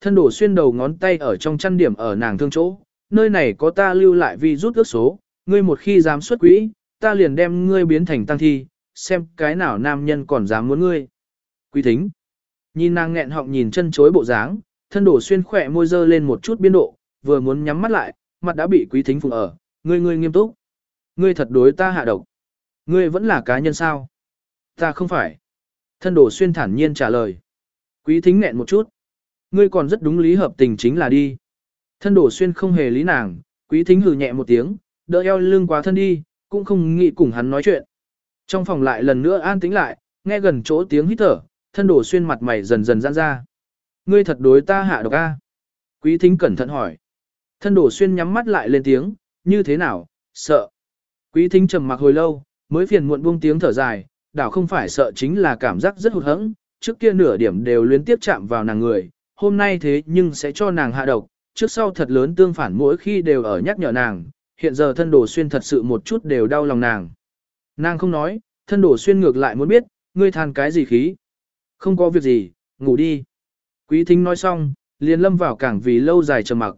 thân đổ xuyên đầu ngón tay ở trong chăn điểm ở nàng thương chỗ, nơi này có ta lưu lại vi rút ước số, ngươi một khi dám xuất quỹ, ta liền đem ngươi biến thành tăng thi, xem cái nào nam nhân còn dám muốn ngươi. Quý thính, nhìn nàng nghẹn họng nhìn chân chối bộ dáng, thân đổ xuyên khỏe môi dơ lên một chút biên độ, vừa muốn nhắm mắt lại, mặt đã bị quý thính phùng ở, ngươi ngươi nghiêm túc. Ngươi thật đối ta hạ độc. Ngươi vẫn là cá nhân sao? Ta không phải. Thân đổ xuyên thản nhiên trả lời. Quý thính nghẹn một chút. Ngươi còn rất đúng lý hợp tình chính là đi. Thân đổ xuyên không hề lý nàng, quý thính hừ nhẹ một tiếng, đỡ eo lưng quá thân đi, cũng không nghĩ cùng hắn nói chuyện. Trong phòng lại lần nữa an tĩnh lại, nghe gần chỗ tiếng hít thở, thân đổ xuyên mặt mày dần dần giãn ra. Ngươi thật đối ta hạ độc a? Quý thính cẩn thận hỏi. Thân đổ xuyên nhắm mắt lại lên tiếng, như thế nào, sợ. Quý thính trầm mặc hồi lâu, mới phiền muộn buông tiếng thở dài, đảo không phải sợ chính là cảm giác rất hụt hẫng, trước kia nửa điểm đều liên tiếp chạm vào nàng người, hôm nay thế nhưng sẽ cho nàng hạ độc, trước sau thật lớn tương phản mỗi khi đều ở nhắc nhở nàng, hiện giờ thân đồ xuyên thật sự một chút đều đau lòng nàng. Nàng không nói, thân đồ xuyên ngược lại muốn biết, ngươi than cái gì khí. Không có việc gì, ngủ đi. Quý thính nói xong, liền lâm vào cảng vì lâu dài trầm mặc.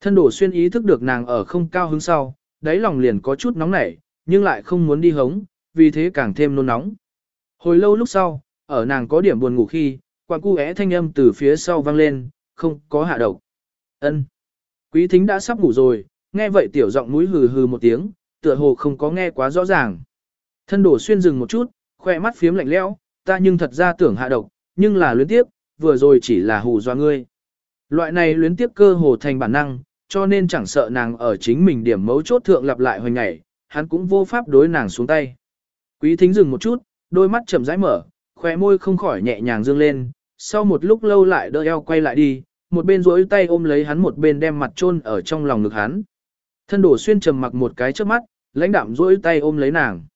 Thân đổ xuyên ý thức được nàng ở không cao hứng sau, đáy lòng liền có chút nóng nảy, nhưng lại không muốn đi hống, vì thế càng thêm nôn nóng. Hồi lâu lúc sau, ở nàng có điểm buồn ngủ khi, quạng cu é thanh âm từ phía sau vang lên, không có hạ độc. ân Quý thính đã sắp ngủ rồi, nghe vậy tiểu giọng mũi hừ hừ một tiếng, tựa hồ không có nghe quá rõ ràng. Thân đổ xuyên dừng một chút, khoe mắt phiếm lạnh lẽo, ta nhưng thật ra tưởng hạ độc, nhưng là luyến tiếp, vừa rồi chỉ là hù doa ngươi. Loại này luyến tiếp cơ hồ thành bản năng, cho nên chẳng sợ nàng ở chính mình điểm mấu chốt thượng lặp lại hồi ngày, hắn cũng vô pháp đối nàng xuống tay. Quý thính dừng một chút, đôi mắt chậm rãi mở, khóe môi không khỏi nhẹ nhàng dương lên, sau một lúc lâu lại đỡ eo quay lại đi, một bên duỗi tay ôm lấy hắn một bên đem mặt chôn ở trong lòng ngực hắn. Thân đổ xuyên trầm mặc một cái trước mắt, lãnh đạm duỗi tay ôm lấy nàng.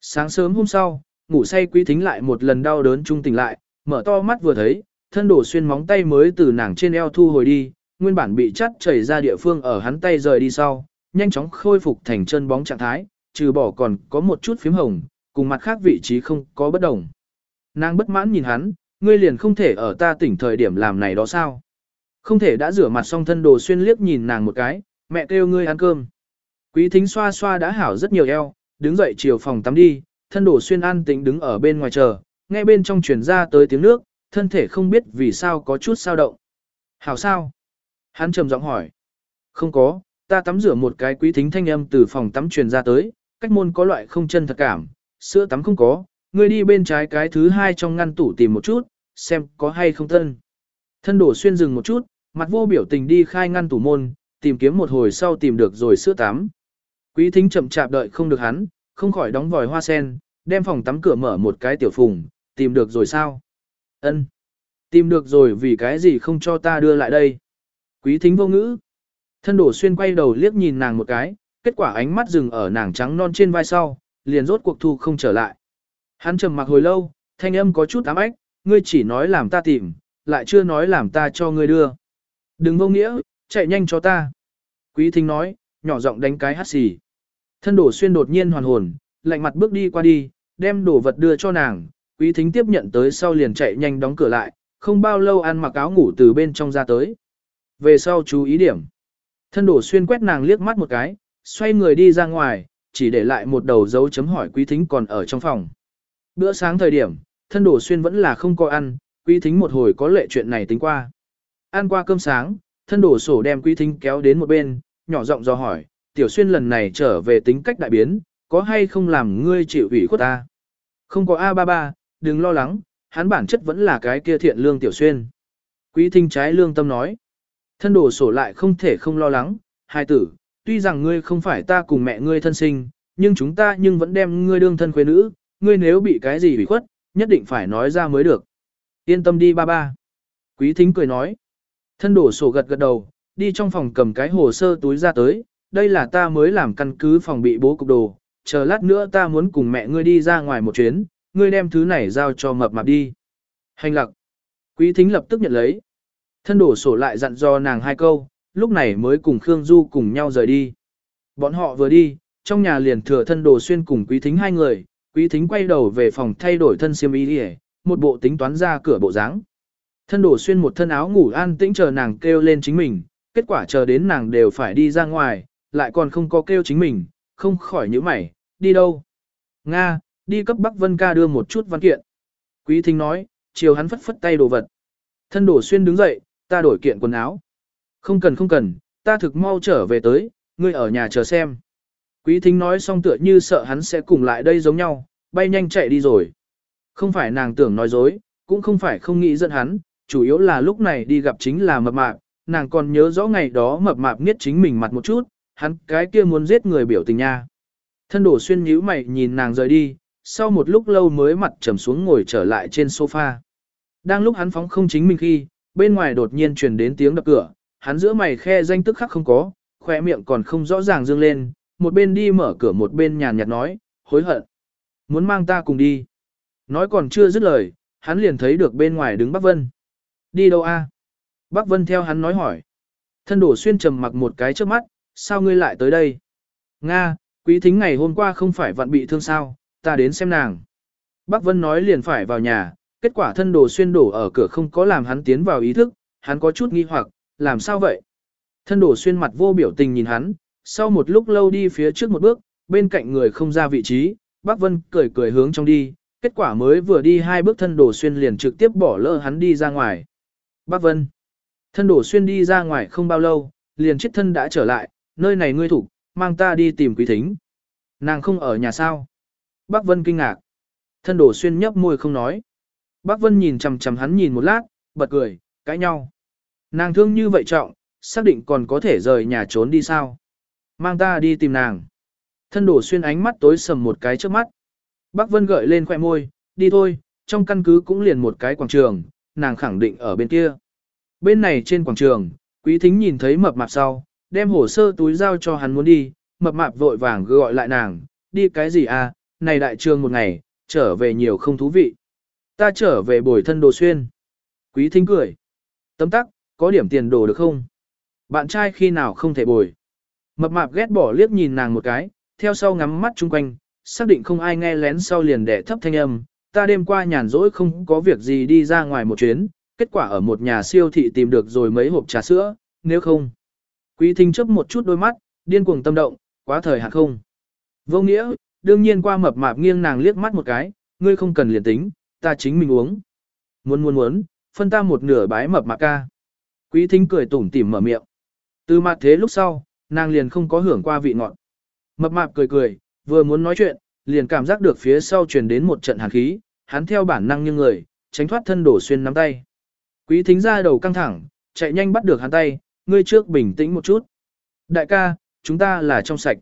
Sáng sớm hôm sau, ngủ say quý thính lại một lần đau đớn trung tỉnh lại, mở to mắt vừa thấy, thân đổ xuyên móng tay mới từ nàng trên eo thu hồi đi, nguyên bản bị chắt chảy ra địa phương ở hắn tay rời đi sau, nhanh chóng khôi phục thành chân bóng trạng thái, trừ bỏ còn có một chút phím hồng, cùng mặt khác vị trí không có bất đồng. Nàng bất mãn nhìn hắn, ngươi liền không thể ở ta tỉnh thời điểm làm này đó sao? Không thể đã rửa mặt xong thân đồ xuyên liếc nhìn nàng một cái, mẹ kêu ngươi ăn cơm. Quý thính xoa xoa đã hảo rất nhiều eo, đứng dậy chiều phòng tắm đi, thân đồ xuyên an tĩnh đứng ở bên ngoài chờ, nghe bên trong truyền ra tới tiếng nước, thân thể không biết vì sao có chút sao động. Hảo sao? Hắn trầm giọng hỏi. Không có, ta tắm rửa một cái quý thính thanh âm từ phòng tắm truyền ra tới, cách môn có loại không chân thật cảm, sữa tắm không có, ngươi đi bên trái cái thứ hai trong ngăn tủ tìm một chút, xem có hay không thân. Thân đổ xuyên dừng một chút, mặt vô biểu tình đi khai ngăn tủ môn, tìm kiếm một hồi sau tìm được rồi sữa tắm. Quý thính chậm chạp đợi không được hắn, không khỏi đóng vòi hoa sen, đem phòng tắm cửa mở một cái tiểu phùng, tìm được rồi sao? Ân, Tìm được rồi vì cái gì không cho ta đưa lại đây? Quý thính vô ngữ. Thân đổ xuyên quay đầu liếc nhìn nàng một cái, kết quả ánh mắt dừng ở nàng trắng non trên vai sau, liền rốt cuộc thu không trở lại. Hắn trầm mặc hồi lâu, thanh âm có chút ám ách, ngươi chỉ nói làm ta tìm, lại chưa nói làm ta cho ngươi đưa. Đừng vô nghĩa, chạy nhanh cho ta. Quý thính nói, nhỏ giọng đánh cái hát xì. Thân đổ xuyên đột nhiên hoàn hồn, lạnh mặt bước đi qua đi, đem đồ vật đưa cho nàng, quý thính tiếp nhận tới sau liền chạy nhanh đóng cửa lại, không bao lâu ăn mặc áo ngủ từ bên trong ra tới. Về sau chú ý điểm. Thân đổ xuyên quét nàng liếc mắt một cái, xoay người đi ra ngoài, chỉ để lại một đầu dấu chấm hỏi quý thính còn ở trong phòng. Bữa sáng thời điểm, thân đổ xuyên vẫn là không có ăn, quý thính một hồi có lệ chuyện này tính qua. Ăn qua cơm sáng, thân đổ sổ đem quý thính kéo đến một bên, nhỏ giọng do hỏi, tiểu xuyên lần này trở về tính cách đại biến, có hay không làm ngươi chịu ủy khuất ta? Không có A33, đừng lo lắng, hắn bản chất vẫn là cái kia thiện lương tiểu xuyên. Quý thính trái lương tâm nói. Thân đổ sổ lại không thể không lo lắng, hai tử, tuy rằng ngươi không phải ta cùng mẹ ngươi thân sinh, nhưng chúng ta nhưng vẫn đem ngươi đương thân khuê nữ, ngươi nếu bị cái gì hủy khuất, nhất định phải nói ra mới được. Yên tâm đi ba ba. Quý thính cười nói. Thân đổ sổ gật gật đầu, đi trong phòng cầm cái hồ sơ túi ra tới, đây là ta mới làm căn cứ phòng bị bố cục đồ, chờ lát nữa ta muốn cùng mẹ ngươi đi ra ngoài một chuyến, ngươi đem thứ này giao cho mập mạp đi. Hành lặc. Quý thính lập tức nhận lấy. Thân đổ sổ lại dặn dò nàng hai câu, lúc này mới cùng Khương Du cùng nhau rời đi. Bọn họ vừa đi, trong nhà liền thừa thân đồ xuyên cùng quý thính hai người, quý thính quay đầu về phòng thay đổi thân xiêm y đi một bộ tính toán ra cửa bộ dáng. Thân đổ xuyên một thân áo ngủ an tĩnh chờ nàng kêu lên chính mình, kết quả chờ đến nàng đều phải đi ra ngoài, lại còn không có kêu chính mình, không khỏi nhíu mày, đi đâu? Nga, đi cấp Bắc Vân ca đưa một chút văn kiện. Quý thính nói, chiều hắn phất phất tay đồ vật. Thân đổ xuyên đứng dậy, ta đổi kiện quần áo. Không cần không cần, ta thực mau trở về tới, ngươi ở nhà chờ xem. Quý thính nói xong tựa như sợ hắn sẽ cùng lại đây giống nhau, bay nhanh chạy đi rồi. Không phải nàng tưởng nói dối, cũng không phải không nghĩ giận hắn, chủ yếu là lúc này đi gặp chính là mập mạp, nàng còn nhớ rõ ngày đó mập mạp nghiết chính mình mặt một chút, hắn cái kia muốn giết người biểu tình nha. Thân đổ xuyên nhíu mày nhìn nàng rời đi, sau một lúc lâu mới mặt trầm xuống ngồi trở lại trên sofa. Đang lúc hắn phóng không chính mình khi, bên ngoài đột nhiên truyền đến tiếng đập cửa, hắn giữa mày khe danh tức khắc không có, khỏe miệng còn không rõ ràng dương lên, một bên đi mở cửa một bên nhàn nhạt nói, hối hận. Muốn mang ta cùng đi. Nói còn chưa dứt lời, hắn liền thấy được bên ngoài đứng Bắc Vân. Đi đâu a? Bắc Vân theo hắn nói hỏi. Thân đổ xuyên trầm mặc một cái trước mắt, sao ngươi lại tới đây? Nga, quý thính ngày hôm qua không phải vặn bị thương sao, ta đến xem nàng. Bắc Vân nói liền phải vào nhà, kết quả thân đồ xuyên đổ ở cửa không có làm hắn tiến vào ý thức, hắn có chút nghi hoặc, làm sao vậy? Thân đổ xuyên mặt vô biểu tình nhìn hắn, sau một lúc lâu đi phía trước một bước, bên cạnh người không ra vị trí, Bắc Vân cười cười hướng trong đi, kết quả mới vừa đi hai bước thân đổ xuyên liền trực tiếp bỏ lỡ hắn đi ra ngoài. Bắc Vân. Thân đổ xuyên đi ra ngoài không bao lâu, liền chết thân đã trở lại, nơi này ngươi thủ, mang ta đi tìm quý thính. Nàng không ở nhà sao? Bắc Vân kinh ngạc. Thân đổ xuyên nhấp môi không nói. Bắc Vân nhìn chằm chằm hắn nhìn một lát, bật cười, cãi nhau. Nàng thương như vậy trọng, xác định còn có thể rời nhà trốn đi sao? Mang ta đi tìm nàng. Thân đổ xuyên ánh mắt tối sầm một cái trước mắt. Bắc Vân gợi lên khoẻ môi, đi thôi, trong căn cứ cũng liền một cái quảng trường, nàng khẳng định ở bên kia. Bên này trên quảng trường, quý thính nhìn thấy mập mạp sau, đem hồ sơ túi giao cho hắn muốn đi, mập mạp vội vàng gọi lại nàng, đi cái gì à, này đại trường một ngày, trở về nhiều không thú vị. Ta trở về bồi thân đồ xuyên. Quý thính cười. Tấm tắc, có điểm tiền đồ được không? Bạn trai khi nào không thể bồi. Mập mạp ghét bỏ liếc nhìn nàng một cái, theo sau ngắm mắt chung quanh, xác định không ai nghe lén sau liền đẻ thấp thanh âm. Ta đêm qua nhàn rỗi không có việc gì đi ra ngoài một chuyến, kết quả ở một nhà siêu thị tìm được rồi mấy hộp trà sữa, nếu không. Quý thính chấp một chút đôi mắt, điên cuồng tâm động, quá thời hạn không. Vô nghĩa, đương nhiên qua mập mạp nghiêng nàng liếc mắt một cái, ngươi không cần liền tính, ta chính mình uống. Muốn muốn muốn, phân ta một nửa bái mập mạp ca. Quý thính cười tủm tỉm mở miệng. Từ mặt thế lúc sau, nàng liền không có hưởng qua vị ngọt. Mập mạp cười cười, vừa muốn nói chuyện, liền cảm giác được phía sau truyền đến một trận hàn khí, hắn theo bản năng như người, tránh thoát thân đổ xuyên nắm tay. Quý thính ra đầu căng thẳng, chạy nhanh bắt được hắn tay, ngươi trước bình tĩnh một chút. Đại ca, chúng ta là trong sạch.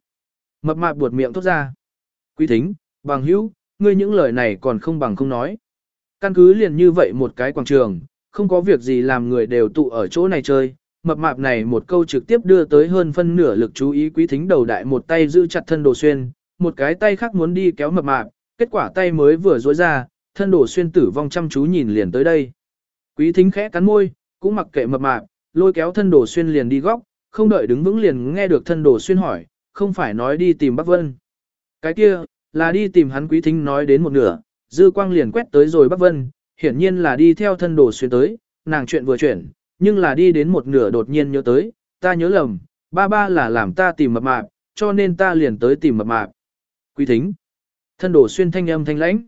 Mập mạp buột miệng thốt ra. Quý thính, bằng hữu, ngươi những lời này còn không bằng không nói. Căn cứ liền như vậy một cái quảng trường, không có việc gì làm người đều tụ ở chỗ này chơi. Mập mạp này một câu trực tiếp đưa tới hơn phân nửa lực chú ý quý thính đầu đại một tay giữ chặt thân đồ xuyên, một cái tay khác muốn đi kéo mập mạp, kết quả tay mới vừa rối ra, thân đồ xuyên tử vong chăm chú nhìn liền tới đây. Quý thính khẽ cắn môi, cũng mặc kệ mập mạp, lôi kéo thân đồ xuyên liền đi góc, không đợi đứng vững liền nghe được thân đồ xuyên hỏi, không phải nói đi tìm Bắc Vân. Cái kia, là đi tìm hắn quý thính nói đến một nửa, dư quang liền quét tới rồi Bắc Vân, hiển nhiên là đi theo thân đồ xuyên tới, nàng chuyện vừa chuyển, nhưng là đi đến một nửa đột nhiên nhớ tới, ta nhớ lầm, ba ba là làm ta tìm mập mạp, cho nên ta liền tới tìm mập mạp. Quý thính. Thân đổ xuyên thanh âm thanh lãnh.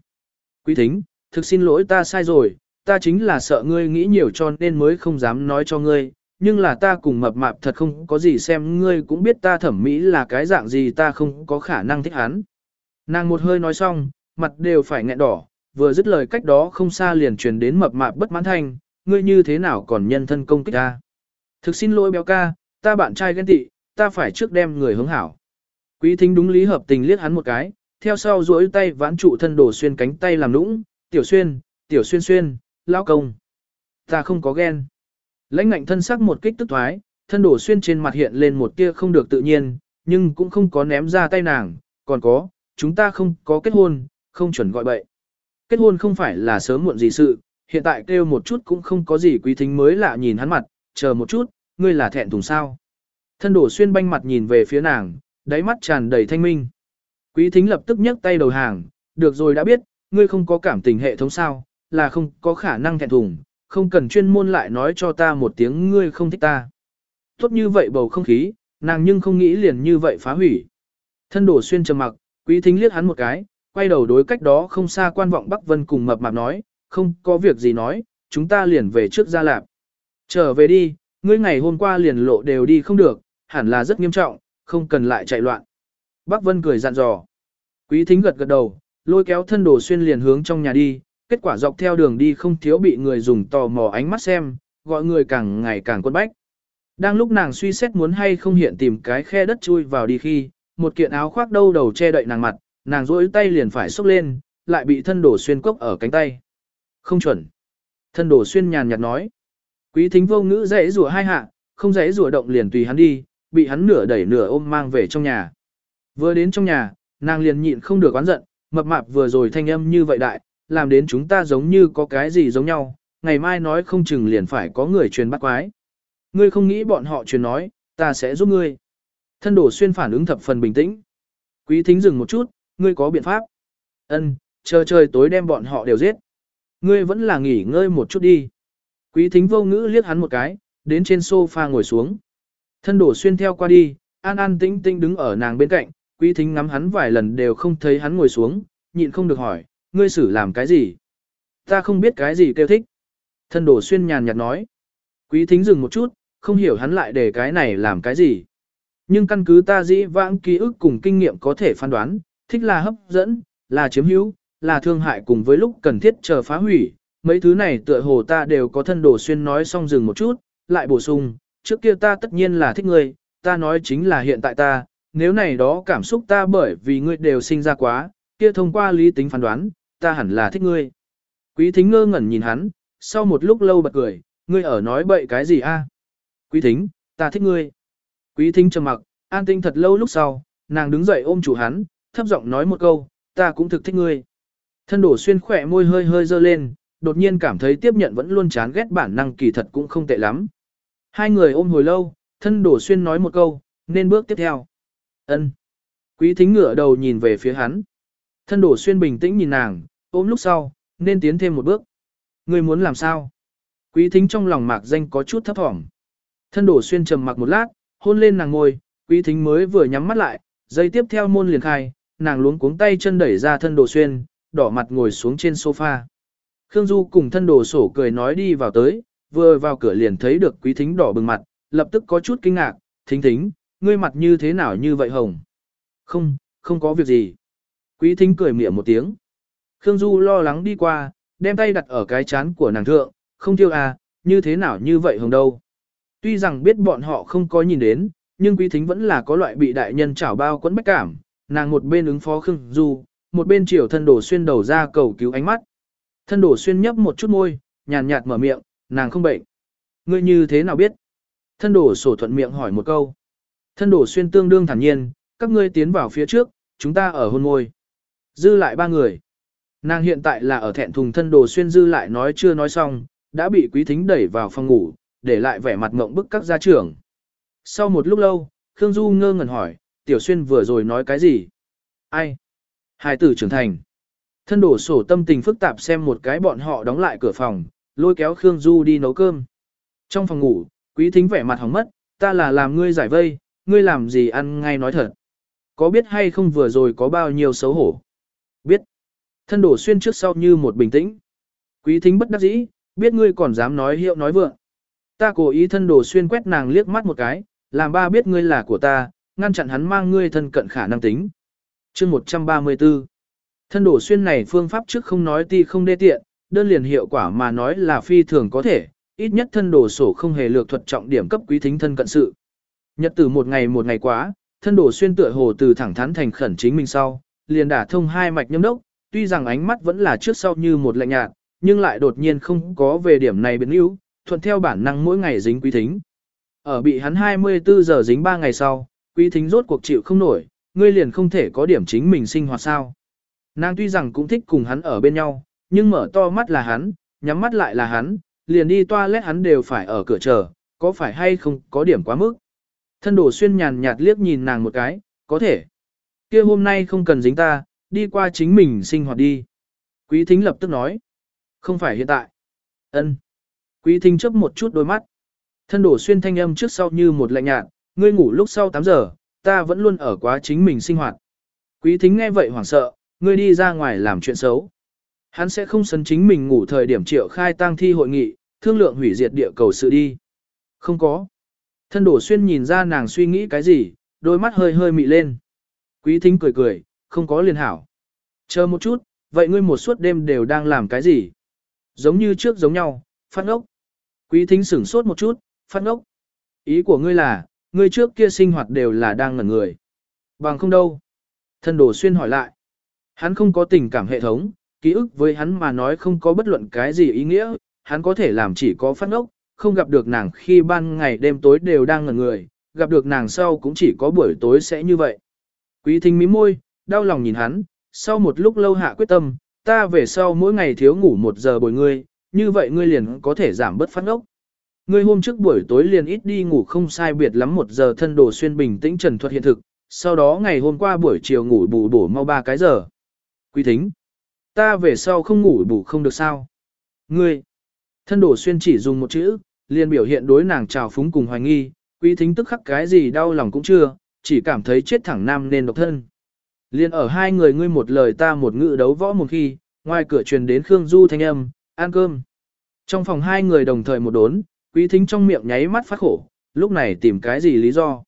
Quý thính, thực xin lỗi ta sai rồi, ta chính là sợ ngươi nghĩ nhiều cho nên mới không dám nói cho ngươi, nhưng là ta cùng mập mạp thật không có gì xem ngươi cũng biết ta thẩm mỹ là cái dạng gì ta không có khả năng thích hắn. Nàng một hơi nói xong, mặt đều phải nghẹn đỏ, vừa dứt lời cách đó không xa liền truyền đến mập mạp bất mãn thanh, ngươi như thế nào còn nhân thân công kích ta. Thực xin lỗi béo ca, ta bạn trai ghen tị, ta phải trước đem người hướng hảo. Quý thính đúng lý hợp tình liếc hắn một cái, theo sau duỗi tay vãn trụ thân đồ xuyên cánh tay làm nũng, tiểu xuyên, tiểu xuyên xuyên, lao công. Ta không có ghen. Lãnh ngạnh thân sắc một kích tức thoái, thân đổ xuyên trên mặt hiện lên một tia không được tự nhiên, nhưng cũng không có ném ra tay nàng, còn có, chúng ta không có kết hôn, không chuẩn gọi bậy. Kết hôn không phải là sớm muộn gì sự, hiện tại kêu một chút cũng không có gì quý thính mới lạ nhìn hắn mặt, chờ một chút, ngươi là thẹn thùng sao. Thân đổ xuyên banh mặt nhìn về phía nàng, đáy mắt tràn đầy thanh minh. Quý thính lập tức nhấc tay đầu hàng, được rồi đã biết, ngươi không có cảm tình hệ thống sao, là không có khả năng thẹn thùng, không cần chuyên môn lại nói cho ta một tiếng ngươi không thích ta. Tốt như vậy bầu không khí, nàng nhưng không nghĩ liền như vậy phá hủy. Thân đổ xuyên trầm mặc, quý thính liếc hắn một cái, quay đầu đối cách đó không xa quan vọng Bắc Vân cùng mập mạp nói, không có việc gì nói, chúng ta liền về trước gia lạp. Trở về đi, ngươi ngày hôm qua liền lộ đều đi không được, hẳn là rất nghiêm trọng, không cần lại chạy loạn. Bác Vân cười dặn dò. Quý thính gật gật đầu, lôi kéo thân đồ xuyên liền hướng trong nhà đi, kết quả dọc theo đường đi không thiếu bị người dùng tò mò ánh mắt xem, gọi người càng ngày càng quân bách. Đang lúc nàng suy xét muốn hay không hiện tìm cái khe đất chui vào đi khi, một kiện áo khoác đâu đầu che đậy nàng mặt, nàng rỗi tay liền phải xúc lên, lại bị thân đổ xuyên cốc ở cánh tay. Không chuẩn. Thân đổ xuyên nhàn nhạt nói. Quý thính vô ngữ dãy rùa hai hạ, không dãy rùa động liền tùy hắn đi, bị hắn nửa đẩy nửa ôm mang về trong nhà. Vừa đến trong nhà, nàng liền nhịn không được oán giận, mập mạp vừa rồi thanh âm như vậy đại, làm đến chúng ta giống như có cái gì giống nhau, ngày mai nói không chừng liền phải có người truyền bắt quái. Ngươi không nghĩ bọn họ truyền nói, ta sẽ giúp ngươi. Thân đổ xuyên phản ứng thập phần bình tĩnh. Quý thính dừng một chút, ngươi có biện pháp. Ân, chờ trời tối đem bọn họ đều giết. Ngươi vẫn là nghỉ ngơi một chút đi. Quý thính vô ngữ liếc hắn một cái, đến trên sofa ngồi xuống. Thân đổ xuyên theo qua đi, an an tĩnh tĩnh đứng ở nàng bên cạnh, quý thính ngắm hắn vài lần đều không thấy hắn ngồi xuống, nhịn không được hỏi, ngươi xử làm cái gì? Ta không biết cái gì kêu thích. Thân đổ xuyên nhàn nhạt nói. Quý thính dừng một chút, không hiểu hắn lại để cái này làm cái gì. Nhưng căn cứ ta dĩ vãng ký ức cùng kinh nghiệm có thể phán đoán, thích là hấp dẫn, là chiếm hữu, là thương hại cùng với lúc cần thiết chờ phá hủy. Mấy thứ này tựa hồ ta đều có thân đồ xuyên nói xong dừng một chút, lại bổ sung, trước kia ta tất nhiên là thích ngươi, ta nói chính là hiện tại ta, nếu này đó cảm xúc ta bởi vì ngươi đều sinh ra quá, kia thông qua lý tính phán đoán, ta hẳn là thích ngươi. Quý thính ngơ ngẩn nhìn hắn, sau một lúc lâu bật cười, ngươi ở nói bậy cái gì a? Quý thính, ta thích ngươi. Quý thính trầm mặc, an tinh thật lâu lúc sau, nàng đứng dậy ôm chủ hắn, thấp giọng nói một câu, ta cũng thực thích ngươi. Thân đổ xuyên khỏe môi hơi hơi dơ lên, đột nhiên cảm thấy tiếp nhận vẫn luôn chán ghét bản năng kỳ thật cũng không tệ lắm. Hai người ôm hồi lâu, thân đổ xuyên nói một câu, nên bước tiếp theo. ân Quý thính ngửa đầu nhìn về phía hắn. Thân đổ xuyên bình tĩnh nhìn nàng, ôm lúc sau, nên tiến thêm một bước. người muốn làm sao? Quý thính trong lòng mạc danh có chút thấp thỏm. Thân đổ xuyên trầm mặc một lát, hôn lên nàng ngồi, quý thính mới vừa nhắm mắt lại, giây tiếp theo môn liền khai, nàng luống cuống tay chân đẩy ra thân đổ xuyên, đỏ mặt ngồi xuống trên sofa. Khương Du cùng thân đồ sổ cười nói đi vào tới, vừa vào cửa liền thấy được quý thính đỏ bừng mặt, lập tức có chút kinh ngạc, thính thính, ngươi mặt như thế nào như vậy hồng? Không, không có việc gì. Quý thính cười mỉa một tiếng. Khương Du lo lắng đi qua, đem tay đặt ở cái chán của nàng thượng, không tiêu à, như thế nào như vậy hồng đâu. Tuy rằng biết bọn họ không có nhìn đến, nhưng quý thính vẫn là có loại bị đại nhân chảo bao quấn bách cảm, nàng một bên ứng phó Khương Du, một bên chiều thân đổ xuyên đầu ra cầu cứu ánh mắt. Thân đổ xuyên nhấp một chút môi, nhàn nhạt mở miệng, nàng không bệnh. Ngươi như thế nào biết? Thân đổ sổ thuận miệng hỏi một câu. Thân đổ xuyên tương đương thản nhiên, các ngươi tiến vào phía trước, chúng ta ở hôn môi. Dư lại ba người. Nàng hiện tại là ở thẹn thùng thân đồ xuyên dư lại nói chưa nói xong, đã bị quý thính đẩy vào phòng ngủ, để lại vẻ mặt ngộng bức các gia trưởng. Sau một lúc lâu, Khương Du ngơ ngẩn hỏi, Tiểu Xuyên vừa rồi nói cái gì? Ai? Hai tử trưởng thành. Thân đổ sổ tâm tình phức tạp xem một cái bọn họ đóng lại cửa phòng, lôi kéo Khương Du đi nấu cơm. Trong phòng ngủ, quý thính vẻ mặt hỏng mất, ta là làm ngươi giải vây, ngươi làm gì ăn ngay nói thật. Có biết hay không vừa rồi có bao nhiêu xấu hổ? Biết. Thân đổ xuyên trước sau như một bình tĩnh. Quý thính bất đắc dĩ, biết ngươi còn dám nói hiệu nói vượng. Ta cố ý thân đồ xuyên quét nàng liếc mắt một cái, làm ba biết ngươi là của ta, ngăn chặn hắn mang ngươi thân cận khả năng tính chương 134 Thân đổ xuyên này phương pháp trước không nói ti không đê tiện, đơn liền hiệu quả mà nói là phi thường có thể, ít nhất thân đổ sổ không hề lược thuật trọng điểm cấp quý thính thân cận sự. Nhật từ một ngày một ngày quá, thân đổ xuyên tựa hồ từ thẳng thắn thành khẩn chính mình sau, liền đả thông hai mạch nhâm đốc, tuy rằng ánh mắt vẫn là trước sau như một lạnh nhạt, nhưng lại đột nhiên không có về điểm này biến yếu, thuận theo bản năng mỗi ngày dính quý thính. Ở bị hắn 24 giờ dính 3 ngày sau, quý thính rốt cuộc chịu không nổi, ngươi liền không thể có điểm chính mình sinh hoạt sao. Nàng tuy rằng cũng thích cùng hắn ở bên nhau, nhưng mở to mắt là hắn, nhắm mắt lại là hắn, liền đi toilet hắn đều phải ở cửa chờ, có phải hay không có điểm quá mức. Thân đổ xuyên nhàn nhạt liếc nhìn nàng một cái, có thể. kia hôm nay không cần dính ta, đi qua chính mình sinh hoạt đi. Quý thính lập tức nói. Không phải hiện tại. ân Quý thính chấp một chút đôi mắt. Thân đổ xuyên thanh âm trước sau như một lạnh nhạt, ngươi ngủ lúc sau 8 giờ, ta vẫn luôn ở quá chính mình sinh hoạt. Quý thính nghe vậy hoảng sợ, ngươi đi ra ngoài làm chuyện xấu. Hắn sẽ không sấn chính mình ngủ thời điểm triệu khai tang thi hội nghị, thương lượng hủy diệt địa cầu sự đi. Không có. Thân đổ xuyên nhìn ra nàng suy nghĩ cái gì, đôi mắt hơi hơi mị lên. Quý thính cười cười, không có liền hảo. Chờ một chút, vậy ngươi một suốt đêm đều đang làm cái gì? Giống như trước giống nhau, phát ngốc. Quý thính sửng sốt một chút, phát ngốc. Ý của ngươi là, ngươi trước kia sinh hoạt đều là đang ngẩn người. Bằng không đâu. Thân đồ xuyên hỏi lại. Hắn không có tình cảm hệ thống, ký ức với hắn mà nói không có bất luận cái gì ý nghĩa, hắn có thể làm chỉ có phát ngốc, không gặp được nàng khi ban ngày đêm tối đều đang ngẩn người, gặp được nàng sau cũng chỉ có buổi tối sẽ như vậy. Quý thính mí môi, đau lòng nhìn hắn, sau một lúc lâu hạ quyết tâm, ta về sau mỗi ngày thiếu ngủ một giờ bồi ngươi, như vậy ngươi liền có thể giảm bớt phát ngốc. Ngươi hôm trước buổi tối liền ít đi ngủ không sai biệt lắm một giờ thân đồ xuyên bình tĩnh trần thuật hiện thực, sau đó ngày hôm qua buổi chiều ngủ bù bổ mau ba cái giờ. Quý thính, ta về sau không ngủ bù không được sao? Ngươi, thân đồ xuyên chỉ dùng một chữ, liền biểu hiện đối nàng trào phúng cùng hoài nghi, quý thính tức khắc cái gì đau lòng cũng chưa, chỉ cảm thấy chết thẳng nam nên độc thân. Liên ở hai người ngươi một lời ta một ngữ đấu võ một khi, ngoài cửa truyền đến Khương Du thanh âm, ăn cơm. Trong phòng hai người đồng thời một đốn, quý thính trong miệng nháy mắt phát khổ, lúc này tìm cái gì lý do.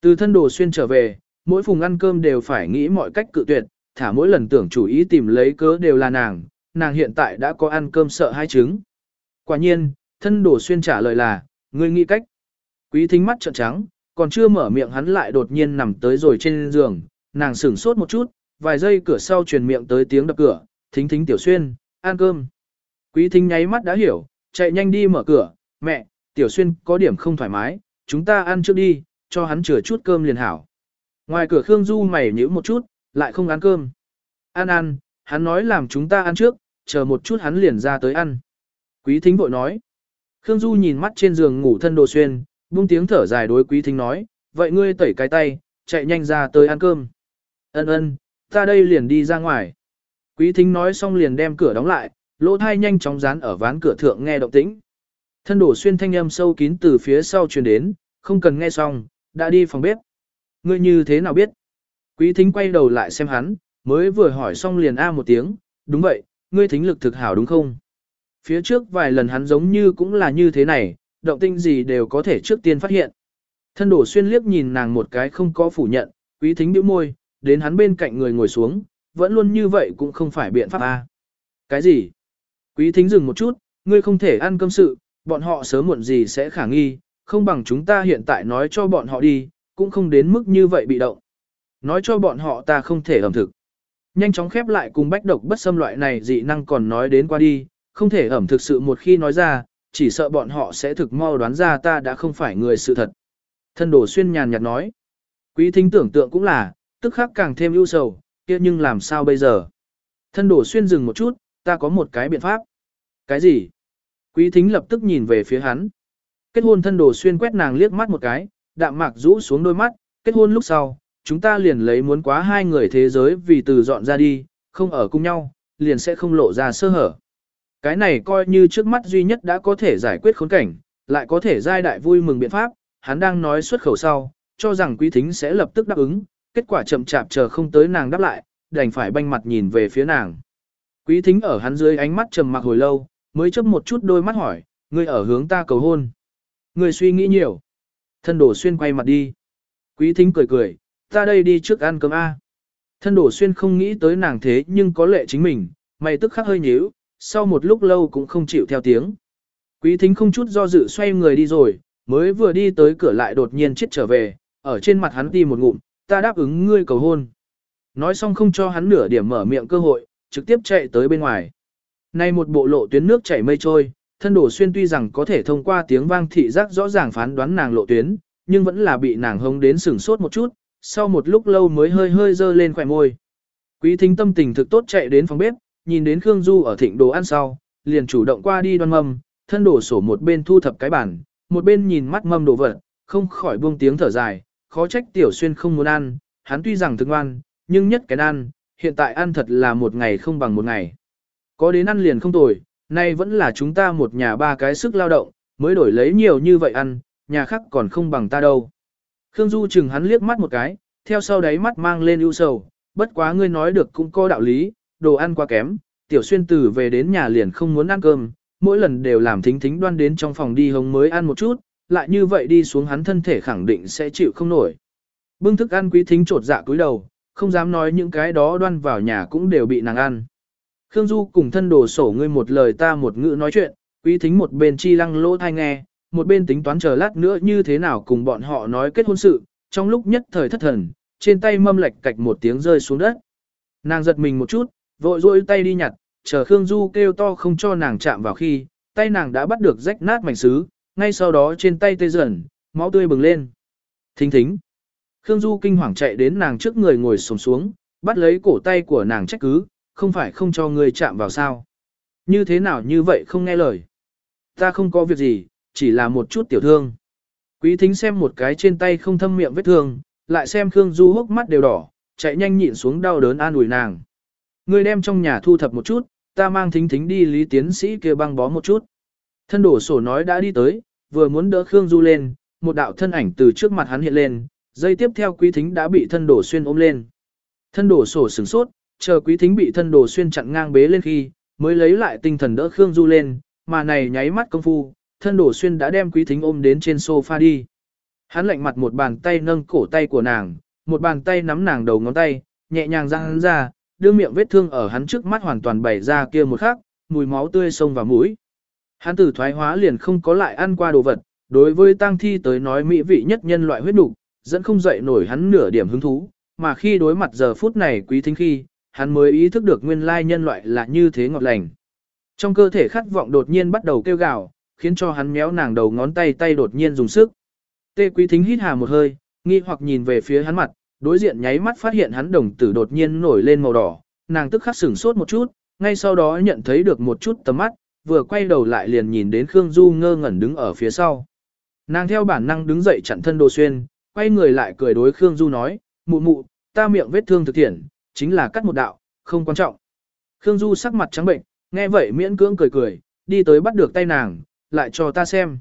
Từ thân đồ xuyên trở về, mỗi phùng ăn cơm đều phải nghĩ mọi cách cự tuyệt, thả mỗi lần tưởng chủ ý tìm lấy cớ đều là nàng, nàng hiện tại đã có ăn cơm sợ hai trứng. Quả nhiên, thân đồ xuyên trả lời là, ngươi nghĩ cách. Quý thính mắt trợn trắng, còn chưa mở miệng hắn lại đột nhiên nằm tới rồi trên giường, nàng sửng sốt một chút, vài giây cửa sau truyền miệng tới tiếng đập cửa, thính thính tiểu xuyên, ăn cơm. Quý thính nháy mắt đã hiểu, chạy nhanh đi mở cửa, mẹ, tiểu xuyên có điểm không thoải mái, chúng ta ăn trước đi, cho hắn chừa chút cơm liền hảo. Ngoài cửa Khương Du mày nhíu một chút, lại không ăn cơm. Ăn ăn, hắn nói làm chúng ta ăn trước, chờ một chút hắn liền ra tới ăn. Quý thính vội nói. Khương Du nhìn mắt trên giường ngủ thân đồ xuyên, buông tiếng thở dài đối quý thính nói, vậy ngươi tẩy cái tay, chạy nhanh ra tới ăn cơm. Ân ân, ta đây liền đi ra ngoài. Quý thính nói xong liền đem cửa đóng lại, lỗ thai nhanh chóng dán ở ván cửa thượng nghe động tĩnh. Thân đổ xuyên thanh âm sâu kín từ phía sau truyền đến, không cần nghe xong, đã đi phòng bếp. Ngươi như thế nào biết? Quý thính quay đầu lại xem hắn, mới vừa hỏi xong liền a một tiếng, đúng vậy, ngươi thính lực thực hảo đúng không? Phía trước vài lần hắn giống như cũng là như thế này, động tinh gì đều có thể trước tiên phát hiện. Thân đổ xuyên liếc nhìn nàng một cái không có phủ nhận, quý thính bĩu môi, đến hắn bên cạnh người ngồi xuống, vẫn luôn như vậy cũng không phải biện pháp a. Cái gì? Quý thính dừng một chút, ngươi không thể ăn cơm sự, bọn họ sớm muộn gì sẽ khả nghi, không bằng chúng ta hiện tại nói cho bọn họ đi, cũng không đến mức như vậy bị động. Nói cho bọn họ ta không thể ẩm thực. Nhanh chóng khép lại cùng bách độc bất xâm loại này dị năng còn nói đến qua đi, không thể ẩm thực sự một khi nói ra, chỉ sợ bọn họ sẽ thực mau đoán ra ta đã không phải người sự thật. Thân đồ xuyên nhàn nhạt nói. Quý thính tưởng tượng cũng là, tức khắc càng thêm ưu sầu, kia nhưng làm sao bây giờ? Thân đồ xuyên dừng một chút, ta có một cái biện pháp. Cái gì? Quý thính lập tức nhìn về phía hắn. Kết hôn thân đồ xuyên quét nàng liếc mắt một cái, đạm mạc rũ xuống đôi mắt, kết hôn lúc sau, chúng ta liền lấy muốn quá hai người thế giới vì từ dọn ra đi, không ở cùng nhau, liền sẽ không lộ ra sơ hở. Cái này coi như trước mắt duy nhất đã có thể giải quyết khốn cảnh, lại có thể giai đại vui mừng biện pháp, hắn đang nói xuất khẩu sau, cho rằng quý thính sẽ lập tức đáp ứng, kết quả chậm chạp chờ không tới nàng đáp lại, đành phải banh mặt nhìn về phía nàng. Quý thính ở hắn dưới ánh mắt trầm mặc hồi lâu, mới chấp một chút đôi mắt hỏi, ngươi ở hướng ta cầu hôn. Ngươi suy nghĩ nhiều. Thân đổ xuyên quay mặt đi. Quý thính cười cười, ta đây đi trước ăn cơm A. Thân đổ xuyên không nghĩ tới nàng thế nhưng có lệ chính mình, mày tức khắc hơi nhíu, sau một lúc lâu cũng không chịu theo tiếng. Quý thính không chút do dự xoay người đi rồi, mới vừa đi tới cửa lại đột nhiên chết trở về, ở trên mặt hắn đi một ngụm, ta đáp ứng ngươi cầu hôn. Nói xong không cho hắn nửa điểm mở miệng cơ hội, trực tiếp chạy tới bên ngoài. Nay một bộ lộ tuyến nước chảy mây trôi, thân đổ xuyên tuy rằng có thể thông qua tiếng vang thị giác rõ ràng phán đoán nàng lộ tuyến, nhưng vẫn là bị nàng hông đến sửng sốt một chút, sau một lúc lâu mới hơi hơi dơ lên khỏe môi. Quý thính tâm tình thực tốt chạy đến phòng bếp, nhìn đến Khương Du ở thịnh đồ ăn sau, liền chủ động qua đi đoan mâm, thân đổ sổ một bên thu thập cái bản, một bên nhìn mắt mâm đồ vật, không khỏi buông tiếng thở dài, khó trách tiểu xuyên không muốn ăn, hắn tuy rằng thức ngoan, nhưng nhất cái ăn, hiện tại ăn thật là một ngày không bằng một ngày. Có đến ăn liền không tồi, Nay vẫn là chúng ta một nhà ba cái sức lao động, mới đổi lấy nhiều như vậy ăn, nhà khác còn không bằng ta đâu. Khương Du chừng hắn liếc mắt một cái, theo sau đáy mắt mang lên ưu sầu, bất quá ngươi nói được cũng có đạo lý, đồ ăn quá kém, tiểu xuyên tử về đến nhà liền không muốn ăn cơm, mỗi lần đều làm thính thính đoan đến trong phòng đi hống mới ăn một chút, lại như vậy đi xuống hắn thân thể khẳng định sẽ chịu không nổi. Bưng thức ăn quý thính trột dạ cúi đầu, không dám nói những cái đó đoan vào nhà cũng đều bị nàng ăn. Khương Du cùng thân đồ sổ ngươi một lời ta một ngữ nói chuyện, quý thính một bên chi lăng lỗ thai nghe, một bên tính toán chờ lát nữa như thế nào cùng bọn họ nói kết hôn sự, trong lúc nhất thời thất thần, trên tay mâm lệch cạch một tiếng rơi xuống đất. Nàng giật mình một chút, vội rôi tay đi nhặt, chờ Khương Du kêu to không cho nàng chạm vào khi, tay nàng đã bắt được rách nát mảnh sứ, ngay sau đó trên tay tê dần, máu tươi bừng lên. Thính thính. Khương Du kinh hoàng chạy đến nàng trước người ngồi xổm xuống, bắt lấy cổ tay của nàng trách cứ, không phải không cho người chạm vào sao. Như thế nào như vậy không nghe lời. Ta không có việc gì, chỉ là một chút tiểu thương. Quý thính xem một cái trên tay không thâm miệng vết thương, lại xem Khương Du hốc mắt đều đỏ, chạy nhanh nhịn xuống đau đớn an ủi nàng. Ngươi đem trong nhà thu thập một chút, ta mang thính thính đi lý tiến sĩ kia băng bó một chút. Thân đổ sổ nói đã đi tới, vừa muốn đỡ Khương Du lên, một đạo thân ảnh từ trước mặt hắn hiện lên, dây tiếp theo quý thính đã bị thân đổ xuyên ôm lên. Thân đổ sổ sửng sốt, chờ quý thính bị thân đổ xuyên chặn ngang bế lên khi, mới lấy lại tinh thần đỡ Khương Du lên, mà này nháy mắt công phu, thân đổ xuyên đã đem quý thính ôm đến trên sofa đi. Hắn lạnh mặt một bàn tay nâng cổ tay của nàng, một bàn tay nắm nàng đầu ngón tay, nhẹ nhàng ra hắn ra, đưa miệng vết thương ở hắn trước mắt hoàn toàn bày ra kia một khắc, mùi máu tươi sông vào mũi. Hắn tử thoái hóa liền không có lại ăn qua đồ vật, đối với tang thi tới nói mỹ vị nhất nhân loại huyết đủ, dẫn không dậy nổi hắn nửa điểm hứng thú, mà khi đối mặt giờ phút này quý thính khi, hắn mới ý thức được nguyên lai nhân loại là như thế ngọt lành. Trong cơ thể khát vọng đột nhiên bắt đầu kêu gào, khiến cho hắn méo nàng đầu ngón tay tay đột nhiên dùng sức. Tê quý thính hít hà một hơi, nghi hoặc nhìn về phía hắn mặt, đối diện nháy mắt phát hiện hắn đồng tử đột nhiên nổi lên màu đỏ, nàng tức khắc sửng sốt một chút, ngay sau đó nhận thấy được một chút tầm mắt, vừa quay đầu lại liền nhìn đến Khương Du ngơ ngẩn đứng ở phía sau. Nàng theo bản năng đứng dậy chặn thân đồ xuyên, quay người lại cười đối Khương Du nói, mụ mụ, ta miệng vết thương thực thiện, chính là cắt một đạo, không quan trọng. Khương Du sắc mặt trắng bệnh, nghe vậy miễn cưỡng cười cười, đi tới bắt được tay nàng, lại cho ta xem.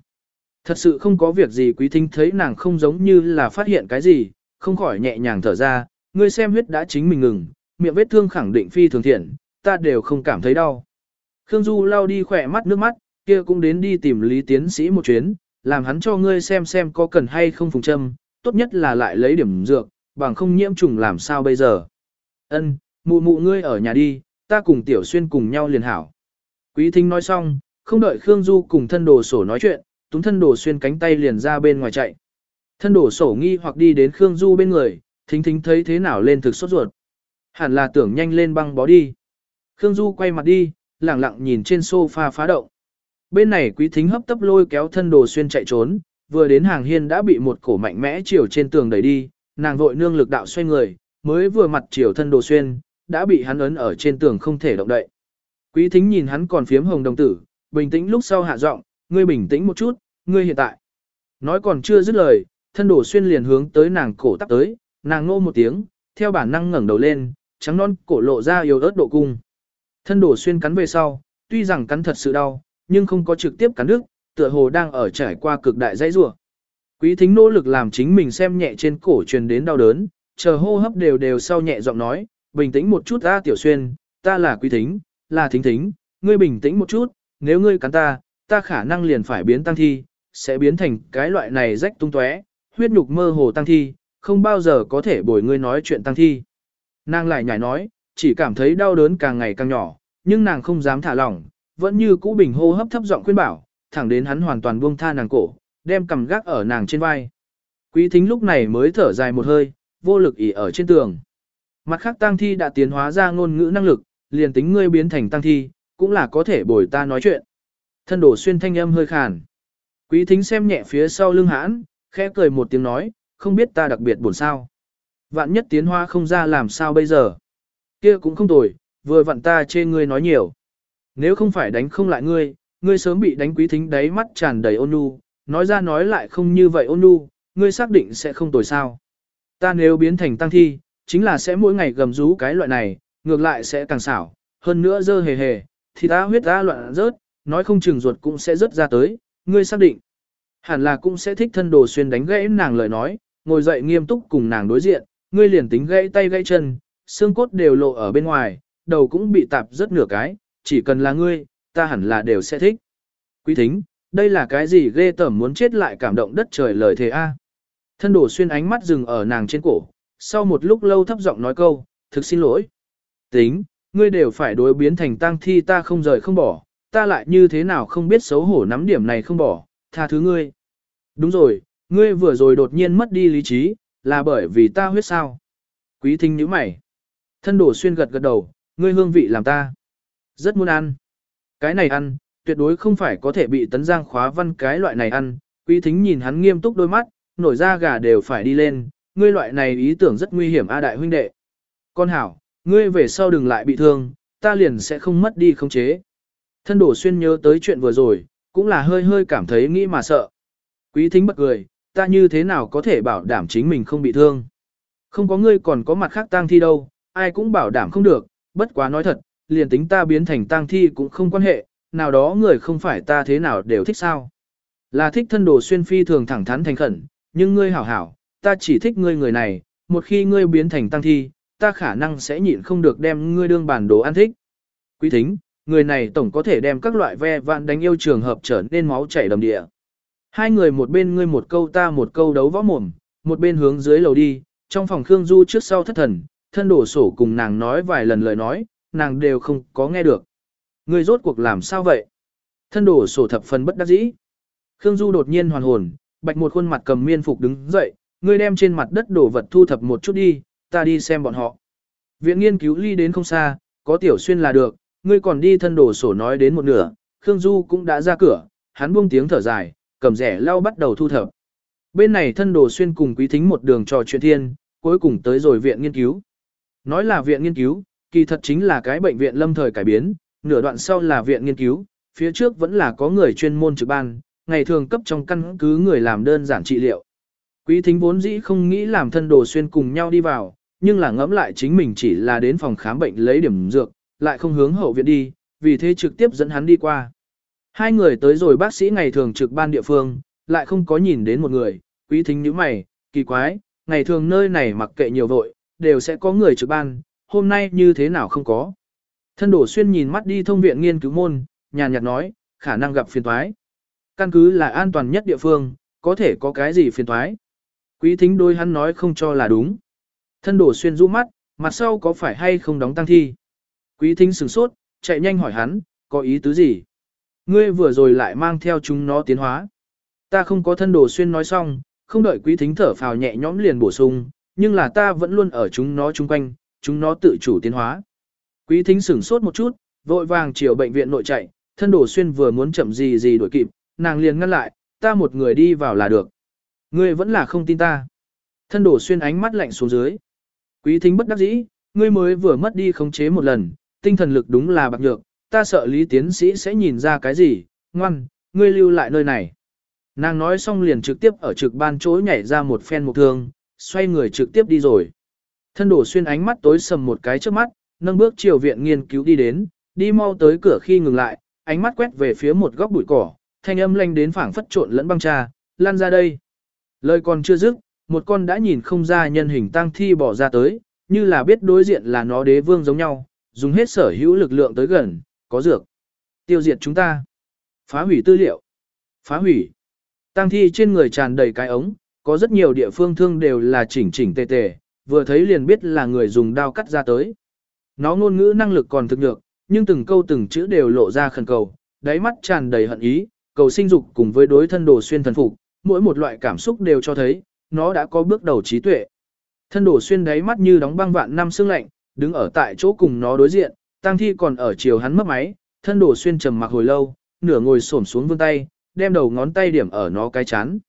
Thật sự không có việc gì quý thính thấy nàng không giống như là phát hiện cái gì, không khỏi nhẹ nhàng thở ra, ngươi xem huyết đã chính mình ngừng, miệng vết thương khẳng định phi thường thiện, ta đều không cảm thấy đau. Khương Du lau đi khỏe mắt nước mắt, kia cũng đến đi tìm lý tiến sĩ một chuyến, làm hắn cho ngươi xem xem có cần hay không phùng châm, tốt nhất là lại lấy điểm dược, bằng không nhiễm trùng làm sao bây giờ. Ân, mụ mụ ngươi ở nhà đi, ta cùng Tiểu Xuyên cùng nhau liền hảo. Quý thính nói xong, không đợi Khương Du cùng thân đồ sổ nói chuyện, túng thân đồ xuyên cánh tay liền ra bên ngoài chạy. Thân đồ sổ nghi hoặc đi đến Khương Du bên người, thính thính thấy thế nào lên thực sốt ruột. Hẳn là tưởng nhanh lên băng bó đi. Khương Du quay mặt đi, lẳng lặng nhìn trên sofa phá động. Bên này quý thính hấp tấp lôi kéo thân đồ xuyên chạy trốn, vừa đến hàng hiên đã bị một cổ mạnh mẽ chiều trên tường đẩy đi, nàng vội nương lực đạo xoay người, mới vừa mặt chiều thân đồ xuyên, đã bị hắn ấn ở trên tường không thể động đậy. Quý thính nhìn hắn còn phiếm hồng đồng tử, bình tĩnh lúc sau hạ giọng, ngươi bình tĩnh một chút, ngươi hiện tại. Nói còn chưa dứt lời, thân đồ xuyên liền hướng tới nàng cổ tắp tới, nàng ngô một tiếng, theo bản năng ngẩng đầu lên, trắng non cổ lộ ra yếu ớt độ cung. Thân đồ xuyên cắn về sau, tuy rằng cắn thật sự đau, nhưng không có trực tiếp cắn đứt, tựa hồ đang ở trải qua cực đại dãy rủa. Quý thính nỗ lực làm chính mình xem nhẹ trên cổ truyền đến đau đớn, chờ hô hấp đều đều sau nhẹ giọng nói, bình tĩnh một chút ta tiểu xuyên, ta là quý thính, là thính thính, ngươi bình tĩnh một chút, nếu ngươi cắn ta, ta khả năng liền phải biến tăng thi, sẽ biến thành cái loại này rách tung tóe, huyết nhục mơ hồ tăng thi, không bao giờ có thể bồi ngươi nói chuyện tăng thi. Nàng lại nhảy nói, chỉ cảm thấy đau đớn càng ngày càng nhỏ, nhưng nàng không dám thả lỏng, vẫn như cũ bình hô hấp thấp giọng khuyên bảo, thẳng đến hắn hoàn toàn buông tha nàng cổ, đem cầm gác ở nàng trên vai. Quý thính lúc này mới thở dài một hơi, vô lực ỉ ở trên tường. Mặt khác tăng thi đã tiến hóa ra ngôn ngữ năng lực, liền tính ngươi biến thành tăng thi, cũng là có thể bồi ta nói chuyện. Thân đổ xuyên thanh âm hơi khàn. Quý thính xem nhẹ phía sau lưng hãn, khẽ cười một tiếng nói, không biết ta đặc biệt buồn sao. Vạn nhất tiến hoa không ra làm sao bây giờ. kia cũng không tồi, vừa vặn ta chê ngươi nói nhiều. Nếu không phải đánh không lại ngươi, ngươi sớm bị đánh quý thính đáy mắt tràn đầy ôn nhu, nói ra nói lại không như vậy ôn nhu, ngươi xác định sẽ không tồi sao. Ta nếu biến thành tăng thi, chính là sẽ mỗi ngày gầm rú cái loại này, ngược lại sẽ càng xảo, hơn nữa dơ hề hề, thì ta huyết ta loạn rớt, nói không chừng ruột cũng sẽ rớt ra tới, ngươi xác định. Hẳn là cũng sẽ thích thân đồ xuyên đánh gãy nàng lời nói, ngồi dậy nghiêm túc cùng nàng đối diện, ngươi liền tính gãy tay gãy chân, xương cốt đều lộ ở bên ngoài, đầu cũng bị tạp rất nửa cái, chỉ cần là ngươi, ta hẳn là đều sẽ thích. Quý thính, đây là cái gì ghê tởm muốn chết lại cảm động đất trời lời thề a. Thân đổ xuyên ánh mắt dừng ở nàng trên cổ, sau một lúc lâu thấp giọng nói câu, thực xin lỗi. Tính, ngươi đều phải đối biến thành tang thi ta không rời không bỏ, ta lại như thế nào không biết xấu hổ nắm điểm này không bỏ, tha thứ ngươi. Đúng rồi, ngươi vừa rồi đột nhiên mất đi lý trí, là bởi vì ta huyết sao. Quý thính nhíu mày. Thân đổ xuyên gật gật đầu, ngươi hương vị làm ta. Rất muốn ăn. Cái này ăn, tuyệt đối không phải có thể bị tấn giang khóa văn cái loại này ăn. Quý thính nhìn hắn nghiêm túc đôi mắt, nổi da gà đều phải đi lên, ngươi loại này ý tưởng rất nguy hiểm a đại huynh đệ. Con hảo, ngươi về sau đừng lại bị thương, ta liền sẽ không mất đi khống chế. Thân đổ xuyên nhớ tới chuyện vừa rồi, cũng là hơi hơi cảm thấy nghĩ mà sợ. Quý thính bật cười, ta như thế nào có thể bảo đảm chính mình không bị thương. Không có ngươi còn có mặt khác tang thi đâu, ai cũng bảo đảm không được, bất quá nói thật, liền tính ta biến thành tang thi cũng không quan hệ, nào đó người không phải ta thế nào đều thích sao. Là thích thân đồ xuyên phi thường thẳng thắn thành khẩn, nhưng ngươi hảo hảo, ta chỉ thích ngươi người này, một khi ngươi biến thành tăng thi, ta khả năng sẽ nhịn không được đem ngươi đương bản đồ ăn thích. Quý thính, người này tổng có thể đem các loại ve vạn đánh yêu trường hợp trở nên máu chảy đầm địa. Hai người một bên ngươi một câu ta một câu đấu võ mồm, một bên hướng dưới lầu đi, trong phòng Khương Du trước sau thất thần, thân đổ sổ cùng nàng nói vài lần lời nói, nàng đều không có nghe được. Ngươi rốt cuộc làm sao vậy? Thân đổ sổ thập phần bất đắc dĩ. Khương Du đột nhiên hoàn hồn, bạch một khuôn mặt cầm miên phục đứng dậy, ngươi đem trên mặt đất đổ vật thu thập một chút đi, ta đi xem bọn họ. Viện nghiên cứu ly đến không xa, có tiểu xuyên là được, ngươi còn đi thân đổ sổ nói đến một nửa, Khương Du cũng đã ra cửa, hắn buông tiếng thở dài, cầm rẻ lau bắt đầu thu thập. Bên này thân đồ xuyên cùng quý thính một đường trò chuyện thiên, cuối cùng tới rồi viện nghiên cứu. Nói là viện nghiên cứu, kỳ thật chính là cái bệnh viện lâm thời cải biến, nửa đoạn sau là viện nghiên cứu, phía trước vẫn là có người chuyên môn trực ban, ngày thường cấp trong căn cứ người làm đơn giản trị liệu. Quý thính vốn dĩ không nghĩ làm thân đồ xuyên cùng nhau đi vào, nhưng là ngẫm lại chính mình chỉ là đến phòng khám bệnh lấy điểm dược, lại không hướng hậu viện đi, vì thế trực tiếp dẫn hắn đi qua. Hai người tới rồi bác sĩ ngày thường trực ban địa phương, lại không có nhìn đến một người, quý thính như mày, kỳ quái, ngày thường nơi này mặc kệ nhiều vội, đều sẽ có người trực ban, hôm nay như thế nào không có. Thân đổ xuyên nhìn mắt đi thông viện nghiên cứu môn, nhàn nhạt nói, khả năng gặp phiền thoái. Căn cứ là an toàn nhất địa phương, có thể có cái gì phiền thoái. Quý thính đôi hắn nói không cho là đúng. Thân đổ xuyên rũ mắt, mặt sau có phải hay không đóng tăng thi. Quý thính sửng sốt, chạy nhanh hỏi hắn, có ý tứ gì? Ngươi vừa rồi lại mang theo chúng nó tiến hóa. Ta không có thân đồ xuyên nói xong, không đợi quý thính thở phào nhẹ nhõm liền bổ sung, nhưng là ta vẫn luôn ở chúng nó chung quanh, chúng nó tự chủ tiến hóa. Quý thính sửng sốt một chút, vội vàng chiều bệnh viện nội chạy, thân đồ xuyên vừa muốn chậm gì gì đuổi kịp, nàng liền ngăn lại, ta một người đi vào là được. Ngươi vẫn là không tin ta. Thân đổ xuyên ánh mắt lạnh xuống dưới. Quý thính bất đắc dĩ, ngươi mới vừa mất đi khống chế một lần, tinh thần lực đúng là bạc nhược, ta sợ lý tiến sĩ sẽ nhìn ra cái gì, ngoan, ngươi lưu lại nơi này. Nàng nói xong liền trực tiếp ở trực ban chối nhảy ra một phen một thương, xoay người trực tiếp đi rồi. Thân đổ xuyên ánh mắt tối sầm một cái trước mắt, nâng bước chiều viện nghiên cứu đi đến, đi mau tới cửa khi ngừng lại, ánh mắt quét về phía một góc bụi cỏ, thanh âm lanh đến phảng phất trộn lẫn băng trà, lan ra đây. Lời còn chưa dứt, một con đã nhìn không ra nhân hình tang thi bỏ ra tới, như là biết đối diện là nó đế vương giống nhau, dùng hết sở hữu lực lượng tới gần, có dược. Tiêu diệt chúng ta. Phá hủy tư liệu. Phá hủy. Tăng thi trên người tràn đầy cái ống, có rất nhiều địa phương thương đều là chỉnh chỉnh tề tề, vừa thấy liền biết là người dùng đao cắt ra tới. Nó ngôn ngữ năng lực còn thực được, nhưng từng câu từng chữ đều lộ ra khẩn cầu, đáy mắt tràn đầy hận ý, cầu sinh dục cùng với đối thân đồ xuyên thần phục, mỗi một loại cảm xúc đều cho thấy, nó đã có bước đầu trí tuệ. Thân đồ xuyên đáy mắt như đóng băng vạn năm sương lạnh, đứng ở tại chỗ cùng nó đối diện, Tang thi còn ở chiều hắn mất máy, thân đồ xuyên trầm mặc hồi lâu, nửa ngồi xổm xuống vươn tay, đem đầu ngón tay điểm ở nó cái chán.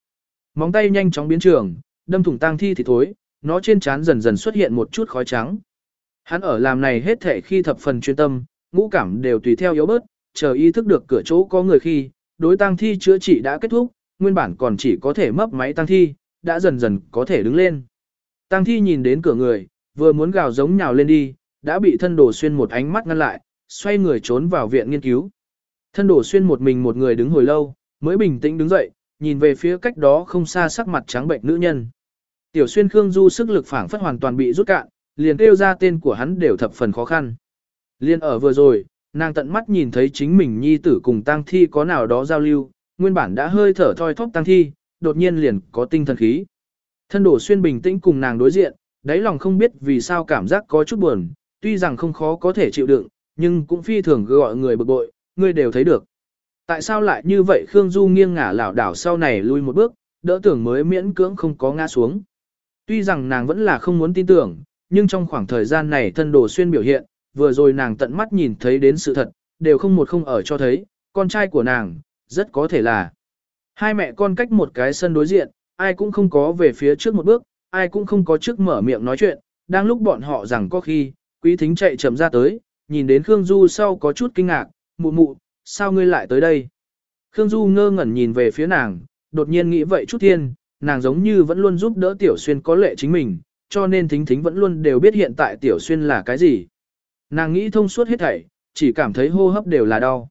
Móng tay nhanh chóng biến trường, đâm thủng tang thi thì thối, nó trên chán dần dần xuất hiện một chút khói trắng. Hắn ở làm này hết thể khi thập phần chuyên tâm, ngũ cảm đều tùy theo yếu bớt, chờ ý thức được cửa chỗ có người khi, đối tang thi chữa trị đã kết thúc, nguyên bản còn chỉ có thể mấp máy tang thi, đã dần dần có thể đứng lên. Tang thi nhìn đến cửa người, vừa muốn gào giống nhào lên đi, đã bị thân đồ xuyên một ánh mắt ngăn lại, xoay người trốn vào viện nghiên cứu. Thân đổ xuyên một mình một người đứng hồi lâu, mới bình tĩnh đứng dậy, nhìn về phía cách đó không xa sắc mặt trắng bệnh nữ nhân. Tiểu xuyên Khương Du sức lực phản phất hoàn toàn bị rút cạn, liền kêu ra tên của hắn đều thập phần khó khăn. Liên ở vừa rồi, nàng tận mắt nhìn thấy chính mình nhi tử cùng tang thi có nào đó giao lưu, nguyên bản đã hơi thở thoi thóp tang thi, đột nhiên liền có tinh thần khí. Thân đổ xuyên bình tĩnh cùng nàng đối diện, đáy lòng không biết vì sao cảm giác có chút buồn, tuy rằng không khó có thể chịu đựng, nhưng cũng phi thường gọi người bực bội, người đều thấy được. Tại sao lại như vậy Khương Du nghiêng ngả lảo đảo sau này lui một bước, đỡ tưởng mới miễn cưỡng không có ngã xuống. Tuy rằng nàng vẫn là không muốn tin tưởng, nhưng trong khoảng thời gian này thân đồ xuyên biểu hiện, vừa rồi nàng tận mắt nhìn thấy đến sự thật, đều không một không ở cho thấy, con trai của nàng, rất có thể là hai mẹ con cách một cái sân đối diện, ai cũng không có về phía trước một bước, ai cũng không có trước mở miệng nói chuyện, đang lúc bọn họ rằng có khi, quý thính chạy chậm ra tới, nhìn đến Khương Du sau có chút kinh ngạc, mụ mụ, sao ngươi lại tới đây? Khương Du ngơ ngẩn nhìn về phía nàng, đột nhiên nghĩ vậy chút thiên, nàng giống như vẫn luôn giúp đỡ Tiểu Xuyên có lệ chính mình, cho nên thính thính vẫn luôn đều biết hiện tại Tiểu Xuyên là cái gì. Nàng nghĩ thông suốt hết thảy, chỉ cảm thấy hô hấp đều là đau.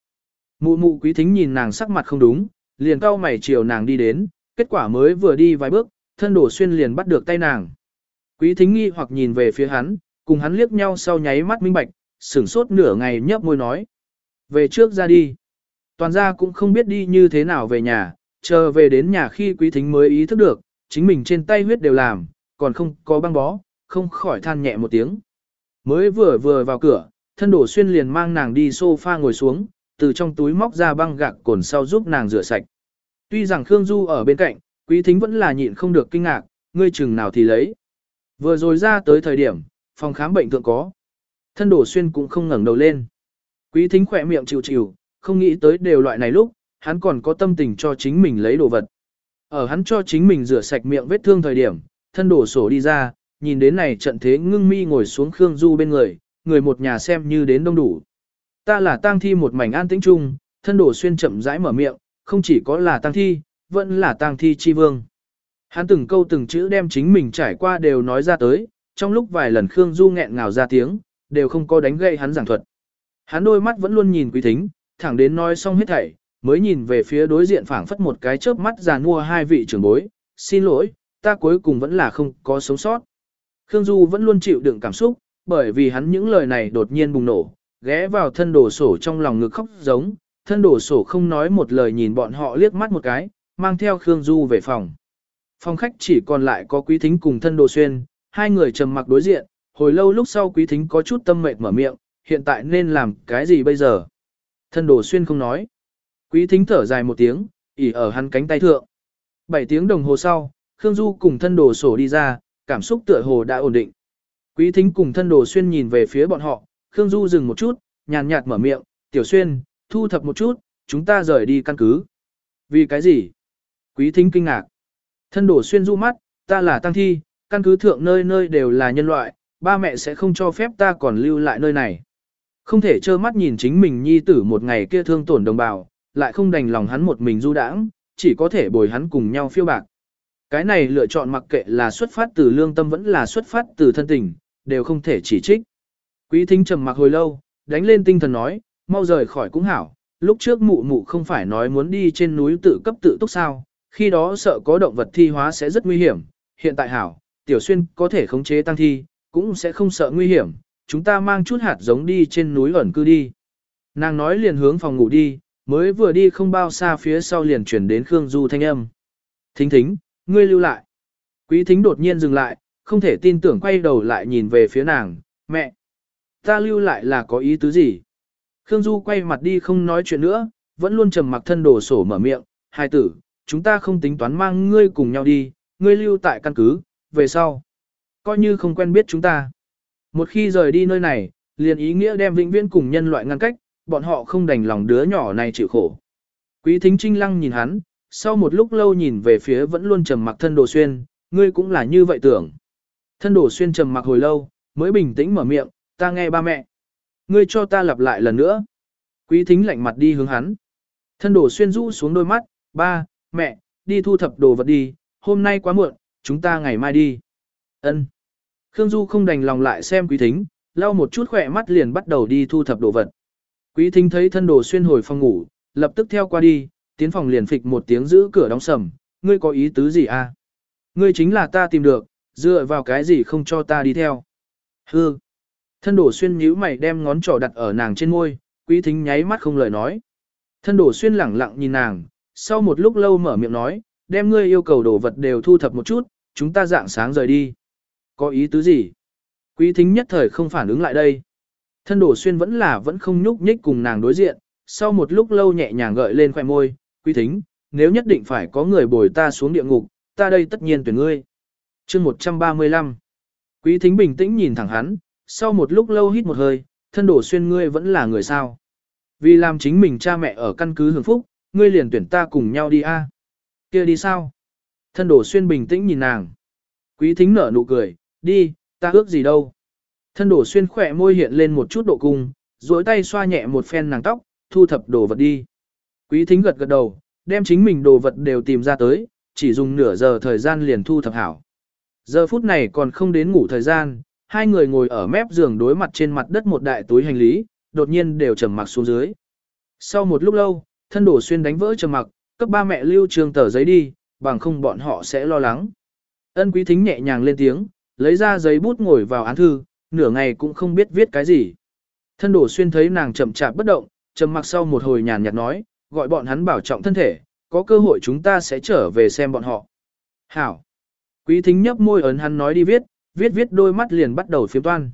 Mụ mụ quý thính nhìn nàng sắc mặt không đúng, liền cau mày chiều nàng đi đến, kết quả mới vừa đi vài bước, thân đổ xuyên liền bắt được tay nàng. Quý thính nghi hoặc nhìn về phía hắn, cùng hắn liếc nhau sau nháy mắt minh bạch, sửng sốt nửa ngày nhấp môi nói. Về trước ra đi. Toàn gia cũng không biết đi như thế nào về nhà, chờ về đến nhà khi quý thính mới ý thức được, chính mình trên tay huyết đều làm, còn không có băng bó, không khỏi than nhẹ một tiếng. Mới vừa vừa vào cửa, thân đổ xuyên liền mang nàng đi sofa ngồi xuống, từ trong túi móc ra băng gạc cồn sau giúp nàng rửa sạch. Tuy rằng Khương Du ở bên cạnh, quý thính vẫn là nhịn không được kinh ngạc, ngươi chừng nào thì lấy. Vừa rồi ra tới thời điểm, phòng khám bệnh thượng có. Thân đổ xuyên cũng không ngẩng đầu lên. Quý thính khỏe miệng chịu chịu, không nghĩ tới đều loại này lúc, hắn còn có tâm tình cho chính mình lấy đồ vật. Ở hắn cho chính mình rửa sạch miệng vết thương thời điểm, thân đổ sổ đi ra, nhìn đến này trận thế ngưng mi ngồi xuống Khương Du bên người, người một nhà xem như đến đông đủ. Ta là tang thi một mảnh an tĩnh chung, thân đổ xuyên chậm rãi mở miệng, không chỉ có là tang thi, vẫn là tang thi chi vương. Hắn từng câu từng chữ đem chính mình trải qua đều nói ra tới, trong lúc vài lần Khương Du nghẹn ngào ra tiếng, đều không có đánh gậy hắn giảng thuật. Hắn đôi mắt vẫn luôn nhìn quý thính, thẳng đến nói xong hết thảy, mới nhìn về phía đối diện phảng phất một cái chớp mắt già mua hai vị trưởng bối, xin lỗi, ta cuối cùng vẫn là không có sống sót. Khương Du vẫn luôn chịu đựng cảm xúc, bởi vì hắn những lời này đột nhiên bùng nổ, ghé vào thân đồ sổ trong lòng ngực khóc giống, thân đồ sổ không nói một lời nhìn bọn họ liếc mắt một cái, mang theo Khương Du về phòng. Phòng khách chỉ còn lại có quý thính cùng thân đồ xuyên, hai người trầm mặc đối diện, hồi lâu lúc sau quý thính có chút tâm mệt mở miệng, hiện tại nên làm cái gì bây giờ? Thân đồ xuyên không nói. Quý thính thở dài một tiếng, ỉ ở hắn cánh tay thượng. Bảy tiếng đồng hồ sau, Khương Du cùng thân đồ sổ đi ra, cảm xúc tựa hồ đã ổn định. Quý thính cùng thân đồ xuyên nhìn về phía bọn họ, Khương Du dừng một chút, nhàn nhạt mở miệng, tiểu xuyên, thu thập một chút, chúng ta rời đi căn cứ. Vì cái gì? Quý thính kinh ngạc. Thân đồ xuyên du mắt, ta là tăng thi, căn cứ thượng nơi nơi đều là nhân loại, ba mẹ sẽ không cho phép ta còn lưu lại nơi này. Không thể trơ mắt nhìn chính mình nhi tử một ngày kia thương tổn đồng bào, lại không đành lòng hắn một mình du đãng, chỉ có thể bồi hắn cùng nhau phiêu bạc. Cái này lựa chọn mặc kệ là xuất phát từ lương tâm vẫn là xuất phát từ thân tình, đều không thể chỉ trích. Quý thính trầm mặc hồi lâu, đánh lên tinh thần nói, mau rời khỏi cũng hảo, lúc trước mụ mụ không phải nói muốn đi trên núi tự cấp tự túc sao, khi đó sợ có động vật thi hóa sẽ rất nguy hiểm, hiện tại hảo, tiểu xuyên có thể khống chế tăng thi, cũng sẽ không sợ nguy hiểm, chúng ta mang chút hạt giống đi trên núi ẩn cư đi. Nàng nói liền hướng phòng ngủ đi, mới vừa đi không bao xa phía sau liền chuyển đến Khương Du thanh âm. Thính thính, ngươi lưu lại. Quý thính đột nhiên dừng lại, không thể tin tưởng quay đầu lại nhìn về phía nàng, mẹ. Ta lưu lại là có ý tứ gì? Khương Du quay mặt đi không nói chuyện nữa, vẫn luôn trầm mặc thân đồ sổ mở miệng, hai tử, chúng ta không tính toán mang ngươi cùng nhau đi, ngươi lưu tại căn cứ, về sau. Coi như không quen biết chúng ta. Một khi rời đi nơi này, liền ý nghĩa đem vĩnh viễn cùng nhân loại ngăn cách, bọn họ không đành lòng đứa nhỏ này chịu khổ. Quý thính trinh lăng nhìn hắn, sau một lúc lâu nhìn về phía vẫn luôn trầm mặc thân đồ xuyên, ngươi cũng là như vậy tưởng. Thân đồ xuyên trầm mặc hồi lâu, mới bình tĩnh mở miệng, ta nghe ba mẹ. Ngươi cho ta lặp lại lần nữa. Quý thính lạnh mặt đi hướng hắn. Thân đồ xuyên rũ xuống đôi mắt, ba, mẹ, đi thu thập đồ vật đi, hôm nay quá muộn, chúng ta ngày mai đi. Ân. Khương Du không đành lòng lại xem quý thính, lau một chút khỏe mắt liền bắt đầu đi thu thập đồ vật. Quý thính thấy thân đồ xuyên hồi phòng ngủ, lập tức theo qua đi, tiến phòng liền phịch một tiếng giữ cửa đóng sầm, ngươi có ý tứ gì à? Ngươi chính là ta tìm được, dựa vào cái gì không cho ta đi theo. Hư. Thân đổ xuyên nhíu mày đem ngón trỏ đặt ở nàng trên môi, quý thính nháy mắt không lời nói. Thân đổ xuyên lẳng lặng nhìn nàng, sau một lúc lâu mở miệng nói, đem ngươi yêu cầu đồ vật đều thu thập một chút, chúng ta dạng sáng rời đi. Có ý tứ gì? Quý thính nhất thời không phản ứng lại đây. Thân đổ xuyên vẫn là vẫn không nhúc nhích cùng nàng đối diện, sau một lúc lâu nhẹ nhàng gợi lên khoẻ môi, quý thính, nếu nhất định phải có người bồi ta xuống địa ngục, ta đây tất nhiên tuyển ngươi. chương 135 Quý thính bình tĩnh nhìn thẳng hắn, sau một lúc lâu hít một hơi, thân đổ xuyên ngươi vẫn là người sao. Vì làm chính mình cha mẹ ở căn cứ hưởng phúc, ngươi liền tuyển ta cùng nhau đi a kia đi sao? Thân đổ xuyên bình tĩnh nhìn nàng. Quý thính nở nụ cười, đi, ta ước gì đâu. Thân đổ xuyên khỏe môi hiện lên một chút độ cung, duỗi tay xoa nhẹ một phen nàng tóc, thu thập đồ vật đi. Quý thính gật gật đầu, đem chính mình đồ vật đều tìm ra tới, chỉ dùng nửa giờ thời gian liền thu thập hảo. Giờ phút này còn không đến ngủ thời gian, hai người ngồi ở mép giường đối mặt trên mặt đất một đại túi hành lý, đột nhiên đều trầm mặc xuống dưới. Sau một lúc lâu, thân đổ xuyên đánh vỡ trầm mặc, cấp ba mẹ lưu trường tờ giấy đi, bằng không bọn họ sẽ lo lắng. Ân quý thính nhẹ nhàng lên tiếng, lấy ra giấy bút ngồi vào án thư, nửa ngày cũng không biết viết cái gì. Thân đổ xuyên thấy nàng chậm chạp bất động, trầm mặc sau một hồi nhàn nhạt nói, gọi bọn hắn bảo trọng thân thể, có cơ hội chúng ta sẽ trở về xem bọn họ. Hảo. Quý thính nhấp môi ấn hắn nói đi viết, viết viết đôi mắt liền bắt đầu phiếm toan.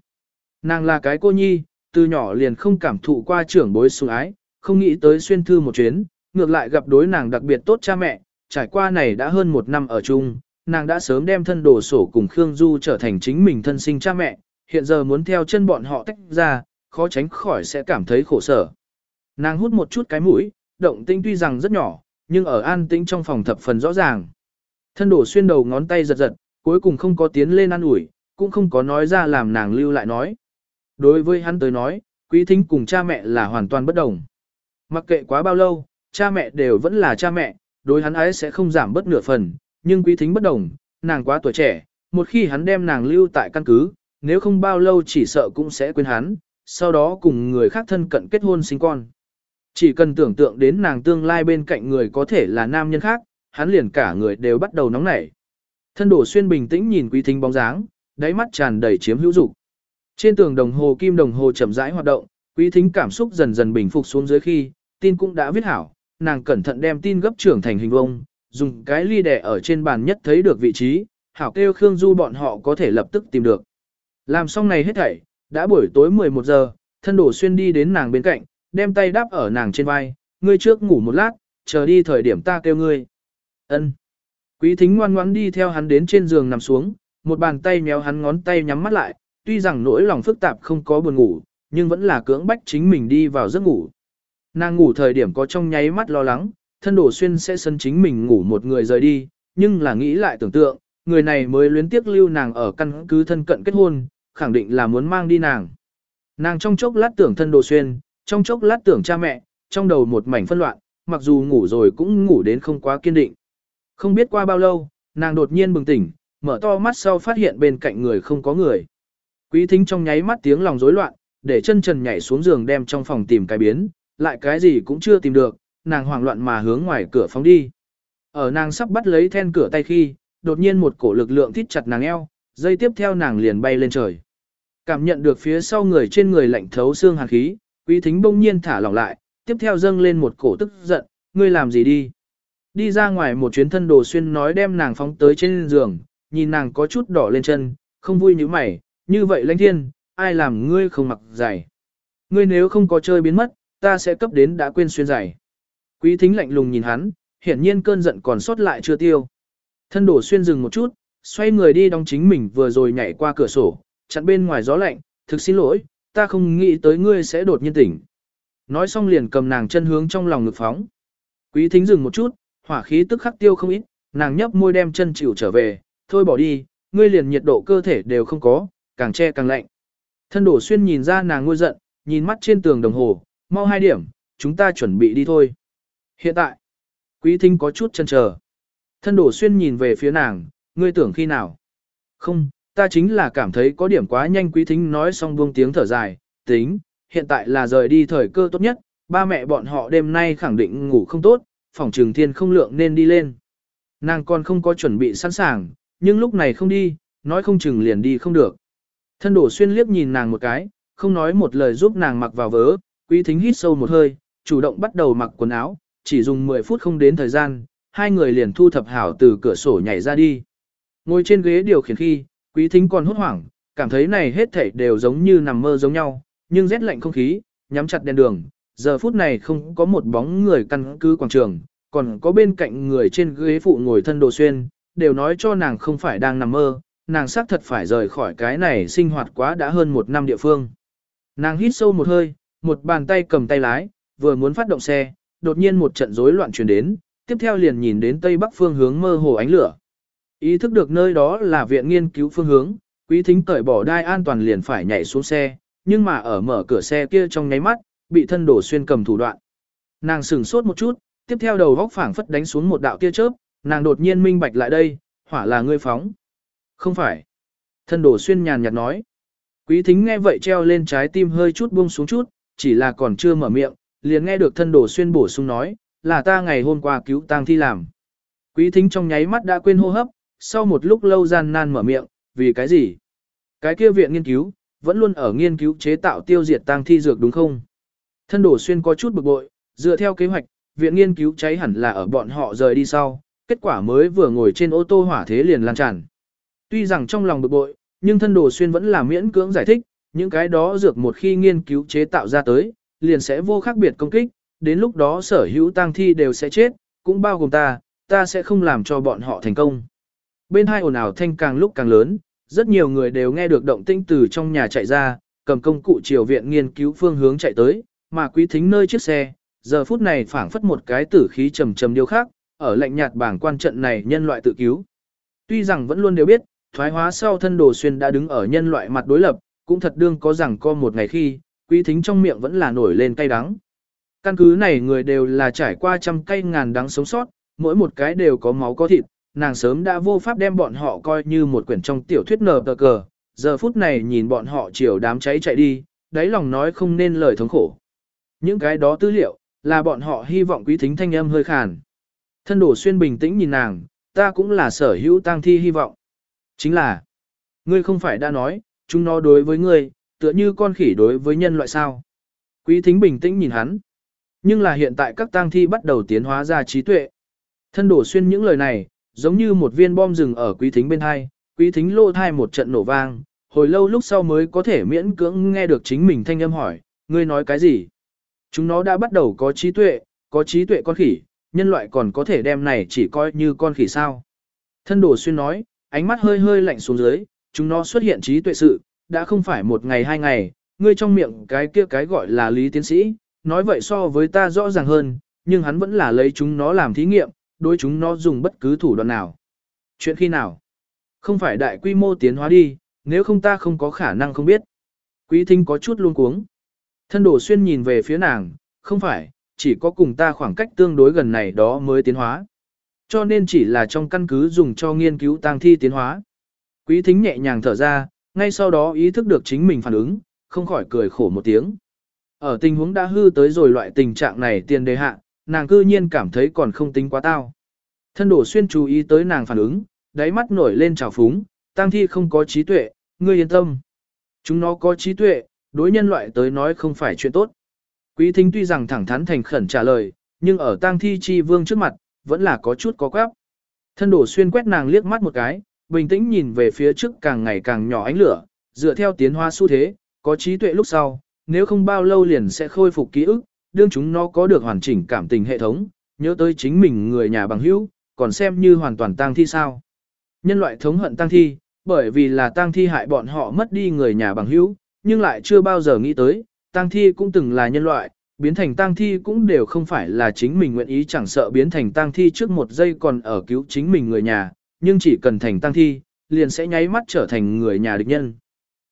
Nàng là cái cô nhi, từ nhỏ liền không cảm thụ qua trưởng bối sủng ái, không nghĩ tới xuyên thư một chuyến, ngược lại gặp đối nàng đặc biệt tốt cha mẹ, trải qua này đã hơn một năm ở chung, nàng đã sớm đem thân đồ sổ cùng Khương Du trở thành chính mình thân sinh cha mẹ, hiện giờ muốn theo chân bọn họ tách ra, khó tránh khỏi sẽ cảm thấy khổ sở. Nàng hút một chút cái mũi, động tĩnh tuy rằng rất nhỏ, nhưng ở an tĩnh trong phòng thập phần rõ ràng. Thân đổ xuyên đầu ngón tay giật giật, cuối cùng không có tiến lên ăn ủi, cũng không có nói ra làm nàng lưu lại nói. Đối với hắn tới nói, quý thính cùng cha mẹ là hoàn toàn bất đồng. Mặc kệ quá bao lâu, cha mẹ đều vẫn là cha mẹ, đối hắn ấy sẽ không giảm bất nửa phần, nhưng quý thính bất đồng, nàng quá tuổi trẻ, một khi hắn đem nàng lưu tại căn cứ, nếu không bao lâu chỉ sợ cũng sẽ quên hắn, sau đó cùng người khác thân cận kết hôn sinh con. Chỉ cần tưởng tượng đến nàng tương lai bên cạnh người có thể là nam nhân khác, hắn liền cả người đều bắt đầu nóng nảy. Thân đổ xuyên bình tĩnh nhìn quý thính bóng dáng, đáy mắt tràn đầy chiếm hữu dục. Trên tường đồng hồ kim đồng hồ chậm rãi hoạt động, quý thính cảm xúc dần dần bình phục xuống dưới khi, tin cũng đã viết hảo, nàng cẩn thận đem tin gấp trưởng thành hình vông, dùng cái ly đè ở trên bàn nhất thấy được vị trí, hảo kêu Khương Du bọn họ có thể lập tức tìm được. Làm xong này hết thảy, đã buổi tối 11 giờ, thân đổ xuyên đi đến nàng bên cạnh, đem tay đáp ở nàng trên vai, ngươi trước ngủ một lát, chờ đi thời điểm ta kêu ngươi. Ân. Quý thính ngoan ngoãn đi theo hắn đến trên giường nằm xuống, một bàn tay méo hắn ngón tay nhắm mắt lại, tuy rằng nỗi lòng phức tạp không có buồn ngủ, nhưng vẫn là cưỡng bách chính mình đi vào giấc ngủ. Nàng ngủ thời điểm có trong nháy mắt lo lắng, thân đổ xuyên sẽ sân chính mình ngủ một người rời đi, nhưng là nghĩ lại tưởng tượng, người này mới luyến tiếc lưu nàng ở căn cứ thân cận kết hôn, khẳng định là muốn mang đi nàng. Nàng trong chốc lát tưởng thân đồ xuyên, trong chốc lát tưởng cha mẹ, trong đầu một mảnh phân loạn, mặc dù ngủ rồi cũng ngủ đến không quá kiên định. Không biết qua bao lâu, nàng đột nhiên bừng tỉnh, mở to mắt sau phát hiện bên cạnh người không có người. Quý thính trong nháy mắt tiếng lòng rối loạn, để chân trần nhảy xuống giường đem trong phòng tìm cái biến, lại cái gì cũng chưa tìm được, nàng hoảng loạn mà hướng ngoài cửa phóng đi. Ở nàng sắp bắt lấy then cửa tay khi, đột nhiên một cổ lực lượng thít chặt nàng eo, dây tiếp theo nàng liền bay lên trời. Cảm nhận được phía sau người trên người lạnh thấu xương hàn khí, quý thính bỗng nhiên thả lỏng lại, tiếp theo dâng lên một cổ tức giận, ngươi làm gì đi. Đi ra ngoài một chuyến thân đồ xuyên nói đem nàng phóng tới trên giường, nhìn nàng có chút đỏ lên chân, không vui như mày, như vậy lãnh thiên, ai làm ngươi không mặc giày. Ngươi nếu không có chơi biến mất, ta sẽ cấp đến đã quên xuyên giày. Quý thính lạnh lùng nhìn hắn, hiển nhiên cơn giận còn sót lại chưa tiêu. Thân đổ xuyên dừng một chút, xoay người đi đóng chính mình vừa rồi nhảy qua cửa sổ, chặn bên ngoài gió lạnh, thực xin lỗi, ta không nghĩ tới ngươi sẽ đột nhiên tỉnh. Nói xong liền cầm nàng chân hướng trong lòng ngực phóng. Quý thính dừng một chút, hỏa khí tức khắc tiêu không ít, nàng nhấp môi đem chân chịu trở về, thôi bỏ đi, ngươi liền nhiệt độ cơ thể đều không có, càng che càng lạnh. Thân đổ xuyên nhìn ra nàng ngôi giận, nhìn mắt trên tường đồng hồ, mau hai điểm, chúng ta chuẩn bị đi thôi. Hiện tại, quý thính có chút chân chờ. Thân đổ xuyên nhìn về phía nàng, ngươi tưởng khi nào? Không, ta chính là cảm thấy có điểm quá nhanh quý thính nói xong buông tiếng thở dài, tính, hiện tại là rời đi thời cơ tốt nhất, ba mẹ bọn họ đêm nay khẳng định ngủ không tốt, phòng trường thiên không lượng nên đi lên. Nàng còn không có chuẩn bị sẵn sàng, nhưng lúc này không đi, nói không chừng liền đi không được. Thân đổ xuyên liếc nhìn nàng một cái, không nói một lời giúp nàng mặc vào vớ, quý thính hít sâu một hơi, chủ động bắt đầu mặc quần áo, chỉ dùng 10 phút không đến thời gian, hai người liền thu thập hảo từ cửa sổ nhảy ra đi. Ngồi trên ghế điều khiển khi, quý thính còn hốt hoảng, cảm thấy này hết thảy đều giống như nằm mơ giống nhau, nhưng rét lạnh không khí, nhắm chặt đèn đường, giờ phút này không có một bóng người căn cứ quảng trường, còn có bên cạnh người trên ghế phụ ngồi thân đồ xuyên, đều nói cho nàng không phải đang nằm mơ, nàng xác thật phải rời khỏi cái này sinh hoạt quá đã hơn một năm địa phương. Nàng hít sâu một hơi, một bàn tay cầm tay lái, vừa muốn phát động xe, đột nhiên một trận rối loạn truyền đến, tiếp theo liền nhìn đến tây bắc phương hướng mơ hồ ánh lửa. Ý thức được nơi đó là viện nghiên cứu phương hướng, quý thính cởi bỏ đai an toàn liền phải nhảy xuống xe, nhưng mà ở mở cửa xe kia trong nháy mắt, bị thân đổ xuyên cầm thủ đoạn. Nàng sửng sốt một chút, tiếp theo đầu góc phảng phất đánh xuống một đạo tia chớp, nàng đột nhiên minh bạch lại đây, hỏa là ngươi phóng. Không phải. Thân đổ xuyên nhàn nhạt nói. Quý thính nghe vậy treo lên trái tim hơi chút buông xuống chút, chỉ là còn chưa mở miệng, liền nghe được thân đổ xuyên bổ sung nói, là ta ngày hôm qua cứu tang thi làm. Quý thính trong nháy mắt đã quên hô hấp, sau một lúc lâu gian nan mở miệng, vì cái gì? Cái kia viện nghiên cứu, vẫn luôn ở nghiên cứu chế tạo tiêu diệt tang thi dược đúng không? Thân đổ xuyên có chút bực bội, dựa theo kế hoạch, viện nghiên cứu cháy hẳn là ở bọn họ rời đi sau, kết quả mới vừa ngồi trên ô tô hỏa thế liền lan tràn. Tuy rằng trong lòng bực bội, nhưng thân đồ xuyên vẫn là miễn cưỡng giải thích, những cái đó dược một khi nghiên cứu chế tạo ra tới, liền sẽ vô khác biệt công kích, đến lúc đó sở hữu tang thi đều sẽ chết, cũng bao gồm ta, ta sẽ không làm cho bọn họ thành công. Bên hai ồn ào thanh càng lúc càng lớn, rất nhiều người đều nghe được động tĩnh từ trong nhà chạy ra, cầm công cụ triều viện nghiên cứu phương hướng chạy tới, mà quý thính nơi chiếc xe, giờ phút này phảng phất một cái tử khí trầm trầm điều khác, ở lạnh nhạt bảng quan trận này nhân loại tự cứu. Tuy rằng vẫn luôn đều biết, thoái hóa sau thân đồ xuyên đã đứng ở nhân loại mặt đối lập, cũng thật đương có rằng có một ngày khi, quý thính trong miệng vẫn là nổi lên cay đắng. Căn cứ này người đều là trải qua trăm cây ngàn đắng sống sót, mỗi một cái đều có máu có thịt, nàng sớm đã vô pháp đem bọn họ coi như một quyển trong tiểu thuyết nở tờ cờ, giờ phút này nhìn bọn họ chiều đám cháy chạy đi, đáy lòng nói không nên lời thống khổ. Những cái đó tư liệu, là bọn họ hy vọng quý thính thanh âm hơi khàn. Thân đổ xuyên bình tĩnh nhìn nàng, ta cũng là sở hữu tang thi hy vọng. Chính là, ngươi không phải đã nói, chúng nó đối với ngươi, tựa như con khỉ đối với nhân loại sao. Quý thính bình tĩnh nhìn hắn. Nhưng là hiện tại các tang thi bắt đầu tiến hóa ra trí tuệ. Thân đổ xuyên những lời này, giống như một viên bom rừng ở quý thính bên hai, quý thính lô thai một trận nổ vang, hồi lâu lúc sau mới có thể miễn cưỡng nghe được chính mình thanh âm hỏi, ngươi nói cái gì? Chúng nó đã bắt đầu có trí tuệ, có trí tuệ con khỉ, nhân loại còn có thể đem này chỉ coi như con khỉ sao. Thân đồ xuyên nói, ánh mắt hơi hơi lạnh xuống dưới, chúng nó xuất hiện trí tuệ sự, đã không phải một ngày hai ngày, ngươi trong miệng cái kia cái gọi là lý tiến sĩ, nói vậy so với ta rõ ràng hơn, nhưng hắn vẫn là lấy chúng nó làm thí nghiệm, đối chúng nó dùng bất cứ thủ đoạn nào. Chuyện khi nào? Không phải đại quy mô tiến hóa đi, nếu không ta không có khả năng không biết. Quý thính có chút luôn cuống. Thân đổ xuyên nhìn về phía nàng, không phải, chỉ có cùng ta khoảng cách tương đối gần này đó mới tiến hóa. Cho nên chỉ là trong căn cứ dùng cho nghiên cứu tang thi tiến hóa. Quý thính nhẹ nhàng thở ra, ngay sau đó ý thức được chính mình phản ứng, không khỏi cười khổ một tiếng. Ở tình huống đã hư tới rồi loại tình trạng này tiền đề hạ, nàng cư nhiên cảm thấy còn không tính quá tao. Thân đổ xuyên chú ý tới nàng phản ứng, đáy mắt nổi lên trào phúng, tang thi không có trí tuệ, ngươi yên tâm. Chúng nó có trí tuệ, đối nhân loại tới nói không phải chuyện tốt. Quý thính tuy rằng thẳng thắn thành khẩn trả lời, nhưng ở tang thi chi vương trước mặt, vẫn là có chút có quáp. Thân đổ xuyên quét nàng liếc mắt một cái, bình tĩnh nhìn về phía trước càng ngày càng nhỏ ánh lửa, dựa theo tiến hóa xu thế, có trí tuệ lúc sau, nếu không bao lâu liền sẽ khôi phục ký ức, đương chúng nó có được hoàn chỉnh cảm tình hệ thống, nhớ tới chính mình người nhà bằng hữu, còn xem như hoàn toàn tang thi sao. Nhân loại thống hận tang thi, bởi vì là tang thi hại bọn họ mất đi người nhà bằng hữu, nhưng lại chưa bao giờ nghĩ tới, tang thi cũng từng là nhân loại, biến thành tang thi cũng đều không phải là chính mình nguyện ý chẳng sợ biến thành tang thi trước một giây còn ở cứu chính mình người nhà, nhưng chỉ cần thành tang thi, liền sẽ nháy mắt trở thành người nhà địch nhân.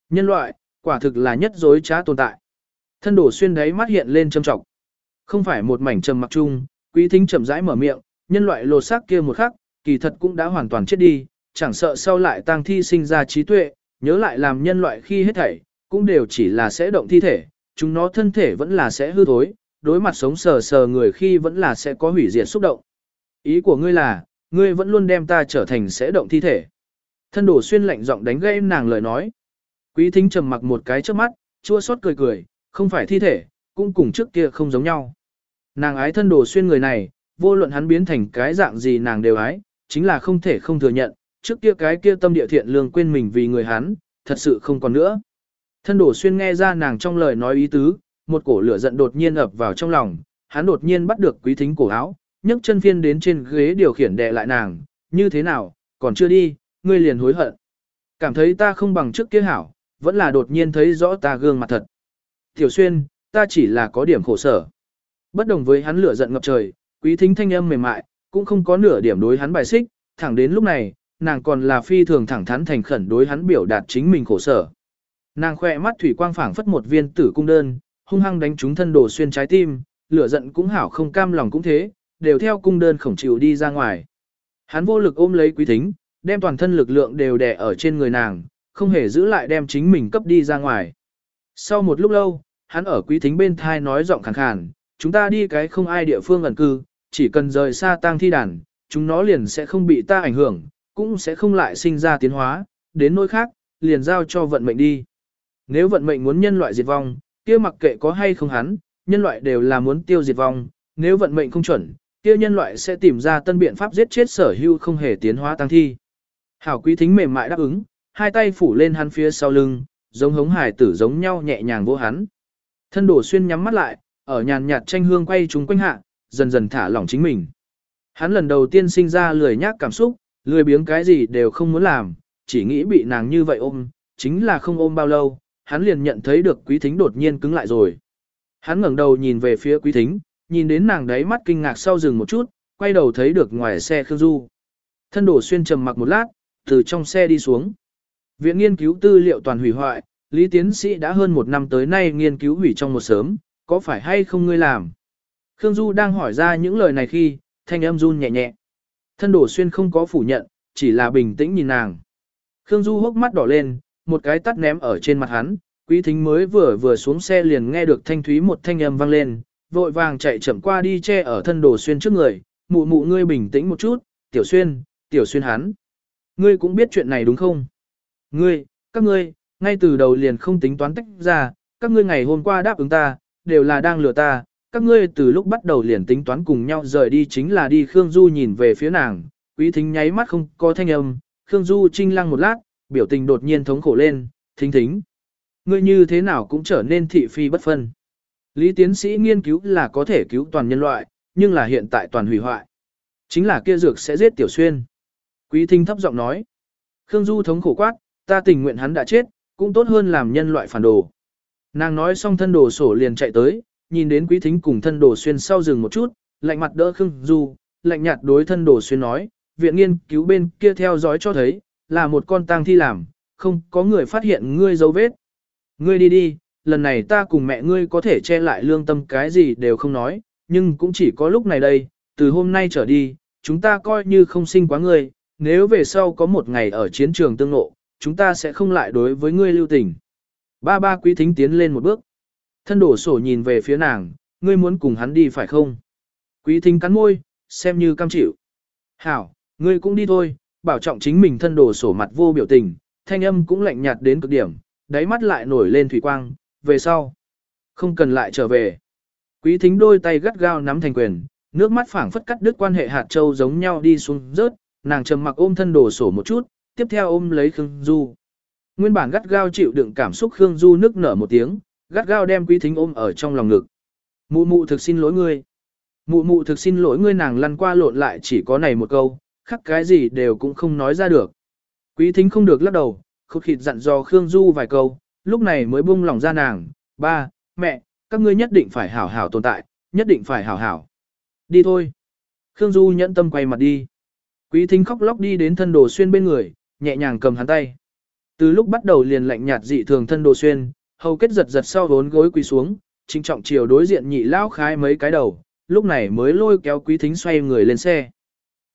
Nhân loại, quả thực là nhất dối trá tồn tại. Thân đổ xuyên đáy mắt hiện lên châm trọng. Không phải một mảnh trầm mặc chung, quý thính chậm rãi mở miệng, nhân loại lột xác kia một khắc, kỳ thật cũng đã hoàn toàn chết đi, chẳng sợ sau lại tang thi sinh ra trí tuệ, nhớ lại làm nhân loại khi hết thảy, cũng đều chỉ là sẽ động thi thể, chúng nó thân thể vẫn là sẽ hư thối, đối mặt sống sờ sờ người khi vẫn là sẽ có hủy diệt xúc động. Ý của ngươi là, ngươi vẫn luôn đem ta trở thành sẽ động thi thể. Thân đổ xuyên lạnh giọng đánh gây nàng lời nói. Quý thính trầm mặc một cái trước mắt, chua xót cười cười, không phải thi thể, cũng cùng trước kia không giống nhau. Nàng ái thân đồ xuyên người này, vô luận hắn biến thành cái dạng gì nàng đều ái, chính là không thể không thừa nhận, trước kia cái kia tâm địa thiện lương quên mình vì người hắn, thật sự không còn nữa. Thân đổ xuyên nghe ra nàng trong lời nói ý tứ, một cổ lửa giận đột nhiên ập vào trong lòng, hắn đột nhiên bắt được quý thính cổ áo, nhấc chân phiên đến trên ghế điều khiển đè lại nàng, như thế nào, còn chưa đi, ngươi liền hối hận. Cảm thấy ta không bằng trước kia hảo, vẫn là đột nhiên thấy rõ ta gương mặt thật. Tiểu xuyên, ta chỉ là có điểm khổ sở. Bất đồng với hắn lửa giận ngập trời, quý thính thanh âm mềm mại, cũng không có nửa điểm đối hắn bài xích, thẳng đến lúc này, nàng còn là phi thường thẳng thắn thành khẩn đối hắn biểu đạt chính mình khổ sở. Nàng khoe mắt thủy quang phảng phất một viên tử cung đơn, hung hăng đánh trúng thân đồ xuyên trái tim, lửa giận cũng hảo không cam lòng cũng thế, đều theo cung đơn khổng chịu đi ra ngoài. Hắn vô lực ôm lấy quý thính, đem toàn thân lực lượng đều đè ở trên người nàng, không hề giữ lại đem chính mình cấp đi ra ngoài. Sau một lúc lâu, hắn ở quý thính bên thai nói giọng khàn khàn, chúng ta đi cái không ai địa phương ẩn cư, chỉ cần rời xa tang thi đàn, chúng nó liền sẽ không bị ta ảnh hưởng, cũng sẽ không lại sinh ra tiến hóa, đến nơi khác, liền giao cho vận mệnh đi. Nếu vận mệnh muốn nhân loại diệt vong, kia mặc kệ có hay không hắn, nhân loại đều là muốn tiêu diệt vong, nếu vận mệnh không chuẩn, kia nhân loại sẽ tìm ra tân biện pháp giết chết sở hữu không hề tiến hóa tăng thi. Hảo quý thính mềm mại đáp ứng, hai tay phủ lên hắn phía sau lưng, giống hống hải tử giống nhau nhẹ nhàng vô hắn. Thân đổ xuyên nhắm mắt lại, ở nhàn nhạt tranh hương quay chúng quanh hạ, dần dần thả lỏng chính mình. Hắn lần đầu tiên sinh ra lười nhác cảm xúc, lười biếng cái gì đều không muốn làm, chỉ nghĩ bị nàng như vậy ôm, chính là không ôm bao lâu, hắn liền nhận thấy được quý thính đột nhiên cứng lại rồi. Hắn ngẩng đầu nhìn về phía quý thính, nhìn đến nàng đấy mắt kinh ngạc sau dừng một chút, quay đầu thấy được ngoài xe Khương Du. Thân đổ xuyên trầm mặc một lát, từ trong xe đi xuống. Viện nghiên cứu tư liệu toàn hủy hoại, Lý Tiến sĩ đã hơn một năm tới nay nghiên cứu hủy trong một sớm, có phải hay không ngươi làm? Khương Du đang hỏi ra những lời này khi, thanh âm run nhẹ nhẹ. Thân đổ xuyên không có phủ nhận, chỉ là bình tĩnh nhìn nàng. Khương Du hốc mắt đỏ lên, một cái tắt ném ở trên mặt hắn, quý thính mới vừa vừa xuống xe liền nghe được thanh thúy một thanh âm vang lên, vội vàng chạy chậm qua đi che ở thân đồ xuyên trước người, mụ mụ ngươi bình tĩnh một chút, tiểu xuyên, tiểu xuyên hắn. Ngươi cũng biết chuyện này đúng không? Ngươi, các ngươi, ngay từ đầu liền không tính toán tách ra, các ngươi ngày hôm qua đáp ứng ta, đều là đang lừa ta, các ngươi từ lúc bắt đầu liền tính toán cùng nhau rời đi chính là đi Khương Du nhìn về phía nàng, quý thính nháy mắt không có thanh âm, Khương Du trinh lăng một lát, biểu tình đột nhiên thống khổ lên, thính thính. Ngươi như thế nào cũng trở nên thị phi bất phân. Lý tiến sĩ nghiên cứu là có thể cứu toàn nhân loại, nhưng là hiện tại toàn hủy hoại. Chính là kia dược sẽ giết tiểu xuyên. Quý thính thấp giọng nói. Khương Du thống khổ quát, ta tình nguyện hắn đã chết, cũng tốt hơn làm nhân loại phản đồ. Nàng nói xong thân đồ sổ liền chạy tới, nhìn đến quý thính cùng thân đồ xuyên sau rừng một chút, lạnh mặt đỡ Khương Du, lạnh nhạt đối thân đồ xuyên nói, viện nghiên cứu bên kia theo dõi cho thấy, là một con tang thi làm, không có người phát hiện ngươi dấu vết. Ngươi đi đi, lần này ta cùng mẹ ngươi có thể che lại lương tâm cái gì đều không nói, nhưng cũng chỉ có lúc này đây, từ hôm nay trở đi, chúng ta coi như không sinh quá ngươi, nếu về sau có một ngày ở chiến trường tương ngộ, chúng ta sẽ không lại đối với ngươi lưu tình. Ba ba quý thính tiến lên một bước. Thân đổ sổ nhìn về phía nàng, ngươi muốn cùng hắn đi phải không? Quý thính cắn môi, xem như cam chịu. Hảo, ngươi cũng đi thôi, bảo trọng chính mình thân đổ sổ mặt vô biểu tình, thanh âm cũng lạnh nhạt đến cực điểm, đáy mắt lại nổi lên thủy quang, về sau. Không cần lại trở về. Quý thính đôi tay gắt gao nắm thành quyền, nước mắt phảng phất cắt đứt quan hệ hạt châu giống nhau đi xuống rớt, nàng trầm mặc ôm thân đổ sổ một chút, tiếp theo ôm lấy Khương Du. Nguyên bản gắt gao chịu đựng cảm xúc Khương Du nức nở một tiếng, gắt gao đem quý thính ôm ở trong lòng ngực. Mụ mụ thực xin lỗi ngươi. Mụ mụ thực xin lỗi ngươi nàng lăn qua lộn lại chỉ có này một câu, khắc cái gì đều cũng không nói ra được. Quý thính không được lắc đầu, khụt khịt dặn dò Khương Du vài câu, lúc này mới buông lòng ra nàng, ba, mẹ, các ngươi nhất định phải hảo hảo tồn tại, nhất định phải hảo hảo. Đi thôi. Khương Du nhẫn tâm quay mặt đi. Quý thính khóc lóc đi đến thân đồ xuyên bên người, nhẹ nhàng cầm hắn tay. Từ lúc bắt đầu liền lạnh nhạt dị thường thân đồ xuyên, hầu kết giật giật sau vốn gối quỳ xuống, trinh trọng chiều đối diện nhị lao khai mấy cái đầu, lúc này mới lôi kéo quý thính xoay người lên xe.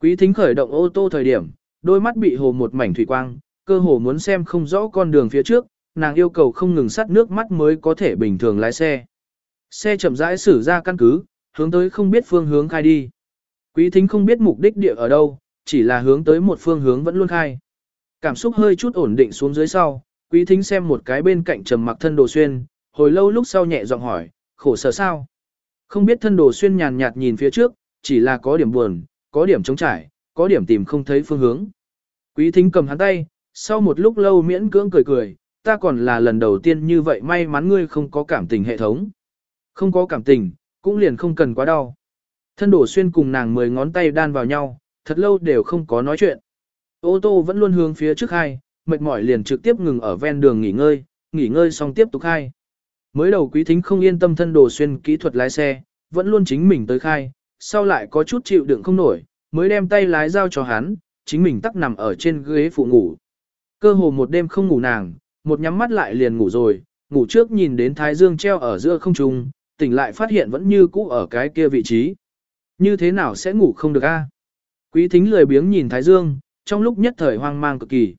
Quý thính khởi động ô tô thời điểm, đôi mắt bị hồ một mảnh thủy quang, cơ hồ muốn xem không rõ con đường phía trước, nàng yêu cầu không ngừng sắt nước mắt mới có thể bình thường lái xe. Xe chậm rãi xử ra căn cứ, hướng tới không biết phương hướng khai đi. Quý thính không biết mục đích địa ở đâu, chỉ là hướng tới một phương hướng vẫn luôn khai. Cảm xúc hơi chút ổn định xuống dưới sau, quý thính xem một cái bên cạnh trầm mặc thân đồ xuyên, hồi lâu lúc sau nhẹ giọng hỏi, khổ sở sao? Không biết thân đồ xuyên nhàn nhạt nhìn phía trước, chỉ là có điểm buồn, có điểm trống trải, có điểm tìm không thấy phương hướng. Quý thính cầm hắn tay, sau một lúc lâu miễn cưỡng cười cười, ta còn là lần đầu tiên như vậy may mắn ngươi không có cảm tình hệ thống. Không có cảm tình, cũng liền không cần quá đau. Thân đổ xuyên cùng nàng mười ngón tay đan vào nhau, thật lâu đều không có nói chuyện. Ô tô vẫn luôn hướng phía trước hai, mệt mỏi liền trực tiếp ngừng ở ven đường nghỉ ngơi, nghỉ ngơi xong tiếp tục khai. Mới đầu quý thính không yên tâm thân đồ xuyên kỹ thuật lái xe, vẫn luôn chính mình tới khai, sau lại có chút chịu đựng không nổi, mới đem tay lái giao cho hắn, chính mình tắc nằm ở trên ghế phụ ngủ. Cơ hồ một đêm không ngủ nàng, một nhắm mắt lại liền ngủ rồi, ngủ trước nhìn đến thái dương treo ở giữa không trung, tỉnh lại phát hiện vẫn như cũ ở cái kia vị trí. Như thế nào sẽ ngủ không được a? Quý thính lười biếng nhìn thái dương, trong lúc nhất thời hoang mang cực kỳ.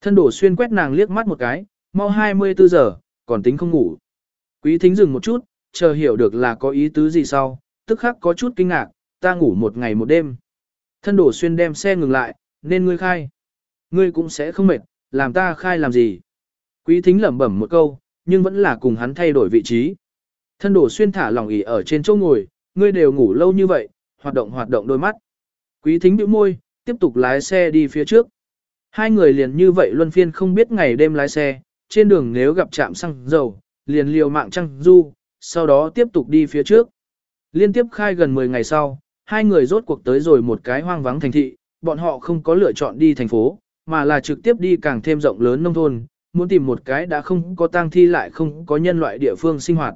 Thân đổ xuyên quét nàng liếc mắt một cái, mau 24 giờ, còn tính không ngủ. Quý thính dừng một chút, chờ hiểu được là có ý tứ gì sau, tức khắc có chút kinh ngạc, ta ngủ một ngày một đêm. Thân đổ xuyên đem xe ngừng lại, nên ngươi khai. Ngươi cũng sẽ không mệt, làm ta khai làm gì. Quý thính lẩm bẩm một câu, nhưng vẫn là cùng hắn thay đổi vị trí. Thân đổ xuyên thả lòng ỉ ở trên chỗ ngồi, ngươi đều ngủ lâu như vậy, hoạt động hoạt động đôi mắt. Quý thính bĩu môi, tiếp tục lái xe đi phía trước. Hai người liền như vậy luân phiên không biết ngày đêm lái xe, trên đường nếu gặp trạm xăng dầu, liền liều mạng trăng du, sau đó tiếp tục đi phía trước. Liên tiếp khai gần 10 ngày sau, hai người rốt cuộc tới rồi một cái hoang vắng thành thị, bọn họ không có lựa chọn đi thành phố, mà là trực tiếp đi càng thêm rộng lớn nông thôn, muốn tìm một cái đã không có tang thi lại không có nhân loại địa phương sinh hoạt.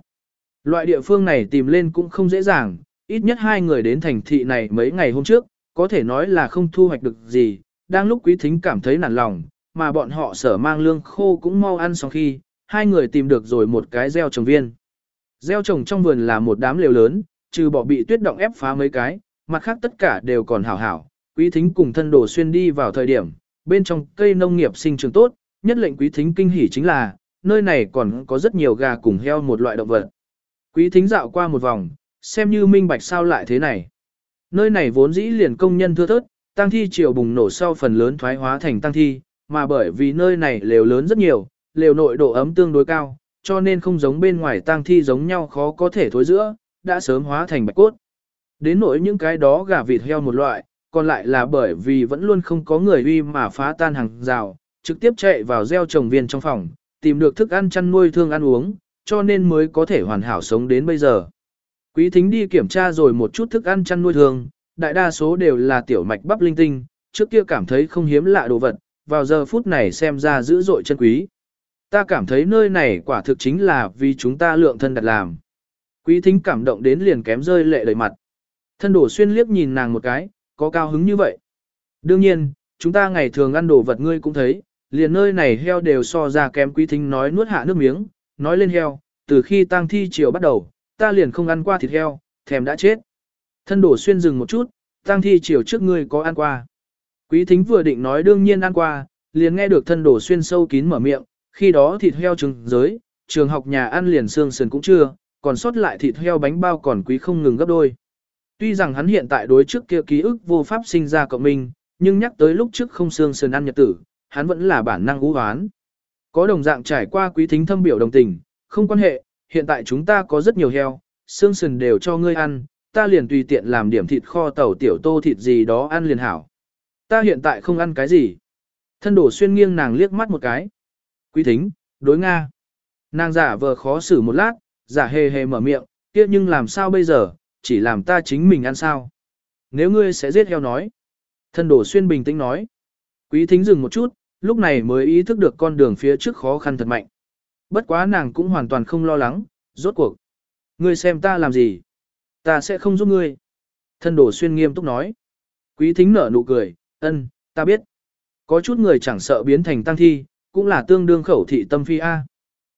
Loại địa phương này tìm lên cũng không dễ dàng, ít nhất hai người đến thành thị này mấy ngày hôm trước, có thể nói là không thu hoạch được gì, đang lúc quý thính cảm thấy nản lòng, mà bọn họ sở mang lương khô cũng mau ăn xong khi, hai người tìm được rồi một cái gieo trồng viên. Gieo trồng trong vườn là một đám lều lớn, trừ bỏ bị tuyết động ép phá mấy cái, mặt khác tất cả đều còn hảo hảo. Quý thính cùng thân đồ xuyên đi vào thời điểm, bên trong cây nông nghiệp sinh trưởng tốt, nhất lệnh quý thính kinh hỉ chính là, nơi này còn có rất nhiều gà cùng heo một loại động vật. Quý thính dạo qua một vòng, xem như minh bạch sao lại thế này. Nơi này vốn dĩ liền công nhân thưa thớt, tăng thi chiều bùng nổ sau phần lớn thoái hóa thành tăng thi, mà bởi vì nơi này lều lớn rất nhiều, lều nội độ ấm tương đối cao, cho nên không giống bên ngoài tăng thi giống nhau khó có thể thối giữa, đã sớm hóa thành bạch cốt. Đến nỗi những cái đó gà vịt heo một loại, còn lại là bởi vì vẫn luôn không có người uy mà phá tan hàng rào, trực tiếp chạy vào gieo trồng viên trong phòng, tìm được thức ăn chăn nuôi thương ăn uống, cho nên mới có thể hoàn hảo sống đến bây giờ. Quý thính đi kiểm tra rồi một chút thức ăn chăn nuôi thường, đại đa số đều là tiểu mạch bắp linh tinh, trước kia cảm thấy không hiếm lạ đồ vật, vào giờ phút này xem ra dữ dội chân quý. Ta cảm thấy nơi này quả thực chính là vì chúng ta lượng thân đặt làm. Quý thính cảm động đến liền kém rơi lệ đầy mặt. Thân đổ xuyên liếc nhìn nàng một cái, có cao hứng như vậy. Đương nhiên, chúng ta ngày thường ăn đồ vật ngươi cũng thấy, liền nơi này heo đều so ra kém quý thính nói nuốt hạ nước miếng, nói lên heo, từ khi tang thi chiều bắt đầu, ta liền không ăn qua thịt heo, thèm đã chết. Thân đổ xuyên dừng một chút, tang thi chiều trước ngươi có ăn qua. Quý thính vừa định nói đương nhiên ăn qua, liền nghe được thân đổ xuyên sâu kín mở miệng, khi đó thịt heo trứng giới, trường học nhà ăn liền xương sườn cũng chưa, còn sót lại thịt heo bánh bao còn quý không ngừng gấp đôi. Tuy rằng hắn hiện tại đối trước kia ký ức vô pháp sinh ra cộng minh, nhưng nhắc tới lúc trước không xương sườn ăn nhật tử, hắn vẫn là bản năng ú hoán. Có đồng dạng trải qua quý thính thâm biểu đồng tình, không quan hệ, hiện tại chúng ta có rất nhiều heo, xương sườn đều cho ngươi ăn, ta liền tùy tiện làm điểm thịt kho tàu tiểu tô thịt gì đó ăn liền hảo. Ta hiện tại không ăn cái gì. Thân đổ xuyên nghiêng nàng liếc mắt một cái. Quý thính, đối Nga. Nàng giả vờ khó xử một lát, giả hề hề mở miệng, kia nhưng làm sao bây giờ, chỉ làm ta chính mình ăn sao. Nếu ngươi sẽ giết heo nói. Thân đổ xuyên bình tĩnh nói. Quý thính dừng một chút, lúc này mới ý thức được con đường phía trước khó khăn thật mạnh. Bất quá nàng cũng hoàn toàn không lo lắng, rốt cuộc. Ngươi xem ta làm gì? Ta sẽ không giúp ngươi. Thân đổ xuyên nghiêm túc nói. Quý thính nở nụ cười, ân, ta biết. Có chút người chẳng sợ biến thành tăng thi, cũng là tương đương khẩu thị tâm phi A.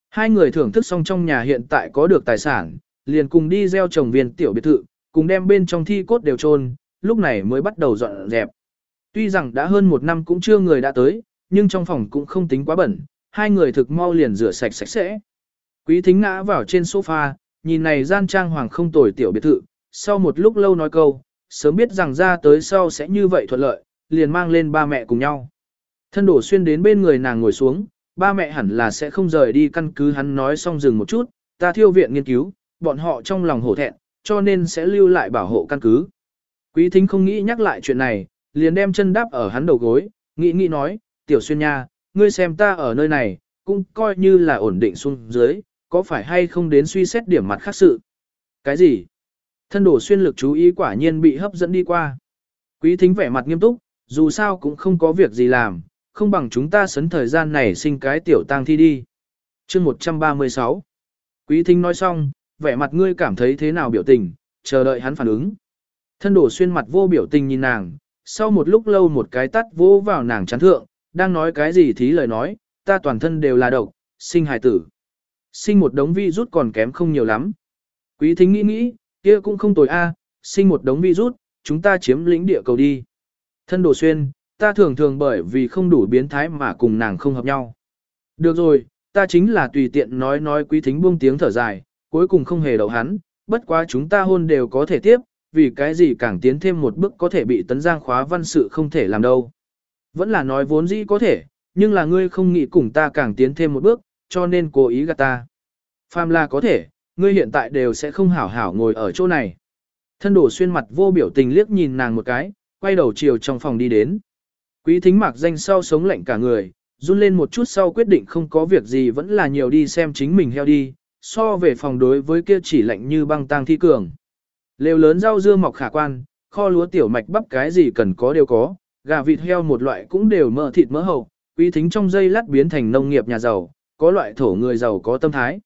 Hai người thưởng thức xong trong nhà hiện tại có được tài sản, liền cùng đi gieo trồng viên tiểu biệt thự, cùng đem bên trong thi cốt đều trôn, lúc này mới bắt đầu dọn dẹp. Tuy rằng đã hơn một năm cũng chưa người đã tới, nhưng trong phòng cũng không tính quá bẩn, hai người thực mau liền rửa sạch sạch sẽ. Quý thính ngã vào trên sofa, nhìn này gian trang hoàng không tồi tiểu biệt thự, sau một lúc lâu nói câu, sớm biết rằng ra tới sau sẽ như vậy thuận lợi, liền mang lên ba mẹ cùng nhau. Thân đổ xuyên đến bên người nàng ngồi xuống, ba mẹ hẳn là sẽ không rời đi căn cứ hắn nói xong dừng một chút, ta thiêu viện nghiên cứu, bọn họ trong lòng hổ thẹn, cho nên sẽ lưu lại bảo hộ căn cứ. Quý thính không nghĩ nhắc lại chuyện này, liền đem chân đáp ở hắn đầu gối, nghĩ nghĩ nói, tiểu xuyên nha, ngươi xem ta ở nơi này, cũng coi như là ổn định xuống dưới, có phải hay không đến suy xét điểm mặt khác sự. Cái gì? Thân đổ xuyên lực chú ý quả nhiên bị hấp dẫn đi qua. Quý thính vẻ mặt nghiêm túc, dù sao cũng không có việc gì làm, không bằng chúng ta sấn thời gian này sinh cái tiểu tang thi đi. chương 136 Quý thính nói xong, vẻ mặt ngươi cảm thấy thế nào biểu tình, chờ đợi hắn phản ứng. Thân đổ xuyên mặt vô biểu tình nhìn nàng, sau một lúc lâu một cái tắt vô vào nàng chán thượng, đang nói cái gì thí lời nói, ta toàn thân đều là độc, sinh hài tử. Sinh một đống vi rút còn kém không nhiều lắm. Quý thính nghĩ nghĩ, kia cũng không tồi a, sinh một đống vi rút, chúng ta chiếm lĩnh địa cầu đi. Thân đồ xuyên, ta thường thường bởi vì không đủ biến thái mà cùng nàng không hợp nhau. Được rồi, ta chính là tùy tiện nói nói quý thính buông tiếng thở dài, cuối cùng không hề đậu hắn, bất quá chúng ta hôn đều có thể tiếp, vì cái gì càng tiến thêm một bước có thể bị tấn giang khóa văn sự không thể làm đâu. Vẫn là nói vốn dĩ có thể, nhưng là ngươi không nghĩ cùng ta càng tiến thêm một bước, cho nên cố ý gạt ta. Phàm là có thể, ngươi hiện tại đều sẽ không hảo hảo ngồi ở chỗ này. Thân đổ xuyên mặt vô biểu tình liếc nhìn nàng một cái, quay đầu chiều trong phòng đi đến. Quý thính mạc danh sau sống lạnh cả người, run lên một chút sau quyết định không có việc gì vẫn là nhiều đi xem chính mình heo đi, so về phòng đối với kia chỉ lạnh như băng tang thi cường. Lều lớn rau dưa mọc khả quan, kho lúa tiểu mạch bắp cái gì cần có đều có, gà vịt heo một loại cũng đều mỡ thịt mỡ hậu, quý thính trong dây lát biến thành nông nghiệp nhà giàu, có loại thổ người giàu có tâm thái.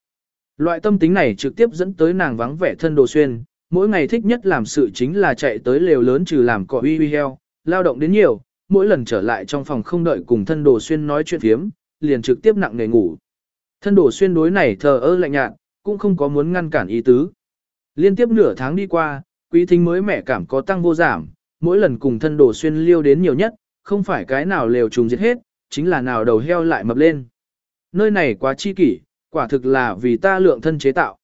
Loại tâm tính này trực tiếp dẫn tới nàng vắng vẻ thân đồ xuyên, mỗi ngày thích nhất làm sự chính là chạy tới lều lớn trừ làm cỏ uy uy heo, lao động đến nhiều, mỗi lần trở lại trong phòng không đợi cùng thân đồ xuyên nói chuyện phiếm, liền trực tiếp nặng nề ngủ. Thân đồ xuyên đối này thờ ơ lạnh nhạt, cũng không có muốn ngăn cản ý tứ. Liên tiếp nửa tháng đi qua, quý thính mới mẹ cảm có tăng vô giảm, mỗi lần cùng thân đồ xuyên liêu đến nhiều nhất, không phải cái nào lều trùng diệt hết, chính là nào đầu heo lại mập lên. Nơi này quá chi kỷ, quả thực là vì ta lượng thân chế tạo.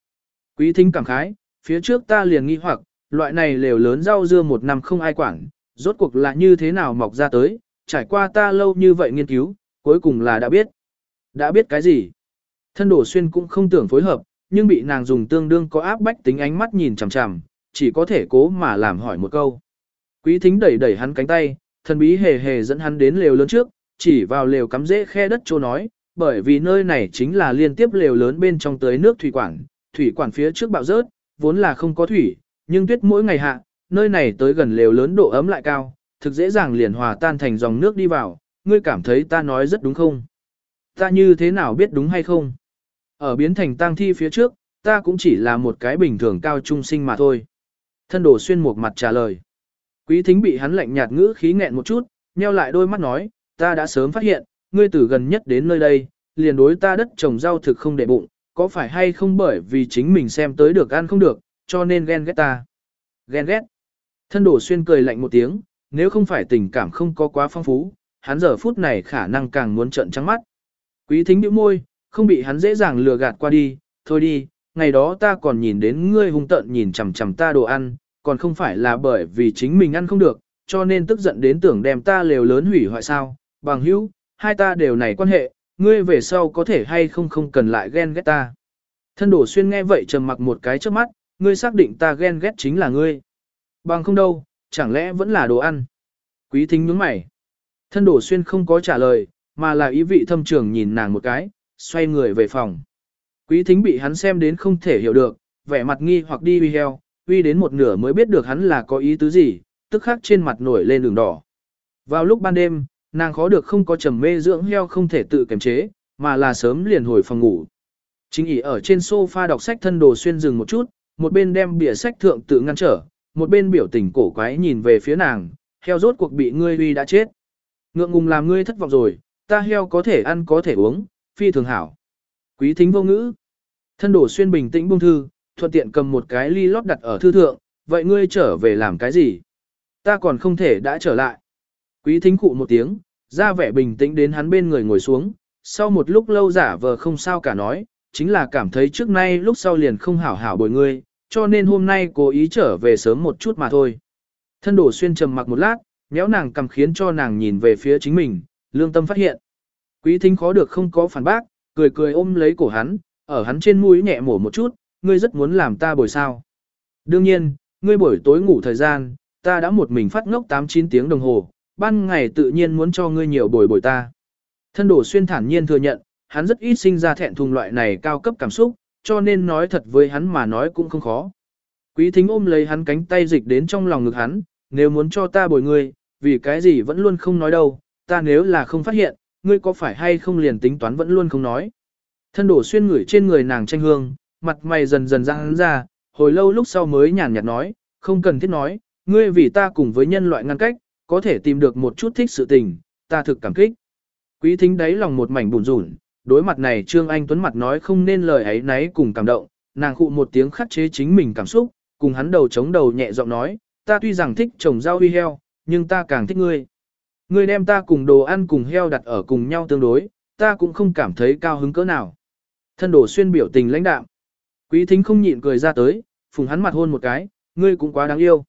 Quý thính cảm khái, phía trước ta liền nghi hoặc, loại này lều lớn rau dưa một năm không ai quản, rốt cuộc là như thế nào mọc ra tới, trải qua ta lâu như vậy nghiên cứu, cuối cùng là đã biết. Đã biết cái gì? Thân đổ xuyên cũng không tưởng phối hợp, nhưng bị nàng dùng tương đương có áp bách tính ánh mắt nhìn chằm chằm, chỉ có thể cố mà làm hỏi một câu. Quý thính đẩy đẩy hắn cánh tay, thần bí hề hề dẫn hắn đến lều lớn trước, chỉ vào lều cắm rễ khe đất chỗ nói, bởi vì nơi này chính là liên tiếp lều lớn bên trong tới nước thủy quản, thủy quản phía trước bạo rớt, vốn là không có thủy, nhưng tuyết mỗi ngày hạ, nơi này tới gần lều lớn độ ấm lại cao, thực dễ dàng liền hòa tan thành dòng nước đi vào, ngươi cảm thấy ta nói rất đúng không? Ta như thế nào biết đúng hay không? Ở biến thành tang thi phía trước, ta cũng chỉ là một cái bình thường cao trung sinh mà thôi. Thân đồ xuyên một mặt trả lời. Quý thính bị hắn lạnh nhạt ngữ khí nghẹn một chút, nheo lại đôi mắt nói, ta đã sớm phát hiện, ngươi từ gần nhất đến nơi đây, liền đối ta đất trồng rau thực không để bụng, có phải hay không bởi vì chính mình xem tới được ăn không được, cho nên ghen ghét ta. Ghen ghét. Thân đổ xuyên cười lạnh một tiếng, nếu không phải tình cảm không có quá phong phú, hắn giờ phút này khả năng càng muốn trận trắng mắt. Quý thính bĩu môi, không bị hắn dễ dàng lừa gạt qua đi, thôi đi, ngày đó ta còn nhìn đến ngươi hung tận nhìn chằm chằm ta đồ ăn, còn không phải là bởi vì chính mình ăn không được, cho nên tức giận đến tưởng đem ta lều lớn hủy hoại sao, bằng hữu, hai ta đều này quan hệ, ngươi về sau có thể hay không không cần lại ghen ghét ta. Thân đổ xuyên nghe vậy trầm mặc một cái trước mắt, ngươi xác định ta ghen ghét chính là ngươi. Bằng không đâu, chẳng lẽ vẫn là đồ ăn. Quý thính nhướng mày. Thân đổ xuyên không có trả lời, mà là ý vị thâm trường nhìn nàng một cái, xoay người về phòng. Quý thính bị hắn xem đến không thể hiểu được, vẻ mặt nghi hoặc đi huy heo, uy đến một nửa mới biết được hắn là có ý tứ gì, tức khắc trên mặt nổi lên đường đỏ. Vào lúc ban đêm, nàng khó được không có trầm mê dưỡng heo không thể tự kiềm chế, mà là sớm liền hồi phòng ngủ. Chính ỉ ở trên sofa đọc sách thân đồ xuyên dừng một chút, một bên đem bìa sách thượng tự ngăn trở, một bên biểu tình cổ quái nhìn về phía nàng, heo rốt cuộc bị ngươi uy đã chết. Ngượng ngùng làm ngươi thất vọng rồi, ta heo có thể ăn có thể uống, phi thường hảo. Quý thính vô ngữ. Thân đổ xuyên bình tĩnh buông thư, thuận tiện cầm một cái ly lót đặt ở thư thượng, vậy ngươi trở về làm cái gì? Ta còn không thể đã trở lại. Quý thính cụ một tiếng, ra vẻ bình tĩnh đến hắn bên người ngồi xuống, sau một lúc lâu giả vờ không sao cả nói, chính là cảm thấy trước nay lúc sau liền không hảo hảo bồi ngươi, cho nên hôm nay cố ý trở về sớm một chút mà thôi. Thân đổ xuyên trầm mặc một lát, méo nàng cầm khiến cho nàng nhìn về phía chính mình, lương tâm phát hiện. Quý thính khó được không có phản bác, cười cười ôm lấy cổ hắn, ở hắn trên mũi nhẹ mổ một chút, ngươi rất muốn làm ta bồi sao. Đương nhiên, ngươi buổi tối ngủ thời gian, ta đã một mình phát ngốc 8-9 tiếng đồng hồ, ban ngày tự nhiên muốn cho ngươi nhiều bồi bồi ta. Thân đổ xuyên thản nhiên thừa nhận, hắn rất ít sinh ra thẹn thùng loại này cao cấp cảm xúc, cho nên nói thật với hắn mà nói cũng không khó. Quý thính ôm lấy hắn cánh tay dịch đến trong lòng ngực hắn, nếu muốn cho ta bồi ngươi, vì cái gì vẫn luôn không nói đâu, ta nếu là không phát hiện, ngươi có phải hay không liền tính toán vẫn luôn không nói. Thân đổ xuyên ngửi trên người nàng tranh hương, mặt mày dần dần ra hắn ra, hồi lâu lúc sau mới nhàn nhạt nói, không cần thiết nói, ngươi vì ta cùng với nhân loại ngăn cách, có thể tìm được một chút thích sự tình, ta thực cảm kích. Quý thính đáy lòng một mảnh bùn rủn, đối mặt này Trương Anh Tuấn mặt nói không nên lời ấy náy cùng cảm động, nàng khụ một tiếng khắc chế chính mình cảm xúc, cùng hắn đầu chống đầu nhẹ giọng nói, ta tuy rằng thích trồng rau uy heo, nhưng ta càng thích ngươi. Ngươi đem ta cùng đồ ăn cùng heo đặt ở cùng nhau tương đối, ta cũng không cảm thấy cao hứng cỡ nào. Thân đồ xuyên biểu tình lãnh đạm. Quý thính không nhịn cười ra tới, phùng hắn mặt hôn một cái, ngươi cũng quá đáng yêu.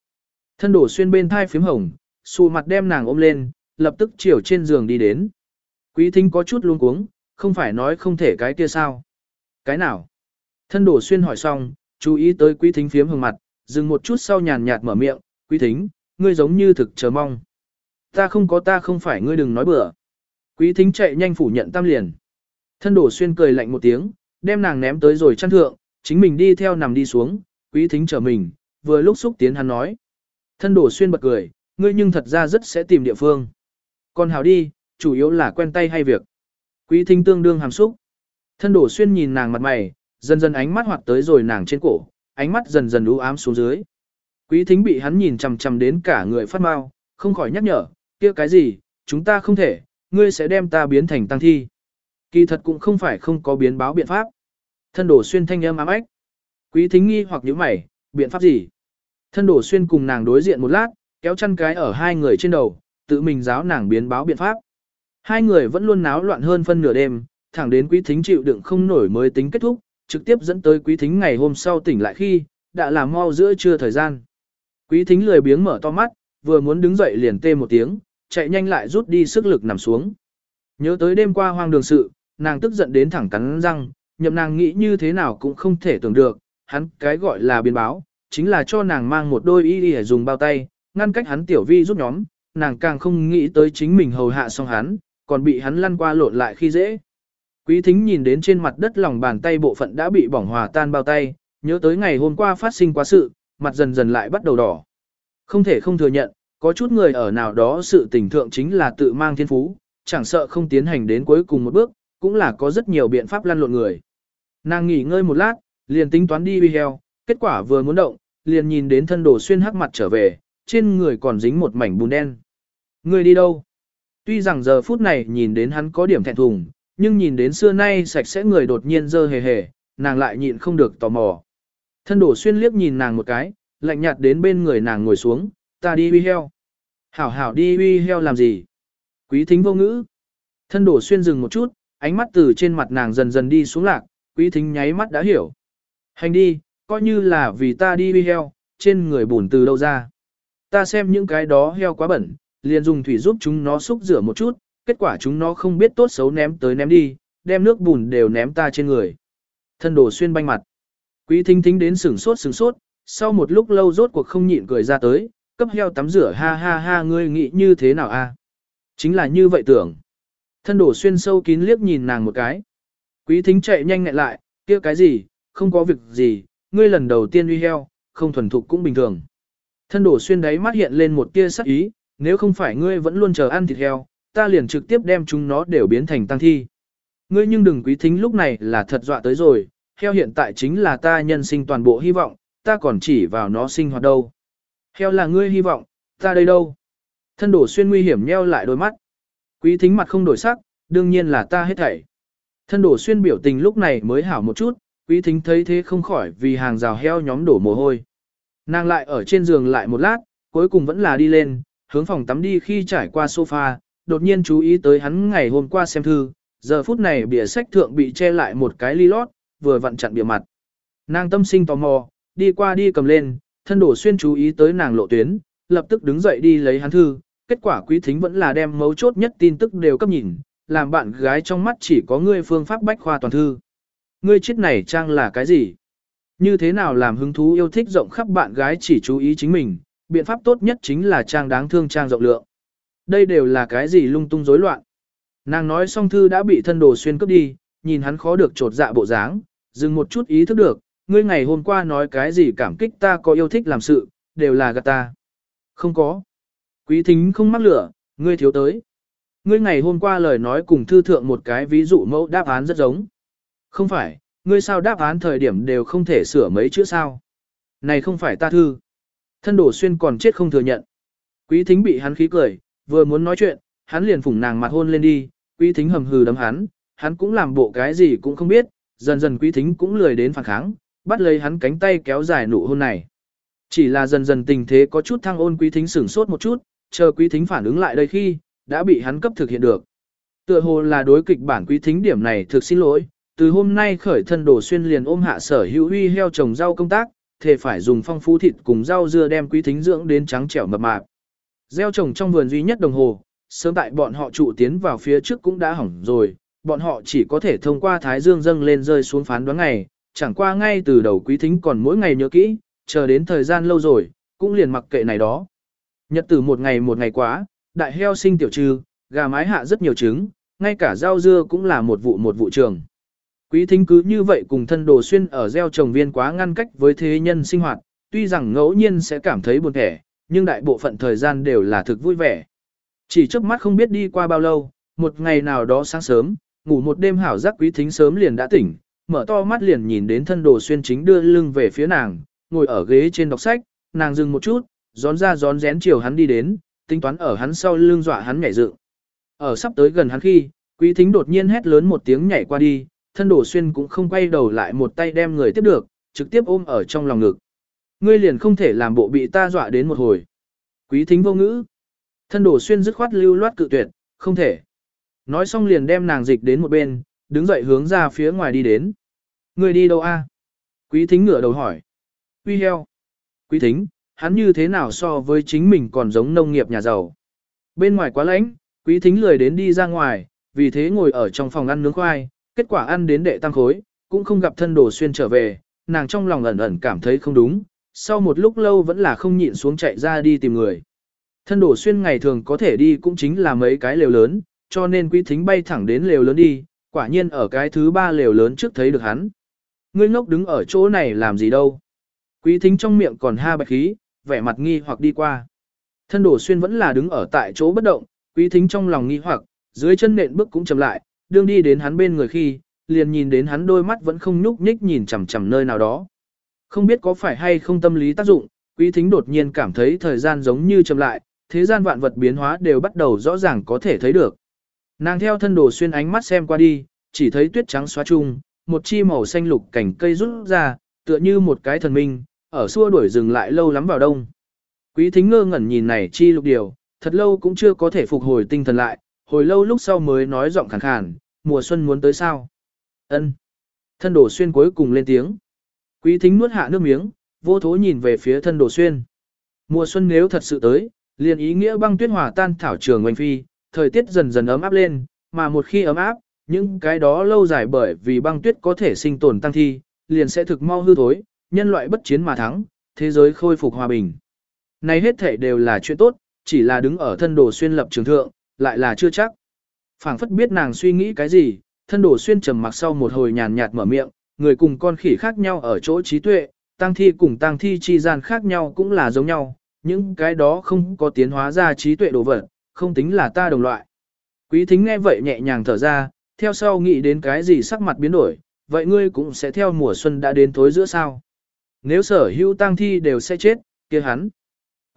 Thân đổ xuyên bên thai phím hồng, xù mặt đem nàng ôm lên, lập tức chiều trên giường đi đến. Quý thính có chút luống cuống, không phải nói không thể cái kia sao. Cái nào? Thân đổ xuyên hỏi xong, chú ý tới quý thính phiếm hồng mặt, dừng một chút sau nhàn nhạt mở miệng, quý thính, ngươi giống như thực chờ mong. Ta không có ta không phải ngươi đừng nói bừa. Quý thính chạy nhanh phủ nhận tam liền. Thân đổ xuyên cười lạnh một tiếng, đem nàng ném tới rồi chăn thượng, chính mình đi theo nằm đi xuống, quý thính chờ mình, vừa lúc xúc tiến hắn nói. Thân đổ xuyên bật cười, ngươi nhưng thật ra rất sẽ tìm địa phương. Còn hào đi, chủ yếu là quen tay hay việc. Quý thính tương đương hàm xúc. Thân đổ xuyên nhìn nàng mặt mày, dần dần ánh mắt hoạt tới rồi nàng trên cổ, ánh mắt dần dần u ám xuống dưới. Quý thính bị hắn nhìn chằm chằm đến cả người phát mau, không khỏi nhắc nhở, kia cái gì, chúng ta không thể, ngươi sẽ đem ta biến thành tăng thi. Kỳ thật cũng không phải không có biến báo biện pháp. Thân đổ xuyên thanh âm ám ách. Quý thính nghi hoặc nhíu mày, biện pháp gì? Thân đổ xuyên cùng nàng đối diện một lát, kéo chăn cái ở hai người trên đầu, tự mình giáo nàng biến báo biện pháp. Hai người vẫn luôn náo loạn hơn phân nửa đêm, thẳng đến quý thính chịu đựng không nổi mới tính kết thúc, trực tiếp dẫn tới quý thính ngày hôm sau tỉnh lại khi, đã làm mau giữa trưa thời gian. Quý thính lười biếng mở to mắt, vừa muốn đứng dậy liền tê một tiếng, chạy nhanh lại rút đi sức lực nằm xuống. Nhớ tới đêm qua hoang đường sự, nàng tức giận đến thẳng cắn răng, nhậm nàng nghĩ như thế nào cũng không thể tưởng được, hắn cái gọi là biến báo, chính là cho nàng mang một đôi y y dùng bao tay, ngăn cách hắn tiểu vi giúp nhóm, nàng càng không nghĩ tới chính mình hầu hạ xong hắn, còn bị hắn lăn qua lộn lại khi dễ. Quý thính nhìn đến trên mặt đất lòng bàn tay bộ phận đã bị bỏng hòa tan bao tay, nhớ tới ngày hôm qua phát sinh quá sự, mặt dần dần lại bắt đầu đỏ. Không thể không thừa nhận, có chút người ở nào đó sự tình thượng chính là tự mang thiên phú, chẳng sợ không tiến hành đến cuối cùng một bước, cũng là có rất nhiều biện pháp lăn lộn người. Nàng nghỉ ngơi một lát, liền tính toán đi bi heo, kết quả vừa muốn động, liền nhìn đến thân đồ xuyên hắc mặt trở về, trên người còn dính một mảnh bùn đen. Người đi đâu? Tuy rằng giờ phút này nhìn đến hắn có điểm thẹn thùng, nhưng nhìn đến xưa nay sạch sẽ người đột nhiên dơ hề hề, nàng lại nhịn không được tò mò. Thân đổ xuyên liếc nhìn nàng một cái, lạnh nhạt đến bên người nàng ngồi xuống, ta đi uy heo. Hảo hảo đi uy heo làm gì? Quý thính vô ngữ. Thân đổ xuyên dừng một chút, ánh mắt từ trên mặt nàng dần dần đi xuống lạc, quý thính nháy mắt đã hiểu. Hành đi, coi như là vì ta đi uy heo, trên người bùn từ đâu ra. Ta xem những cái đó heo quá bẩn, liền dùng thủy giúp chúng nó xúc rửa một chút, kết quả chúng nó không biết tốt xấu ném tới ném đi, đem nước bùn đều ném ta trên người. Thân đồ xuyên banh mặt. Quý thính thính đến sửng sốt sửng sốt, sau một lúc lâu rốt cuộc không nhịn cười ra tới, cấp heo tắm rửa ha ha ha ngươi nghĩ như thế nào a? Chính là như vậy tưởng. Thân đổ xuyên sâu kín liếc nhìn nàng một cái. Quý thính chạy nhanh ngại lại, kia cái gì, không có việc gì, ngươi lần đầu tiên uy heo, không thuần thục cũng bình thường. Thân đổ xuyên đáy mắt hiện lên một tia sắc ý, nếu không phải ngươi vẫn luôn chờ ăn thịt heo, ta liền trực tiếp đem chúng nó đều biến thành tăng thi. Ngươi nhưng đừng quý thính lúc này là thật dọa tới rồi, heo hiện tại chính là ta nhân sinh toàn bộ hy vọng, ta còn chỉ vào nó sinh hoạt đâu. Heo là ngươi hy vọng, ta đây đâu. Thân đổ xuyên nguy hiểm nheo lại đôi mắt. Quý thính mặt không đổi sắc, đương nhiên là ta hết thảy. Thân đổ xuyên biểu tình lúc này mới hảo một chút, quý thính thấy thế không khỏi vì hàng rào heo nhóm đổ mồ hôi. Nàng lại ở trên giường lại một lát, cuối cùng vẫn là đi lên, hướng phòng tắm đi khi trải qua sofa, đột nhiên chú ý tới hắn ngày hôm qua xem thư, giờ phút này bìa sách thượng bị che lại một cái ly lót, vừa vặn chặn bìa mặt. Nàng tâm sinh tò mò, đi qua đi cầm lên, thân đổ xuyên chú ý tới nàng lộ tuyến, lập tức đứng dậy đi lấy hắn thư, kết quả quý thính vẫn là đem mấu chốt nhất tin tức đều cấp nhìn, làm bạn gái trong mắt chỉ có ngươi phương pháp bách khoa toàn thư. Ngươi chết này trang là cái gì? Như thế nào làm hứng thú yêu thích rộng khắp bạn gái chỉ chú ý chính mình, biện pháp tốt nhất chính là trang đáng thương trang rộng lượng. Đây đều là cái gì lung tung rối loạn. Nàng nói xong thư đã bị thân đồ xuyên cướp đi, nhìn hắn khó được trột dạ bộ dáng, dừng một chút ý thức được, ngươi ngày hôm qua nói cái gì cảm kích ta có yêu thích làm sự, đều là gạt ta. Không có. Quý thính không mắc lửa, ngươi thiếu tới. Ngươi ngày hôm qua lời nói cùng thư thượng một cái ví dụ mẫu đáp án rất giống. Không phải, ngươi sao đáp án thời điểm đều không thể sửa mấy chữ sao. Này không phải ta thư. Thân đổ xuyên còn chết không thừa nhận. Quý thính bị hắn khí cười, vừa muốn nói chuyện, hắn liền phủng nàng mặt hôn lên đi, quý thính hầm hừ đấm hắn, hắn cũng làm bộ cái gì cũng không biết, dần dần quý thính cũng lười đến phản kháng, bắt lấy hắn cánh tay kéo dài nụ hôn này. Chỉ là dần dần tình thế có chút thăng ôn quý thính sửng sốt một chút, chờ quý thính phản ứng lại đây khi, đã bị hắn cấp thực hiện được. Tựa hồ là đối kịch bản quý thính điểm này thực xin lỗi, từ hôm nay khởi thân đồ xuyên liền ôm hạ sở hữu uy heo trồng rau công tác, thề phải dùng phong phú thịt cùng rau dưa đem quý thính dưỡng đến trắng trẻo mập mạp. Gieo trồng trong vườn duy nhất đồng hồ, sớm tại bọn họ trụ tiến vào phía trước cũng đã hỏng rồi, bọn họ chỉ có thể thông qua thái dương dâng lên rơi xuống phán đoán ngày, chẳng qua ngay từ đầu quý thính còn mỗi ngày nhớ kỹ, chờ đến thời gian lâu rồi, cũng liền mặc kệ này đó. Nhật từ một ngày một ngày quá, đại heo sinh tiểu trư, gà mái hạ rất nhiều trứng, ngay cả rau dưa cũng là một vụ một vụ trường. Quý thính cứ như vậy cùng thân đồ xuyên ở gieo trồng viên quá ngăn cách với thế nhân sinh hoạt, tuy rằng ngẫu nhiên sẽ cảm thấy buồn thẻ, nhưng đại bộ phận thời gian đều là thực vui vẻ. Chỉ trước mắt không biết đi qua bao lâu, một ngày nào đó sáng sớm, ngủ một đêm hảo giác quý thính sớm liền đã tỉnh, mở to mắt liền nhìn đến thân đồ xuyên chính đưa lưng về phía nàng, ngồi ở ghế trên đọc sách, nàng dừng một chút, gión ra gión rén chiều hắn đi đến, tính toán ở hắn sau lưng dọa hắn nhảy dựng. Ở sắp tới gần hắn khi, quý thính đột nhiên hét lớn một tiếng nhảy qua đi, thân đổ xuyên cũng không quay đầu lại một tay đem người tiếp được, trực tiếp ôm ở trong lòng ngực. Ngươi liền không thể làm bộ bị ta dọa đến một hồi. Quý thính vô ngữ. Thân đổ xuyên dứt khoát lưu loát cự tuyệt, không thể. Nói xong liền đem nàng dịch đến một bên, đứng dậy hướng ra phía ngoài đi đến. Ngươi đi đâu a? Quý thính ngửa đầu hỏi. Quý heo. Quý thính, hắn như thế nào so với chính mình còn giống nông nghiệp nhà giàu. Bên ngoài quá lạnh, quý thính lười đến đi ra ngoài, vì thế ngồi ở trong phòng ăn nướng khoai, kết quả ăn đến đệ tăng khối, cũng không gặp thân đồ xuyên trở về, nàng trong lòng ẩn ẩn cảm thấy không đúng, sau một lúc lâu vẫn là không nhịn xuống chạy ra đi tìm người. Thân đồ xuyên ngày thường có thể đi cũng chính là mấy cái lều lớn, cho nên quý thính bay thẳng đến lều lớn đi, quả nhiên ở cái thứ ba lều lớn trước thấy được hắn. Ngươi ngốc đứng ở chỗ này làm gì đâu. Quý thính trong miệng còn ha bạch khí, vẻ mặt nghi hoặc đi qua. Thân đổ xuyên vẫn là đứng ở tại chỗ bất động, quý thính trong lòng nghi hoặc, dưới chân nện bước cũng chậm lại, đương đi đến hắn bên người khi, liền nhìn đến hắn đôi mắt vẫn không nhúc nhích nhìn chằm chằm nơi nào đó. Không biết có phải hay không tâm lý tác dụng, quý thính đột nhiên cảm thấy thời gian giống như chậm lại, thế gian vạn vật biến hóa đều bắt đầu rõ ràng có thể thấy được. Nàng theo thân đồ xuyên ánh mắt xem qua đi, chỉ thấy tuyết trắng xóa chung, một chi màu xanh lục cảnh cây rút ra, tựa như một cái thần minh, ở xua đuổi dừng lại lâu lắm vào đông. Quý thính ngơ ngẩn nhìn này chi lục điều, thật lâu cũng chưa có thể phục hồi tinh thần lại, hồi lâu lúc sau mới nói giọng khàn khàn, mùa xuân muốn tới sao. ân Thân đổ xuyên cuối cùng lên tiếng. Quý thính nuốt hạ nước miếng, vô thố nhìn về phía thân đổ xuyên. Mùa xuân nếu thật sự tới, liền ý nghĩa băng tuyết hòa tan thảo trường oanh phi, thời tiết dần dần ấm áp lên, mà một khi ấm áp, những cái đó lâu dài bởi vì băng tuyết có thể sinh tồn tăng thi, liền sẽ thực mau hư thối, nhân loại bất chiến mà thắng, thế giới khôi phục hòa bình. Này hết thể đều là chuyện tốt, chỉ là đứng ở thân đồ xuyên lập trường thượng, lại là chưa chắc. phảng phất biết nàng suy nghĩ cái gì, thân đồ xuyên trầm mặc sau một hồi nhàn nhạt mở miệng, người cùng con khỉ khác nhau ở chỗ trí tuệ, tăng thi cùng tăng thi chi gian khác nhau cũng là giống nhau, những cái đó không có tiến hóa ra trí tuệ đồ vật, không tính là ta đồng loại. Quý thính nghe vậy nhẹ nhàng thở ra, theo sau nghĩ đến cái gì sắc mặt biến đổi, vậy ngươi cũng sẽ theo mùa xuân đã đến tối giữa sao. Nếu sở hữu tang thi đều sẽ chết, kia hắn.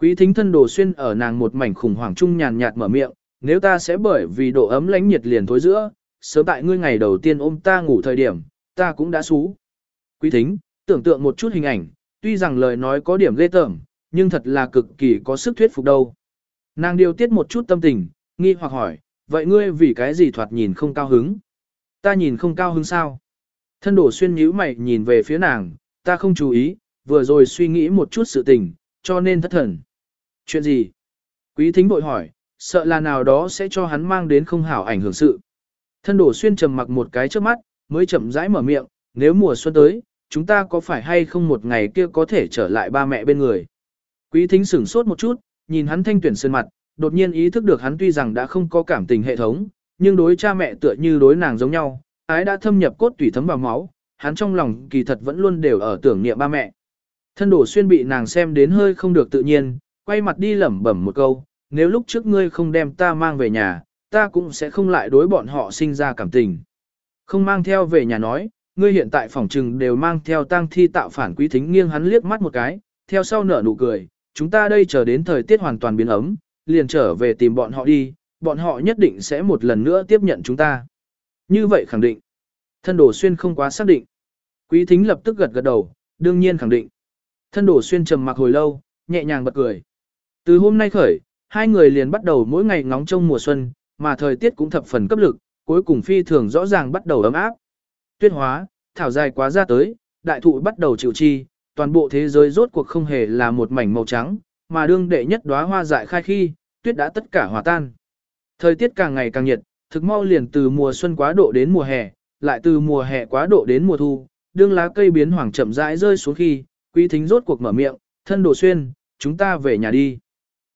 Quý thính thân đồ xuyên ở nàng một mảnh khủng hoảng chung nhàn nhạt mở miệng, nếu ta sẽ bởi vì độ ấm lánh nhiệt liền thối giữa, sớm tại ngươi ngày đầu tiên ôm ta ngủ thời điểm, ta cũng đã xú. Quý thính, tưởng tượng một chút hình ảnh, tuy rằng lời nói có điểm ghê tởm, nhưng thật là cực kỳ có sức thuyết phục đâu. Nàng điều tiết một chút tâm tình, nghi hoặc hỏi, vậy ngươi vì cái gì thoạt nhìn không cao hứng? Ta nhìn không cao hứng sao? Thân đổ xuyên nhíu mày nhìn về phía nàng, ta không chú ý, vừa rồi suy nghĩ một chút sự tình, cho nên thất thần. Chuyện gì? Quý thính bội hỏi, sợ là nào đó sẽ cho hắn mang đến không hảo ảnh hưởng sự. Thân đổ xuyên trầm mặc một cái trước mắt, mới chậm rãi mở miệng, nếu mùa xuân tới, chúng ta có phải hay không một ngày kia có thể trở lại ba mẹ bên người. Quý thính sửng sốt một chút, nhìn hắn thanh tuyển sơn mặt, đột nhiên ý thức được hắn tuy rằng đã không có cảm tình hệ thống, nhưng đối cha mẹ tựa như đối nàng giống nhau, ái đã thâm nhập cốt tủy thấm vào máu, hắn trong lòng kỳ thật vẫn luôn đều ở tưởng niệm ba mẹ. Thân đổ xuyên bị nàng xem đến hơi không được tự nhiên, quay mặt đi lẩm bẩm một câu, nếu lúc trước ngươi không đem ta mang về nhà, ta cũng sẽ không lại đối bọn họ sinh ra cảm tình. Không mang theo về nhà nói, ngươi hiện tại phòng trừng đều mang theo tang thi tạo phản quý thính nghiêng hắn liếc mắt một cái, theo sau nở nụ cười, chúng ta đây chờ đến thời tiết hoàn toàn biến ấm, liền trở về tìm bọn họ đi, bọn họ nhất định sẽ một lần nữa tiếp nhận chúng ta. Như vậy khẳng định. Thân đổ xuyên không quá xác định. Quý thính lập tức gật gật đầu, đương nhiên khẳng định. Thân đổ xuyên trầm mặc hồi lâu, nhẹ nhàng bật cười. Từ hôm nay khởi, hai người liền bắt đầu mỗi ngày ngóng trông mùa xuân, mà thời tiết cũng thập phần cấp lực, cuối cùng phi thường rõ ràng bắt đầu ấm áp. Tuyết hóa, thảo dài quá ra tới, đại thụ bắt đầu chịu chi, toàn bộ thế giới rốt cuộc không hề là một mảnh màu trắng, mà đương đệ nhất đóa hoa dại khai khi, tuyết đã tất cả hòa tan. Thời tiết càng ngày càng nhiệt, thực mau liền từ mùa xuân quá độ đến mùa hè, lại từ mùa hè quá độ đến mùa thu, đương lá cây biến hoàng chậm rãi rơi xuống khi, quý thính rốt cuộc mở miệng, thân đổ xuyên, chúng ta về nhà đi.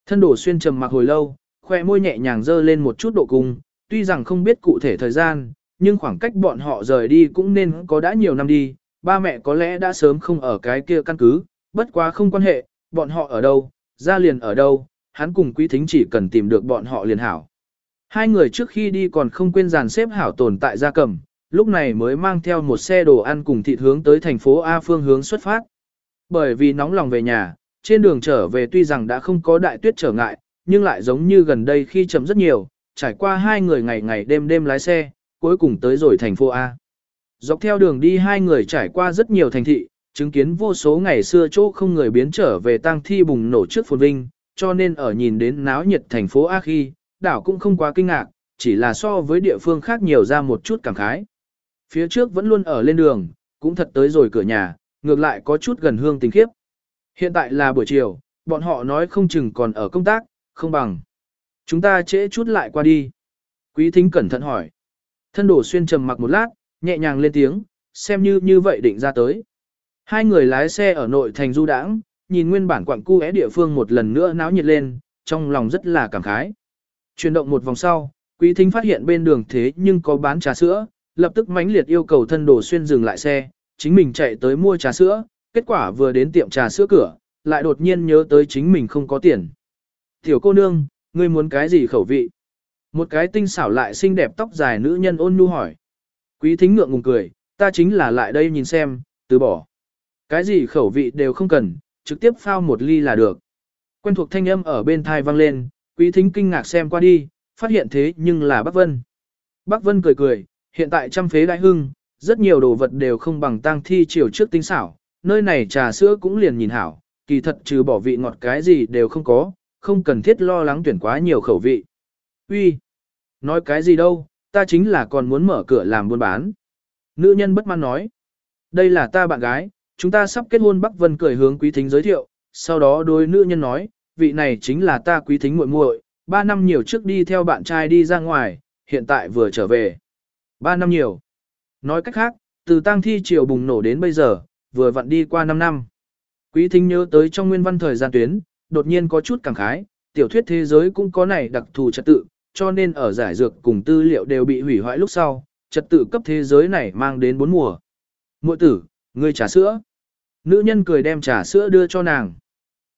Thân đổ xuyên trầm mặc hồi lâu, khoe môi nhẹ nhàng dơ lên một chút độ cung, tuy rằng không biết cụ thể thời gian, nhưng khoảng cách bọn họ rời đi cũng nên có đã nhiều năm đi, ba mẹ có lẽ đã sớm không ở cái kia căn cứ, bất quá không quan hệ, bọn họ ở đâu, ra liền ở đâu, hắn cùng quý thính chỉ cần tìm được bọn họ liền hảo. Hai người trước khi đi còn không quên dàn xếp hảo tồn tại gia cầm, lúc này mới mang theo một xe đồ ăn cùng thịt hướng tới thành phố A phương hướng xuất phát. Bởi vì nóng lòng về nhà, trên đường trở về tuy rằng đã không có đại tuyết trở ngại, nhưng lại giống như gần đây khi chấm rất nhiều, trải qua hai người ngày ngày đêm đêm lái xe, cuối cùng tới rồi thành phố A. Dọc theo đường đi hai người trải qua rất nhiều thành thị, chứng kiến vô số ngày xưa chỗ không người biến trở về tang thi bùng nổ trước phồn vinh, cho nên ở nhìn đến náo nhiệt thành phố A khi, đảo cũng không quá kinh ngạc, chỉ là so với địa phương khác nhiều ra một chút cảm khái. Phía trước vẫn luôn ở lên đường, cũng thật tới rồi cửa nhà, ngược lại có chút gần hương tình khiếp. Hiện tại là buổi chiều, bọn họ nói không chừng còn ở công tác, không bằng. Chúng ta trễ chút lại qua đi. Quý thính cẩn thận hỏi. Thân đổ xuyên trầm mặc một lát, nhẹ nhàng lên tiếng, xem như như vậy định ra tới. Hai người lái xe ở nội thành du đãng, nhìn nguyên bản quặng cu é địa phương một lần nữa náo nhiệt lên, trong lòng rất là cảm khái. Chuyển động một vòng sau, quý thính phát hiện bên đường thế nhưng có bán trà sữa, lập tức mãnh liệt yêu cầu thân đồ xuyên dừng lại xe, chính mình chạy tới mua trà sữa, kết quả vừa đến tiệm trà sữa cửa, lại đột nhiên nhớ tới chính mình không có tiền. Tiểu cô nương, ngươi muốn cái gì khẩu vị? Một cái tinh xảo lại xinh đẹp tóc dài nữ nhân ôn nhu hỏi. Quý thính ngượng ngùng cười, ta chính là lại đây nhìn xem, từ bỏ. Cái gì khẩu vị đều không cần, trực tiếp phao một ly là được. Quen thuộc thanh âm ở bên thai vang lên, quý thính kinh ngạc xem qua đi, phát hiện thế nhưng là Bắc Vân. Bắc Vân cười cười, hiện tại trăm phế đại hưng, rất nhiều đồ vật đều không bằng tang thi chiều trước tinh xảo, nơi này trà sữa cũng liền nhìn hảo, kỳ thật trừ bỏ vị ngọt cái gì đều không có, không cần thiết lo lắng tuyển quá nhiều khẩu vị. Uy, nói cái gì đâu, ta chính là còn muốn mở cửa làm buôn bán. Nữ nhân bất mãn nói, đây là ta bạn gái, chúng ta sắp kết hôn Bắc Vân cười hướng quý thính giới thiệu, sau đó đôi nữ nhân nói, vị này chính là ta quý thính muội muội, ba năm nhiều trước đi theo bạn trai đi ra ngoài, hiện tại vừa trở về. Ba năm nhiều. Nói cách khác, từ tang thi triều bùng nổ đến bây giờ, vừa vặn đi qua 5 năm. Quý thính nhớ tới trong nguyên văn thời gian tuyến, đột nhiên có chút cảm khái, tiểu thuyết thế giới cũng có này đặc thù trật tự, cho nên ở giải dược cùng tư liệu đều bị hủy hoại lúc sau, trật tự cấp thế giới này mang đến bốn mùa. Muội tử, ngươi trà sữa. Nữ nhân cười đem trà sữa đưa cho nàng.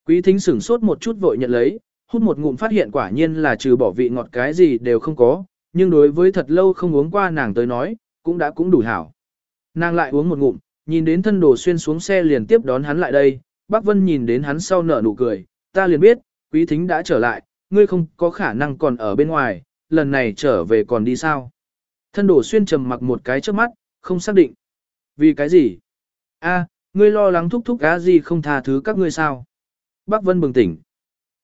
Quý thính sửng sốt một chút vội nhận lấy, hút một ngụm phát hiện quả nhiên là trừ bỏ vị ngọt cái gì đều không có, nhưng đối với thật lâu không uống qua nàng tới nói, cũng đã cũng đủ hảo. Nàng lại uống một ngụm, nhìn đến thân đồ xuyên xuống xe liền tiếp đón hắn lại đây, bác Vân nhìn đến hắn sau nở nụ cười, ta liền biết, quý thính đã trở lại, ngươi không có khả năng còn ở bên ngoài, lần này trở về còn đi sao. Thân đồ xuyên trầm mặc một cái trước mắt, không xác định. Vì cái gì? A, ngươi lo lắng thúc thúc á gì không tha thứ các ngươi sao? Bác Vân bừng tỉnh.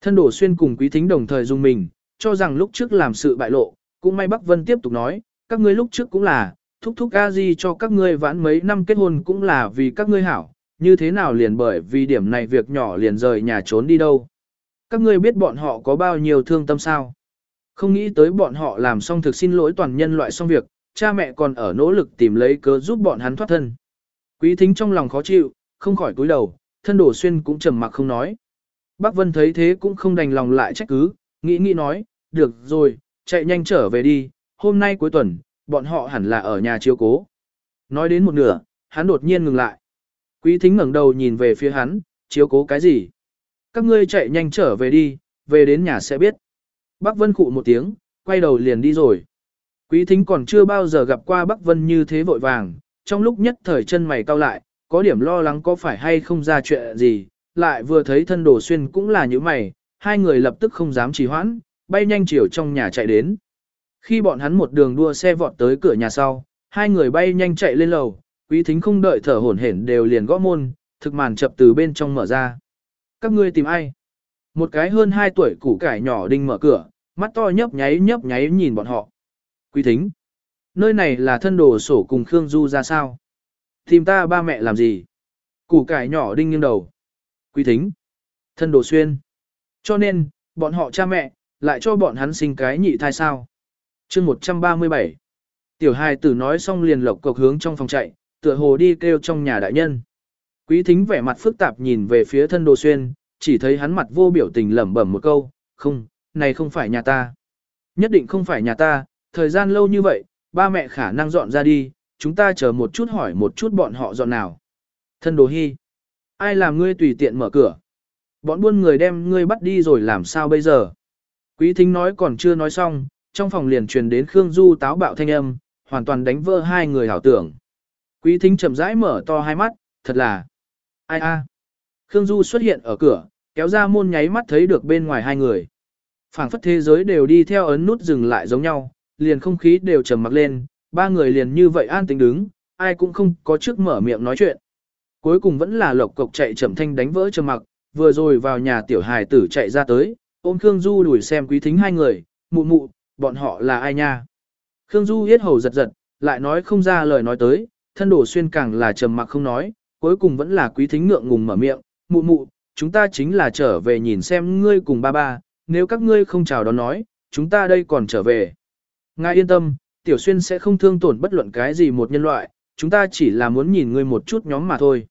Thân đổ xuyên cùng quý thính đồng thời dùng mình, cho rằng lúc trước làm sự bại lộ, cũng may Bắc Vân tiếp tục nói, các ngươi lúc trước cũng là, thúc thúc a di cho các ngươi vãn mấy năm kết hôn cũng là vì các ngươi hảo, như thế nào liền bởi vì điểm này việc nhỏ liền rời nhà trốn đi đâu. Các ngươi biết bọn họ có bao nhiêu thương tâm sao? Không nghĩ tới bọn họ làm xong thực xin lỗi toàn nhân loại xong việc, cha mẹ còn ở nỗ lực tìm lấy cớ giúp bọn hắn thoát thân. Quý thính trong lòng khó chịu, không khỏi cúi đầu, thân đổ xuyên cũng trầm mặc không nói. Bác Vân thấy thế cũng không đành lòng lại trách cứ, nghĩ nghĩ nói, được rồi, chạy nhanh trở về đi, hôm nay cuối tuần, bọn họ hẳn là ở nhà chiếu cố. Nói đến một nửa, hắn đột nhiên ngừng lại. Quý thính ngẩng đầu nhìn về phía hắn, chiếu cố cái gì? Các ngươi chạy nhanh trở về đi, về đến nhà sẽ biết. Bác Vân khụ một tiếng, quay đầu liền đi rồi. Quý thính còn chưa bao giờ gặp qua Bắc Vân như thế vội vàng, trong lúc nhất thời chân mày cau lại, có điểm lo lắng có phải hay không ra chuyện gì, lại vừa thấy thân đồ xuyên cũng là như mày, hai người lập tức không dám trì hoãn, bay nhanh chiều trong nhà chạy đến. Khi bọn hắn một đường đua xe vọt tới cửa nhà sau, hai người bay nhanh chạy lên lầu, quý thính không đợi thở hổn hển đều liền gõ môn, thực màn chập từ bên trong mở ra. Các ngươi tìm ai? Một cái hơn hai tuổi củ cải nhỏ đinh mở cửa, mắt to nhấp nháy nhấp nháy nhìn bọn họ. Quý thính. Nơi này là thân đồ sổ cùng Khương Du ra sao? Tìm ta ba mẹ làm gì? Củ cải nhỏ đinh nghiêng đầu. Quý thính. Thân đồ xuyên. Cho nên, bọn họ cha mẹ, lại cho bọn hắn sinh cái nhị thai sao? chương 137. Tiểu hài tử nói xong liền lộc cộc hướng trong phòng chạy, tựa hồ đi kêu trong nhà đại nhân. Quý thính vẻ mặt phức tạp nhìn về phía thân đồ xuyên, chỉ thấy hắn mặt vô biểu tình lẩm bẩm một câu, không, này không phải nhà ta. Nhất định không phải nhà ta, thời gian lâu như vậy, ba mẹ khả năng dọn ra đi, chúng ta chờ một chút hỏi một chút bọn họ dọn nào. Thân đồ hy, ai làm ngươi tùy tiện mở cửa? Bọn buôn người đem ngươi bắt đi rồi làm sao bây giờ? Quý thính nói còn chưa nói xong, trong phòng liền truyền đến Khương Du táo bạo thanh âm, hoàn toàn đánh vỡ hai người hảo tưởng. Quý thính chậm rãi mở to hai mắt, thật là... Ai a? Khương Du xuất hiện ở cửa, kéo ra môn nháy mắt thấy được bên ngoài hai người. phảng phất thế giới đều đi theo ấn nút dừng lại giống nhau, liền không khí đều trầm mặc lên, ba người liền như vậy an tĩnh đứng, ai cũng không có trước mở miệng nói chuyện. Cuối cùng vẫn là lộc cộc chạy chậm thanh đánh vỡ trầm mặc, vừa rồi vào nhà tiểu hài tử chạy ra tới, ôm Khương Du đuổi xem quý thính hai người, mụ mụ, bọn họ là ai nha. Khương Du yết hầu giật giật, lại nói không ra lời nói tới, thân đổ xuyên càng là trầm mặc không nói, cuối cùng vẫn là quý thính ngượng ngùng mở miệng, mụ mụ, chúng ta chính là trở về nhìn xem ngươi cùng ba ba, nếu các ngươi không chào đón nói, chúng ta đây còn trở về. Ngài yên tâm, tiểu xuyên sẽ không thương tổn bất luận cái gì một nhân loại, chúng ta chỉ là muốn nhìn ngươi một chút nhóm mà thôi.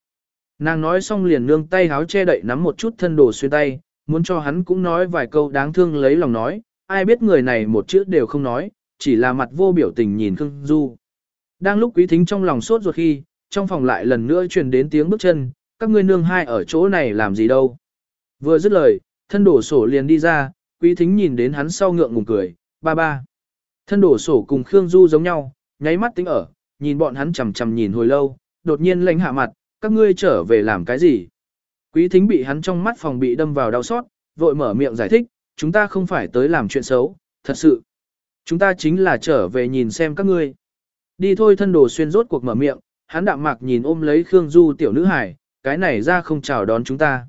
Nàng nói xong liền nương tay háo che đậy nắm một chút thân đồ xuyên tay, muốn cho hắn cũng nói vài câu đáng thương lấy lòng nói, ai biết người này một chữ đều không nói, chỉ là mặt vô biểu tình nhìn Khương Du. Đang lúc quý thính trong lòng sốt ruột khi, trong phòng lại lần nữa truyền đến tiếng bước chân, các ngươi nương hai ở chỗ này làm gì đâu. Vừa dứt lời, thân đổ sổ liền đi ra, quý thính nhìn đến hắn sau ngượng ngùng cười, ba ba. Thân đổ sổ cùng Khương Du giống nhau, nháy mắt tính ở, nhìn bọn hắn chầm chầm nhìn hồi lâu, đột nhiên lãnh hạ mặt, các ngươi trở về làm cái gì? Quý thính bị hắn trong mắt phòng bị đâm vào đau xót, vội mở miệng giải thích, chúng ta không phải tới làm chuyện xấu, thật sự. Chúng ta chính là trở về nhìn xem các ngươi. Đi thôi thân đồ xuyên rốt cuộc mở miệng, hắn đạm mạc nhìn ôm lấy Khương Du tiểu nữ hải, cái này ra không chào đón chúng ta.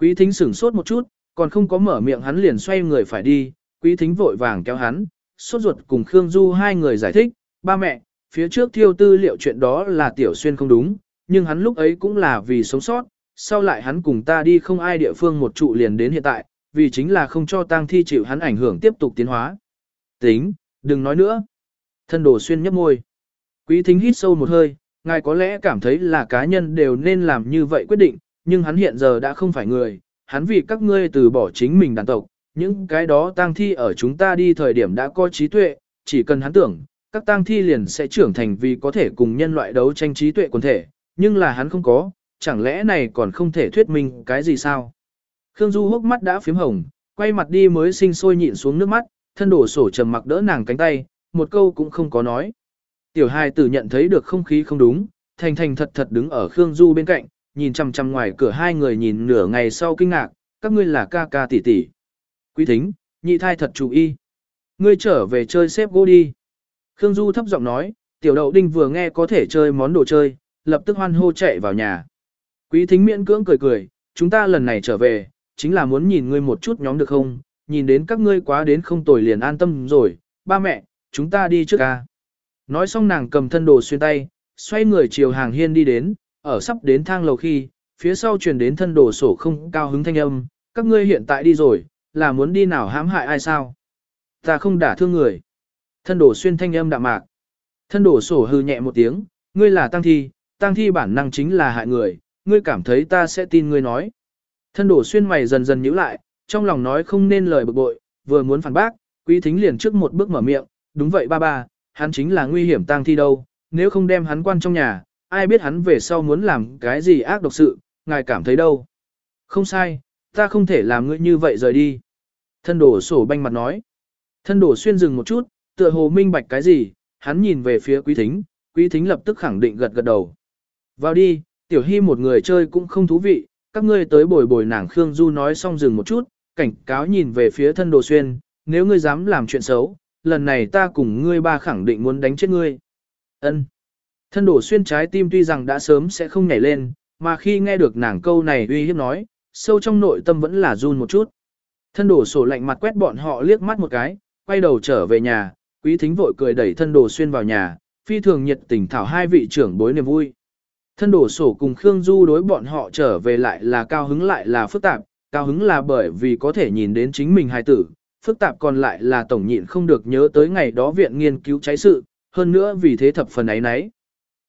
Quý thính sửng sốt một chút, còn không có mở miệng hắn liền xoay người phải đi, quý thính vội vàng kéo hắn, sốt ruột cùng Khương Du hai người giải thích, ba mẹ, phía trước thiêu tư liệu chuyện đó là tiểu xuyên không đúng, nhưng hắn lúc ấy cũng là vì sống sót, sau lại hắn cùng ta đi không ai địa phương một trụ liền đến hiện tại, vì chính là không cho tang thi chịu hắn ảnh hưởng tiếp tục tiến hóa. Tính, đừng nói nữa. Thân đồ xuyên nhấp môi. Quý thính hít sâu một hơi, ngài có lẽ cảm thấy là cá nhân đều nên làm như vậy quyết định, nhưng hắn hiện giờ đã không phải người, hắn vì các ngươi từ bỏ chính mình đàn tộc, những cái đó tang thi ở chúng ta đi thời điểm đã có trí tuệ, chỉ cần hắn tưởng, các tang thi liền sẽ trưởng thành vì có thể cùng nhân loại đấu tranh trí tuệ quần thể, nhưng là hắn không có, chẳng lẽ này còn không thể thuyết minh cái gì sao? Khương Du hốc mắt đã phím hồng, quay mặt đi mới sinh sôi nhịn xuống nước mắt, thân đổ sổ trầm mặc đỡ nàng cánh tay, một câu cũng không có nói. Tiểu hài tử nhận thấy được không khí không đúng, thành thành thật thật đứng ở Khương Du bên cạnh, nhìn chằm chằm ngoài cửa hai người nhìn nửa ngày sau kinh ngạc, các ngươi là ca ca tỷ tỷ. Quý thính, nhị thai thật chủ y. Ngươi trở về chơi xếp gỗ đi. Khương Du thấp giọng nói, tiểu đậu đinh vừa nghe có thể chơi món đồ chơi, lập tức hoan hô chạy vào nhà. Quý thính miễn cưỡng cười cười, chúng ta lần này trở về, chính là muốn nhìn ngươi một chút nhóm được không, nhìn đến các ngươi quá đến không tồi liền an tâm rồi, ba mẹ, chúng ta đi trước ca. Nói xong nàng cầm thân đồ xuyên tay, xoay người chiều hàng hiên đi đến, ở sắp đến thang lầu khi, phía sau truyền đến thân đồ sổ không cao hứng thanh âm, các ngươi hiện tại đi rồi, là muốn đi nào hãm hại ai sao? Ta không đả thương người. Thân đồ xuyên thanh âm đạm mạc. Thân đồ sổ hư nhẹ một tiếng, ngươi là tăng thi, tăng thi bản năng chính là hại người, ngươi cảm thấy ta sẽ tin ngươi nói. Thân đổ xuyên mày dần dần nhíu lại, trong lòng nói không nên lời bực bội, vừa muốn phản bác, quý thính liền trước một bước mở miệng, đúng vậy ba ba, hắn chính là nguy hiểm tang thi đâu, nếu không đem hắn quan trong nhà, ai biết hắn về sau muốn làm cái gì ác độc sự, ngài cảm thấy đâu. Không sai, ta không thể làm ngươi như vậy rời đi. Thân đổ sổ banh mặt nói. Thân đổ xuyên dừng một chút, tựa hồ minh bạch cái gì, hắn nhìn về phía quý thính, quý thính lập tức khẳng định gật gật đầu. Vào đi, tiểu hy một người chơi cũng không thú vị, các ngươi tới bồi bồi nàng Khương Du nói xong dừng một chút, cảnh cáo nhìn về phía thân đồ xuyên, nếu ngươi dám làm chuyện xấu, lần này ta cùng ngươi ba khẳng định muốn đánh chết ngươi. Ân. Thân đồ xuyên trái tim tuy rằng đã sớm sẽ không nhảy lên, mà khi nghe được nàng câu này uy hiếp nói, sâu trong nội tâm vẫn là run một chút. Thân đồ sổ lạnh mặt quét bọn họ liếc mắt một cái, quay đầu trở về nhà, quý thính vội cười đẩy thân đồ xuyên vào nhà, phi thường nhiệt tình thảo hai vị trưởng bối niềm vui. Thân đổ sổ cùng Khương Du đối bọn họ trở về lại là cao hứng lại là phức tạp, cao hứng là bởi vì có thể nhìn đến chính mình hài tử, phức tạp còn lại là tổng nhịn không được nhớ tới ngày đó viện nghiên cứu cháy sự, hơn nữa vì thế thập phần ấy nấy.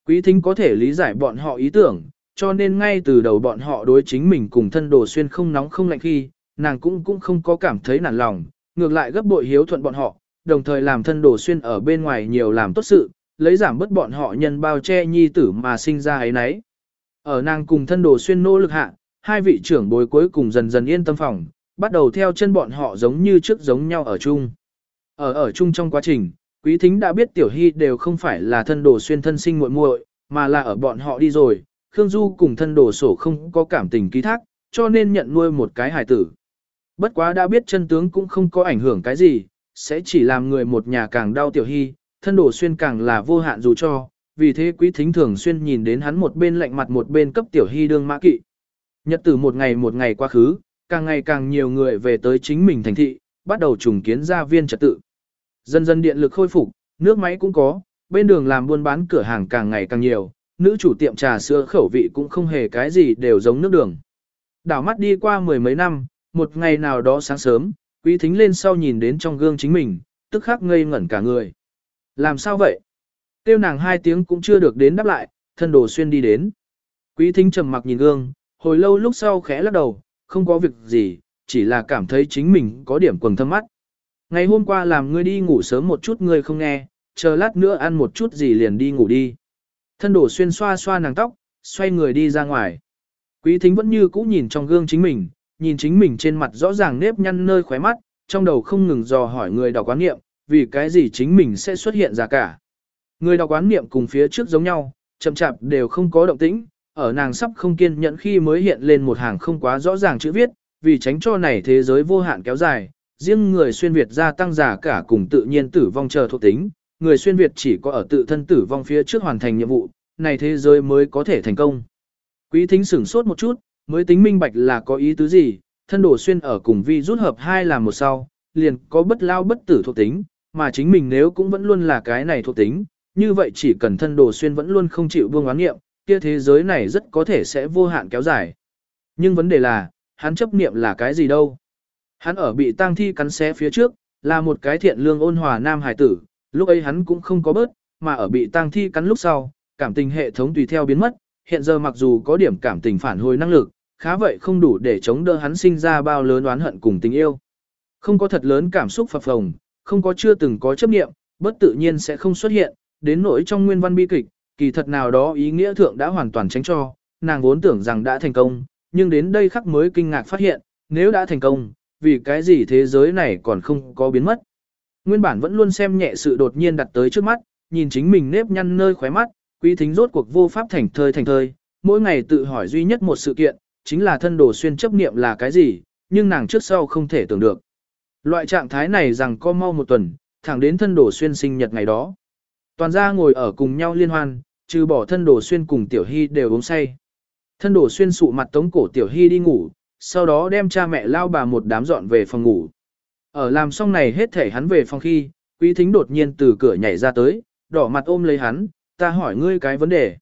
Quý thính có thể lý giải bọn họ ý tưởng, cho nên ngay từ đầu bọn họ đối chính mình cùng thân đồ xuyên không nóng không lạnh khi, nàng cũng cũng không có cảm thấy nản lòng, ngược lại gấp bội hiếu thuận bọn họ, đồng thời làm thân đồ xuyên ở bên ngoài nhiều làm tốt sự, lấy giảm bớt bọn họ nhân bao che nhi tử mà sinh ra ấy nấy. Ở nàng cùng thân đồ xuyên nỗ lực hạ, hai vị trưởng bối cuối cùng dần dần yên tâm phòng, bắt đầu theo chân bọn họ giống như trước giống nhau ở chung. Ở ở chung trong quá trình, quý thính đã biết tiểu hy đều không phải là thân đồ xuyên thân sinh muội muội, mà là ở bọn họ đi rồi, Khương Du cùng thân đồ sổ không có cảm tình ký thác, cho nên nhận nuôi một cái hài tử. Bất quá đã biết chân tướng cũng không có ảnh hưởng cái gì, sẽ chỉ làm người một nhà càng đau tiểu hy, thân đổ xuyên càng là vô hạn dù cho, vì thế quý thính thường xuyên nhìn đến hắn một bên lạnh mặt một bên cấp tiểu hy đương mã kỵ. Nhật từ một ngày một ngày quá khứ, càng ngày càng nhiều người về tới chính mình thành thị, bắt đầu trùng kiến gia viên trật tự. Dần dần điện lực khôi phục, nước máy cũng có, bên đường làm buôn bán cửa hàng càng ngày càng nhiều, nữ chủ tiệm trà sữa khẩu vị cũng không hề cái gì đều giống nước đường. Đảo mắt đi qua mười mấy năm, một ngày nào đó sáng sớm, quý thính lên sau nhìn đến trong gương chính mình, tức khắc ngây ngẩn cả người. Làm sao vậy? Tiêu nàng hai tiếng cũng chưa được đến đáp lại, thân đồ xuyên đi đến. Quý thính trầm mặc nhìn gương, hồi lâu lúc sau khẽ lắc đầu, không có việc gì, chỉ là cảm thấy chính mình có điểm quầng thâm mắt. Ngày hôm qua làm ngươi đi ngủ sớm một chút ngươi không nghe, chờ lát nữa ăn một chút gì liền đi ngủ đi. Thân đổ xuyên xoa xoa nàng tóc, xoay người đi ra ngoài. Quý thính vẫn như cũ nhìn trong gương chính mình, nhìn chính mình trên mặt rõ ràng nếp nhăn nơi khóe mắt, trong đầu không ngừng dò hỏi người đọc quán nghiệm, vì cái gì chính mình sẽ xuất hiện ra cả. Người đọc quán niệm cùng phía trước giống nhau, chậm chạp đều không có động tĩnh, ở nàng sắp không kiên nhẫn khi mới hiện lên một hàng không quá rõ ràng chữ viết, vì tránh cho này thế giới vô hạn kéo dài, riêng người xuyên Việt gia tăng giả cả cùng tự nhiên tử vong chờ thuộc tính, người xuyên Việt chỉ có ở tự thân tử vong phía trước hoàn thành nhiệm vụ, này thế giới mới có thể thành công. Quý thính sửng sốt một chút, mới tính minh bạch là có ý tứ gì, thân đổ xuyên ở cùng vi rút hợp hai làm một sau, liền có bất lao bất tử thuộc tính, mà chính mình nếu cũng vẫn luôn là cái này thuộc tính, như vậy chỉ cần thân đồ xuyên vẫn luôn không chịu buông oán nghiệm, kia thế giới này rất có thể sẽ vô hạn kéo dài. Nhưng vấn đề là, hắn chấp niệm là cái gì đâu? Hắn ở bị tang thi cắn xé phía trước, là một cái thiện lương ôn hòa nam hải tử, lúc ấy hắn cũng không có bớt, mà ở bị tang thi cắn lúc sau, cảm tình hệ thống tùy theo biến mất, hiện giờ mặc dù có điểm cảm tình phản hồi năng lực, khá vậy không đủ để chống đỡ hắn sinh ra bao lớn oán hận cùng tình yêu. Không có thật lớn cảm xúc phập phồng, không có chưa từng có chấp niệm, bất tự nhiên sẽ không xuất hiện, đến nỗi trong nguyên văn bi kịch, kỳ thật nào đó ý nghĩa thượng đã hoàn toàn tránh cho, nàng vốn tưởng rằng đã thành công, nhưng đến đây khắc mới kinh ngạc phát hiện, nếu đã thành công, vì cái gì thế giới này còn không có biến mất. Nguyên bản vẫn luôn xem nhẹ sự đột nhiên đặt tới trước mắt, nhìn chính mình nếp nhăn nơi khóe mắt, quý thính rốt cuộc vô pháp thành thơi thành thơi, mỗi ngày tự hỏi duy nhất một sự kiện, chính là thân đồ xuyên chấp niệm là cái gì, nhưng nàng trước sau không thể tưởng được. Loại trạng thái này rằng có mau một tuần, thẳng đến thân đổ xuyên sinh nhật ngày đó. Toàn gia ngồi ở cùng nhau liên hoan, trừ bỏ thân đổ xuyên cùng tiểu hy đều uống say. Thân đổ xuyên sụ mặt tống cổ tiểu hy đi ngủ, sau đó đem cha mẹ lao bà một đám dọn về phòng ngủ. Ở làm xong này hết thể hắn về phòng khi, quý thính đột nhiên từ cửa nhảy ra tới, đỏ mặt ôm lấy hắn, ta hỏi ngươi cái vấn đề.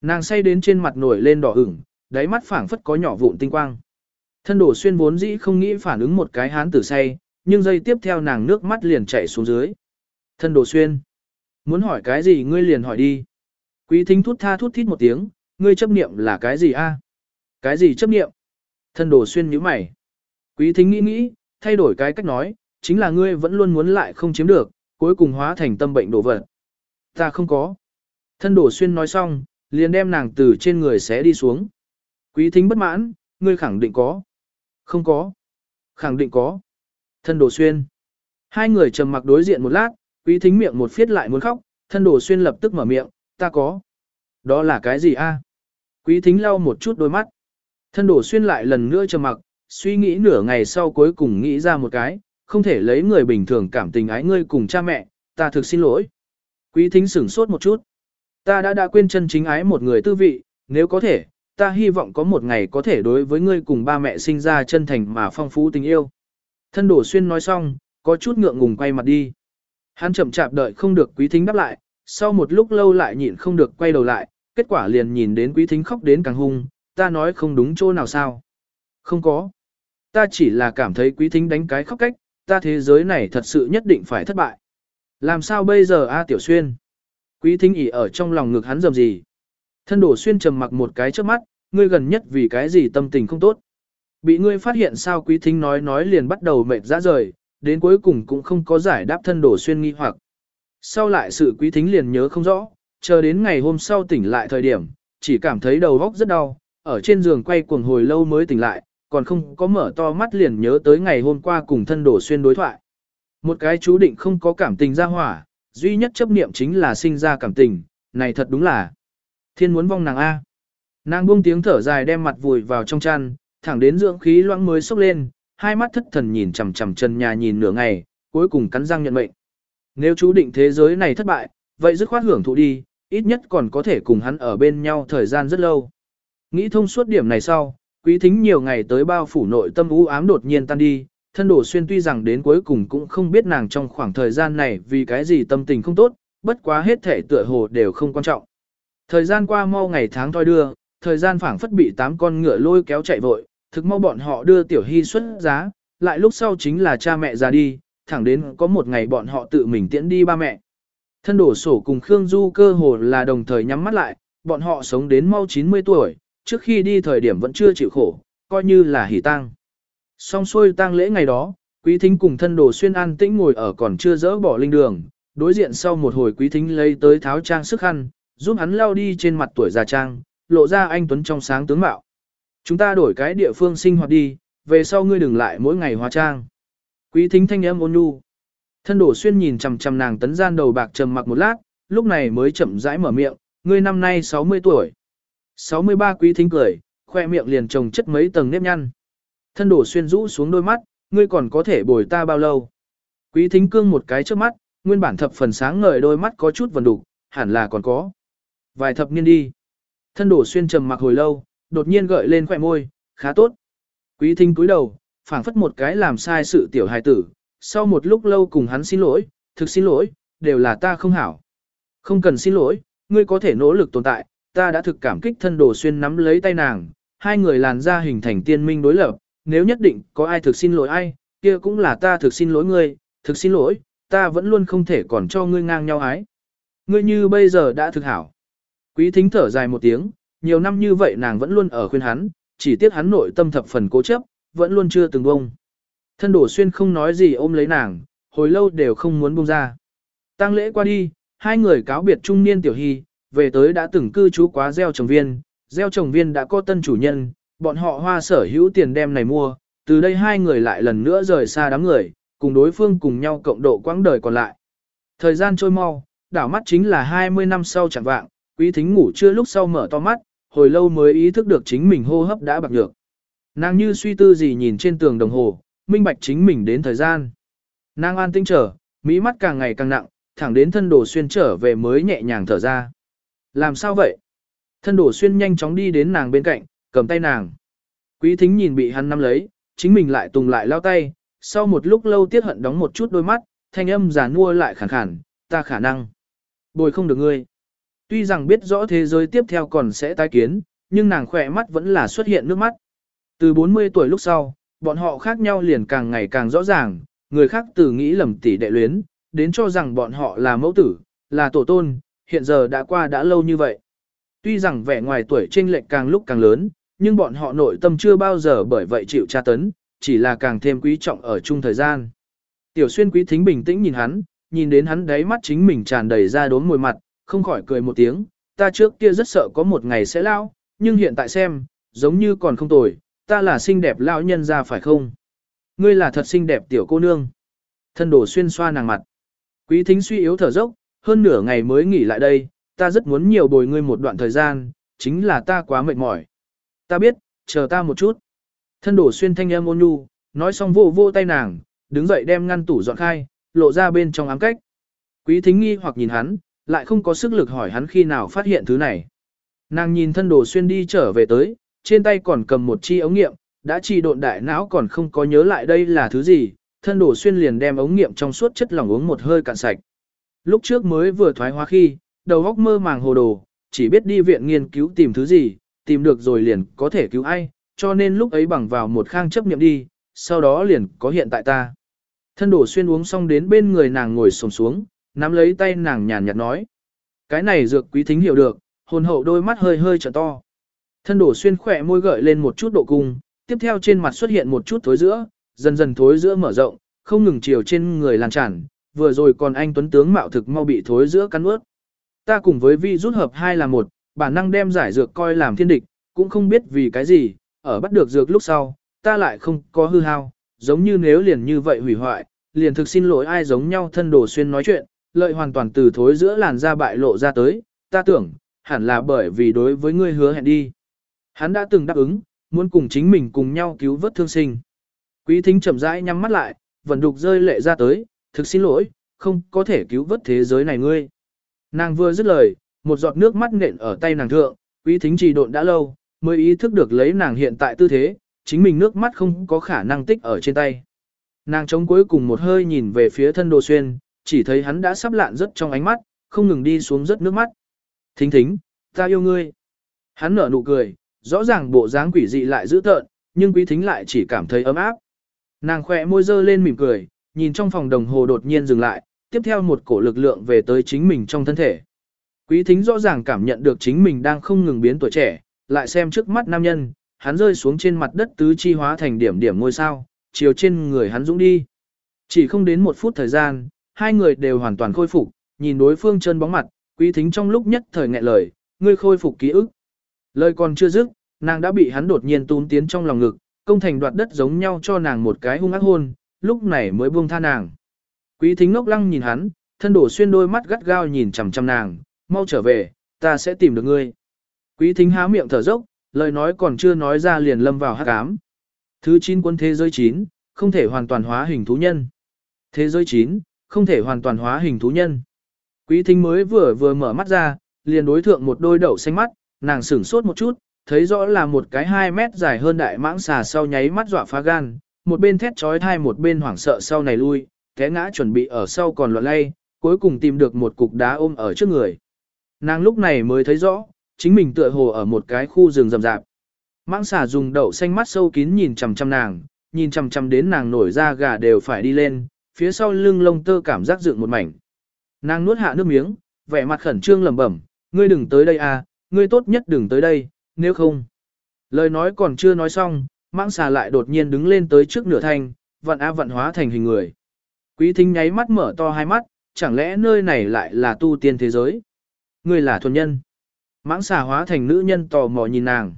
Nàng say đến trên mặt nổi lên đỏ ửng, đáy mắt phảng phất có nhỏ vụn tinh quang. Thân đổ xuyên vốn dĩ không nghĩ phản ứng một cái hán tử say, nhưng giây tiếp theo nàng nước mắt liền chảy xuống dưới. Thân đồ xuyên. Muốn hỏi cái gì ngươi liền hỏi đi. Quý thính thút tha thút thít một tiếng, ngươi chấp niệm là cái gì a? Cái gì chấp niệm? Thân đồ xuyên nhíu mày. Quý thính nghĩ nghĩ, thay đổi cái cách nói, chính là ngươi vẫn luôn muốn lại không chiếm được, cuối cùng hóa thành tâm bệnh đổ vật. Ta không có. Thân đồ xuyên nói xong, liền đem nàng từ trên người xé đi xuống. Quý thính bất mãn, ngươi khẳng định có. Không có. Khẳng định có. Thân đồ xuyên. Hai người trầm mặc đối diện một lát, quý thính miệng một phiết lại muốn khóc, thân đồ xuyên lập tức mở miệng, ta có. Đó là cái gì a? Quý thính lau một chút đôi mắt. Thân đồ xuyên lại lần nữa trầm mặc, suy nghĩ nửa ngày sau cuối cùng nghĩ ra một cái, không thể lấy người bình thường cảm tình ái ngươi cùng cha mẹ, ta thực xin lỗi. Quý thính sửng sốt một chút. Ta đã đã quên chân chính ái một người tư vị, nếu có thể, ta hy vọng có một ngày có thể đối với ngươi cùng ba mẹ sinh ra chân thành mà phong phú tình yêu. Thân đổ xuyên nói xong, có chút ngượng ngùng quay mặt đi. Hắn chậm chạp đợi không được quý thính đáp lại, sau một lúc lâu lại nhịn không được quay đầu lại, kết quả liền nhìn đến quý thính khóc đến càng hung, ta nói không đúng chỗ nào sao. Không có. Ta chỉ là cảm thấy quý thính đánh cái khóc cách, ta thế giới này thật sự nhất định phải thất bại. Làm sao bây giờ A Tiểu Xuyên? Quý thính ỉ ở trong lòng ngực hắn dầm gì? Thân đổ xuyên trầm mặc một cái trước mắt, ngươi gần nhất vì cái gì tâm tình không tốt. Bị ngươi phát hiện sao quý thính nói nói liền bắt đầu mệt ra rời, đến cuối cùng cũng không có giải đáp thân đổ xuyên nghi hoặc. Sau lại sự quý thính liền nhớ không rõ, chờ đến ngày hôm sau tỉnh lại thời điểm, chỉ cảm thấy đầu óc rất đau, ở trên giường quay cuồng hồi lâu mới tỉnh lại, còn không có mở to mắt liền nhớ tới ngày hôm qua cùng thân đổ xuyên đối thoại. Một cái chú định không có cảm tình ra hỏa, duy nhất chấp niệm chính là sinh ra cảm tình, này thật đúng là thiên muốn vong nàng A. Nàng buông tiếng thở dài đem mặt vùi vào trong chăn, thẳng đến dưỡng khí loãng mới sốc lên, hai mắt thất thần nhìn chằm chằm chân nhà nhìn nửa ngày, cuối cùng cắn răng nhận mệnh. Nếu chú định thế giới này thất bại, vậy dứt khoát hưởng thụ đi, ít nhất còn có thể cùng hắn ở bên nhau thời gian rất lâu. Nghĩ thông suốt điểm này sau, quý thính nhiều ngày tới bao phủ nội tâm u ám đột nhiên tan đi, thân đổ xuyên tuy rằng đến cuối cùng cũng không biết nàng trong khoảng thời gian này vì cái gì tâm tình không tốt, bất quá hết thể tựa hồ đều không quan trọng. Thời gian qua mau ngày tháng thoi đưa, thời gian phảng phất bị tám con ngựa lôi kéo chạy vội, thực mau bọn họ đưa tiểu hy xuất giá, lại lúc sau chính là cha mẹ ra đi, thẳng đến có một ngày bọn họ tự mình tiễn đi ba mẹ. Thân đổ sổ cùng Khương Du cơ hồ là đồng thời nhắm mắt lại, bọn họ sống đến mau 90 tuổi, trước khi đi thời điểm vẫn chưa chịu khổ, coi như là hỉ tang. Xong xuôi tang lễ ngày đó, quý thính cùng thân đồ xuyên an tĩnh ngồi ở còn chưa dỡ bỏ linh đường, đối diện sau một hồi quý thính lấy tới tháo trang sức khăn, giúp hắn lao đi trên mặt tuổi già trang, lộ ra anh Tuấn trong sáng tướng mạo. Chúng ta đổi cái địa phương sinh hoạt đi, về sau ngươi đừng lại mỗi ngày hóa trang. Quý thính thanh âm ôn nhu. Thân đổ xuyên nhìn chằm chằm nàng tấn gian đầu bạc trầm mặc một lát, lúc này mới chậm rãi mở miệng, ngươi năm nay 60 tuổi. 63 quý thính cười, khoe miệng liền trồng chất mấy tầng nếp nhăn. Thân đổ xuyên rũ xuống đôi mắt, ngươi còn có thể bồi ta bao lâu. Quý thính cương một cái trước mắt, nguyên bản thập phần sáng ngời đôi mắt có chút vần đục, hẳn là còn có. Vài thập niên đi. Thân đổ xuyên trầm mặc hồi lâu, đột nhiên gợi lên khỏe môi, khá tốt. Quý thính cúi đầu, phảng phất một cái làm sai sự tiểu hài tử, sau một lúc lâu cùng hắn xin lỗi, thực xin lỗi, đều là ta không hảo. Không cần xin lỗi, ngươi có thể nỗ lực tồn tại, ta đã thực cảm kích thân đồ xuyên nắm lấy tay nàng, hai người làn ra hình thành tiên minh đối lập, nếu nhất định có ai thực xin lỗi ai, kia cũng là ta thực xin lỗi ngươi, thực xin lỗi, ta vẫn luôn không thể còn cho ngươi ngang nhau ái. Ngươi như bây giờ đã thực hảo. Quý thính thở dài một tiếng, nhiều năm như vậy nàng vẫn luôn ở khuyên hắn, chỉ tiếc hắn nội tâm thập phần cố chấp, vẫn luôn chưa từng bông. Thân đổ xuyên không nói gì ôm lấy nàng, hồi lâu đều không muốn buông ra. Tăng lễ qua đi, hai người cáo biệt trung niên tiểu hy, về tới đã từng cư trú quá gieo trồng viên, gieo trồng viên đã có tân chủ nhân, bọn họ hoa sở hữu tiền đem này mua, từ đây hai người lại lần nữa rời xa đám người, cùng đối phương cùng nhau cộng độ quãng đời còn lại. Thời gian trôi mau, đảo mắt chính là 20 năm sau chẳng vạng, quý thính ngủ chưa lúc sau mở to mắt, hồi lâu mới ý thức được chính mình hô hấp đã bạc nhược. Nàng như suy tư gì nhìn trên tường đồng hồ, minh bạch chính mình đến thời gian. Nàng an tinh trở, mỹ mắt càng ngày càng nặng, thẳng đến thân đồ xuyên trở về mới nhẹ nhàng thở ra. Làm sao vậy? Thân đồ xuyên nhanh chóng đi đến nàng bên cạnh, cầm tay nàng. Quý thính nhìn bị hắn nắm lấy, chính mình lại tùng lại lao tay, sau một lúc lâu tiết hận đóng một chút đôi mắt, thanh âm giả nua lại khàn khàn, ta khả năng. bồi không được ngươi. Tuy rằng biết rõ thế giới tiếp theo còn sẽ tái kiến, nhưng nàng khỏe mắt vẫn là xuất hiện nước mắt. Từ 40 tuổi lúc sau, bọn họ khác nhau liền càng ngày càng rõ ràng, người khác từ nghĩ lầm tỷ đệ luyến, đến cho rằng bọn họ là mẫu tử, là tổ tôn, hiện giờ đã qua đã lâu như vậy. Tuy rằng vẻ ngoài tuổi chênh lệch càng lúc càng lớn, nhưng bọn họ nội tâm chưa bao giờ bởi vậy chịu tra tấn, chỉ là càng thêm quý trọng ở chung thời gian. Tiểu xuyên quý thính bình tĩnh nhìn hắn, nhìn đến hắn đáy mắt chính mình tràn đầy ra đốm mùi mặt, không khỏi cười một tiếng, ta trước kia rất sợ có một ngày sẽ lao, nhưng hiện tại xem, giống như còn không tồi, ta là xinh đẹp lão nhân ra phải không? Ngươi là thật xinh đẹp tiểu cô nương. Thân đổ xuyên xoa nàng mặt. Quý thính suy yếu thở dốc, hơn nửa ngày mới nghỉ lại đây, ta rất muốn nhiều bồi ngươi một đoạn thời gian, chính là ta quá mệt mỏi. Ta biết, chờ ta một chút. Thân đổ xuyên thanh âm ôn nhu, nói xong vô vô tay nàng, đứng dậy đem ngăn tủ dọn khai, lộ ra bên trong ám cách. Quý thính nghi hoặc nhìn hắn, lại không có sức lực hỏi hắn khi nào phát hiện thứ này. Nàng nhìn thân đồ xuyên đi trở về tới, trên tay còn cầm một chi ống nghiệm, đã chi độn đại não còn không có nhớ lại đây là thứ gì, thân đồ xuyên liền đem ống nghiệm trong suốt chất lỏng uống một hơi cạn sạch. Lúc trước mới vừa thoái hóa khi, đầu óc mơ màng hồ đồ, chỉ biết đi viện nghiên cứu tìm thứ gì, tìm được rồi liền có thể cứu ai, cho nên lúc ấy bằng vào một khang chấp niệm đi, sau đó liền có hiện tại ta. Thân đổ xuyên uống xong đến bên người nàng ngồi sồm xuống, nắm lấy tay nàng nhàn nhạt nói. Cái này dược quý thính hiểu được, hồn hậu đôi mắt hơi hơi trở to. Thân đổ xuyên khỏe môi gợi lên một chút độ cung, tiếp theo trên mặt xuất hiện một chút thối giữa, dần dần thối giữa mở rộng, không ngừng chiều trên người lan tràn, vừa rồi còn anh tuấn tướng mạo thực mau bị thối giữa cắn ướt. Ta cùng với vi rút hợp hai là một, bản năng đem giải dược coi làm thiên địch, cũng không biết vì cái gì, ở bắt được dược lúc sau, ta lại không có hư hao, giống như nếu liền như vậy hủy hoại, liền thực xin lỗi ai giống nhau thân đồ xuyên nói chuyện, lợi hoàn toàn từ thối giữa làn da bại lộ ra tới, ta tưởng, hẳn là bởi vì đối với ngươi hứa hẹn đi. Hắn đã từng đáp ứng, muốn cùng chính mình cùng nhau cứu vớt thương sinh. Quý thính chậm rãi nhắm mắt lại, vẫn đục rơi lệ ra tới, thực xin lỗi, không có thể cứu vớt thế giới này ngươi. Nàng vừa dứt lời, một giọt nước mắt nện ở tay nàng thượng, quý thính trì độn đã lâu, mới ý thức được lấy nàng hiện tại tư thế, chính mình nước mắt không có khả năng tích ở trên tay. Nàng chống cuối cùng một hơi nhìn về phía thân đồ xuyên, chỉ thấy hắn đã sắp lạn rất trong ánh mắt, không ngừng đi xuống rất nước mắt. Thính thính, ta yêu ngươi. Hắn nở nụ cười, rõ ràng bộ dáng quỷ dị lại dữ tợn, nhưng quý thính lại chỉ cảm thấy ấm áp. Nàng khỏe môi dơ lên mỉm cười, nhìn trong phòng đồng hồ đột nhiên dừng lại, tiếp theo một cổ lực lượng về tới chính mình trong thân thể. Quý thính rõ ràng cảm nhận được chính mình đang không ngừng biến tuổi trẻ, lại xem trước mắt nam nhân, hắn rơi xuống trên mặt đất tứ chi hóa thành điểm điểm ngôi sao, chiều trên người hắn dũng đi. Chỉ không đến một phút thời gian, hai người đều hoàn toàn khôi phục, nhìn đối phương chân bóng mặt, quý thính trong lúc nhất thời nghẹn lời, ngươi khôi phục ký ức. Lời còn chưa dứt, nàng đã bị hắn đột nhiên túm tiến trong lòng ngực, công thành đoạt đất giống nhau cho nàng một cái hung ác hôn, lúc này mới buông tha nàng. Quý thính ngốc lăng nhìn hắn, thân đổ xuyên đôi mắt gắt gao nhìn chằm chằm nàng, mau trở về, ta sẽ tìm được ngươi. Quý thính há miệng thở dốc, lời nói còn chưa nói ra liền lâm vào hắc ám. Thứ 9 quân thế giới 9, không thể hoàn toàn hóa hình thú nhân. Thế giới 9, không thể hoàn toàn hóa hình thú nhân. Quý thính mới vừa vừa mở mắt ra, liền đối thượng một đôi đậu xanh mắt, nàng sửng sốt một chút, thấy rõ là một cái 2 mét dài hơn đại mãng xà sau nháy mắt dọa phá gan, một bên thét trói thai một bên hoảng sợ sau này lui, té ngã chuẩn bị ở sau còn loạn lay, cuối cùng tìm được một cục đá ôm ở trước người. Nàng lúc này mới thấy rõ, chính mình tựa hồ ở một cái khu rừng rậm rạp. Mãng xà dùng đậu xanh mắt sâu kín nhìn chằm chằm nàng, nhìn chằm chằm đến nàng nổi da gà đều phải đi lên, phía sau lưng lông tơ cảm giác dựng một mảnh. Nàng nuốt hạ nước miếng, vẻ mặt khẩn trương lẩm bẩm, ngươi đừng tới đây à, ngươi tốt nhất đừng tới đây, nếu không. Lời nói còn chưa nói xong, mãng xà lại đột nhiên đứng lên tới trước nửa thanh, vận a vận hóa thành hình người. Quý thính nháy mắt mở to hai mắt, chẳng lẽ nơi này lại là tu tiên thế giới? Ngươi là thuần nhân. Mãng xà hóa thành nữ nhân tò mò nhìn nàng.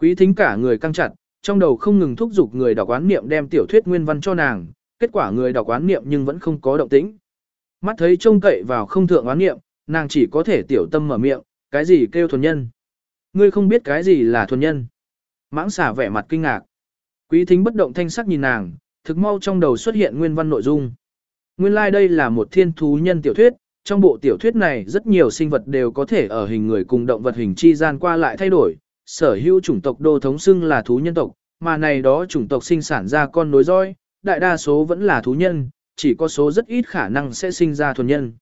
Quý thính cả người căng chặt, trong đầu không ngừng thúc giục người đọc quán niệm đem tiểu thuyết nguyên văn cho nàng, kết quả người đọc quán niệm nhưng vẫn không có động tĩnh. Mắt thấy trông cậy vào không thượng quán niệm, nàng chỉ có thể tiểu tâm mở miệng, cái gì kêu thuần nhân. Ngươi không biết cái gì là thuần nhân. Mãng xả vẻ mặt kinh ngạc. Quý thính bất động thanh sắc nhìn nàng, thực mau trong đầu xuất hiện nguyên văn nội dung. Nguyên lai like đây là một thiên thú nhân tiểu thuyết, trong bộ tiểu thuyết này rất nhiều sinh vật đều có thể ở hình người cùng động vật hình chi gian qua lại thay đổi, sở hữu chủng tộc đô thống xưng là thú nhân tộc, mà này đó chủng tộc sinh sản ra con nối roi, đại đa số vẫn là thú nhân, chỉ có số rất ít khả năng sẽ sinh ra thuần nhân.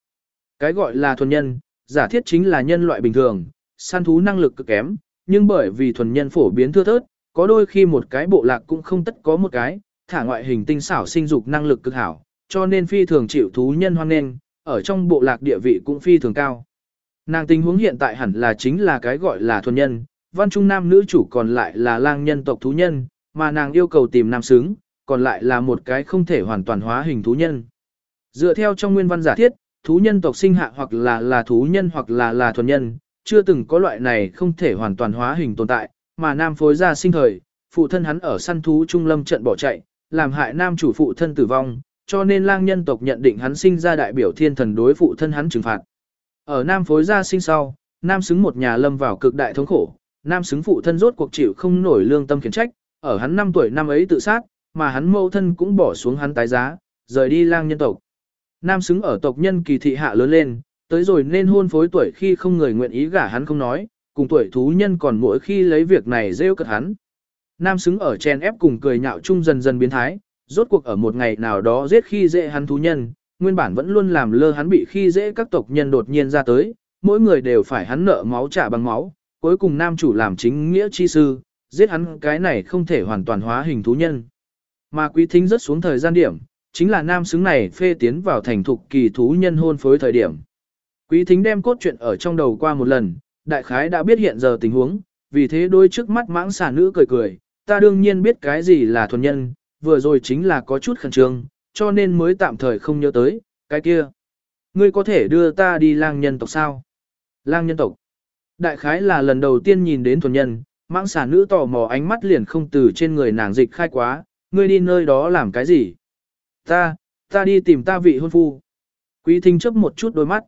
Cái gọi là thuần nhân, giả thiết chính là nhân loại bình thường, săn thú năng lực cực kém, nhưng bởi vì thuần nhân phổ biến thưa thớt, có đôi khi một cái bộ lạc cũng không tất có một cái, thả ngoại hình tinh xảo sinh dục năng lực cực hảo, cho nên phi thường chịu thú nhân hoan nghênh, ở trong bộ lạc địa vị cũng phi thường cao. Nàng tình huống hiện tại hẳn là chính là cái gọi là thuần nhân, văn trung nam nữ chủ còn lại là lang nhân tộc thú nhân, mà nàng yêu cầu tìm nam xứng, còn lại là một cái không thể hoàn toàn hóa hình thú nhân. Dựa theo trong nguyên văn giả thiết, thú nhân tộc sinh hạ hoặc là là thú nhân hoặc là là thuần nhân, chưa từng có loại này không thể hoàn toàn hóa hình tồn tại, mà nam phối ra sinh thời, phụ thân hắn ở săn thú trung lâm trận bỏ chạy, làm hại nam chủ phụ thân tử vong, cho nên lang nhân tộc nhận định hắn sinh ra đại biểu thiên thần đối phụ thân hắn trừng phạt. Ở nam phối gia sinh sau, nam xứng một nhà lâm vào cực đại thống khổ, nam xứng phụ thân rốt cuộc chịu không nổi lương tâm khiển trách, ở hắn 5 tuổi năm ấy tự sát, mà hắn mẫu thân cũng bỏ xuống hắn tái giá, rời đi lang nhân tộc. Nam xứng ở tộc nhân kỳ thị hạ lớn lên, tới rồi nên hôn phối tuổi khi không người nguyện ý gả hắn không nói, cùng tuổi thú nhân còn mỗi khi lấy việc này rêu cật hắn. Nam xứng ở chen ép cùng cười nhạo chung dần dần biến thái, rốt cuộc ở một ngày nào đó giết khi dễ hắn thú nhân, nguyên bản vẫn luôn làm lơ hắn bị khi dễ các tộc nhân đột nhiên ra tới, mỗi người đều phải hắn nợ máu trả bằng máu, cuối cùng nam chủ làm chính nghĩa chi sư, giết hắn cái này không thể hoàn toàn hóa hình thú nhân. Mà quý thính rất xuống thời gian điểm, chính là nam xứng này phê tiến vào thành thục kỳ thú nhân hôn phối thời điểm. Quý thính đem cốt truyện ở trong đầu qua một lần, đại khái đã biết hiện giờ tình huống, vì thế đôi trước mắt mãng xà nữ cười cười, ta đương nhiên biết cái gì là thuần nhân, vừa rồi chính là có chút khẩn trương, cho nên mới tạm thời không nhớ tới, cái kia. Ngươi có thể đưa ta đi lang nhân tộc sao? Lang nhân tộc. Đại khái là lần đầu tiên nhìn đến thuần nhân, mãng xà nữ tò mò ánh mắt liền không từ trên người nàng dịch khai quá, ngươi đi nơi đó làm cái gì? Ta, ta đi tìm ta vị hôn phu. Quý thính chấp một chút đôi mắt.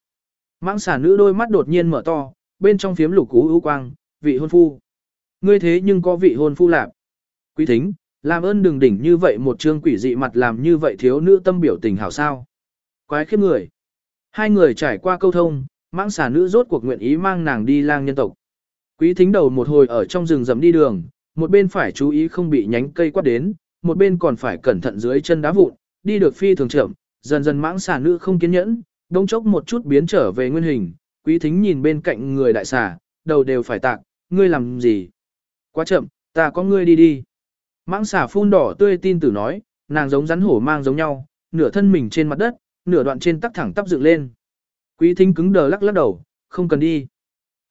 Mãng xà nữ đôi mắt đột nhiên mở to, bên trong phiếm lục cú ưu quang, vị hôn phu. Ngươi thế nhưng có vị hôn phu lạc. Quý thính, làm ơn đừng đỉnh như vậy một trương quỷ dị mặt làm như vậy thiếu nữ tâm biểu tình hảo sao. Quái khiếp người. Hai người trải qua câu thông, mãng xà nữ rốt cuộc nguyện ý mang nàng đi lang nhân tộc. Quý thính đầu một hồi ở trong rừng rậm đi đường, một bên phải chú ý không bị nhánh cây quát đến, một bên còn phải cẩn thận dưới chân đá vụn, đi được phi thường chậm, dần dần mãng xà nữ không kiên nhẫn, đông chốc một chút biến trở về nguyên hình, quý thính nhìn bên cạnh người đại xà, đầu đều phải tạc, ngươi làm gì? Quá chậm, ta có ngươi đi đi. Mãng xà phun đỏ tươi tin tử nói, nàng giống rắn hổ mang giống nhau, nửa thân mình trên mặt đất, nửa đoạn trên tắc thẳng tắp dựng lên. Quý thính cứng đờ lắc lắc đầu, không cần đi.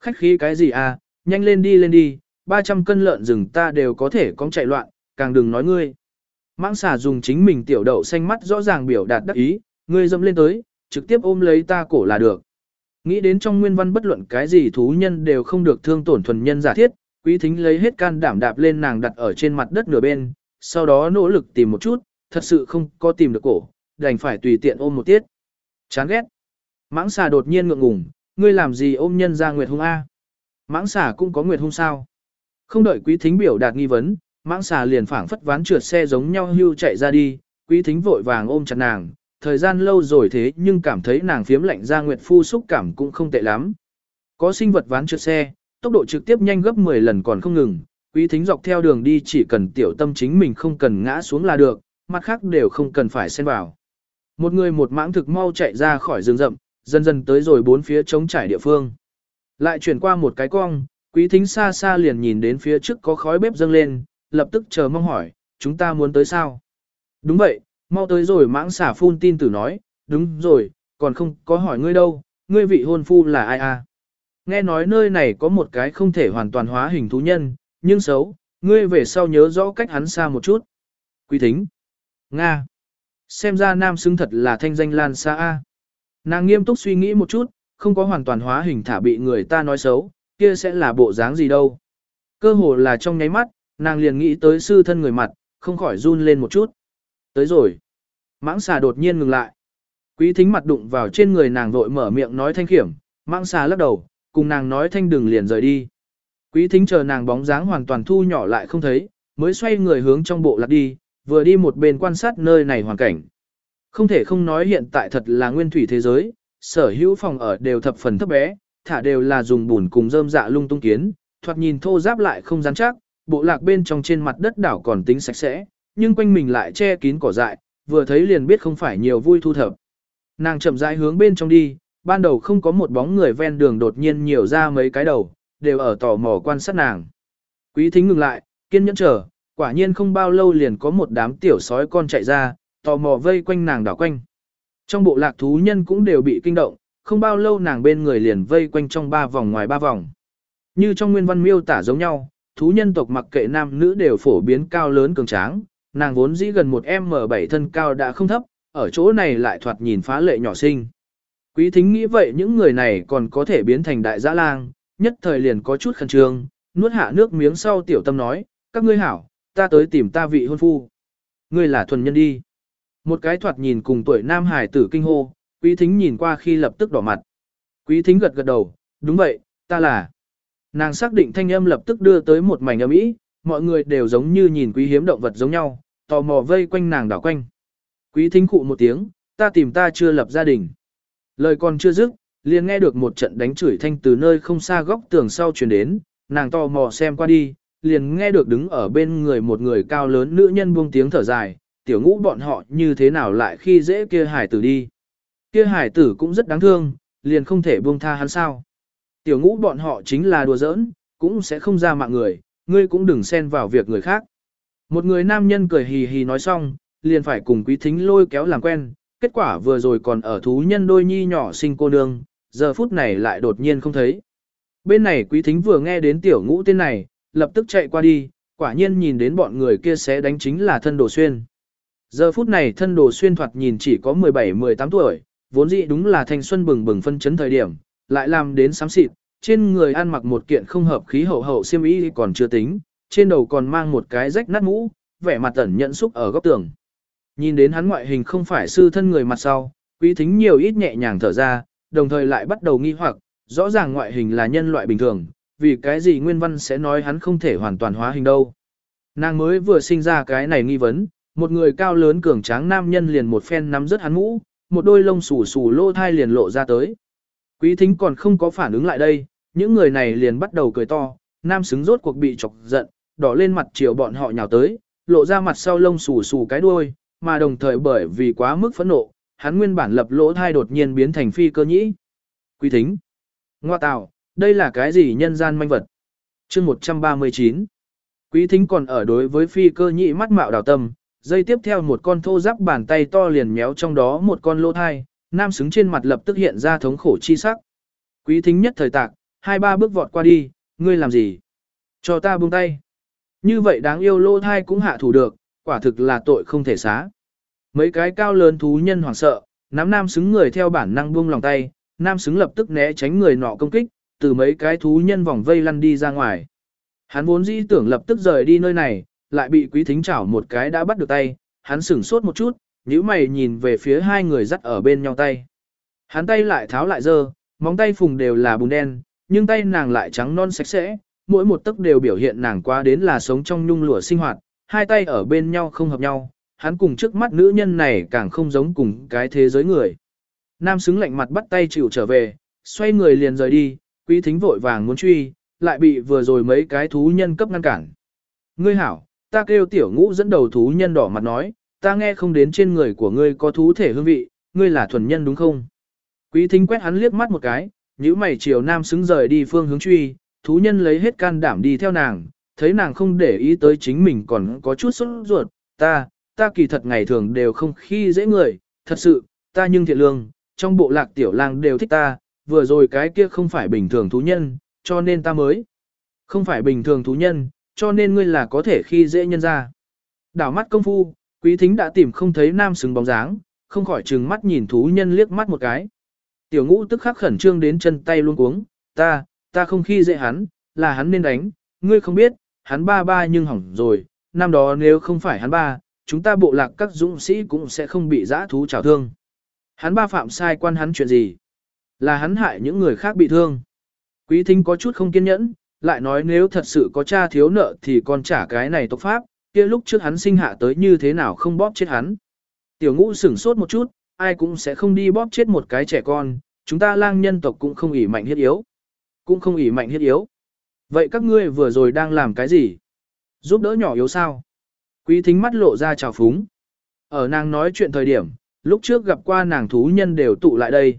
Khách khí cái gì à, nhanh lên đi lên đi, 300 cân lợn rừng ta đều có thể con chạy loạn, càng đừng nói ngươi. Mãng xà dùng chính mình tiểu đậu xanh mắt rõ ràng biểu đạt đắc ý, ngươi dâm lên tới, trực tiếp ôm lấy ta cổ là được. Nghĩ đến trong nguyên văn bất luận cái gì thú nhân đều không được thương tổn thuần nhân giả thiết, quý thính lấy hết can đảm đạp lên nàng đặt ở trên mặt đất nửa bên, sau đó nỗ lực tìm một chút, thật sự không có tìm được cổ, đành phải tùy tiện ôm một tiết. Chán ghét. Mãng xà đột nhiên ngượng ngùng, ngươi làm gì ôm nhân ra nguyệt hung A. Mãng xà cũng có nguyệt hung sao. Không đợi quý thính biểu đạt nghi vấn, mãng xà liền phảng phất ván trượt xe giống nhau hưu chạy ra đi, quý thính vội vàng ôm chặt nàng, thời gian lâu rồi thế nhưng cảm thấy nàng phiếm lạnh ra nguyệt phu xúc cảm cũng không tệ lắm. Có sinh vật ván trượt xe, tốc độ trực tiếp nhanh gấp 10 lần còn không ngừng, quý thính dọc theo đường đi chỉ cần tiểu tâm chính mình không cần ngã xuống là được, mặt khác đều không cần phải xen vào. Một người một mãng thực mau chạy ra khỏi rừng rậm, dần dần tới rồi bốn phía trống trải địa phương. Lại chuyển qua một cái cong, quý thính xa xa liền nhìn đến phía trước có khói bếp dâng lên, lập tức chờ mong hỏi, chúng ta muốn tới sao? Đúng vậy, mau tới rồi mãng xả phun tin tử nói, đúng rồi, còn không có hỏi ngươi đâu, ngươi vị hôn phu là ai à? Nghe nói nơi này có một cái không thể hoàn toàn hóa hình thú nhân, nhưng xấu, ngươi về sau nhớ rõ cách hắn xa một chút. Quý thính. Nga. Xem ra nam xứng thật là thanh danh lan xa A. Nàng nghiêm túc suy nghĩ một chút, không có hoàn toàn hóa hình thả bị người ta nói xấu, kia sẽ là bộ dáng gì đâu. Cơ hồ là trong nháy mắt, nàng liền nghĩ tới sư thân người mặt, không khỏi run lên một chút. Tới rồi. Mãng xà đột nhiên ngừng lại. Quý thính mặt đụng vào trên người nàng vội mở miệng nói thanh khiểm, mãng xà lắc đầu, cùng nàng nói thanh đừng liền rời đi. Quý thính chờ nàng bóng dáng hoàn toàn thu nhỏ lại không thấy, mới xoay người hướng trong bộ lạc đi, vừa đi một bên quan sát nơi này hoàn cảnh. Không thể không nói hiện tại thật là nguyên thủy thế giới, sở hữu phòng ở đều thập phần thấp bé, thả đều là dùng bùn cùng rơm dạ lung tung kiến, thoạt nhìn thô giáp lại không rắn chắc, bộ lạc bên trong trên mặt đất đảo còn tính sạch sẽ, nhưng quanh mình lại che kín cỏ dại, vừa thấy liền biết không phải nhiều vui thu thập. Nàng chậm rãi hướng bên trong đi, ban đầu không có một bóng người ven đường đột nhiên nhiều ra mấy cái đầu, đều ở tò mò quan sát nàng. Quý thính ngừng lại, kiên nhẫn chờ, quả nhiên không bao lâu liền có một đám tiểu sói con chạy ra, tò mò vây quanh nàng đảo quanh. Trong bộ lạc thú nhân cũng đều bị kinh động, không bao lâu nàng bên người liền vây quanh trong ba vòng ngoài ba vòng. Như trong nguyên văn miêu tả giống nhau, thú nhân tộc mặc kệ nam nữ đều phổ biến cao lớn cường tráng, nàng vốn dĩ gần một M7 thân cao đã không thấp, ở chỗ này lại thoạt nhìn phá lệ nhỏ sinh. Quý thính nghĩ vậy những người này còn có thể biến thành đại giã lang, nhất thời liền có chút khẩn trương, nuốt hạ nước miếng sau tiểu tâm nói, các ngươi hảo, ta tới tìm ta vị hôn phu. Ngươi là thuần nhân đi. Một cái thoạt nhìn cùng tuổi nam hải tử kinh hô, quý thính nhìn qua khi lập tức đỏ mặt. Quý thính gật gật đầu, đúng vậy, ta là. Nàng xác định thanh âm lập tức đưa tới một mảnh âm ý, mọi người đều giống như nhìn quý hiếm động vật giống nhau, tò mò vây quanh nàng đảo quanh. Quý thính khụ một tiếng, ta tìm ta chưa lập gia đình. Lời còn chưa dứt, liền nghe được một trận đánh chửi thanh từ nơi không xa góc tường sau truyền đến, nàng tò mò xem qua đi, liền nghe được đứng ở bên người một người cao lớn nữ nhân buông tiếng thở dài, tiểu ngũ bọn họ như thế nào lại khi dễ kia hải tử đi. Kia hải tử cũng rất đáng thương, liền không thể buông tha hắn sao. Tiểu ngũ bọn họ chính là đùa giỡn, cũng sẽ không ra mạng người, ngươi cũng đừng xen vào việc người khác. Một người nam nhân cười hì hì nói xong, liền phải cùng quý thính lôi kéo làm quen, kết quả vừa rồi còn ở thú nhân đôi nhi nhỏ sinh cô nương, giờ phút này lại đột nhiên không thấy. Bên này quý thính vừa nghe đến tiểu ngũ tên này, lập tức chạy qua đi, quả nhiên nhìn đến bọn người kia sẽ đánh chính là thân đồ xuyên. Giờ phút này thân đồ xuyên thoạt nhìn chỉ có 17-18 tuổi, vốn dĩ đúng là thanh xuân bừng bừng phân chấn thời điểm, lại làm đến sám xịt, trên người ăn mặc một kiện không hợp khí hậu hậu xiêm y còn chưa tính, trên đầu còn mang một cái rách nát mũ, vẻ mặt ẩn nhận xúc ở góc tường. Nhìn đến hắn ngoại hình không phải sư thân người mặt sau, quý thính nhiều ít nhẹ nhàng thở ra, đồng thời lại bắt đầu nghi hoặc, rõ ràng ngoại hình là nhân loại bình thường, vì cái gì nguyên văn sẽ nói hắn không thể hoàn toàn hóa hình đâu. Nàng mới vừa sinh ra cái này nghi vấn, một người cao lớn cường tráng nam nhân liền một phen nắm rất hắn mũ, một đôi lông xù xù lô thai liền lộ ra tới. Quý thính còn không có phản ứng lại đây, những người này liền bắt đầu cười to, nam xứng rốt cuộc bị chọc giận, đỏ lên mặt chiều bọn họ nhào tới, lộ ra mặt sau lông xù xù cái đuôi, mà đồng thời bởi vì quá mức phẫn nộ, hắn nguyên bản lập lỗ thai đột nhiên biến thành phi cơ nhĩ. Quý thính. Ngoa tạo, đây là cái gì nhân gian manh vật? chương 139. Quý thính còn ở đối với phi cơ nhĩ mắt mạo đào tâm, dây tiếp theo một con thô giáp bàn tay to liền méo trong đó một con lỗ thai, nam xứng trên mặt lập tức hiện ra thống khổ chi sắc. Quý thính nhất thời tạc, hai ba bước vọt qua đi, ngươi làm gì? Cho ta buông tay. Như vậy đáng yêu lỗ thai cũng hạ thủ được, quả thực là tội không thể xá. Mấy cái cao lớn thú nhân hoảng sợ, nắm nam xứng người theo bản năng buông lòng tay, nam xứng lập tức né tránh người nọ công kích, từ mấy cái thú nhân vòng vây lăn đi ra ngoài. Hắn vốn dĩ tưởng lập tức rời đi nơi này, lại bị quý thính chảo một cái đã bắt được tay, hắn sửng sốt một chút, nhíu mày nhìn về phía hai người dắt ở bên nhau tay. Hắn tay lại tháo lại dơ, móng tay phùng đều là bùn đen, nhưng tay nàng lại trắng non sạch sẽ, mỗi một tấc đều biểu hiện nàng qua đến là sống trong nhung lụa sinh hoạt, hai tay ở bên nhau không hợp nhau, hắn cùng trước mắt nữ nhân này càng không giống cùng cái thế giới người. Nam xứng lạnh mặt bắt tay chịu trở về, xoay người liền rời đi, quý thính vội vàng muốn truy, lại bị vừa rồi mấy cái thú nhân cấp ngăn cản. Ngươi hảo, ta kêu tiểu ngũ dẫn đầu thú nhân đỏ mặt nói, ta nghe không đến trên người của ngươi có thú thể hương vị, ngươi là thuần nhân đúng không? Quý thính quét hắn liếc mắt một cái, nhíu mày chiều nam xứng rời đi phương hướng truy, thú nhân lấy hết can đảm đi theo nàng, thấy nàng không để ý tới chính mình còn có chút sốt ruột, ta, ta kỳ thật ngày thường đều không khi dễ người, thật sự, ta nhưng thiện lương, trong bộ lạc tiểu lang đều thích ta, vừa rồi cái kia không phải bình thường thú nhân, cho nên ta mới. Không phải bình thường thú nhân, cho nên ngươi là có thể khi dễ nhân ra. Đảo mắt công phu, quý thính đã tìm không thấy nam xứng bóng dáng, không khỏi trừng mắt nhìn thú nhân liếc mắt một cái. Tiểu ngũ tức khắc khẩn trương đến chân tay luôn cuống, ta, ta không khi dễ hắn, là hắn nên đánh, ngươi không biết, hắn ba ba nhưng hỏng rồi, năm đó nếu không phải hắn ba, chúng ta bộ lạc các dũng sĩ cũng sẽ không bị giã thú trào thương. Hắn ba phạm sai quan hắn chuyện gì? Là hắn hại những người khác bị thương. Quý thính có chút không kiên nhẫn, lại nói nếu thật sự có cha thiếu nợ thì còn trả cái này tộc pháp, kia lúc trước hắn sinh hạ tới như thế nào không bóp chết hắn. Tiểu ngũ sửng sốt một chút, ai cũng sẽ không đi bóp chết một cái trẻ con, chúng ta lang nhân tộc cũng không ỉ mạnh hiết yếu. Cũng không ỉ mạnh hiết yếu. Vậy các ngươi vừa rồi đang làm cái gì? Giúp đỡ nhỏ yếu sao? Quý thính mắt lộ ra trào phúng. Ở nàng nói chuyện thời điểm, lúc trước gặp qua nàng thú nhân đều tụ lại đây.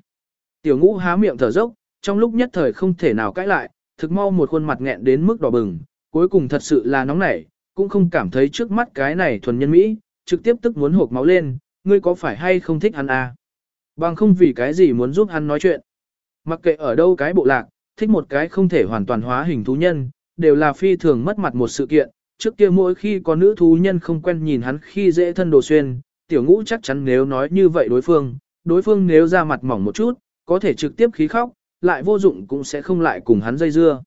Tiểu ngũ há miệng thở dốc, trong lúc nhất thời không thể nào cãi lại, thực mau một khuôn mặt nghẹn đến mức đỏ bừng, cuối cùng thật sự là nóng nảy, cũng không cảm thấy trước mắt cái này thuần nhân Mỹ, trực tiếp tức muốn hộp máu lên, ngươi có phải hay không thích hắn à? Bằng không vì cái gì muốn giúp hắn nói chuyện. Mặc kệ ở đâu cái bộ lạc, thích một cái không thể hoàn toàn hóa hình thú nhân, đều là phi thường mất mặt một sự kiện. Trước kia mỗi khi có nữ thú nhân không quen nhìn hắn khi dễ thân đồ xuyên, tiểu ngũ chắc chắn nếu nói như vậy đối phương, đối phương nếu ra mặt mỏng một chút, có thể trực tiếp khí khóc, lại vô dụng cũng sẽ không lại cùng hắn dây dưa.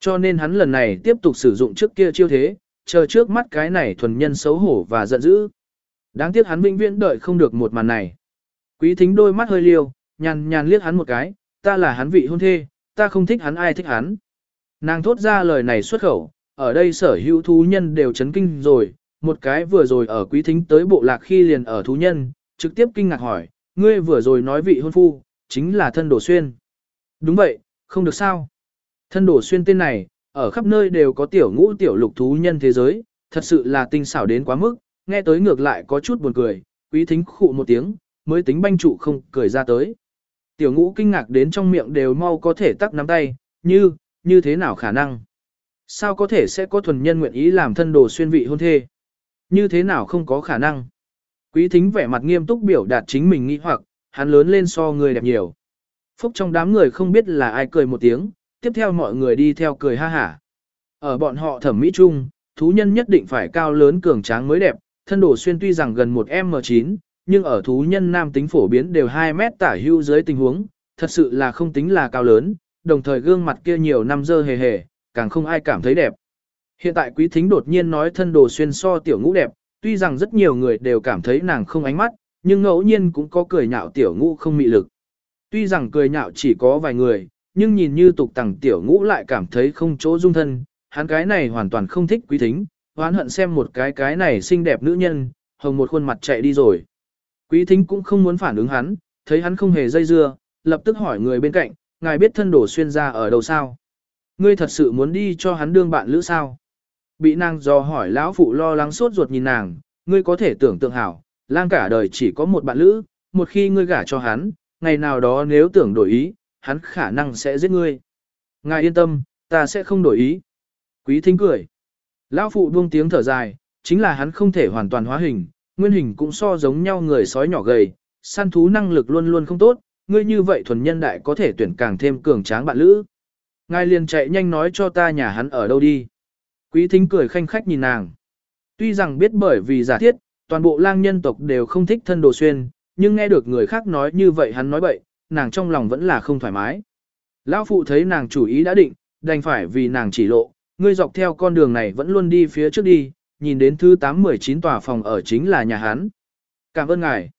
Cho nên hắn lần này tiếp tục sử dụng trước kia chiêu thế, chờ trước mắt cái này thuần nhân xấu hổ và giận dữ. Đáng tiếc hắn vĩnh viễn đợi không được một màn này. Quý thính đôi mắt hơi liêu, nhàn nhàn liếc hắn một cái, ta là hắn vị hôn thê, ta không thích hắn ai thích hắn. Nàng thốt ra lời này xuất khẩu, ở đây sở hữu thú nhân đều chấn kinh rồi, một cái vừa rồi ở quý thính tới bộ lạc khi liền ở thú nhân, trực tiếp kinh ngạc hỏi, ngươi vừa rồi nói vị hôn phu, chính là thân đổ xuyên. Đúng vậy, không được sao. Thân đổ xuyên tên này, ở khắp nơi đều có tiểu ngũ tiểu lục thú nhân thế giới, thật sự là tinh xảo đến quá mức, nghe tới ngược lại có chút buồn cười, quý thính khụ một tiếng, mới tính banh trụ không cười ra tới. Tiểu ngũ kinh ngạc đến trong miệng đều mau có thể tắt nắm tay, như, như thế nào khả năng? Sao có thể sẽ có thuần nhân nguyện ý làm thân đồ xuyên vị hôn thê? Như thế nào không có khả năng? Quý thính vẻ mặt nghiêm túc biểu đạt chính mình nghĩ hoặc, hắn lớn lên so người đẹp nhiều. Phúc trong đám người không biết là ai cười một tiếng, tiếp theo mọi người đi theo cười ha hả. Ở bọn họ thẩm mỹ chung, thú nhân nhất định phải cao lớn cường tráng mới đẹp, thân đồ xuyên tuy rằng gần một M9, nhưng ở thú nhân nam tính phổ biến đều 2 mét tả hưu dưới tình huống, thật sự là không tính là cao lớn, đồng thời gương mặt kia nhiều năm dơ hề hề, càng không ai cảm thấy đẹp. Hiện tại quý thính đột nhiên nói thân đồ xuyên so tiểu ngũ đẹp, tuy rằng rất nhiều người đều cảm thấy nàng không ánh mắt, nhưng ngẫu nhiên cũng có cười nhạo tiểu ngũ không mị lực. Tuy rằng cười nhạo chỉ có vài người, nhưng nhìn như tục tằng tiểu ngũ lại cảm thấy không chỗ dung thân, hắn cái này hoàn toàn không thích quý thính, hoán hận xem một cái cái này xinh đẹp nữ nhân, hồng một khuôn mặt chạy đi rồi. Quý thính cũng không muốn phản ứng hắn, thấy hắn không hề dây dưa, lập tức hỏi người bên cạnh, ngài biết thân đổ xuyên ra ở đâu sao? Ngươi thật sự muốn đi cho hắn đương bạn lữ sao? Bị nàng do hỏi lão phụ lo lắng suốt ruột nhìn nàng, ngươi có thể tưởng tượng hảo, lang cả đời chỉ có một bạn lữ, một khi ngươi gả cho hắn, ngày nào đó nếu tưởng đổi ý, hắn khả năng sẽ giết ngươi. Ngài yên tâm, ta sẽ không đổi ý. Quý thính cười. Lão phụ buông tiếng thở dài, chính là hắn không thể hoàn toàn hóa hình, nguyên hình cũng so giống nhau người sói nhỏ gầy, săn thú năng lực luôn luôn không tốt, ngươi như vậy thuần nhân đại có thể tuyển càng thêm cường tráng bạn lữ. Ngài liền chạy nhanh nói cho ta nhà hắn ở đâu đi. Quý thính cười khanh khách nhìn nàng. Tuy rằng biết bởi vì giả thiết, toàn bộ lang nhân tộc đều không thích thân đồ xuyên, nhưng nghe được người khác nói như vậy hắn nói bậy, nàng trong lòng vẫn là không thoải mái. Lão phụ thấy nàng chủ ý đã định, đành phải vì nàng chỉ lộ, ngươi dọc theo con đường này vẫn luôn đi phía trước đi, nhìn đến thứ 819 tòa phòng ở chính là nhà hắn. Cảm ơn ngài.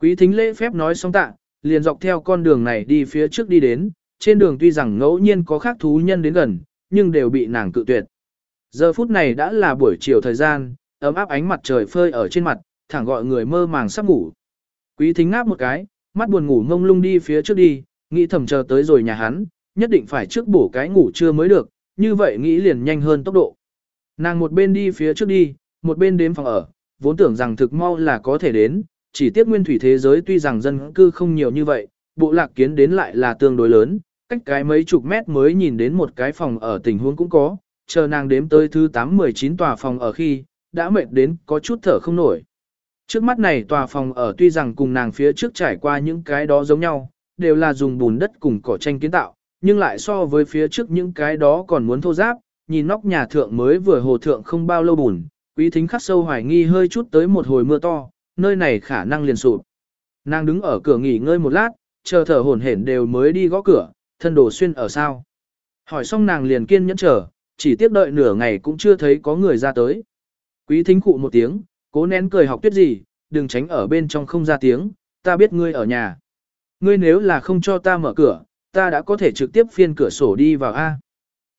Quý thính lễ phép nói xong tạ, liền dọc theo con đường này đi phía trước đi đến, trên đường tuy rằng ngẫu nhiên có khác thú nhân đến gần, nhưng đều bị nàng cự tuyệt. Giờ phút này đã là buổi chiều thời gian, ấm áp ánh mặt trời phơi ở trên mặt, thẳng gọi người mơ màng sắp ngủ. Quý thính ngáp một cái, mắt buồn ngủ ngông lung đi phía trước đi, nghĩ thầm chờ tới rồi nhà hắn, nhất định phải trước bổ cái ngủ trưa mới được, như vậy nghĩ liền nhanh hơn tốc độ. Nàng một bên đi phía trước đi, một bên đếm phòng ở, vốn tưởng rằng thực mau là có thể đến, chỉ tiếc nguyên thủy thế giới tuy rằng dân cư không nhiều như vậy, bộ lạc kiến đến lại là tương đối lớn, cách cái mấy chục mét mới nhìn đến một cái phòng ở tình huống cũng có, chờ nàng đếm tới thứ 819 tòa phòng ở khi, đã mệt đến có chút thở không nổi. Trước mắt này tòa phòng ở tuy rằng cùng nàng phía trước trải qua những cái đó giống nhau, đều là dùng bùn đất cùng cỏ tranh kiến tạo, nhưng lại so với phía trước những cái đó còn muốn thô giáp, nhìn nóc nhà thượng mới vừa hồ thượng không bao lâu bùn, quý thính khắc sâu hoài nghi hơi chút tới một hồi mưa to, nơi này khả năng liền sụp. Nàng đứng ở cửa nghỉ ngơi một lát, chờ thở hổn hển đều mới đi gõ cửa, thân đồ xuyên ở sao. Hỏi xong nàng liền kiên nhẫn chờ, chỉ tiếp đợi nửa ngày cũng chưa thấy có người ra tới. Quý thính cụ một tiếng, cố nén cười học tuyết gì, đừng tránh ở bên trong không ra tiếng, ta biết ngươi ở nhà. Ngươi nếu là không cho ta mở cửa, ta đã có thể trực tiếp phiên cửa sổ đi vào A.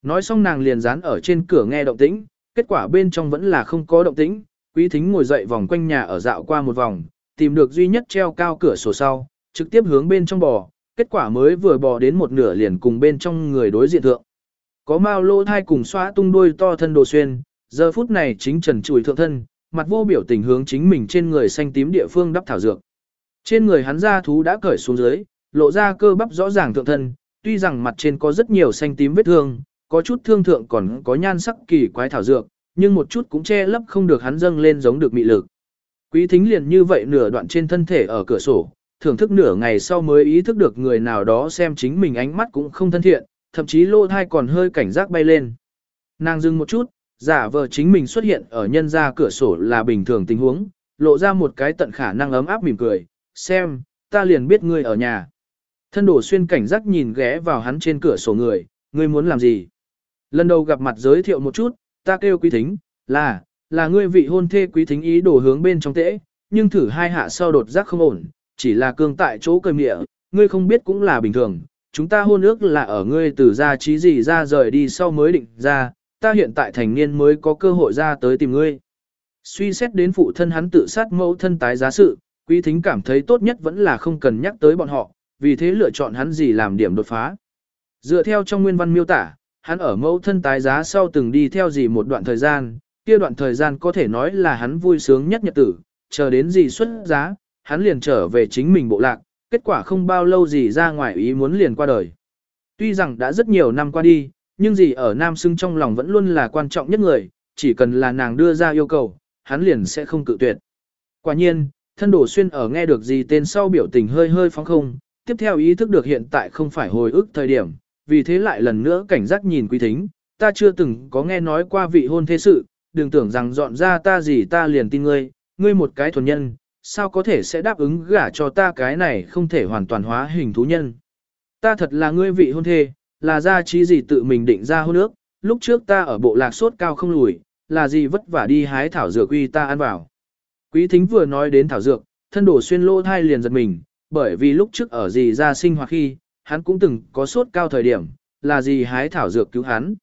Nói xong nàng liền dán ở trên cửa nghe động tĩnh, kết quả bên trong vẫn là không có động tĩnh, quý thính ngồi dậy vòng quanh nhà ở dạo qua một vòng, tìm được duy nhất treo cao cửa sổ sau, trực tiếp hướng bên trong bò, kết quả mới vừa bò đến một nửa liền cùng bên trong người đối diện thượng. Có mao lô thai cùng xóa tung đuôi to thân đồ xuyên, giờ phút này chính trần chùi thượng thân, mặt vô biểu tình hướng chính mình trên người xanh tím địa phương đắp thảo dược. Trên người hắn da thú đã cởi xuống dưới, lộ ra cơ bắp rõ ràng thượng thân, tuy rằng mặt trên có rất nhiều xanh tím vết thương, có chút thương thượng còn có nhan sắc kỳ quái thảo dược, nhưng một chút cũng che lấp không được hắn dâng lên giống được mị lực. Quý thính liền như vậy nửa đoạn trên thân thể ở cửa sổ, thưởng thức nửa ngày sau mới ý thức được người nào đó xem chính mình ánh mắt cũng không thân thiện, thậm chí lô thai còn hơi cảnh giác bay lên. Nàng dừng một chút, giả vờ chính mình xuất hiện ở nhân ra cửa sổ là bình thường tình huống, lộ ra một cái tận khả năng ấm áp mỉm cười, xem, ta liền biết ngươi ở nhà. Thân đổ xuyên cảnh giác nhìn ghé vào hắn trên cửa sổ người, ngươi muốn làm gì? Lần đầu gặp mặt giới thiệu một chút, ta kêu quý thính, là, là ngươi vị hôn thê quý thính ý đổ hướng bên trong tễ, nhưng thử hai hạ sau đột giác không ổn, chỉ là cương tại chỗ cơm địa, ngươi không biết cũng là bình thường, chúng ta hôn ước là ở ngươi từ ra trí gì ra rời đi sau mới định ra, ta hiện tại thành niên mới có cơ hội ra tới tìm ngươi. Suy xét đến phụ thân hắn tự sát mẫu thân tái giá sự, quý thính cảm thấy tốt nhất vẫn là không cần nhắc tới bọn họ, vì thế lựa chọn hắn gì làm điểm đột phá. Dựa theo trong nguyên văn miêu tả, hắn ở mẫu thân tái giá sau từng đi theo gì một đoạn thời gian, kia đoạn thời gian có thể nói là hắn vui sướng nhất nhật tử, chờ đến gì xuất giá, hắn liền trở về chính mình bộ lạc, kết quả không bao lâu gì ra ngoài ý muốn liền qua đời. Tuy rằng đã rất nhiều năm qua đi, nhưng gì ở Nam Sưng trong lòng vẫn luôn là quan trọng nhất người, chỉ cần là nàng đưa ra yêu cầu, hắn liền sẽ không cự tuyệt. Quả nhiên, thân đổ xuyên ở nghe được gì tên sau biểu tình hơi hơi phóng không, tiếp theo ý thức được hiện tại không phải hồi ức thời điểm, vì thế lại lần nữa cảnh giác nhìn quý thính, ta chưa từng có nghe nói qua vị hôn thế sự, đừng tưởng rằng dọn ra ta gì ta liền tin ngươi, ngươi một cái thuần nhân, sao có thể sẽ đáp ứng gả cho ta cái này không thể hoàn toàn hóa hình thú nhân. Ta thật là ngươi vị hôn thê, là ra trí gì tự mình định ra hôn ước, lúc trước ta ở bộ lạc sốt cao không lùi, là gì vất vả đi hái thảo dược uy ta ăn vào. Quý thính vừa nói đến thảo dược, thân đổ xuyên lô thai liền giật mình, bởi vì lúc trước ở gì ra sinh hoạt khi, hắn cũng từng có sốt cao thời điểm, là gì hái thảo dược cứu hắn.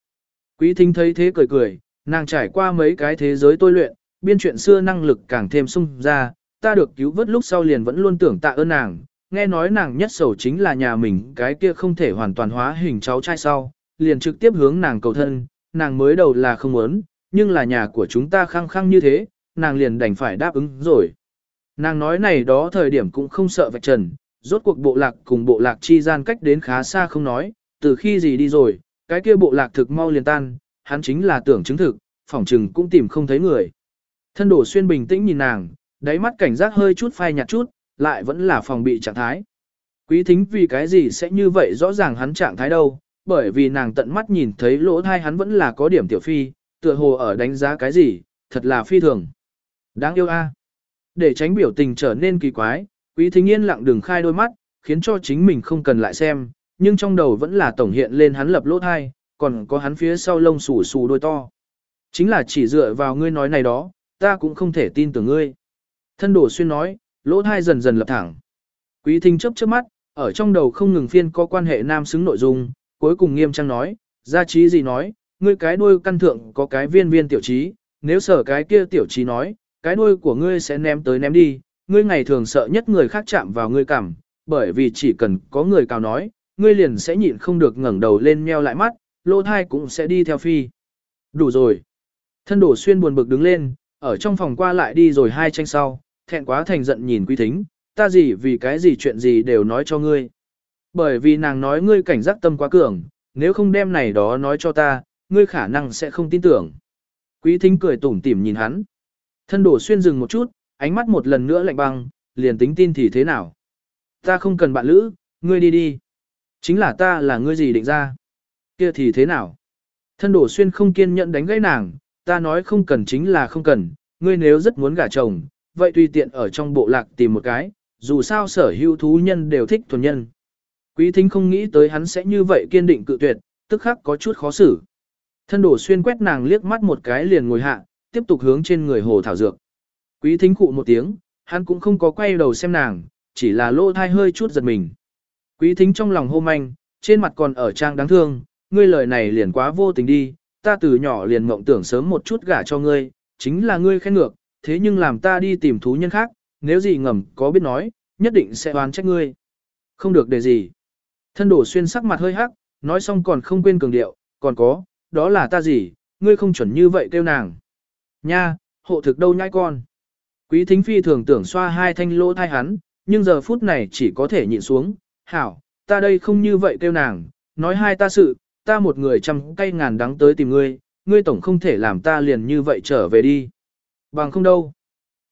Quý thính thấy thế cười cười, nàng trải qua mấy cái thế giới tôi luyện, biên chuyện xưa năng lực càng thêm sung ra, ta được cứu vớt lúc sau liền vẫn luôn tưởng tạ ơn nàng, nghe nói nàng nhất sầu chính là nhà mình cái kia không thể hoàn toàn hóa hình cháu trai sau, liền trực tiếp hướng nàng cầu thân, nàng mới đầu là không muốn, nhưng là nhà của chúng ta khăng khăng như thế, nàng liền đành phải đáp ứng rồi. Nàng nói này đó thời điểm cũng không sợ vạch trần, rốt cuộc bộ lạc cùng bộ lạc chi gian cách đến khá xa không nói, từ khi gì đi rồi, cái kia bộ lạc thực mau liền tan, hắn chính là tưởng chứng thực, phỏng trừng cũng tìm không thấy người. Thân đổ xuyên bình tĩnh nhìn nàng, đáy mắt cảnh giác hơi chút phai nhạt chút, lại vẫn là phòng bị trạng thái. Quý thính vì cái gì sẽ như vậy rõ ràng hắn trạng thái đâu, bởi vì nàng tận mắt nhìn thấy lỗ thai hắn vẫn là có điểm tiểu phi, tựa hồ ở đánh giá cái gì, thật là phi thường. Đáng yêu a. Để tránh biểu tình trở nên kỳ quái, quý thính yên lặng đường khai đôi mắt, khiến cho chính mình không cần lại xem, nhưng trong đầu vẫn là tổng hiện lên hắn lập lỗ thai, còn có hắn phía sau lông xù xù đôi to. Chính là chỉ dựa vào ngươi nói này đó, ta cũng không thể tin tưởng ngươi. Thân đổ xuyên nói, lỗ thai dần dần lập thẳng. Quý thính chớp chớp mắt, ở trong đầu không ngừng phiên có quan hệ nam xứng nội dung, cuối cùng nghiêm trang nói, gia trí gì nói, ngươi cái đuôi căn thượng có cái viên viên tiểu trí, nếu sở cái kia tiểu trí nói, cái đuôi của ngươi sẽ ném tới ném đi, ngươi ngày thường sợ nhất người khác chạm vào ngươi cảm, bởi vì chỉ cần có người cào nói, ngươi liền sẽ nhịn không được ngẩng đầu lên meo lại mắt, lỗ thai cũng sẽ đi theo phi. Đủ rồi. Thân đổ xuyên buồn bực đứng lên, ở trong phòng qua lại đi rồi hai tranh sau, thẹn quá thành giận nhìn quý thính, ta gì vì cái gì chuyện gì đều nói cho ngươi. Bởi vì nàng nói ngươi cảnh giác tâm quá cường, nếu không đem này đó nói cho ta, ngươi khả năng sẽ không tin tưởng. Quý thính cười tủm tỉm nhìn hắn. Thân đổ xuyên dừng một chút, ánh mắt một lần nữa lạnh băng, liền tính tin thì thế nào. Ta không cần bạn lữ, ngươi đi đi. Chính là ta là ngươi gì định ra. kia thì thế nào? Thân đổ xuyên không kiên nhẫn đánh gãy nàng, ta nói không cần chính là không cần, ngươi nếu rất muốn gả chồng, vậy tùy tiện ở trong bộ lạc tìm một cái, dù sao sở hữu thú nhân đều thích thuần nhân. Quý thính không nghĩ tới hắn sẽ như vậy kiên định cự tuyệt, tức khắc có chút khó xử. Thân đổ xuyên quét nàng liếc mắt một cái liền ngồi hạ, tiếp tục hướng trên người hồ thảo dược. Quý thính cụ một tiếng, hắn cũng không có quay đầu xem nàng, chỉ là lô thai hơi chút giật mình. Quý thính trong lòng hô manh, trên mặt còn ở trang đáng thương, ngươi lời này liền quá vô tình đi, ta từ nhỏ liền mộng tưởng sớm một chút gả cho ngươi, chính là ngươi khen ngược, thế nhưng làm ta đi tìm thú nhân khác, nếu gì ngầm có biết nói, nhất định sẽ oán trách ngươi. Không được để gì. Thân đổ xuyên sắc mặt hơi hắc, nói xong còn không quên cường điệu, còn có, đó là ta gì, ngươi không chuẩn như vậy kêu nàng. Nha, hộ thực đâu nhai con. Quý thính phi thường tưởng xoa hai thanh lỗ thai hắn, nhưng giờ phút này chỉ có thể nhịn xuống, hảo, ta đây không như vậy kêu nàng, nói hai ta sự, ta một người trăm cây ngàn đắng tới tìm ngươi, ngươi tổng không thể làm ta liền như vậy trở về đi. Bằng không đâu.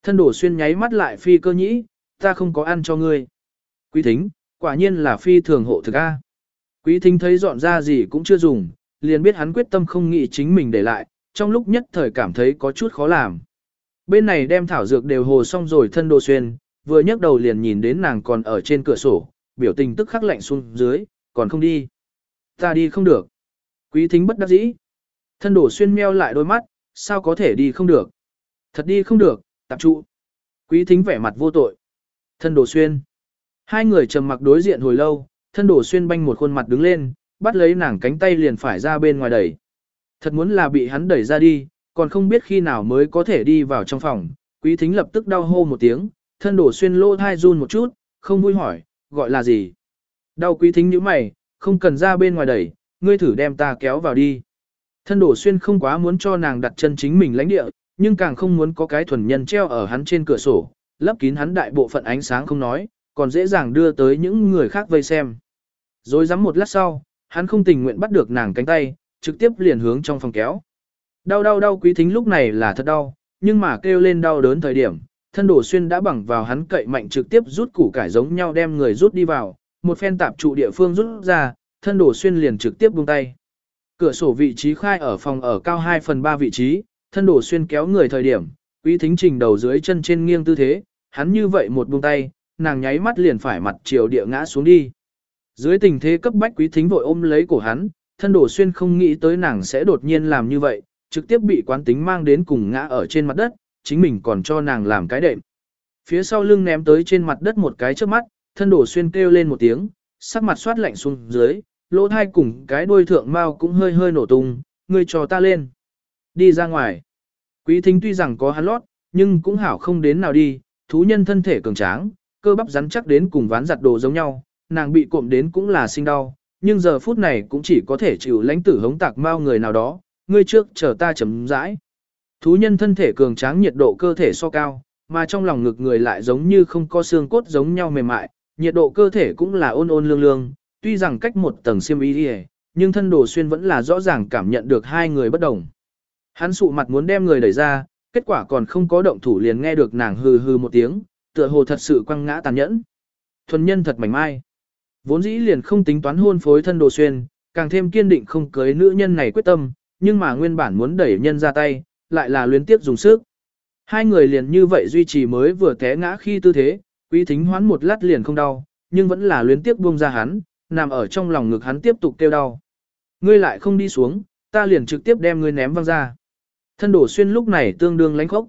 Thân đổ xuyên nháy mắt lại phi cơ nhĩ, ta không có ăn cho ngươi. Quý thính, quả nhiên là phi thường hộ thực A. Quý thính thấy dọn ra gì cũng chưa dùng, liền biết hắn quyết tâm không nghĩ chính mình để lại, trong lúc nhất thời cảm thấy có chút khó làm. Bên này đem thảo dược đều hồ xong rồi thân đồ xuyên, vừa nhấc đầu liền nhìn đến nàng còn ở trên cửa sổ, biểu tình tức khắc lạnh xuống dưới, còn không đi. Ta đi không được. Quý thính bất đắc dĩ. Thân đổ xuyên meo lại đôi mắt, sao có thể đi không được. Thật đi không được, tạp trụ. Quý thính vẻ mặt vô tội. Thân đổ xuyên. Hai người trầm mặc đối diện hồi lâu, thân đổ xuyên banh một khuôn mặt đứng lên, bắt lấy nàng cánh tay liền phải ra bên ngoài đẩy. Thật muốn là bị hắn đẩy ra đi, còn không biết khi nào mới có thể đi vào trong phòng. Quý thính lập tức đau hô một tiếng, thân đổ xuyên lô thai run một chút, không vui hỏi, gọi là gì? Đau quý thính như mày, không cần ra bên ngoài đẩy, ngươi thử đem ta kéo vào đi. Thân đổ xuyên không quá muốn cho nàng đặt chân chính mình lãnh địa, nhưng càng không muốn có cái thuần nhân treo ở hắn trên cửa sổ, lấp kín hắn đại bộ phận ánh sáng không nói, còn dễ dàng đưa tới những người khác vây xem. Rồi dám một lát sau, hắn không tình nguyện bắt được nàng cánh tay, trực tiếp liền hướng trong phòng kéo. Đau đau đau quý thính lúc này là thật đau, nhưng mà kêu lên đau đớn thời điểm, thân đổ xuyên đã bằng vào hắn cậy mạnh trực tiếp rút củ cải giống nhau đem người rút đi vào, một phen tạp trụ địa phương rút ra, thân đổ xuyên liền trực tiếp buông tay. Cửa sổ vị trí khai ở phòng ở cao 2 phần 3 vị trí, thân đổ xuyên kéo người thời điểm, quý thính trình đầu dưới chân trên nghiêng tư thế, hắn như vậy một buông tay, nàng nháy mắt liền phải mặt chiều địa ngã xuống đi. Dưới tình thế cấp bách quý thính vội ôm lấy cổ hắn, thân đổ xuyên không nghĩ tới nàng sẽ đột nhiên làm như vậy, trực tiếp bị quán tính mang đến cùng ngã ở trên mặt đất, chính mình còn cho nàng làm cái đệm. Phía sau lưng ném tới trên mặt đất một cái trước mắt, thân đổ xuyên kêu lên một tiếng, sắc mặt xoát lạnh xuống dưới, lỗ thai cùng cái đuôi thượng mau cũng hơi hơi nổ tung, ngươi cho ta lên. Đi ra ngoài. Quý thính tuy rằng có hắn lót, nhưng cũng hảo không đến nào đi, thú nhân thân thể cường tráng, cơ bắp rắn chắc đến cùng ván giặt đồ giống nhau, nàng bị cộm đến cũng là sinh đau, nhưng giờ phút này cũng chỉ có thể chịu lãnh tử hống tạc mau người nào đó, ngươi trước chờ ta chấm rãi. Thú nhân thân thể cường tráng nhiệt độ cơ thể so cao, mà trong lòng ngực người lại giống như không có xương cốt giống nhau mềm mại, nhiệt độ cơ thể cũng là ôn ôn lương lương, tuy rằng cách một tầng xiêm y đi nhưng thân đồ xuyên vẫn là rõ ràng cảm nhận được hai người bất đồng. Hắn sụ mặt muốn đem người đẩy ra, kết quả còn không có động thủ liền nghe được nàng hừ hừ một tiếng, tựa hồ thật sự quăng ngã tàn nhẫn. Thuần nhân thật mảnh mai. Vốn dĩ liền không tính toán hôn phối thân đồ xuyên, càng thêm kiên định không cưới nữ nhân này quyết tâm, nhưng mà nguyên bản muốn đẩy nhân ra tay, lại là luyến tiếp dùng sức. Hai người liền như vậy duy trì mới vừa té ngã khi tư thế, quý thính hoán một lát liền không đau, nhưng vẫn là luyến tiếp buông ra hắn, nằm ở trong lòng ngực hắn tiếp tục kêu đau. Ngươi lại không đi xuống, ta liền trực tiếp đem ngươi ném văng ra. Thân đổ xuyên lúc này tương đương lánh khốc.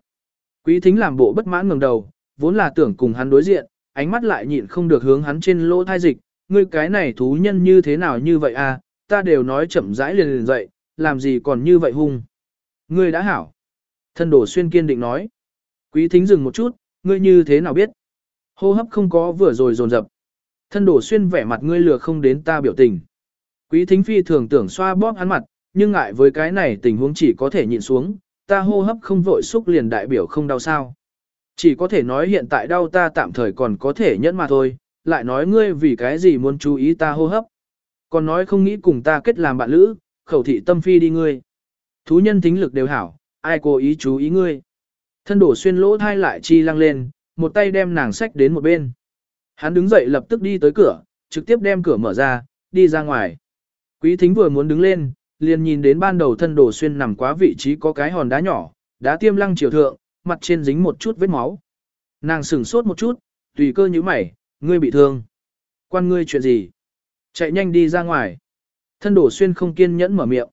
Quý thính làm bộ bất mãn ngẩng đầu, vốn là tưởng cùng hắn đối diện, ánh mắt lại nhịn không được hướng hắn trên lỗ thai dịch, ngươi cái này thú nhân như thế nào như vậy à, ta đều nói chậm rãi liền liền dậy, làm gì còn như vậy hung. Ngươi đã hảo. Thân đổ xuyên kiên định nói. Quý thính dừng một chút, ngươi như thế nào biết? Hô hấp không có vừa rồi dồn dập. Thân đổ xuyên vẻ mặt ngươi lừa không đến ta biểu tình. Quý thính phi thường tưởng xoa bóp hắn mặt, nhưng ngại với cái này tình huống chỉ có thể nhịn xuống, ta hô hấp không vội xúc liền đại biểu không đau sao. Chỉ có thể nói hiện tại đau ta tạm thời còn có thể nhẫn mà thôi, lại nói ngươi vì cái gì muốn chú ý ta hô hấp. Còn nói không nghĩ cùng ta kết làm bạn lữ, khẩu thị tâm phi đi ngươi. Thú nhân tính lực đều hảo, ai cố ý chú ý ngươi. Thân đổ xuyên lỗ thai lại chi lăng lên, một tay đem nàng sách đến một bên. Hắn đứng dậy lập tức đi tới cửa, trực tiếp đem cửa mở ra, đi ra ngoài. Quý thính vừa muốn đứng lên, liền nhìn đến ban đầu thân đổ xuyên nằm quá vị trí có cái hòn đá nhỏ, đá tiêm lăng chiều thượng, mặt trên dính một chút vết máu. Nàng sửng sốt một chút, tùy cơ như mày, ngươi bị thương. Quan ngươi chuyện gì? Chạy nhanh đi ra ngoài. Thân đổ xuyên không kiên nhẫn mở miệng.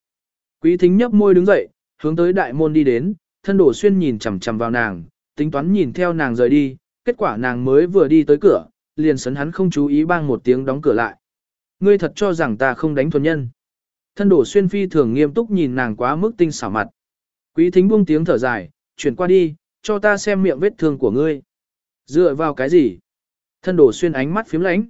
Quý thính nhấp môi đứng dậy, hướng tới đại môn đi đến, thân đổ xuyên nhìn chằm chằm vào nàng, tính toán nhìn theo nàng rời đi, kết quả nàng mới vừa đi tới cửa, liền sấn hắn không chú ý bang một tiếng đóng cửa lại. Ngươi thật cho rằng ta không đánh thuần nhân. Thân đổ xuyên phi thường nghiêm túc nhìn nàng quá mức tinh xảo mặt. Quý thính buông tiếng thở dài, chuyển qua đi, cho ta xem miệng vết thương của ngươi. Dựa vào cái gì? Thân đổ xuyên ánh mắt phím lánh.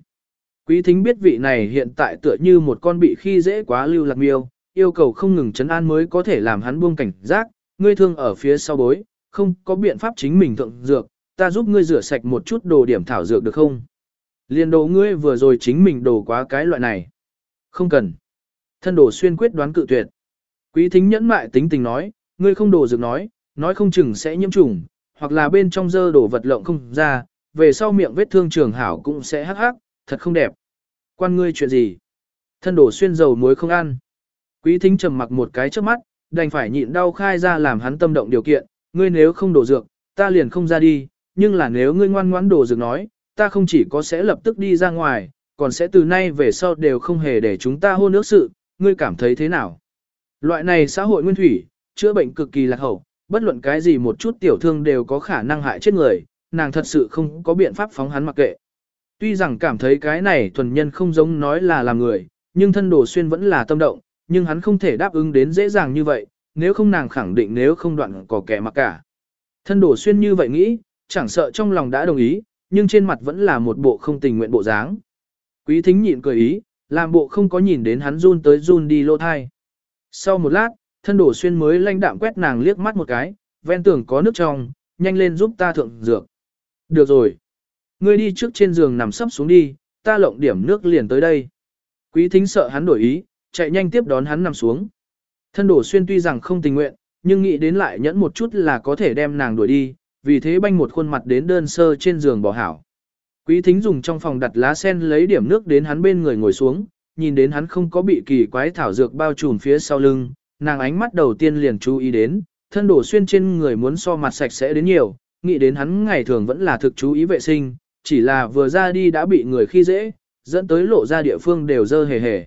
Quý thính biết vị này hiện tại tựa như một con bị khi dễ quá lưu lạc miêu, yêu cầu không ngừng chấn an mới có thể làm hắn buông cảnh giác, ngươi thương ở phía sau bối, không có biện pháp chính mình thượng dược, ta giúp ngươi rửa sạch một chút đồ điểm thảo dược được không? Liên đồ ngươi vừa rồi chính mình đổ quá cái loại này. Không cần. Thân đồ xuyên quyết đoán cự tuyệt. Quý thính nhẫn mại tính tình nói, ngươi không đổ dược nói, nói không chừng sẽ nhiễm trùng, hoặc là bên trong dơ đổ vật lộng không ra, về sau miệng vết thương trường hảo cũng sẽ hắc hắc, thật không đẹp. Quan ngươi chuyện gì? Thân đổ xuyên dầu muối không ăn. Quý thính trầm mặc một cái trước mắt, đành phải nhịn đau khai ra làm hắn tâm động điều kiện, ngươi nếu không đổ dược, ta liền không ra đi, nhưng là nếu ngươi ngoan ngoãn đổ dược nói, ta không chỉ có sẽ lập tức đi ra ngoài, còn sẽ từ nay về sau đều không hề để chúng ta hôn ước sự, ngươi cảm thấy thế nào? Loại này xã hội nguyên thủy, chữa bệnh cực kỳ lạc hậu, bất luận cái gì một chút tiểu thương đều có khả năng hại chết người, nàng thật sự không có biện pháp phóng hắn mặc kệ. Tuy rằng cảm thấy cái này thuần nhân không giống nói là làm người, nhưng thân đồ xuyên vẫn là tâm động, nhưng hắn không thể đáp ứng đến dễ dàng như vậy, nếu không nàng khẳng định nếu không đoạn có kẻ mặc cả. Thân đồ xuyên như vậy nghĩ, chẳng sợ trong lòng đã đồng ý, nhưng trên mặt vẫn là một bộ không tình nguyện bộ dáng. Quý thính nhịn cười ý, làm bộ không có nhìn đến hắn run tới run đi lô thai. Sau một lát, thân đổ xuyên mới lanh đạm quét nàng liếc mắt một cái, ven tường có nước trong, nhanh lên giúp ta thượng dược. Được rồi. Ngươi đi trước trên giường nằm sấp xuống đi, ta lộng điểm nước liền tới đây. Quý thính sợ hắn đổi ý, chạy nhanh tiếp đón hắn nằm xuống. Thân đổ xuyên tuy rằng không tình nguyện, nhưng nghĩ đến lại nhẫn một chút là có thể đem nàng đuổi đi, vì thế banh một khuôn mặt đến đơn sơ trên giường bỏ hảo. Quý thính dùng trong phòng đặt lá sen lấy điểm nước đến hắn bên người ngồi xuống, nhìn đến hắn không có bị kỳ quái thảo dược bao trùm phía sau lưng, nàng ánh mắt đầu tiên liền chú ý đến, thân đổ xuyên trên người muốn so mặt sạch sẽ đến nhiều, nghĩ đến hắn ngày thường vẫn là thực chú ý vệ sinh, chỉ là vừa ra đi đã bị người khi dễ, dẫn tới lộ ra địa phương đều dơ hề hề.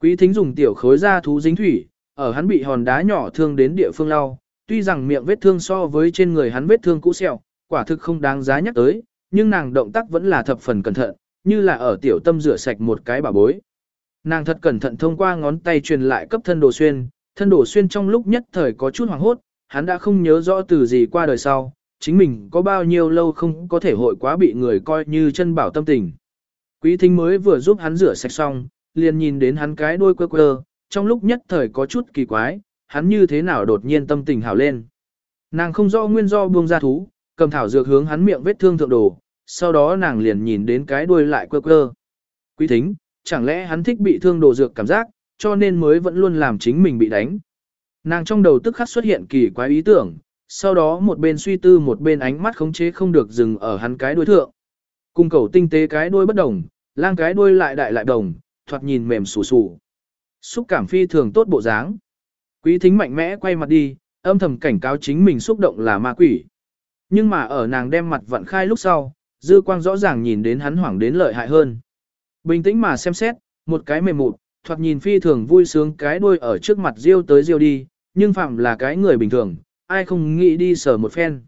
Quý thính dùng tiểu khối ra thú dính thủy, ở hắn bị hòn đá nhỏ thương đến địa phương lau, tuy rằng miệng vết thương so với trên người hắn vết thương cũ sẹo, quả thực không đáng giá nhắc tới, nhưng nàng động tác vẫn là thập phần cẩn thận, như là ở tiểu tâm rửa sạch một cái bà bối. Nàng thật cẩn thận thông qua ngón tay truyền lại cấp thân đồ xuyên, thân đồ xuyên trong lúc nhất thời có chút hoảng hốt, hắn đã không nhớ rõ từ gì qua đời sau, chính mình có bao nhiêu lâu không có thể hội quá bị người coi như chân bảo tâm tình. Quý thính mới vừa giúp hắn rửa sạch xong, liền nhìn đến hắn cái đôi quơ quơ, trong lúc nhất thời có chút kỳ quái, hắn như thế nào đột nhiên tâm tình hảo lên. Nàng không rõ nguyên do buông ra thú, cầm thảo dược hướng hắn miệng vết thương thượng đồ, sau đó nàng liền nhìn đến cái đuôi lại quơ quơ. Quý thính, chẳng lẽ hắn thích bị thương đồ dược cảm giác, cho nên mới vẫn luôn làm chính mình bị đánh. Nàng trong đầu tức khắc xuất hiện kỳ quái ý tưởng, sau đó một bên suy tư một bên ánh mắt khống chế không được dừng ở hắn cái đuôi thượng. Cung cầu tinh tế cái đuôi bất đồng, lang cái đuôi lại đại lại đồng, thoạt nhìn mềm sù sù. Xúc cảm phi thường tốt bộ dáng. Quý thính mạnh mẽ quay mặt đi, âm thầm cảnh cáo chính mình xúc động là ma quỷ. Nhưng mà ở nàng đem mặt vận khai lúc sau, dư quang rõ ràng nhìn đến hắn hoảng đến lợi hại hơn. Bình tĩnh mà xem xét, một cái mềm mụt, thoạt nhìn phi thường vui sướng cái đuôi ở trước mặt riêu tới riêu đi, nhưng phạm là cái người bình thường, ai không nghĩ đi sờ một phen.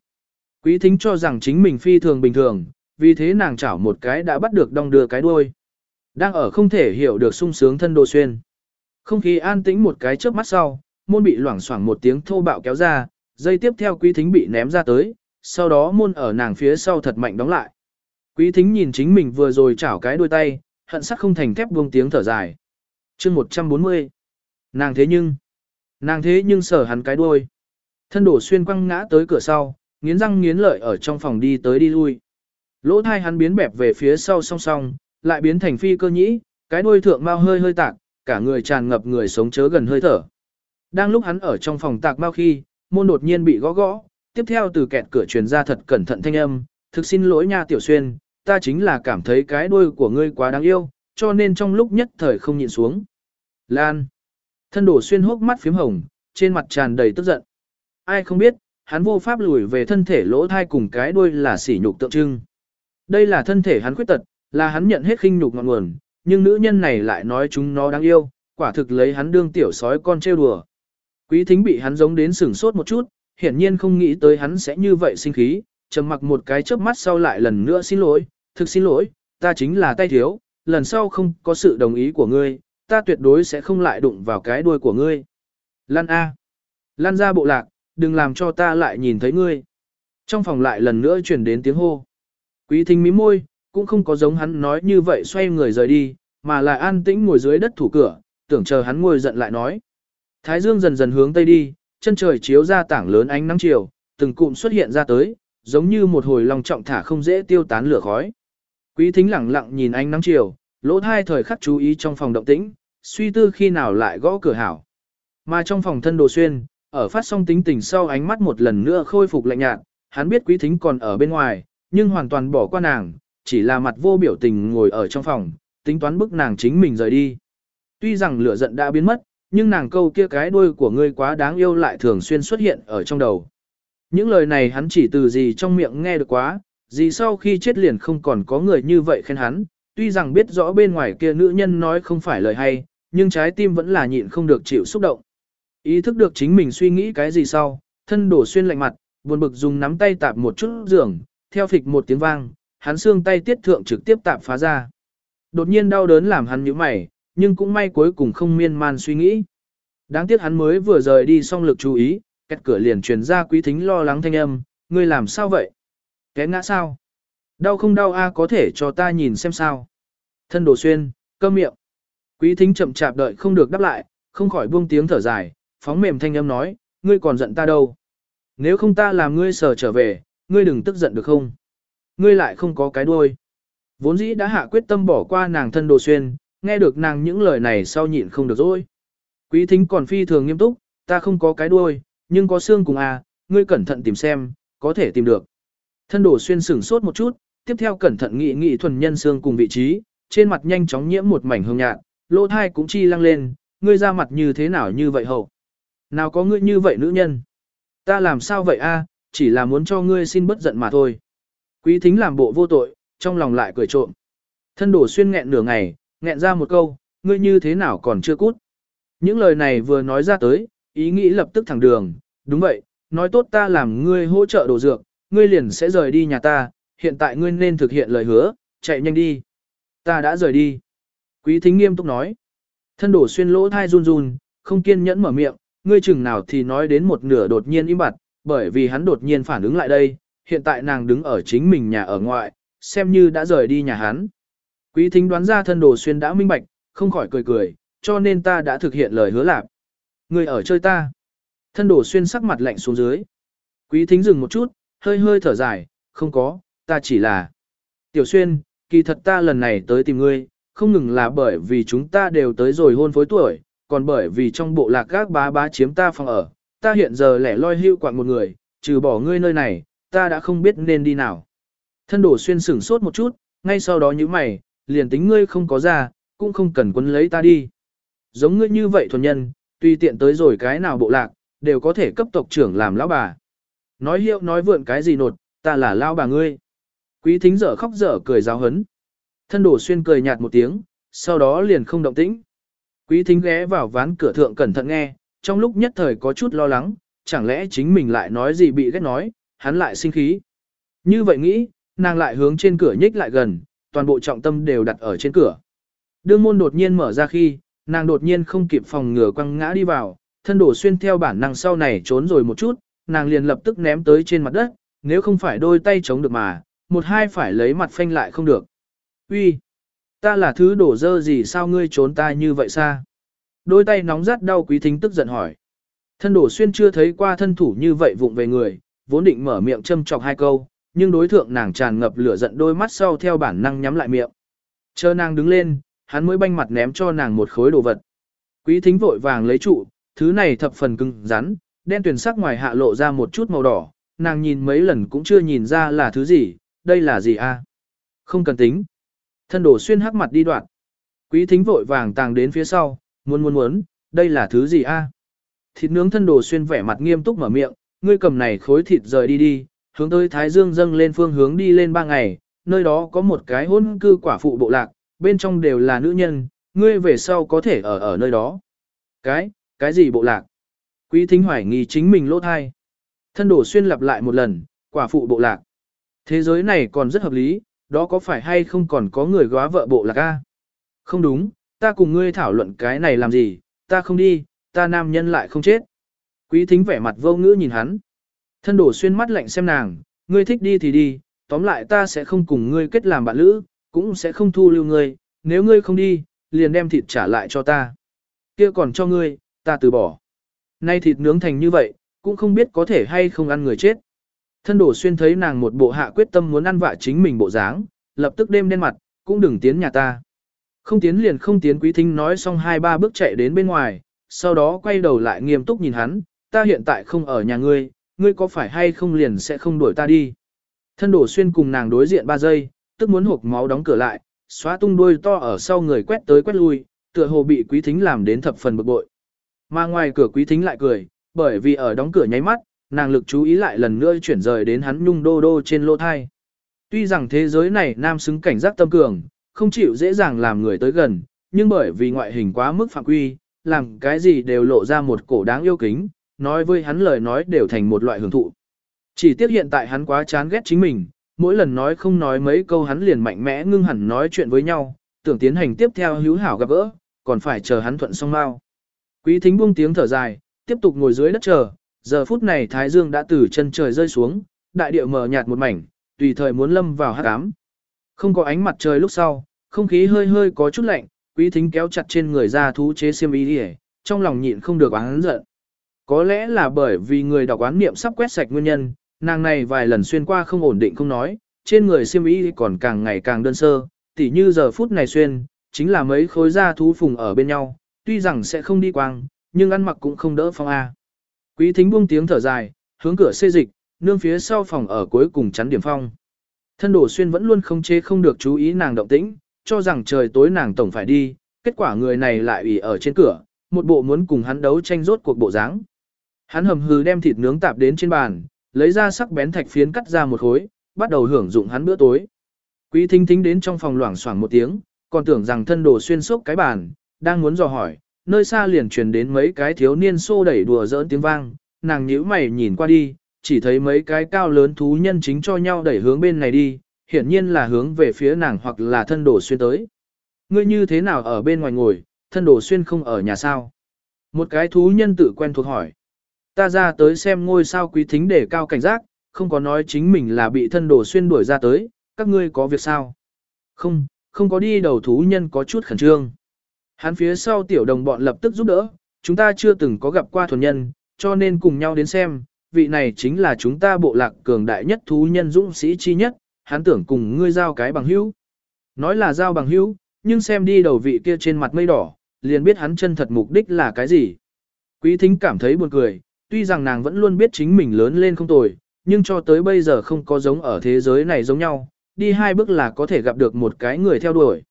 Quý thính cho rằng chính mình phi thường bình thường, vì thế nàng chảo một cái đã bắt được đong đưa cái đuôi. Đang ở không thể hiểu được sung sướng thân đồ xuyên. Không khí an tĩnh một cái chớp mắt sau, môn bị loảng xoảng một tiếng thô bạo kéo ra, dây tiếp theo quý thính bị ném ra tới, sau đó môn ở nàng phía sau thật mạnh đóng lại. Quý thính nhìn chính mình vừa rồi chảo cái đuôi tay, hận sắc không thành thép buông tiếng thở dài. chương 140. Nàng thế nhưng, nàng thế nhưng sở hắn cái đuôi. Thân đổ xuyên quăng ngã tới cửa sau, nghiến răng nghiến lợi ở trong phòng đi tới đi lui. Lỗ thai hắn biến bẹp về phía sau song song, lại biến thành phi cơ nhĩ, cái đuôi thượng mau hơi hơi tạc, cả người tràn ngập người sống chớ gần hơi thở. Đang lúc hắn ở trong phòng tạc mau khi, môn đột nhiên bị gõ gõ, tiếp theo từ kẹt cửa truyền ra thật cẩn thận thanh âm, thực xin lỗi nha tiểu xuyên, ta chính là cảm thấy cái đuôi của ngươi quá đáng yêu, cho nên trong lúc nhất thời không nhịn xuống. Lan. Thân đổ xuyên hốc mắt phím hồng, trên mặt tràn đầy tức giận. Ai không biết, hắn vô pháp lùi về thân thể lỗ thai cùng cái đuôi là sỉ nhục tượng trưng. Đây là thân thể hắn khuyết tật, là hắn nhận hết khinh nhục ngọn nguồn, nhưng nữ nhân này lại nói chúng nó đáng yêu, quả thực lấy hắn đương tiểu sói con trêu đùa. Quý thính bị hắn giống đến sửng sốt một chút, hiển nhiên không nghĩ tới hắn sẽ như vậy sinh khí, trầm mặc một cái chớp mắt sau lại lần nữa xin lỗi, thực xin lỗi, ta chính là tay thiếu, lần sau không có sự đồng ý của ngươi, ta tuyệt đối sẽ không lại đụng vào cái đuôi của ngươi. Lan A. Lan ra bộ lạc, đừng làm cho ta lại nhìn thấy ngươi. Trong phòng lại lần nữa chuyển đến tiếng hô. Quý thính mí môi, cũng không có giống hắn nói như vậy xoay người rời đi, mà lại an tĩnh ngồi dưới đất thủ cửa, tưởng chờ hắn ngồi giận lại nói. Thái dương dần dần hướng tây đi, chân trời chiếu ra tảng lớn ánh nắng chiều, từng cụm xuất hiện ra tới, giống như một hồi lòng trọng thả không dễ tiêu tán lửa khói. Quý thính lặng lặng nhìn ánh nắng chiều, lỗ thai thời khắc chú ý trong phòng động tĩnh, suy tư khi nào lại gõ cửa hảo. Mà trong phòng thân đồ xuyên, ở phát song tính tình sau ánh mắt một lần nữa khôi phục lạnh nhạt, hắn biết quý thính còn ở bên ngoài, nhưng hoàn toàn bỏ qua nàng, chỉ là mặt vô biểu tình ngồi ở trong phòng, tính toán bức nàng chính mình rời đi. Tuy rằng lửa giận đã biến mất, nhưng nàng câu kia cái đuôi của ngươi quá đáng yêu lại thường xuyên xuất hiện ở trong đầu. Những lời này hắn chỉ từ gì trong miệng nghe được quá, gì sau khi chết liền không còn có người như vậy khen hắn, tuy rằng biết rõ bên ngoài kia nữ nhân nói không phải lời hay, nhưng trái tim vẫn là nhịn không được chịu xúc động. Ý thức được chính mình suy nghĩ cái gì sau, thân đổ xuyên lạnh mặt, buồn bực dùng nắm tay tạp một chút giường, theo phịch một tiếng vang, hắn xương tay tiết thượng trực tiếp tạp phá ra. Đột nhiên đau đớn làm hắn nhíu mày, nhưng cũng may cuối cùng không miên man suy nghĩ. Đáng tiếc hắn mới vừa rời đi xong lực chú ý, cách cửa liền truyền ra quý thính lo lắng thanh âm, ngươi làm sao vậy? Té ngã sao? Đau không đau a có thể cho ta nhìn xem sao? Thân đồ xuyên, cơm miệng. Quý thính chậm chạp đợi không được đáp lại, không khỏi buông tiếng thở dài, phóng mềm thanh âm nói, ngươi còn giận ta đâu? Nếu không ta làm ngươi sờ trở về, ngươi đừng tức giận được không? Ngươi lại không có cái đuôi. Vốn dĩ đã hạ quyết tâm bỏ qua nàng thân đồ xuyên, nghe được nàng những lời này sau nhịn không được rồi. Quý thính còn phi thường nghiêm túc, ta không có cái đuôi, nhưng có xương cùng à, ngươi cẩn thận tìm xem, có thể tìm được. Thân đổ xuyên sửng sốt một chút, tiếp theo cẩn thận nghị nghị thuần nhân xương cùng vị trí, trên mặt nhanh chóng nhiễm một mảnh hương nhạt, lỗ thai cũng chi lăng lên, ngươi ra mặt như thế nào như vậy hậu. Nào có ngươi như vậy nữ nhân. Ta làm sao vậy a? chỉ là muốn cho ngươi xin bất giận mà thôi. Quý thính làm bộ vô tội, trong lòng lại cười trộm. Thân đổ xuyên nghẹn nửa ngày, nghẹn ra một câu, ngươi như thế nào còn chưa cút. Những lời này vừa nói ra tới, ý nghĩ lập tức thẳng đường, đúng vậy, nói tốt ta làm ngươi hỗ trợ đồ dược, ngươi liền sẽ rời đi nhà ta, hiện tại ngươi nên thực hiện lời hứa, chạy nhanh đi. Ta đã rời đi. Quý thính nghiêm túc nói. Thân đổ xuyên lỗ thai run run, không kiên nhẫn mở miệng, ngươi chừng nào thì nói đến một nửa đột nhiên im bặt, bởi vì hắn đột nhiên phản ứng lại đây, hiện tại nàng đứng ở chính mình nhà ở ngoại, xem như đã rời đi nhà hắn. Quý thính đoán ra thân đồ xuyên đã minh bạch, không khỏi cười cười, cho nên ta đã thực hiện lời hứa lạc. Người ở chơi ta. Thân đồ xuyên sắc mặt lạnh xuống dưới. Quý thính dừng một chút, hơi hơi thở dài, không có, ta chỉ là. Tiểu xuyên, kỳ thật ta lần này tới tìm ngươi, không ngừng là bởi vì chúng ta đều tới rồi hôn phối tuổi, còn bởi vì trong bộ lạc các bá bá chiếm ta phòng ở, ta hiện giờ lẻ loi hưu quạng một người, trừ bỏ ngươi nơi này, ta đã không biết nên đi nào. Thân đổ xuyên sửng sốt một chút, ngay sau đó như mày, liền tính ngươi không có ra, cũng không cần quấn lấy ta đi. Giống ngươi như vậy thuần nhân, tùy tiện tới rồi cái nào bộ lạc, đều có thể cấp tộc trưởng làm lão bà. Nói hiệu nói vượn cái gì nột, ta là lão bà ngươi. Quý thính dở khóc dở cười giáo hấn. Thân đổ xuyên cười nhạt một tiếng, sau đó liền không động tĩnh. Quý thính ghé vào ván cửa thượng cẩn thận nghe, trong lúc nhất thời có chút lo lắng, chẳng lẽ chính mình lại nói gì bị ghét nói, hắn lại sinh khí. Như vậy nghĩ, nàng lại hướng trên cửa nhích lại gần, toàn bộ trọng tâm đều đặt ở trên cửa. Đương môn đột nhiên mở ra khi, nàng đột nhiên không kịp phòng ngừa quăng ngã đi vào, thân đổ xuyên theo bản năng sau này trốn rồi một chút, nàng liền lập tức ném tới trên mặt đất, nếu không phải đôi tay chống được mà, một hai phải lấy mặt phanh lại không được. Uy, Ta là thứ đổ dơ gì sao ngươi trốn ta như vậy xa? Đôi tay nóng rát đau quý thính tức giận hỏi. Thân đổ xuyên chưa thấy qua thân thủ như vậy vụng về người, vốn định mở miệng châm chọc hai câu, nhưng đối thượng nàng tràn ngập lửa giận đôi mắt sau theo bản năng nhắm lại miệng. Chờ nàng đứng lên, hắn mới banh mặt ném cho nàng một khối đồ vật. Quý thính vội vàng lấy trụ, thứ này thập phần cứng rắn, đen tuyển sắc ngoài hạ lộ ra một chút màu đỏ, nàng nhìn mấy lần cũng chưa nhìn ra là thứ gì, đây là gì a? Không cần tính. Thân đổ xuyên hắc mặt đi đoạn. Quý thính vội vàng tàng đến phía sau, muốn muốn muốn, đây là thứ gì a? Thịt nướng thân đồ xuyên vẻ mặt nghiêm túc mở miệng, ngươi cầm này khối thịt rời đi đi, hướng tới Thái Dương dâng lên phương hướng đi lên ba ngày, nơi đó có một cái hôn cư quả phụ bộ lạc, bên trong đều là nữ nhân, ngươi về sau có thể ở ở nơi đó. Cái, cái gì bộ lạc? Quý thính hoài nghi chính mình lỗ thai. Thân đổ xuyên lặp lại một lần, quả phụ bộ lạc. Thế giới này còn rất hợp lý, đó có phải hay không còn có người góa vợ bộ lạc a? Không đúng, ta cùng ngươi thảo luận cái này làm gì, ta không đi, ta nam nhân lại không chết. Quý thính vẻ mặt vô ngữ nhìn hắn. Thân đổ xuyên mắt lạnh xem nàng, ngươi thích đi thì đi, tóm lại ta sẽ không cùng ngươi kết làm bạn lữ, cũng sẽ không thu lưu ngươi, nếu ngươi không đi, liền đem thịt trả lại cho ta. Kia còn cho ngươi, ta từ bỏ. Nay thịt nướng thành như vậy, cũng không biết có thể hay không ăn người chết. Thân đổ xuyên thấy nàng một bộ hạ quyết tâm muốn ăn vạ chính mình bộ dáng, lập tức đêm đen mặt, cũng đừng tiến nhà ta. Không tiến liền không tiến quý thính nói xong hai ba bước chạy đến bên ngoài, sau đó quay đầu lại nghiêm túc nhìn hắn, ta hiện tại không ở nhà ngươi, ngươi có phải hay không liền sẽ không đuổi ta đi. Thân đổ xuyên cùng nàng đối diện ba giây, tức muốn hộp máu đóng cửa lại, xóa tung đuôi to ở sau người quét tới quét lui, tựa hồ bị quý thính làm đến thập phần bực bội. Mà ngoài cửa quý thính lại cười, bởi vì ở đóng cửa nháy mắt, nàng lực chú ý lại lần nữa chuyển rời đến hắn nhung đô đô trên lô thai. Tuy rằng thế giới này nam xứng cảnh giác tâm cường, không chịu dễ dàng làm người tới gần, nhưng bởi vì ngoại hình quá mức phạm quy, làm cái gì đều lộ ra một cổ đáng yêu kính, nói với hắn lời nói đều thành một loại hưởng thụ. Chỉ tiếc hiện tại hắn quá chán ghét chính mình, mỗi lần nói không nói mấy câu hắn liền mạnh mẽ ngưng hẳn nói chuyện với nhau, tưởng tiến hành tiếp theo hữu hảo gặp gỡ, còn phải chờ hắn thuận xong mau. Quý thính buông tiếng thở dài, tiếp tục ngồi dưới đất chờ, giờ phút này Thái Dương đã từ chân trời rơi xuống, đại địa mờ nhạt một mảnh, tùy thời muốn lâm vào hắc ám. Không có ánh mặt trời lúc sau, không khí hơi hơi có chút lạnh, quý thính kéo chặt trên người ra thú chế xiêm y đi trong lòng nhịn không được oán giận. Có lẽ là bởi vì người đọc oán niệm sắp quét sạch nguyên nhân, nàng này vài lần xuyên qua không ổn định không nói, trên người siêm ý còn càng ngày càng đơn sơ, tỉ như giờ phút này xuyên, chính là mấy khối da thú phùng ở bên nhau, tuy rằng sẽ không đi quang, nhưng ăn mặc cũng không đỡ phong A. Quý thính buông tiếng thở dài, hướng cửa xê dịch, nương phía sau phòng ở cuối cùng chắn điểm phong. Thân đổ xuyên vẫn luôn không chế không được chú ý nàng động tĩnh, cho rằng trời tối nàng tổng phải đi, kết quả người này lại ủy ở trên cửa, một bộ muốn cùng hắn đấu tranh rốt cuộc bộ dáng. Hắn hầm hừ đem thịt nướng tạp đến trên bàn, lấy ra sắc bén thạch phiến cắt ra một khối, bắt đầu hưởng dụng hắn bữa tối. Quý thính thính đến trong phòng loảng xoảng một tiếng, còn tưởng rằng thân đồ xuyên xốc cái bàn, đang muốn dò hỏi, nơi xa liền truyền đến mấy cái thiếu niên xô đẩy đùa giỡn tiếng vang, nàng nhíu mày nhìn qua đi, chỉ thấy mấy cái cao lớn thú nhân chính cho nhau đẩy hướng bên này đi, hiển nhiên là hướng về phía nàng hoặc là thân đồ xuyên tới. Ngươi như thế nào ở bên ngoài ngồi, thân đồ xuyên không ở nhà sao? Một cái thú nhân tự quen thuộc hỏi. Ta ra tới xem ngôi sao quý thính để cao cảnh giác, không có nói chính mình là bị thân đồ xuyên đuổi ra tới, các ngươi có việc sao? Không, không có đi đầu thú nhân có chút khẩn trương. Hắn phía sau tiểu đồng bọn lập tức giúp đỡ, chúng ta chưa từng có gặp qua thuần nhân, cho nên cùng nhau đến xem, vị này chính là chúng ta bộ lạc cường đại nhất thú nhân dũng sĩ chi nhất, hắn tưởng cùng ngươi giao cái bằng hữu. Nói là giao bằng hữu, nhưng xem đi đầu vị kia trên mặt mây đỏ, liền biết hắn chân thật mục đích là cái gì. Quý thính cảm thấy buồn cười, tuy rằng nàng vẫn luôn biết chính mình lớn lên không tồi, nhưng cho tới bây giờ không có giống ở thế giới này giống nhau, đi hai bước là có thể gặp được một cái người theo đuổi.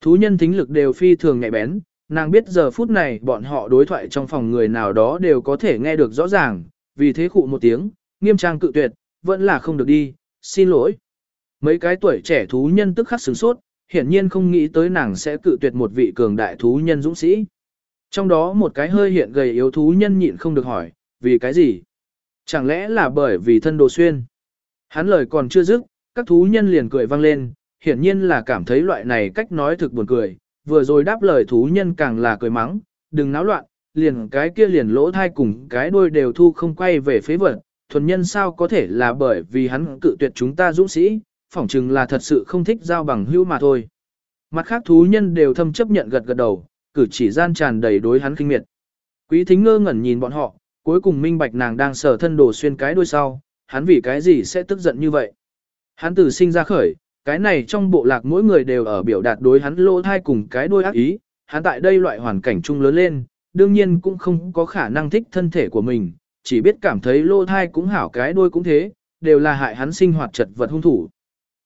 Thú nhân thính lực đều phi thường nhạy bén, nàng biết giờ phút này bọn họ đối thoại trong phòng người nào đó đều có thể nghe được rõ ràng, vì thế khụ một tiếng, nghiêm trang cự tuyệt, vẫn là không được đi, xin lỗi. Mấy cái tuổi trẻ thú nhân tức khắc sửng sốt, hiển nhiên không nghĩ tới nàng sẽ cự tuyệt một vị cường đại thú nhân dũng sĩ. Trong đó một cái hơi hiện gầy yếu thú nhân nhịn không được hỏi, vì cái gì? Chẳng lẽ là bởi vì thân đồ xuyên? Hắn lời còn chưa dứt, các thú nhân liền cười vang lên, hiển nhiên là cảm thấy loại này cách nói thực buồn cười, vừa rồi đáp lời thú nhân càng là cười mắng, đừng náo loạn, liền cái kia liền lỗ thai cùng cái đuôi đều thu không quay về phế vật, thuần nhân sao có thể là bởi vì hắn cự tuyệt chúng ta dũng sĩ, phỏng chừng là thật sự không thích giao bằng hữu mà thôi. Mặt khác thú nhân đều thâm chấp nhận gật gật đầu, cử chỉ gian tràn đầy đối hắn kinh miệt. Quý thính ngơ ngẩn nhìn bọn họ, cuối cùng minh bạch nàng đang sở thân đồ xuyên cái đuôi sau, hắn vì cái gì sẽ tức giận như vậy. Hắn từ sinh ra khởi, cái này trong bộ lạc mỗi người đều ở biểu đạt đối hắn lỗ thai cùng cái đuôi ác ý, hắn tại đây loại hoàn cảnh chung lớn lên, đương nhiên cũng không có khả năng thích thân thể của mình, chỉ biết cảm thấy lỗ thai cũng hảo cái đuôi cũng thế, đều là hại hắn sinh hoạt chật vật hung thủ.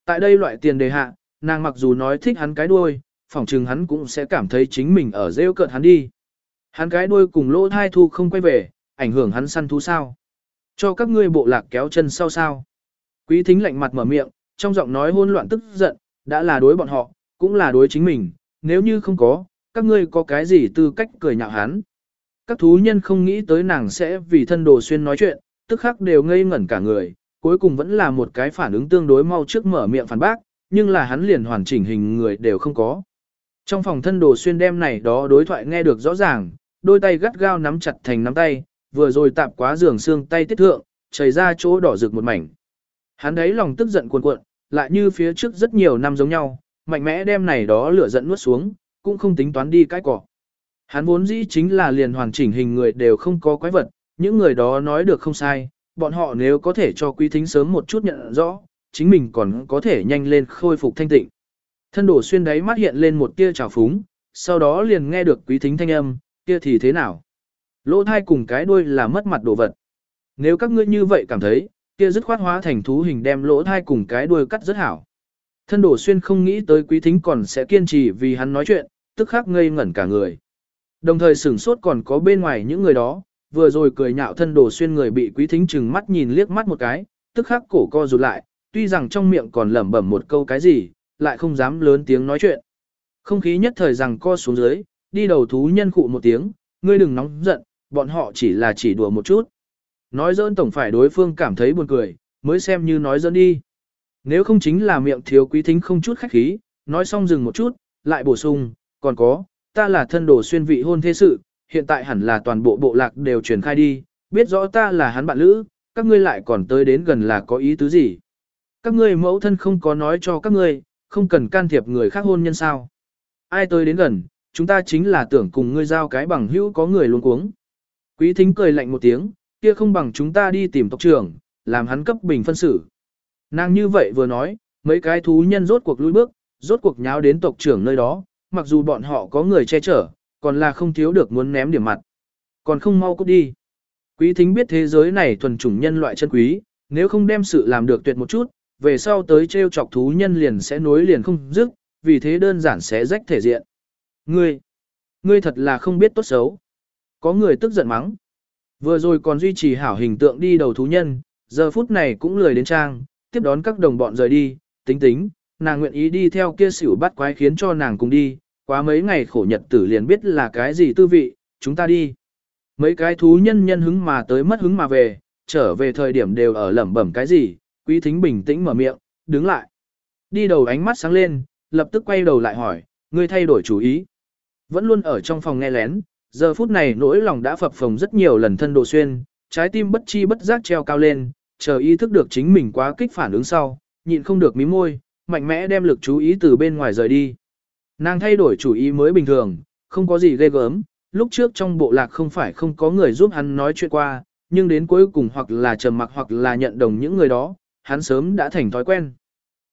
Tại đây loại tiền đề hạ, nàng mặc dù nói thích hắn cái đuôi, phỏng chừng hắn cũng sẽ cảm thấy chính mình ở rêu cợt hắn đi. Hắn cái đuôi cùng lỗ thai thu không quay về, ảnh hưởng hắn săn thú sao. Cho các ngươi bộ lạc kéo chân sau sao. Quý thính lạnh mặt mở miệng, trong giọng nói hôn loạn tức giận, đã là đối bọn họ, cũng là đối chính mình, nếu như không có, các ngươi có cái gì tư cách cười nhạo hắn. Các thú nhân không nghĩ tới nàng sẽ vì thân đồ xuyên nói chuyện, tức khắc đều ngây ngẩn cả người, cuối cùng vẫn là một cái phản ứng tương đối mau trước mở miệng phản bác, nhưng là hắn liền hoàn chỉnh hình người đều không có. Trong phòng thân đồ xuyên đem này đó đối thoại nghe được rõ ràng, đôi tay gắt gao nắm chặt thành nắm tay, vừa rồi tạp quá giường xương tay tiết thượng, chảy ra chỗ đỏ rực một mảnh. Hắn đấy lòng tức giận cuồn cuộn, lại như phía trước rất nhiều năm giống nhau, mạnh mẽ đem này đó lửa giận nuốt xuống, cũng không tính toán đi cái cỏ. Hắn vốn dĩ chính là liền hoàn chỉnh hình người đều không có quái vật, những người đó nói được không sai, bọn họ nếu có thể cho quý thính sớm một chút nhận rõ, chính mình còn có thể nhanh lên khôi phục thanh tịnh. Thân đổ xuyên đáy mắt hiện lên một tia trào phúng, sau đó liền nghe được quý thính thanh âm, kia thì thế nào? Lỗ thai cùng cái đuôi là mất mặt đồ vật. Nếu các ngươi như vậy cảm thấy, kia dứt khoát hóa thành thú hình đem lỗ thai cùng cái đuôi cắt rất hảo. Thân đổ xuyên không nghĩ tới quý thính còn sẽ kiên trì vì hắn nói chuyện, tức khắc ngây ngẩn cả người. Đồng thời sửng sốt còn có bên ngoài những người đó, vừa rồi cười nhạo thân đổ xuyên người bị quý thính chừng mắt nhìn liếc mắt một cái, tức khắc cổ co rụt lại, tuy rằng trong miệng còn lẩm bẩm một câu cái gì, lại không dám lớn tiếng nói chuyện. Không khí nhất thời rằng co xuống dưới, đi đầu thú nhân khụ một tiếng, ngươi đừng nóng giận, bọn họ chỉ là chỉ đùa một chút. Nói dỡn tổng phải đối phương cảm thấy buồn cười, mới xem như nói dỡn đi. Nếu không chính là miệng thiếu quý thính không chút khách khí, nói xong dừng một chút, lại bổ sung, còn có, ta là thân đồ xuyên vị hôn thế sự, hiện tại hẳn là toàn bộ bộ lạc đều truyền khai đi, biết rõ ta là hắn bạn lữ, các ngươi lại còn tới đến gần là có ý tứ gì. Các ngươi mẫu thân không có nói cho các ngươi, không cần can thiệp người khác hôn nhân sao. Ai tới đến gần, chúng ta chính là tưởng cùng ngươi giao cái bằng hữu có người luôn cuống. Quý thính cười lạnh một tiếng, kia không bằng chúng ta đi tìm tộc trưởng, làm hắn cấp bình phân xử. Nàng như vậy vừa nói, mấy cái thú nhân rốt cuộc lùi bước, rốt cuộc nháo đến tộc trưởng nơi đó, mặc dù bọn họ có người che chở, còn là không thiếu được muốn ném điểm mặt. Còn không mau cút đi. Quý thính biết thế giới này thuần chủng nhân loại chân quý, nếu không đem sự làm được tuyệt một chút, về sau tới treo chọc thú nhân liền sẽ nối liền không dứt, vì thế đơn giản sẽ rách thể diện. Ngươi, ngươi thật là không biết tốt xấu. Có người tức giận mắng. Vừa rồi còn duy trì hảo hình tượng đi đầu thú nhân, giờ phút này cũng lười đến trang, tiếp đón các đồng bọn rời đi, tính tính, nàng nguyện ý đi theo kia xỉu bắt quái khiến cho nàng cùng đi, quá mấy ngày khổ nhật tử liền biết là cái gì tư vị, chúng ta đi. Mấy cái thú nhân nhân hứng mà tới mất hứng mà về, trở về thời điểm đều ở lẩm bẩm cái gì, quý thính bình tĩnh mở miệng, đứng lại. Đi đầu ánh mắt sáng lên, lập tức quay đầu lại hỏi, ngươi thay đổi chủ ý. Vẫn luôn ở trong phòng nghe lén, giờ phút này nỗi lòng đã phập phồng rất nhiều lần thân đồ xuyên, trái tim bất chi bất giác treo cao lên, chờ ý thức được chính mình quá kích phản ứng sau, nhịn không được mí môi, mạnh mẽ đem lực chú ý từ bên ngoài rời đi. Nàng thay đổi chủ ý mới bình thường, không có gì ghê gớm, lúc trước trong bộ lạc không phải không có người giúp hắn nói chuyện qua, nhưng đến cuối cùng hoặc là trầm mặc hoặc là nhận đồng những người đó, hắn sớm đã thành thói quen.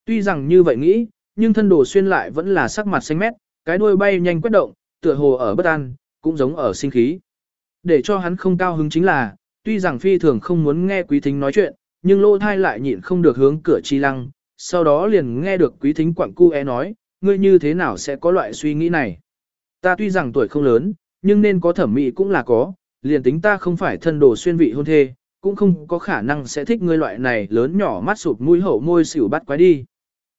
Tuy rằng như vậy nghĩ, nhưng thân đồ xuyên lại vẫn là sắc mặt xanh mét, cái đuôi bay nhanh quét động, tựa hồ ở bất an, cũng giống ở sinh khí. Để cho hắn không cao hứng chính là, tuy rằng phi thường không muốn nghe quý thính nói chuyện, nhưng lô thai lại nhịn không được hướng cửa chi lăng, sau đó liền nghe được quý thính quảng cu é nói, ngươi như thế nào sẽ có loại suy nghĩ này. Ta tuy rằng tuổi không lớn, nhưng nên có thẩm mỹ cũng là có, liền tính ta không phải thân đồ xuyên vị hôn thê, cũng không có khả năng sẽ thích ngươi loại này lớn nhỏ mắt sụp mũi hậu môi xỉu bắt quái đi.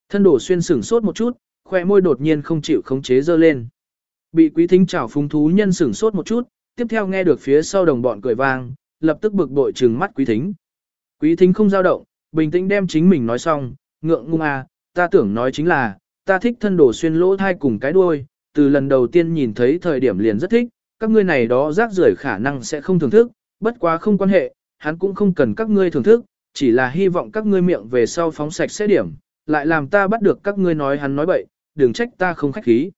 Thân đồ xuyên sửng sốt một chút, khoe môi đột nhiên không chịu khống chế dơ lên. Bị quý thính chào phúng thú nhân sửng sốt một chút, tiếp theo nghe được phía sau đồng bọn cười vang, lập tức bực bội trừng mắt quý thính. Quý thính không dao động, bình tĩnh đem chính mình nói xong, ngượng ngung à, ta tưởng nói chính là, ta thích thân đồ xuyên lỗ thai cùng cái đuôi, từ lần đầu tiên nhìn thấy thời điểm liền rất thích, các ngươi này đó rác rưởi khả năng sẽ không thưởng thức, bất quá không quan hệ, hắn cũng không cần các ngươi thưởng thức, chỉ là hy vọng các ngươi miệng về sau phóng sạch sẽ điểm, lại làm ta bắt được các ngươi nói hắn nói bậy, đừng trách ta không khách khí.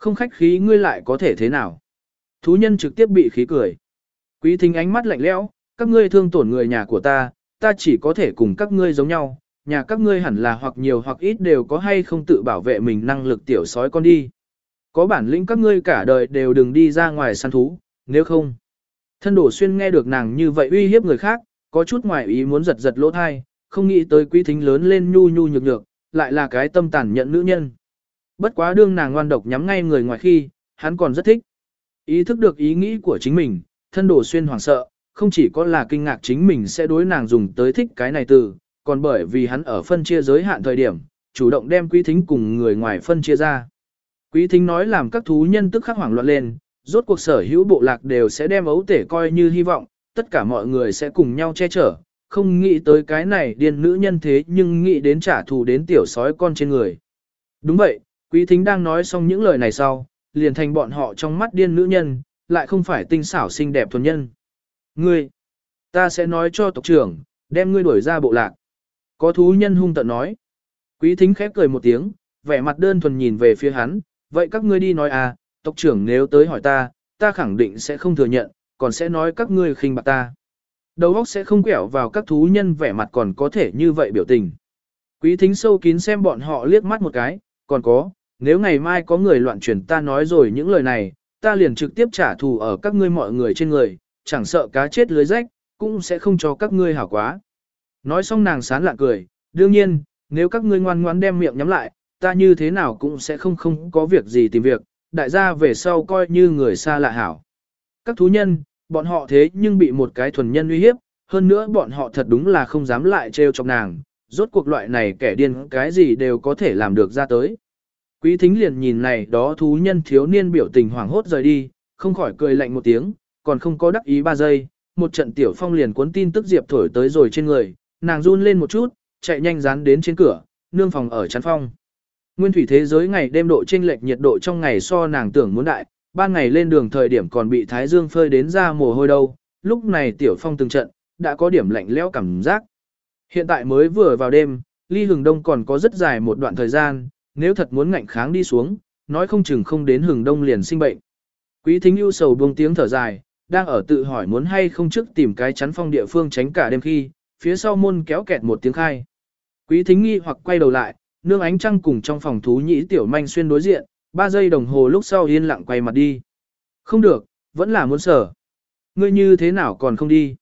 Không khách khí ngươi lại có thể thế nào? Thú nhân trực tiếp bị khí cười. Quý thính ánh mắt lạnh lẽo, các ngươi thương tổn người nhà của ta, ta chỉ có thể cùng các ngươi giống nhau, nhà các ngươi hẳn là hoặc nhiều hoặc ít đều có hay không tự bảo vệ mình năng lực tiểu sói con đi. Có bản lĩnh các ngươi cả đời đều đừng đi ra ngoài săn thú, nếu không. Thân đổ xuyên nghe được nàng như vậy uy hiếp người khác, có chút ngoài ý muốn giật giật lỗ thai, không nghĩ tới quý thính lớn lên nhu nhu nhược nhược, lại là cái tâm tàn nhận nữ nhân. Bất quá đương nàng ngoan độc nhắm ngay người ngoài khi, hắn còn rất thích. Ý thức được ý nghĩ của chính mình, thân đổ xuyên hoảng sợ, không chỉ có là kinh ngạc chính mình sẽ đối nàng dùng tới thích cái này từ, còn bởi vì hắn ở phân chia giới hạn thời điểm, chủ động đem quý thính cùng người ngoài phân chia ra. Quý thính nói làm các thú nhân tức khắc hoảng loạn lên, rốt cuộc sở hữu bộ lạc đều sẽ đem ấu tể coi như hy vọng, tất cả mọi người sẽ cùng nhau che chở, không nghĩ tới cái này điên nữ nhân thế nhưng nghĩ đến trả thù đến tiểu sói con trên người. Đúng vậy, quý thính đang nói xong những lời này sau, liền thành bọn họ trong mắt điên nữ nhân, lại không phải tinh xảo xinh đẹp thuần nhân. Ngươi, ta sẽ nói cho tộc trưởng, đem ngươi đuổi ra bộ lạc. Có thú nhân hung tận nói. Quý thính khép cười một tiếng, vẻ mặt đơn thuần nhìn về phía hắn, vậy các ngươi đi nói à, tộc trưởng nếu tới hỏi ta, ta khẳng định sẽ không thừa nhận, còn sẽ nói các ngươi khinh bạc ta. Đầu óc sẽ không quẹo vào các thú nhân vẻ mặt còn có thể như vậy biểu tình. Quý thính sâu kín xem bọn họ liếc mắt một cái, còn có, nếu ngày mai có người loạn truyền ta nói rồi những lời này, ta liền trực tiếp trả thù ở các ngươi mọi người trên người, chẳng sợ cá chết lưới rách, cũng sẽ không cho các ngươi hảo quá. Nói xong nàng sán lạ cười, đương nhiên, nếu các ngươi ngoan ngoãn đem miệng nhắm lại, ta như thế nào cũng sẽ không không có việc gì tìm việc, đại gia về sau coi như người xa lạ hảo. Các thú nhân, bọn họ thế nhưng bị một cái thuần nhân uy hiếp, hơn nữa bọn họ thật đúng là không dám lại trêu chọc nàng, rốt cuộc loại này kẻ điên cái gì đều có thể làm được ra tới. Quý thính liền nhìn này đó thú nhân thiếu niên biểu tình hoảng hốt rời đi, không khỏi cười lạnh một tiếng, còn không có đắc ý ba giây, một trận tiểu phong liền cuốn tin tức diệp thổi tới rồi trên người, nàng run lên một chút, chạy nhanh dán đến trên cửa, nương phòng ở chắn phong. Nguyên thủy thế giới ngày đêm độ chênh lệch nhiệt độ trong ngày so nàng tưởng muốn đại, ban ngày lên đường thời điểm còn bị thái dương phơi đến ra mồ hôi đâu, lúc này tiểu phong từng trận, đã có điểm lạnh lẽo cảm giác. Hiện tại mới vừa vào đêm, ly hừng đông còn có rất dài một đoạn thời gian, nếu thật muốn ngạnh kháng đi xuống, nói không chừng không đến hừng đông liền sinh bệnh. Quý thính ưu sầu buông tiếng thở dài, đang ở tự hỏi muốn hay không trước tìm cái chắn phong địa phương tránh cả đêm khi, phía sau môn kéo kẹt một tiếng khai. Quý thính nghi hoặc quay đầu lại, nương ánh trăng cùng trong phòng thú nhĩ tiểu manh xuyên đối diện, ba giây đồng hồ lúc sau yên lặng quay mặt đi. Không được, vẫn là muốn sở. Ngươi như thế nào còn không đi?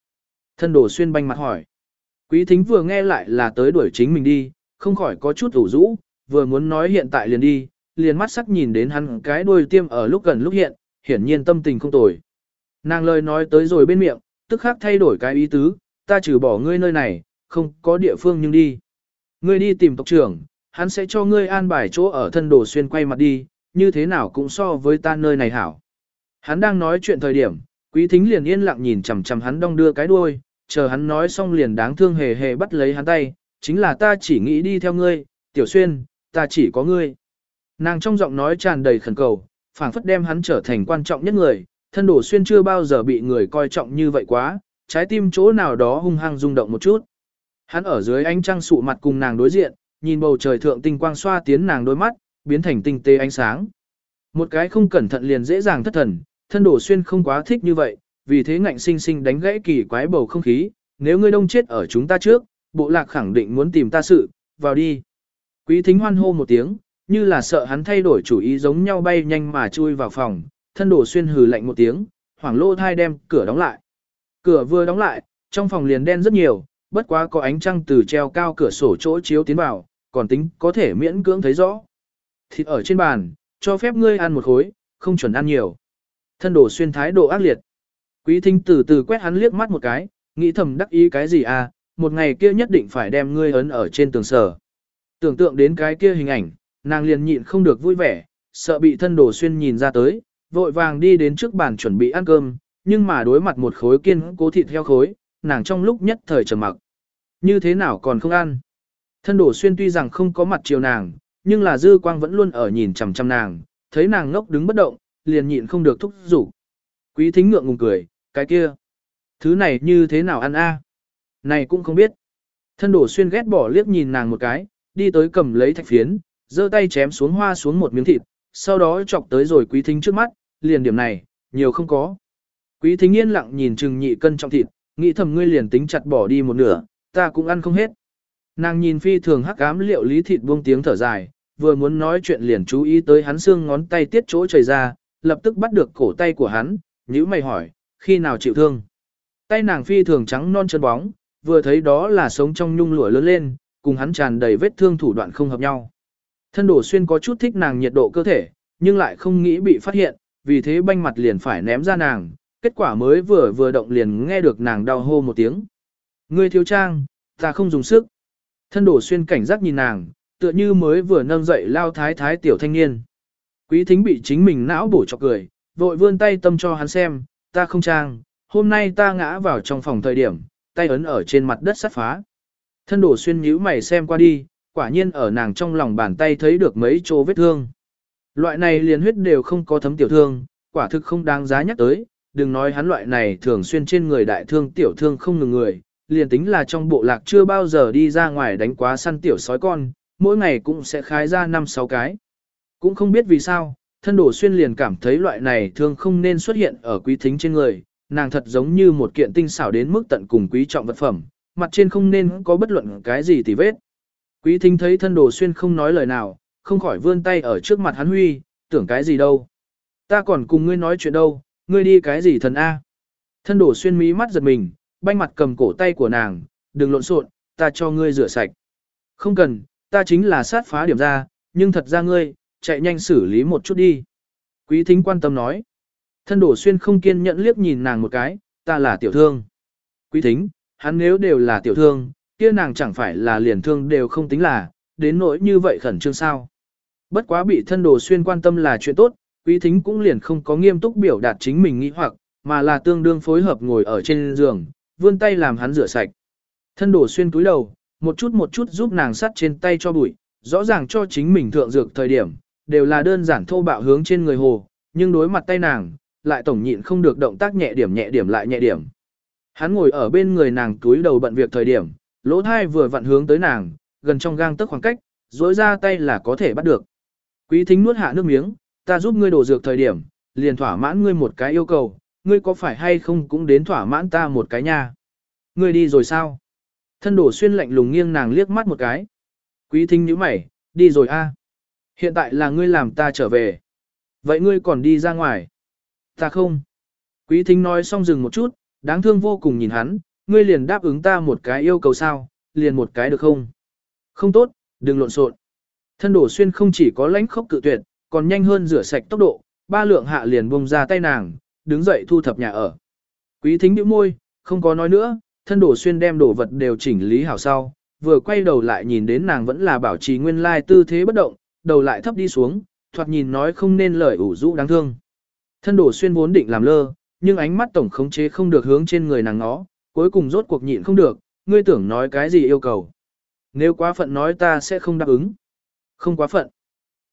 Thân đổ xuyên banh mặt hỏi. Quý thính vừa nghe lại là tới đuổi chính mình đi, không khỏi có chút ủ rũ, vừa muốn nói hiện tại liền đi, liền mắt sắc nhìn đến hắn cái đuôi tiêm ở lúc gần lúc hiện, hiển nhiên tâm tình không tồi. Nàng lời nói tới rồi bên miệng, tức khắc thay đổi cái ý tứ, ta trừ bỏ ngươi nơi này, không có địa phương nhưng đi. Ngươi đi tìm tộc trưởng, hắn sẽ cho ngươi an bài chỗ ở thân đồ xuyên quay mặt đi, như thế nào cũng so với ta nơi này hảo. Hắn đang nói chuyện thời điểm, quý thính liền yên lặng nhìn chằm chằm hắn đong đưa cái đuôi, chờ hắn nói xong liền đáng thương hề hề bắt lấy hắn tay, chính là ta chỉ nghĩ đi theo ngươi, tiểu xuyên, ta chỉ có ngươi. Nàng trong giọng nói tràn đầy khẩn cầu, phảng phất đem hắn trở thành quan trọng nhất người, thân đổ xuyên chưa bao giờ bị người coi trọng như vậy quá, trái tim chỗ nào đó hung hăng rung động một chút. Hắn ở dưới ánh trăng sụ mặt cùng nàng đối diện, nhìn bầu trời thượng tinh quang xoa tiến nàng đôi mắt, biến thành tinh tế ánh sáng. Một cái không cẩn thận liền dễ dàng thất thần, thân đổ xuyên không quá thích như vậy, vì thế ngạnh sinh sinh đánh gãy kỳ quái bầu không khí, nếu ngươi đông chết ở chúng ta trước, bộ lạc khẳng định muốn tìm ta sự, vào đi. Quý thính hoan hô một tiếng, như là sợ hắn thay đổi chủ ý giống nhau bay nhanh mà chui vào phòng, thân đổ xuyên hừ lạnh một tiếng, hoảng lô thai đem cửa đóng lại. Cửa vừa đóng lại, trong phòng liền đen rất nhiều, bất quá có ánh trăng từ treo cao cửa sổ chỗ chiếu tiến vào, còn tính có thể miễn cưỡng thấy rõ. Thịt ở trên bàn, cho phép ngươi ăn một khối, không chuẩn ăn nhiều. Thân đổ xuyên thái độ ác liệt. Quý thính từ từ quét hắn liếc mắt một cái, nghĩ thầm đắc ý cái gì à, một ngày kia nhất định phải đem ngươi ấn ở trên tường sở. Tưởng tượng đến cái kia hình ảnh, nàng liền nhịn không được vui vẻ, sợ bị thân đồ xuyên nhìn ra tới, vội vàng đi đến trước bàn chuẩn bị ăn cơm, nhưng mà đối mặt một khối kiên cố thịt heo khối, nàng trong lúc nhất thời trầm mặc. Như thế nào còn không ăn? Thân đổ xuyên tuy rằng không có mặt chiều nàng, nhưng là dư quang vẫn luôn ở nhìn chằm chằm nàng, thấy nàng ngốc đứng bất động, liền nhịn không được thúc giục. Quý thính ngượng ngùng cười, cái kia. Thứ này như thế nào ăn a? Này cũng không biết. Thân đổ xuyên ghét bỏ liếc nhìn nàng một cái, đi tới cầm lấy thạch phiến, giơ tay chém xuống hoa xuống một miếng thịt, sau đó chọc tới rồi quý thính trước mắt, liền điểm này, nhiều không có. Quý thính yên lặng nhìn chừng nhị cân trong thịt, nghĩ thầm ngươi liền tính chặt bỏ đi một nửa, ta cũng ăn không hết. Nàng nhìn phi thường hắc ám liệu lý thịt buông tiếng thở dài, vừa muốn nói chuyện liền chú ý tới hắn xương ngón tay tiết chỗ chảy ra, lập tức bắt được cổ tay của hắn, nhíu mày hỏi, khi nào chịu thương. Tay nàng phi thường trắng non chân bóng, vừa thấy đó là sống trong nhung lụa lớn lên, cùng hắn tràn đầy vết thương thủ đoạn không hợp nhau. Thân đổ xuyên có chút thích nàng nhiệt độ cơ thể, nhưng lại không nghĩ bị phát hiện, vì thế banh mặt liền phải ném ra nàng, kết quả mới vừa vừa động liền nghe được nàng đau hô một tiếng. Ngươi thiếu trang, ta không dùng sức. Thân đổ xuyên cảnh giác nhìn nàng, tựa như mới vừa nâng dậy lao thái thái tiểu thanh niên. Quý thính bị chính mình não bổ cho cười, vội vươn tay tâm cho hắn xem, ta không trang, hôm nay ta ngã vào trong phòng thời điểm, tay ấn ở trên mặt đất sắt phá. Thân đổ xuyên nhíu mày xem qua đi, quả nhiên ở nàng trong lòng bàn tay thấy được mấy chỗ vết thương. Loại này liền huyết đều không có thấm tiểu thương, quả thực không đáng giá nhắc tới, đừng nói hắn loại này thường xuyên trên người đại thương tiểu thương không ngừng người, liền tính là trong bộ lạc chưa bao giờ đi ra ngoài đánh quá săn tiểu sói con, mỗi ngày cũng sẽ khái ra 5-6 cái. Cũng không biết vì sao, thân đổ xuyên liền cảm thấy loại này thương không nên xuất hiện ở quý thính trên người, nàng thật giống như một kiện tinh xảo đến mức tận cùng quý trọng vật phẩm, mặt trên không nên có bất luận cái gì tỉ vết. Quý thính thấy thân đồ xuyên không nói lời nào, không khỏi vươn tay ở trước mặt hắn huy, tưởng cái gì đâu. Ta còn cùng ngươi nói chuyện đâu, ngươi đi cái gì thần A. Thân đồ xuyên mí mắt giật mình, banh mặt cầm cổ tay của nàng, đừng lộn xộn, ta cho ngươi rửa sạch. Không cần, ta chính là sát phá điểm ra, nhưng thật ra ngươi, chạy nhanh xử lý một chút đi. Quý thính quan tâm nói. Thân đổ xuyên không kiên nhẫn liếc nhìn nàng một cái, ta là tiểu thương. Quý thính, hắn nếu đều là tiểu thương, kia nàng chẳng phải là liền thương đều không tính là, đến nỗi như vậy khẩn trương sao. Bất quá bị thân đồ xuyên quan tâm là chuyện tốt, quý thính cũng liền không có nghiêm túc biểu đạt chính mình nghĩ hoặc, mà là tương đương phối hợp ngồi ở trên giường, vươn tay làm hắn rửa sạch. Thân đồ xuyên túi đầu, một chút một chút giúp nàng sắt trên tay cho bụi, rõ ràng cho chính mình thượng dược thời điểm, đều là đơn giản thô bạo hướng trên người hồ, nhưng đối mặt tay nàng, lại tổng nhịn không được động tác nhẹ điểm nhẹ điểm lại nhẹ điểm. Hắn ngồi ở bên người nàng túi đầu bận việc thời điểm, lỗ thai vừa vặn hướng tới nàng, gần trong gang tức khoảng cách, dối ra tay là có thể bắt được. Quý thính nuốt hạ nước miếng, ta giúp ngươi đổ dược thời điểm, liền thỏa mãn ngươi một cái yêu cầu, ngươi có phải hay không cũng đến thỏa mãn ta một cái nha. Ngươi đi rồi sao? Thân đổ xuyên lạnh lùng nghiêng nàng liếc mắt một cái. Quý thính nhíu mày, đi rồi a. Hiện tại là ngươi làm ta trở về. Vậy ngươi còn đi ra ngoài? Ta không. Quý thính nói xong dừng một chút, đáng thương vô cùng nhìn hắn, ngươi liền đáp ứng ta một cái yêu cầu sao, liền một cái được không? Không tốt, đừng lộn xộn. Thân đổ xuyên không chỉ có lãnh khốc cự tuyệt, còn nhanh hơn rửa sạch tốc độ, ba lượng hạ liền bông ra tay nàng, đứng dậy thu thập nhà ở. Quý thính bĩu môi, không có nói nữa, thân đổ xuyên đem đồ vật đều chỉnh lý hảo sau, vừa quay đầu lại nhìn đến nàng vẫn là bảo trì nguyên lai tư thế bất động, đầu lại thấp đi xuống, thoạt nhìn nói không nên lời ủ rũ đáng thương. Thân đổ xuyên vốn định làm lơ, nhưng ánh mắt tổng khống chế không được hướng trên người nàng ngó, cuối cùng rốt cuộc nhịn không được, ngươi tưởng nói cái gì yêu cầu. Nếu quá phận nói ta sẽ không đáp ứng. Không quá phận.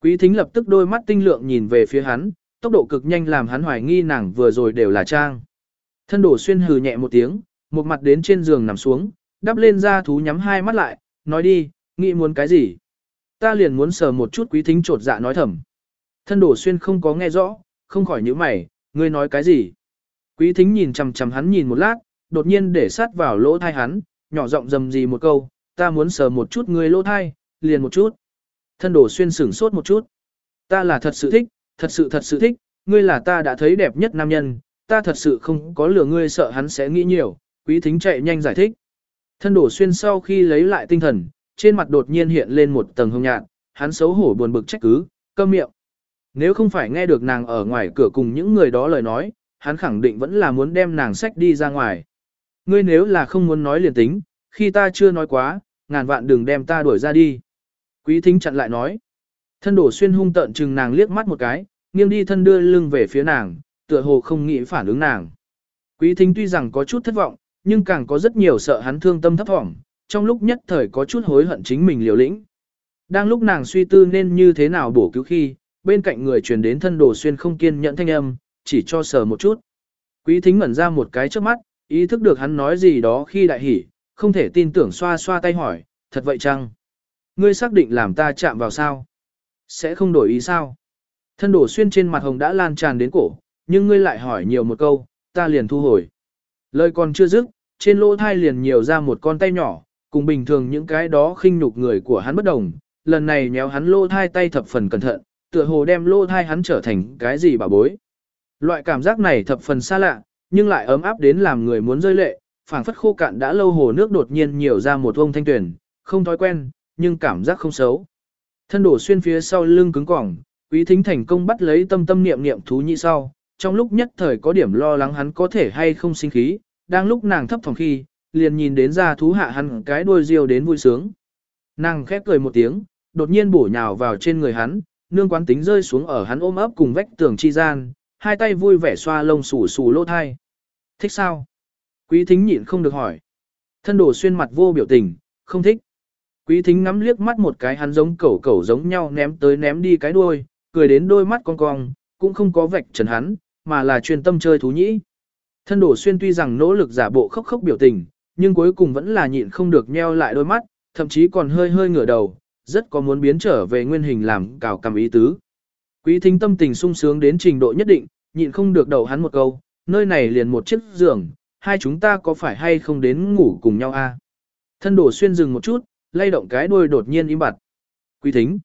Quý thính lập tức đôi mắt tinh lượng nhìn về phía hắn, tốc độ cực nhanh làm hắn hoài nghi nàng vừa rồi đều là trang. Thân đổ xuyên hừ nhẹ một tiếng, một mặt đến trên giường nằm xuống, đắp lên ra thú nhắm hai mắt lại, nói đi, nghĩ muốn cái gì. Ta liền muốn sờ một chút quý thính trột dạ nói thầm. Thân đổ xuyên không có nghe rõ, không khỏi nhíu mày, ngươi nói cái gì. Quý thính nhìn chằm chằm hắn nhìn một lát, đột nhiên để sát vào lỗ thai hắn, nhỏ giọng dầm gì một câu, ta muốn sờ một chút người lỗ thai, liền một chút. Thân đổ xuyên sửng sốt một chút. Ta là thật sự thích, thật sự thật sự thích, ngươi là ta đã thấy đẹp nhất nam nhân, ta thật sự không có lừa ngươi sợ hắn sẽ nghĩ nhiều, quý thính chạy nhanh giải thích. Thân đổ xuyên sau khi lấy lại tinh thần, trên mặt đột nhiên hiện lên một tầng hồng nhạt, hắn xấu hổ buồn bực trách cứ, câm miệng. Nếu không phải nghe được nàng ở ngoài cửa cùng những người đó lời nói, hắn khẳng định vẫn là muốn đem nàng sách đi ra ngoài. Ngươi nếu là không muốn nói liền tính, khi ta chưa nói quá, ngàn vạn đừng đem ta đuổi ra đi. Quý thính chặn lại nói. Thân đổ xuyên hung tận chừng nàng liếc mắt một cái, nghiêng đi thân đưa lưng về phía nàng, tựa hồ không nghĩ phản ứng nàng. Quý thính tuy rằng có chút thất vọng, nhưng càng có rất nhiều sợ hắn thương tâm thấp thỏm, trong lúc nhất thời có chút hối hận chính mình liều lĩnh. Đang lúc nàng suy tư nên như thế nào bổ cứu khi, bên cạnh người truyền đến thân đồ xuyên không kiên nhẫn thanh âm, chỉ cho sờ một chút. Quý thính ngẩn ra một cái trước mắt, ý thức được hắn nói gì đó khi đại hỉ, không thể tin tưởng xoa xoa tay hỏi, thật vậy chăng? Ngươi xác định làm ta chạm vào sao? Sẽ không đổi ý sao? Thân đổ xuyên trên mặt hồng đã lan tràn đến cổ, nhưng ngươi lại hỏi nhiều một câu, ta liền thu hồi. Lời còn chưa dứt, trên lỗ thai liền nhiều ra một con tay nhỏ, cùng bình thường những cái đó khinh nhục người của hắn bất đồng. Lần này nhéo hắn lỗ thai tay thập phần cẩn thận, tựa hồ đem lỗ thai hắn trở thành cái gì bà bối. Loại cảm giác này thập phần xa lạ, nhưng lại ấm áp đến làm người muốn rơi lệ, phảng phất khô cạn đã lâu hồ nước đột nhiên nhiều ra một vông thanh tuyển, không thói quen, nhưng cảm giác không xấu. Thân đổ xuyên phía sau lưng cứng cỏng, quý thính thành công bắt lấy tâm tâm niệm niệm thú nhị sau, trong lúc nhất thời có điểm lo lắng hắn có thể hay không sinh khí, đang lúc nàng thấp phòng khi, liền nhìn đến ra thú hạ hắn cái đuôi riêu đến vui sướng. Nàng khép cười một tiếng, đột nhiên bổ nhào vào trên người hắn, nương quán tính rơi xuống ở hắn ôm ấp cùng vách tường chi gian, hai tay vui vẻ xoa lông xù xù lỗ thai. Thích sao? Quý thính nhịn không được hỏi. Thân đổ xuyên mặt vô biểu tình, không thích. Quý thính ngắm liếc mắt một cái hắn giống cẩu cẩu giống nhau ném tới ném đi cái đuôi, cười đến đôi mắt con cong, cũng không có vạch trần hắn, mà là chuyên tâm chơi thú nhĩ. Thân đổ xuyên tuy rằng nỗ lực giả bộ khóc khóc biểu tình, nhưng cuối cùng vẫn là nhịn không được nheo lại đôi mắt, thậm chí còn hơi hơi ngửa đầu, rất có muốn biến trở về nguyên hình làm cào cầm ý tứ. Quý thính tâm tình sung sướng đến trình độ nhất định, nhịn không được đầu hắn một câu, nơi này liền một chiếc giường, hai chúng ta có phải hay không đến ngủ cùng nhau a? Thân đổ xuyên dừng một chút, lay động cái đuôi đột nhiên im bặt. Quý thính,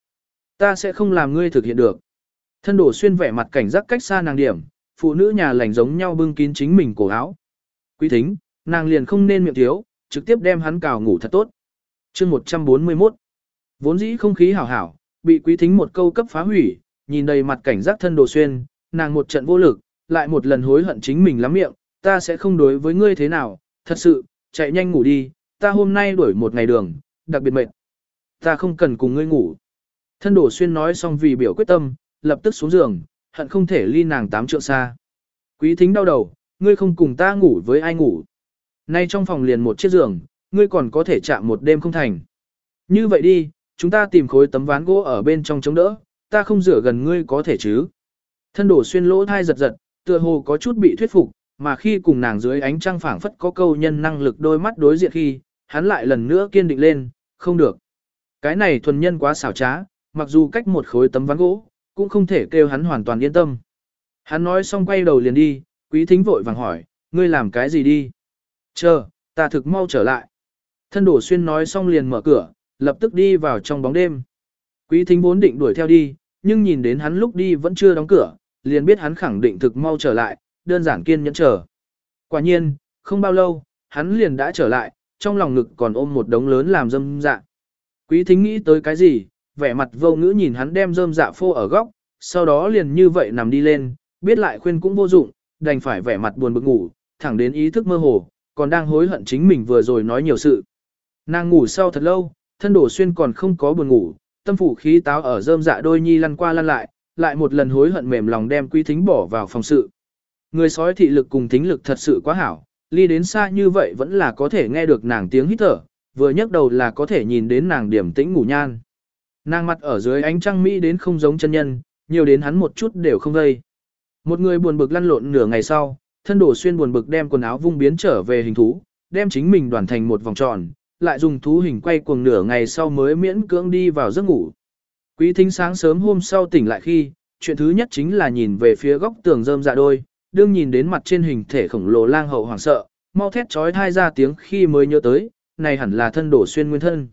ta sẽ không làm ngươi thực hiện được. Thân đổ xuyên vẻ mặt cảnh giác cách xa nàng điểm, phụ nữ nhà lành giống nhau bưng kín chính mình cổ áo. Quý thính, nàng liền không nên miệng thiếu, trực tiếp đem hắn cào ngủ thật tốt. chương 141 Vốn dĩ không khí hảo hảo, bị quý thính một câu cấp phá hủy, nhìn đầy mặt cảnh giác thân đồ xuyên, nàng một trận vô lực, lại một lần hối hận chính mình lắm miệng, ta sẽ không đối với ngươi thế nào, thật sự, chạy nhanh ngủ đi, ta hôm nay đuổi một ngày đường, đặc biệt mệt. Ta không cần cùng ngươi ngủ. Thân đổ xuyên nói xong vì biểu quyết tâm, lập tức xuống giường, hận không thể ly nàng tám trượng xa. Quý thính đau đầu, ngươi không cùng ta ngủ với ai ngủ. Nay trong phòng liền một chiếc giường, ngươi còn có thể chạm một đêm không thành. Như vậy đi, chúng ta tìm khối tấm ván gỗ ở bên trong chống đỡ, ta không rửa gần ngươi có thể chứ. Thân đổ xuyên lỗ thai giật giật, tựa hồ có chút bị thuyết phục, mà khi cùng nàng dưới ánh trăng phảng phất có câu nhân năng lực đôi mắt đối diện khi, hắn lại lần nữa kiên định lên, không được. Cái này thuần nhân quá xảo trá, mặc dù cách một khối tấm ván gỗ, cũng không thể kêu hắn hoàn toàn yên tâm. Hắn nói xong quay đầu liền đi, quý thính vội vàng hỏi, ngươi làm cái gì đi? Chờ, ta thực mau trở lại. Thân đổ xuyên nói xong liền mở cửa, lập tức đi vào trong bóng đêm. Quý thính vốn định đuổi theo đi, nhưng nhìn đến hắn lúc đi vẫn chưa đóng cửa, liền biết hắn khẳng định thực mau trở lại, đơn giản kiên nhẫn chờ. Quả nhiên, không bao lâu, hắn liền đã trở lại, trong lòng ngực còn ôm một đống lớn làm dâm dạ. Quý thính nghĩ tới cái gì, vẻ mặt vô ngữ nhìn hắn đem dơm dạ phô ở góc, sau đó liền như vậy nằm đi lên, biết lại khuyên cũng vô dụng, đành phải vẻ mặt buồn bực ngủ, thẳng đến ý thức mơ hồ, còn đang hối hận chính mình vừa rồi nói nhiều sự. Nàng ngủ sau thật lâu, thân đổ xuyên còn không có buồn ngủ, tâm phủ khí táo ở dơm dạ đôi nhi lăn qua lăn lại, lại một lần hối hận mềm lòng đem quý thính bỏ vào phòng sự. Người sói thị lực cùng thính lực thật sự quá hảo, ly đến xa như vậy vẫn là có thể nghe được nàng tiếng hít thở, vừa nhấc đầu là có thể nhìn đến nàng điểm tĩnh ngủ nhan. Nàng mặt ở dưới ánh trăng mỹ đến không giống chân nhân, nhiều đến hắn một chút đều không gây. Một người buồn bực lăn lộn nửa ngày sau, thân đổ xuyên buồn bực đem quần áo vung biến trở về hình thú, đem chính mình đoàn thành một vòng tròn, lại dùng thú hình quay cuồng nửa ngày sau mới miễn cưỡng đi vào giấc ngủ. Quý thính sáng sớm hôm sau tỉnh lại khi, chuyện thứ nhất chính là nhìn về phía góc tường rơm dạ đôi, đương nhìn đến mặt trên hình thể khổng lồ lang hậu hoảng sợ, mau thét trói thai ra tiếng khi mới nhớ tới, này hẳn là thân đổ xuyên nguyên thân.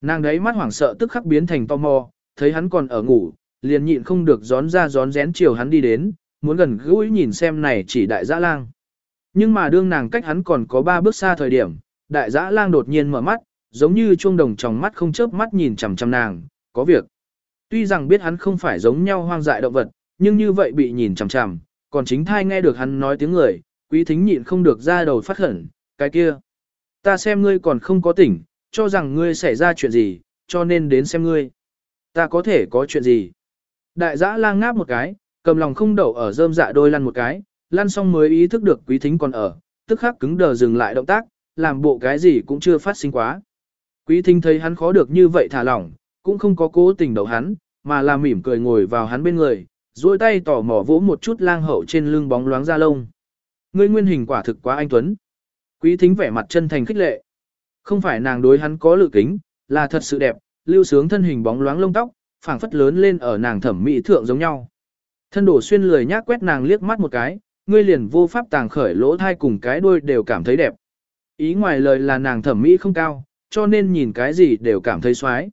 Nàng đấy mắt hoảng sợ tức khắc biến thành tò mò, thấy hắn còn ở ngủ, liền nhịn không được gión ra gión rén chiều hắn đi đến, muốn gần gũi nhìn xem này chỉ đại dã lang. Nhưng mà đương nàng cách hắn còn có ba bước xa thời điểm, đại dã lang đột nhiên mở mắt, giống như chuông đồng trong mắt không chớp mắt nhìn chằm chằm nàng, có việc. Tuy rằng biết hắn không phải giống nhau hoang dại động vật, nhưng như vậy bị nhìn chằm chằm, còn chính thai nghe được hắn nói tiếng người, quý thính nhịn không được ra đầu phát khẩn, cái kia. Ta xem ngươi còn không có tỉnh, cho rằng ngươi xảy ra chuyện gì, cho nên đến xem ngươi. Ta có thể có chuyện gì? Đại dã lang ngáp một cái, cầm lòng không đậu ở rơm dạ đôi lăn một cái, lăn xong mới ý thức được quý thính còn ở, tức khắc cứng đờ dừng lại động tác, làm bộ cái gì cũng chưa phát sinh quá. Quý thính thấy hắn khó được như vậy thả lỏng, cũng không có cố tình đậu hắn, mà là mỉm cười ngồi vào hắn bên người, duỗi tay tỏ mỏ vỗ một chút lang hậu trên lưng bóng loáng da lông. Ngươi nguyên hình quả thực quá anh tuấn. Quý thính vẻ mặt chân thành khích lệ. Không phải nàng đối hắn có lự kính, là thật sự đẹp, lưu sướng thân hình bóng loáng lông tóc, phảng phất lớn lên ở nàng thẩm mỹ thượng giống nhau. Thân đổ xuyên lười nhác quét nàng liếc mắt một cái, ngươi liền vô pháp tàng khởi lỗ thai cùng cái đuôi đều cảm thấy đẹp. Ý ngoài lời là nàng thẩm mỹ không cao, cho nên nhìn cái gì đều cảm thấy xoái.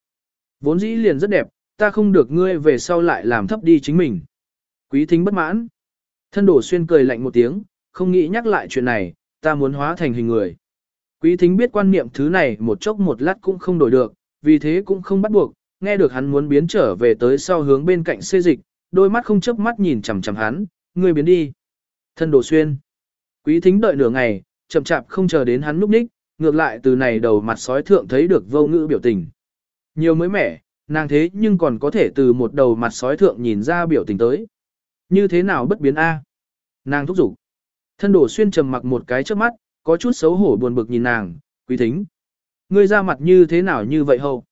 Vốn dĩ liền rất đẹp, ta không được ngươi về sau lại làm thấp đi chính mình. Quý thính bất mãn. Thân đổ xuyên cười lạnh một tiếng, không nghĩ nhắc lại chuyện này, ta muốn hóa thành hình người. Quý thính biết quan niệm thứ này một chốc một lát cũng không đổi được, vì thế cũng không bắt buộc, nghe được hắn muốn biến trở về tới sau hướng bên cạnh xê dịch, đôi mắt không chớp mắt nhìn chằm chằm hắn, ngươi biến đi. Thân đồ xuyên. Quý thính đợi nửa ngày, chậm chạp không chờ đến hắn núp ních, ngược lại từ này đầu mặt sói thượng thấy được vô ngữ biểu tình. Nhiều mới mẻ, nàng thế nhưng còn có thể từ một đầu mặt sói thượng nhìn ra biểu tình tới. Như thế nào bất biến A? Nàng thúc giục. Thân đổ xuyên trầm mặc một cái trước mắt, có chút xấu hổ buồn bực nhìn nàng, quý thính. Ngươi ra mặt như thế nào như vậy hầu?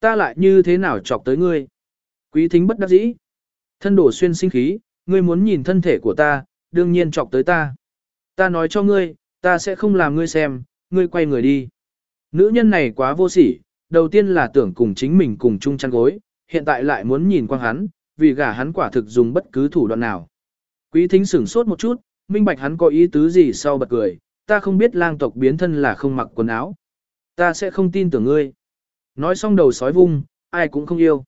Ta lại như thế nào chọc tới ngươi? Quý thính bất đắc dĩ. Thân đổ xuyên sinh khí, ngươi muốn nhìn thân thể của ta, đương nhiên chọc tới ta. Ta nói cho ngươi, ta sẽ không làm ngươi xem, ngươi quay người đi. Nữ nhân này quá vô sỉ, đầu tiên là tưởng cùng chính mình cùng chung chăn gối, hiện tại lại muốn nhìn quang hắn, vì gả hắn quả thực dùng bất cứ thủ đoạn nào. Quý thính sửng sốt một chút, minh bạch hắn có ý tứ gì sau bật cười, ta không biết lang tộc biến thân là không mặc quần áo. Ta sẽ không tin tưởng ngươi. Nói xong đầu sói vung, ai cũng không yêu.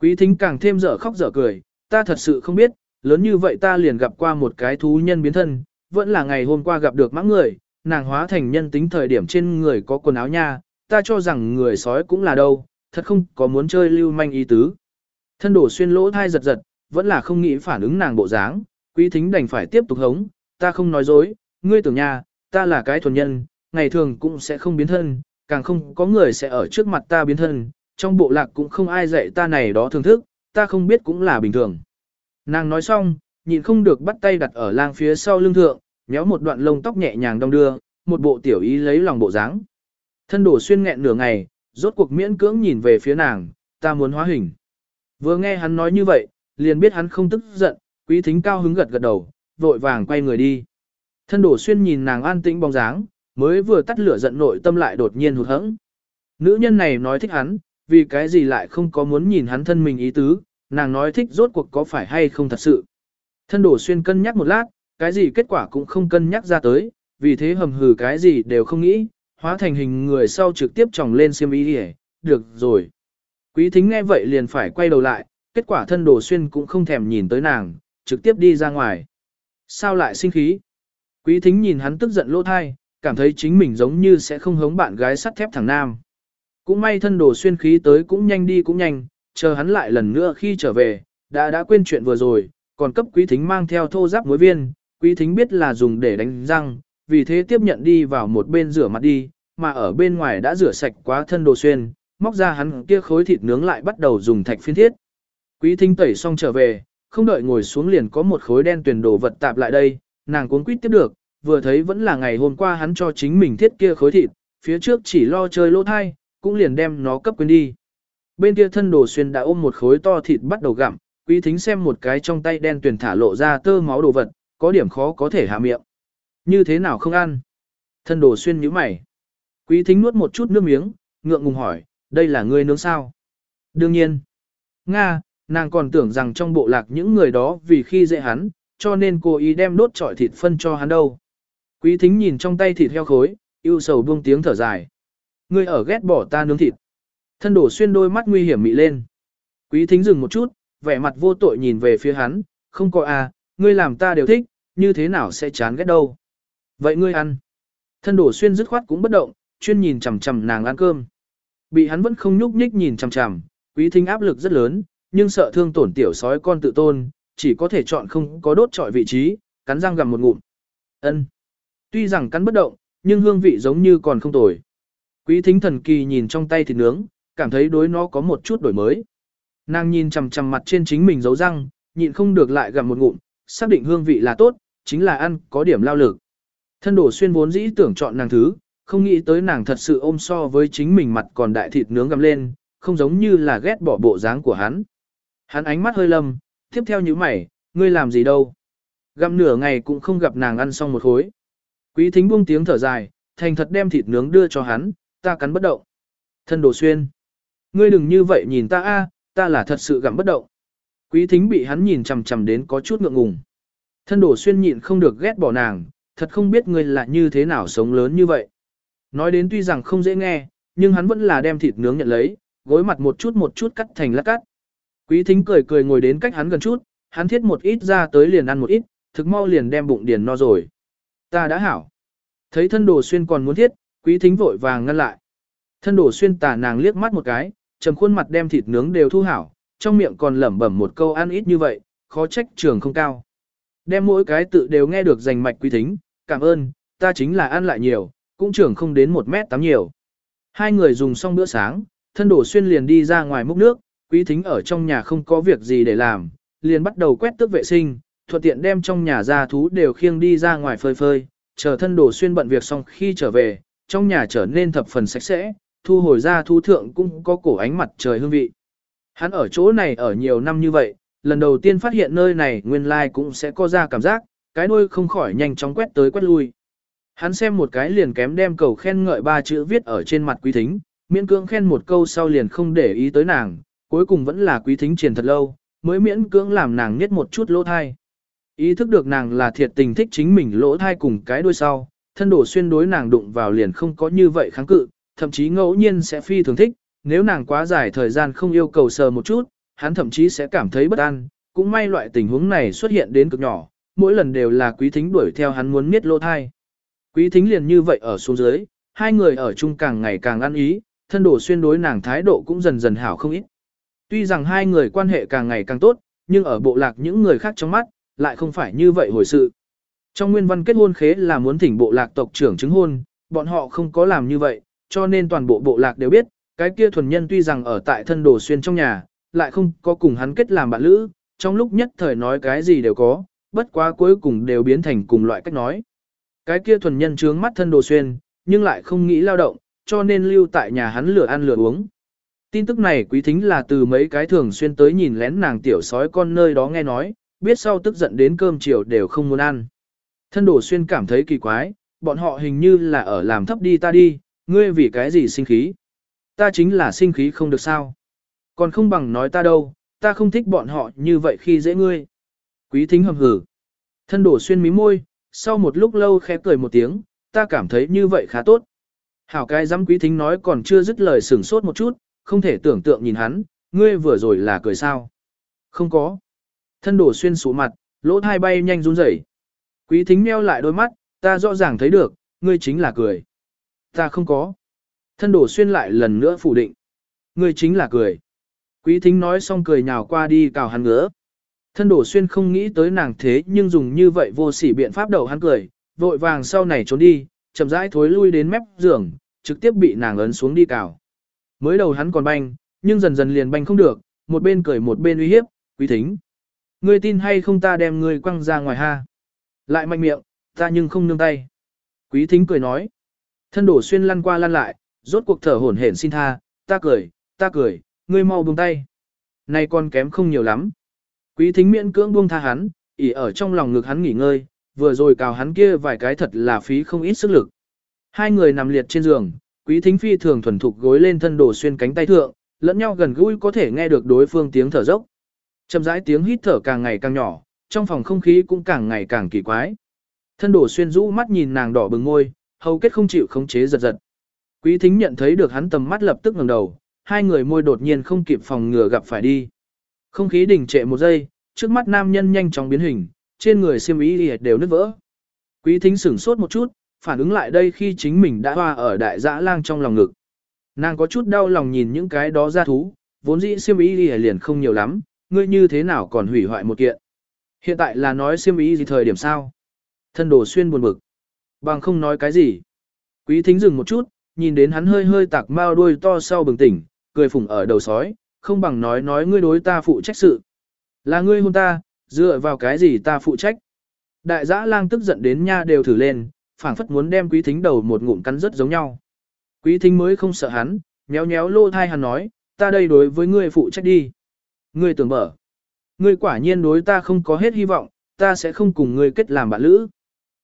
Quý thính càng thêm dở khóc dở cười, ta thật sự không biết, lớn như vậy ta liền gặp qua một cái thú nhân biến thân, vẫn là ngày hôm qua gặp được mãng người, nàng hóa thành nhân tính thời điểm trên người có quần áo nha, ta cho rằng người sói cũng là đâu, thật không có muốn chơi lưu manh ý tứ. Thân đổ xuyên lỗ thai giật giật, vẫn là không nghĩ phản ứng nàng bộ dáng, quý thính đành phải tiếp tục hống, ta không nói dối, ngươi tưởng nha, ta là cái thuần nhân, ngày thường cũng sẽ không biến thân, càng không có người sẽ ở trước mặt ta biến thân, trong bộ lạc cũng không ai dạy ta này đó thưởng thức, ta không biết cũng là bình thường. Nàng nói xong, nhịn không được bắt tay đặt ở lang phía sau lưng thượng, nhéo một đoạn lông tóc nhẹ nhàng đong đưa, một bộ tiểu ý lấy lòng bộ dáng. Thân đổ xuyên nghẹn nửa ngày, rốt cuộc miễn cưỡng nhìn về phía nàng, ta muốn hóa hình. Vừa nghe hắn nói như vậy, liền biết hắn không tức giận, quý thính cao hứng gật gật đầu, vội vàng quay người đi. Thân đổ xuyên nhìn nàng an tĩnh bóng dáng, mới vừa tắt lửa giận nội tâm lại đột nhiên hụt hẫng. Nữ nhân này nói thích hắn, vì cái gì lại không có muốn nhìn hắn thân mình ý tứ, nàng nói thích rốt cuộc có phải hay không thật sự. Thân đổ xuyên cân nhắc một lát, cái gì kết quả cũng không cân nhắc ra tới, vì thế hầm hừ cái gì đều không nghĩ, hóa thành hình người sau trực tiếp tròng lên xiêm y đi được rồi. Quý thính nghe vậy liền phải quay đầu lại, kết quả thân đồ xuyên cũng không thèm nhìn tới nàng, trực tiếp đi ra ngoài. Sao lại sinh khí? Quý thính nhìn hắn tức giận lỗ thai, cảm thấy chính mình giống như sẽ không hống bạn gái sắt thép thằng nam. Cũng may thân đồ xuyên khí tới cũng nhanh đi cũng nhanh, chờ hắn lại lần nữa khi trở về, đã đã quên chuyện vừa rồi, còn cấp quý thính mang theo thô giáp muối viên, quý thính biết là dùng để đánh răng, vì thế tiếp nhận đi vào một bên rửa mặt đi, mà ở bên ngoài đã rửa sạch quá thân đồ xuyên, móc ra hắn kia khối thịt nướng lại bắt đầu dùng thạch phiên thiết. Quý thính tẩy xong trở về, không đợi ngồi xuống liền có một khối đen tuyển đồ vật tạp lại đây, nàng cuốn quýt tiếp được, vừa thấy vẫn là ngày hôm qua hắn cho chính mình thiết kia khối thịt, phía trước chỉ lo chơi lỗ thai, cũng liền đem nó cấp quên đi. Bên kia thân đồ xuyên đã ôm một khối to thịt bắt đầu gặm, quý thính xem một cái trong tay đen tuyển thả lộ ra tơ máu đồ vật, có điểm khó có thể hạ miệng. Như thế nào không ăn? Thân đồ xuyên nhíu mày. Quý thính nuốt một chút nước miếng, ngượng ngùng hỏi, đây là ngươi nướng sao? Đương nhiên. Nga, nàng còn tưởng rằng trong bộ lạc những người đó vì khi dễ hắn, cho nên cô ý đem đốt trọi thịt phân cho hắn đâu. Quý thính nhìn trong tay thịt heo khối, yêu sầu buông tiếng thở dài. Ngươi ở ghét bỏ ta nướng thịt. Thân đổ xuyên đôi mắt nguy hiểm mị lên. Quý thính dừng một chút, vẻ mặt vô tội nhìn về phía hắn, không có à, ngươi làm ta đều thích, như thế nào sẽ chán ghét đâu. Vậy ngươi ăn. Thân đổ xuyên dứt khoát cũng bất động, chuyên nhìn chằm chằm nàng ăn cơm. Bị hắn vẫn không nhúc nhích nhìn chằm chằm, quý thính áp lực rất lớn, nhưng sợ thương tổn tiểu sói con tự tôn, chỉ có thể chọn không có đốt trọi vị trí, cắn răng gặm một ngụm. Ân. Tuy rằng cắn bất động, nhưng hương vị giống như còn không tồi. Quý thính thần kỳ nhìn trong tay thịt nướng, cảm thấy đối nó có một chút đổi mới. Nàng nhìn chằm chằm mặt trên chính mình dấu răng, nhịn không được lại gặm một ngụm, xác định hương vị là tốt, chính là ăn có điểm lao lực. Thân đổ xuyên vốn dĩ tưởng chọn nàng thứ, không nghĩ tới nàng thật sự ôm so với chính mình mặt còn đại thịt nướng gầm lên, không giống như là ghét bỏ bộ dáng của hắn. Hắn ánh mắt hơi lầm, tiếp theo như mày, ngươi làm gì đâu. Gặm nửa ngày cũng không gặp nàng ăn xong một khối. Quý thính buông tiếng thở dài, thành thật đem thịt nướng đưa cho hắn, ta cắn bất động. Thân đồ xuyên. Ngươi đừng như vậy nhìn ta a, ta là thật sự gặm bất động. Quý thính bị hắn nhìn chằm chằm đến có chút ngượng ngùng. Thân đồ xuyên nhịn không được ghét bỏ nàng, thật không biết ngươi là như thế nào sống lớn như vậy. Nói đến tuy rằng không dễ nghe, nhưng hắn vẫn là đem thịt nướng nhận lấy, gối mặt một chút một chút cắt thành lát cắt. Quý thính cười cười ngồi đến cách hắn gần chút, hắn thiết một ít ra tới liền ăn một ít, thực mau liền đem bụng điền no rồi. Ta đã hảo. Thấy thân đồ xuyên còn muốn thiết, quý thính vội vàng ngăn lại. Thân đồ xuyên tà nàng liếc mắt một cái, trầm khuôn mặt đem thịt nướng đều thu hảo, trong miệng còn lẩm bẩm một câu ăn ít như vậy, khó trách trường không cao. Đem mỗi cái tự đều nghe được dành mạch quý thính, cảm ơn, ta chính là ăn lại nhiều, cũng trưởng không đến một mét tám nhiều. Hai người dùng xong bữa sáng, thân đổ xuyên liền đi ra ngoài múc nước, quý thính ở trong nhà không có việc gì để làm, liền bắt đầu quét tước vệ sinh, thuận tiện đem trong nhà ra thú đều khiêng đi ra ngoài phơi phơi, chờ thân đổ xuyên bận việc xong khi trở về, trong nhà trở nên thập phần sạch sẽ, thu hồi ra thú thượng cũng có cổ ánh mặt trời hương vị. Hắn ở chỗ này ở nhiều năm như vậy, lần đầu tiên phát hiện nơi này nguyên lai like cũng sẽ có ra cảm giác, cái đuôi không khỏi nhanh chóng quét tới quét lui. Hắn xem một cái liền kém đem cầu khen ngợi ba chữ viết ở trên mặt quý thính, miễn cưỡng khen một câu sau liền không để ý tới nàng, cuối cùng vẫn là quý thính triển thật lâu, mới miễn cưỡng làm nàng nhét một chút lỗ thai. Ý thức được nàng là thiệt tình thích chính mình lỗ thai cùng cái đuôi sau, thân đổ xuyên đối nàng đụng vào liền không có như vậy kháng cự, thậm chí ngẫu nhiên sẽ phi thường thích, nếu nàng quá dài thời gian không yêu cầu sờ một chút, hắn thậm chí sẽ cảm thấy bất an, cũng may loại tình huống này xuất hiện đến cực nhỏ, mỗi lần đều là quý thính đuổi theo hắn muốn miết lỗ thai. Quý thính liền như vậy ở xuống dưới, hai người ở chung càng ngày càng ăn ý, thân đổ xuyên đối nàng thái độ cũng dần dần hảo không ít. Tuy rằng hai người quan hệ càng ngày càng tốt, nhưng ở bộ lạc những người khác trong mắt, lại không phải như vậy hồi sự. Trong nguyên văn kết hôn khế là muốn thỉnh bộ lạc tộc trưởng chứng hôn, bọn họ không có làm như vậy, cho nên toàn bộ bộ lạc đều biết, cái kia thuần nhân tuy rằng ở tại thân đồ xuyên trong nhà, lại không có cùng hắn kết làm bạn lữ, trong lúc nhất thời nói cái gì đều có, bất quá cuối cùng đều biến thành cùng loại cách nói. Cái kia thuần nhân trướng mắt thân đồ xuyên, nhưng lại không nghĩ lao động, cho nên lưu tại nhà hắn lửa ăn lửa uống. Tin tức này quý thính là từ mấy cái thường xuyên tới nhìn lén nàng tiểu sói con nơi đó nghe nói, biết sau tức giận đến cơm chiều đều không muốn ăn. Thân đồ xuyên cảm thấy kỳ quái, bọn họ hình như là ở làm thấp đi ta đi, ngươi vì cái gì sinh khí. Ta chính là sinh khí không được sao. Còn không bằng nói ta đâu, ta không thích bọn họ như vậy khi dễ ngươi. Quý thính hầm hử. Thân đổ xuyên mí môi, sau một lúc lâu khẽ cười một tiếng, ta cảm thấy như vậy khá tốt. Hảo cái dám quý thính nói còn chưa dứt lời sửng sốt một chút, không thể tưởng tượng nhìn hắn, ngươi vừa rồi là cười sao. Không có. Thân đổ xuyên sụ mặt, lỗ thai bay nhanh run rẩy. Quý thính meo lại đôi mắt, ta rõ ràng thấy được, ngươi chính là cười. Ta không có. Thân đổ xuyên lại lần nữa phủ định. Ngươi chính là cười. Quý thính nói xong cười nhào qua đi cào hắn ngứa. Thân đổ xuyên không nghĩ tới nàng thế nhưng dùng như vậy vô sỉ biện pháp đầu hắn cười, vội vàng sau này trốn đi, chậm rãi thối lui đến mép giường, trực tiếp bị nàng ấn xuống đi cào. Mới đầu hắn còn banh, nhưng dần dần liền banh không được, một bên cười một bên uy hiếp, quý thính. Ngươi tin hay không ta đem ngươi quăng ra ngoài ha. Lại mạnh miệng, ta nhưng không nương tay. Quý thính cười nói. Thân đổ xuyên lăn qua lăn lại, rốt cuộc thở hổn hển xin tha, ta cười, ta cười, ngươi mau buông tay. Này con kém không nhiều lắm. Quý thính miễn cưỡng buông tha hắn, ỉ ở trong lòng ngực hắn nghỉ ngơi, vừa rồi cào hắn kia vài cái thật là phí không ít sức lực. Hai người nằm liệt trên giường, quý thính phi thường thuần thục gối lên thân đổ xuyên cánh tay thượng, lẫn nhau gần gũi có thể nghe được đối phương tiếng thở dốc. Chậm rãi tiếng hít thở càng ngày càng nhỏ, trong phòng không khí cũng càng ngày càng kỳ quái. Thân đổ xuyên rũ mắt nhìn nàng đỏ bừng môi, hầu kết không chịu khống chế giật giật. Quý thính nhận thấy được hắn tầm mắt lập tức ngẩng đầu, hai người môi đột nhiên không kịp phòng ngừa gặp phải đi. Không khí đình trệ một giây, trước mắt nam nhân nhanh chóng biến hình, trên người xiêm y đều nứt vỡ. Quý thính sửng sốt một chút, phản ứng lại đây khi chính mình đã hoa ở đại dã lang trong lòng ngực. Nàng có chút đau lòng nhìn những cái đó ra thú, vốn dĩ xiêm y liền không nhiều lắm, ngươi như thế nào còn hủy hoại một kiện. Hiện tại là nói xiêm y gì thời điểm sao? Thân đồ xuyên buồn bực. Bằng không nói cái gì. Quý thính dừng một chút, nhìn đến hắn hơi hơi tạc mao đuôi to sau bừng tỉnh, cười phủng ở đầu sói, không bằng nói nói ngươi đối ta phụ trách sự. Là ngươi hôn ta, dựa vào cái gì ta phụ trách. Đại giã lang tức giận đến nha đều thử lên, phảng phất muốn đem quý thính đầu một ngụm cắn rất giống nhau. Quý thính mới không sợ hắn, nhéo nhéo lô thai hắn nói, ta đây đối với ngươi phụ trách đi. Ngươi tưởng mở. Ngươi quả nhiên đối ta không có hết hy vọng, ta sẽ không cùng ngươi kết làm bạn lữ.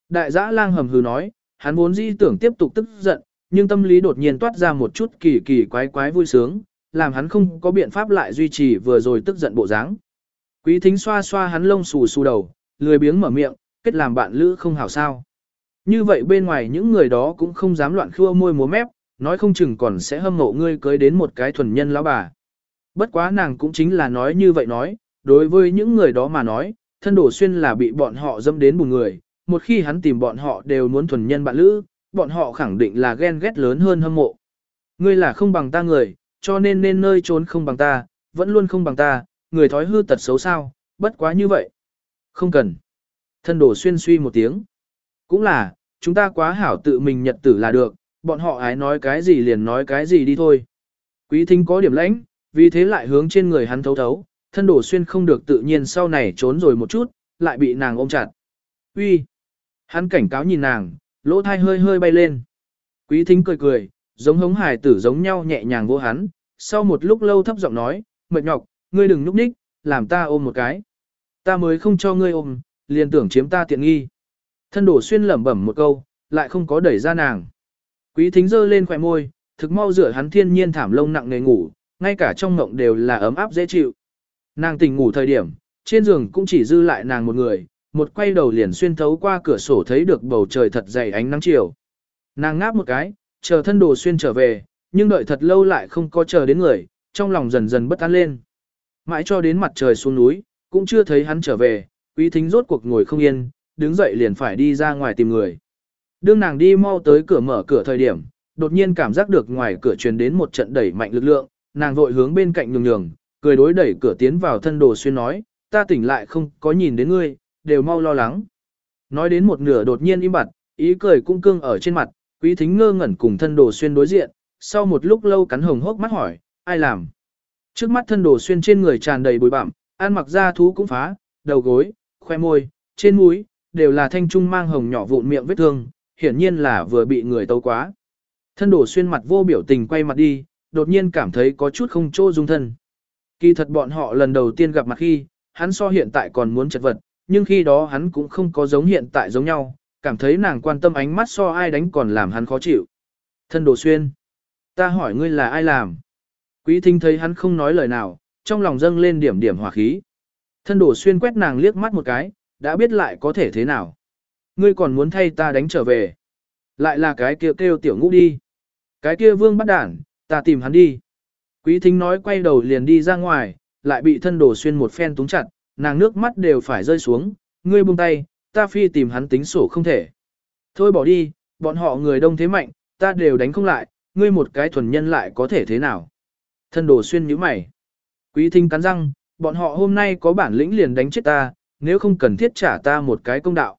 Đại giã lang hầm hừ nói, hắn vốn di tưởng tiếp tục tức giận, nhưng tâm lý đột nhiên toát ra một chút kỳ kỳ quái quái vui sướng, làm hắn không có biện pháp lại duy trì vừa rồi tức giận bộ dáng. Quý thính xoa xoa hắn lông xù xù đầu, lười biếng mở miệng, kết làm bạn lữ không hảo sao. Như vậy bên ngoài những người đó cũng không dám loạn khua môi múa mép, nói không chừng còn sẽ hâm mộ ngươi cưới đến một cái thuần nhân lão bà. Bất quá nàng cũng chính là nói như vậy nói, đối với những người đó mà nói, thân đổ xuyên là bị bọn họ dâm đến bùn người, một khi hắn tìm bọn họ đều muốn thuần nhân bạn lữ, bọn họ khẳng định là ghen ghét lớn hơn hâm mộ. Ngươi là không bằng ta người, cho nên nên nơi trốn không bằng ta, vẫn luôn không bằng ta, người thói hư tật xấu sao, bất quá như vậy. Không cần. Thân đổ xuyên suy một tiếng. Cũng là, chúng ta quá hảo tự mình nhật tử là được, bọn họ ái nói cái gì liền nói cái gì đi thôi. Quý thính có điểm lãnh, vì thế lại hướng trên người hắn thấu thấu, thân đổ xuyên không được tự nhiên sau này trốn rồi một chút, lại bị nàng ôm chặt. Uy, Hắn cảnh cáo nhìn nàng, lỗ thai hơi hơi bay lên. Quý thính cười cười, giống hống hài tử giống nhau nhẹ nhàng vô hắn, sau một lúc lâu thấp giọng nói, mệt nhọc, ngươi đừng núp ních, làm ta ôm một cái. Ta mới không cho ngươi ôm, liền tưởng chiếm ta tiện nghi. Thân đổ xuyên lẩm bẩm một câu, lại không có đẩy ra nàng. Quý thính giơ lên khỏe môi, thực mau rửa hắn thiên nhiên thảm lông nặng nề ngủ, ngay cả trong mộng đều là ấm áp dễ chịu. Nàng tỉnh ngủ thời điểm, trên giường cũng chỉ dư lại nàng một người, một quay đầu liền xuyên thấu qua cửa sổ thấy được bầu trời thật dày ánh nắng chiều. Nàng ngáp một cái, chờ thân đồ xuyên trở về, nhưng đợi thật lâu lại không có chờ đến người, trong lòng dần dần bất an lên. Mãi cho đến mặt trời xuống núi, cũng chưa thấy hắn trở về, quý thính rốt cuộc ngồi không yên, đứng dậy liền phải đi ra ngoài tìm người. Đương nàng đi mau tới cửa mở cửa thời điểm, đột nhiên cảm giác được ngoài cửa truyền đến một trận đẩy mạnh lực lượng, nàng vội hướng bên cạnh nhường nhường, cười đối đẩy cửa tiến vào thân đồ xuyên nói, ta tỉnh lại không có nhìn đến ngươi, đều mau lo lắng. Nói đến một nửa đột nhiên im bặt, ý cười cũng cương ở trên mặt, quý thính ngơ ngẩn cùng thân đồ xuyên đối diện, sau một lúc lâu cắn hồng hốc mắt hỏi, ai làm? Trước mắt thân đồ xuyên trên người tràn đầy bụi bặm, ăn mặc da thú cũng phá, đầu gối, khoe môi, trên mũi, đều là thanh trung mang hồng nhỏ vụn miệng vết thương, hiển nhiên là vừa bị người tấu quá. Thân đồ xuyên mặt vô biểu tình quay mặt đi, đột nhiên cảm thấy có chút không chỗ dung thân. Kỳ thật bọn họ lần đầu tiên gặp mặt khi, hắn so hiện tại còn muốn chật vật, nhưng khi đó hắn cũng không có giống hiện tại giống nhau, cảm thấy nàng quan tâm ánh mắt so ai đánh còn làm hắn khó chịu. Thân đồ xuyên, ta hỏi ngươi là ai làm? Quý thính thấy hắn không nói lời nào, trong lòng dâng lên điểm điểm hỏa khí. Thân đồ xuyên quét nàng liếc mắt một cái, đã biết lại có thể thế nào. Ngươi còn muốn thay ta đánh trở về. Lại là cái kia kêu, kêu tiểu ngũ đi. Cái kia vương bắt đản, ta tìm hắn đi. Quý thính nói quay đầu liền đi ra ngoài, lại bị thân đồ xuyên một phen túng chặt, nàng nước mắt đều phải rơi xuống, ngươi buông tay, ta phi tìm hắn tính sổ không thể. Thôi bỏ đi, bọn họ người đông thế mạnh, ta đều đánh không lại, ngươi một cái thuần nhân lại có thể thế nào. Thân đồ xuyên nhíu mày. Quý thính cắn răng, bọn họ hôm nay có bản lĩnh liền đánh chết ta, nếu không cần thiết trả ta một cái công đạo.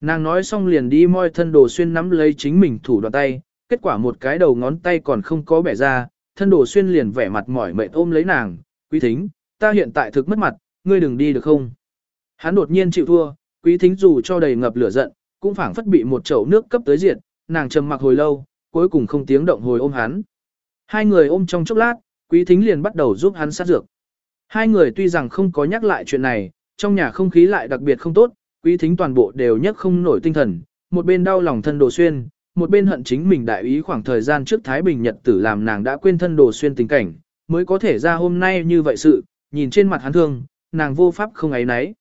Nàng nói xong liền đi moi thân đồ xuyên nắm lấy chính mình thủ đoạn tay, kết quả một cái đầu ngón tay còn không có bẻ ra, thân đồ xuyên liền vẻ mặt mỏi mệt ôm lấy nàng, quý thính, ta hiện tại thực mất mặt, ngươi đừng đi được không? Hắn đột nhiên chịu thua, quý thính dù cho đầy ngập lửa giận, cũng phảng phất bị một chậu nước cấp tới diệt, nàng trầm mặc hồi lâu, cuối cùng không tiếng động hồi ôm hắn. Hai người ôm trong chốc lát, quý thính liền bắt đầu giúp hắn sát dược. Hai người tuy rằng không có nhắc lại chuyện này, trong nhà không khí lại đặc biệt không tốt, quý thính toàn bộ đều nhắc không nổi tinh thần, một bên đau lòng thân đồ xuyên, một bên hận chính mình đại ý khoảng thời gian trước Thái Bình Nhật tử làm nàng đã quên thân đồ xuyên tình cảnh, mới có thể ra hôm nay như vậy sự, nhìn trên mặt hắn thương, nàng vô pháp không ấy nấy.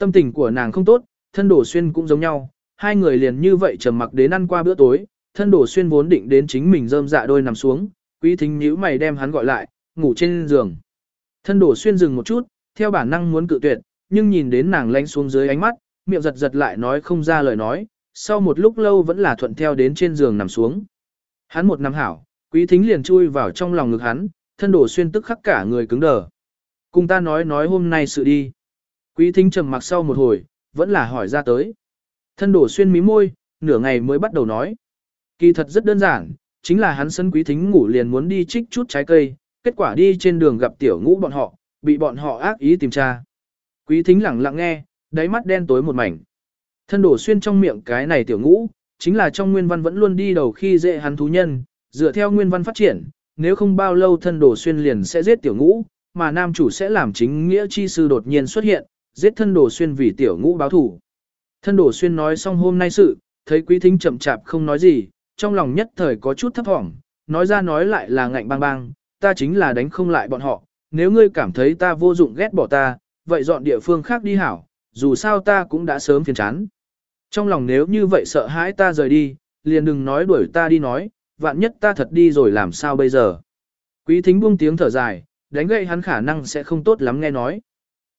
Tâm tình của nàng không tốt, thân đổ xuyên cũng giống nhau, hai người liền như vậy trầm mặc đến ăn qua bữa tối, thân đổ xuyên vốn định đến chính mình rơm dạ đôi nằm xuống, quý thính nhíu mày đem hắn gọi lại, ngủ trên giường. Thân đổ xuyên dừng một chút, theo bản năng muốn cự tuyệt, nhưng nhìn đến nàng lánh xuống dưới ánh mắt, miệng giật giật lại nói không ra lời nói, sau một lúc lâu vẫn là thuận theo đến trên giường nằm xuống. Hắn một năm hảo, quý thính liền chui vào trong lòng ngực hắn, thân đổ xuyên tức khắc cả người cứng đờ. Cùng ta nói nói hôm nay sự đi. Quý thính trầm mặc sau một hồi, vẫn là hỏi ra tới. Thân đổ xuyên mí môi, nửa ngày mới bắt đầu nói. Kỳ thật rất đơn giản, chính là hắn sân quý thính ngủ liền muốn đi trích chút trái cây, kết quả đi trên đường gặp tiểu ngũ bọn họ, bị bọn họ ác ý tìm tra. Quý thính lặng lặng nghe, đáy mắt đen tối một mảnh. Thân đổ xuyên trong miệng cái này tiểu ngũ, chính là trong nguyên văn vẫn luôn đi đầu khi dễ hắn thú nhân, dựa theo nguyên văn phát triển, nếu không bao lâu thân đổ xuyên liền sẽ giết tiểu ngũ, mà nam chủ sẽ làm chính nghĩa chi sư đột nhiên xuất hiện, giết thân đổ xuyên vì tiểu ngũ báo thủ. Thân đổ xuyên nói xong hôm nay sự, thấy quý thính chậm chạp không nói gì, trong lòng nhất thời có chút thấp thỏm, nói ra nói lại là ngạnh bang bang, ta chính là đánh không lại bọn họ, nếu ngươi cảm thấy ta vô dụng ghét bỏ ta, vậy dọn địa phương khác đi hảo, dù sao ta cũng đã sớm phiền chán. Trong lòng nếu như vậy sợ hãi ta rời đi, liền đừng nói đuổi ta đi nói, vạn nhất ta thật đi rồi làm sao bây giờ. Quý thính buông tiếng thở dài, đánh gậy hắn khả năng sẽ không tốt lắm nghe nói.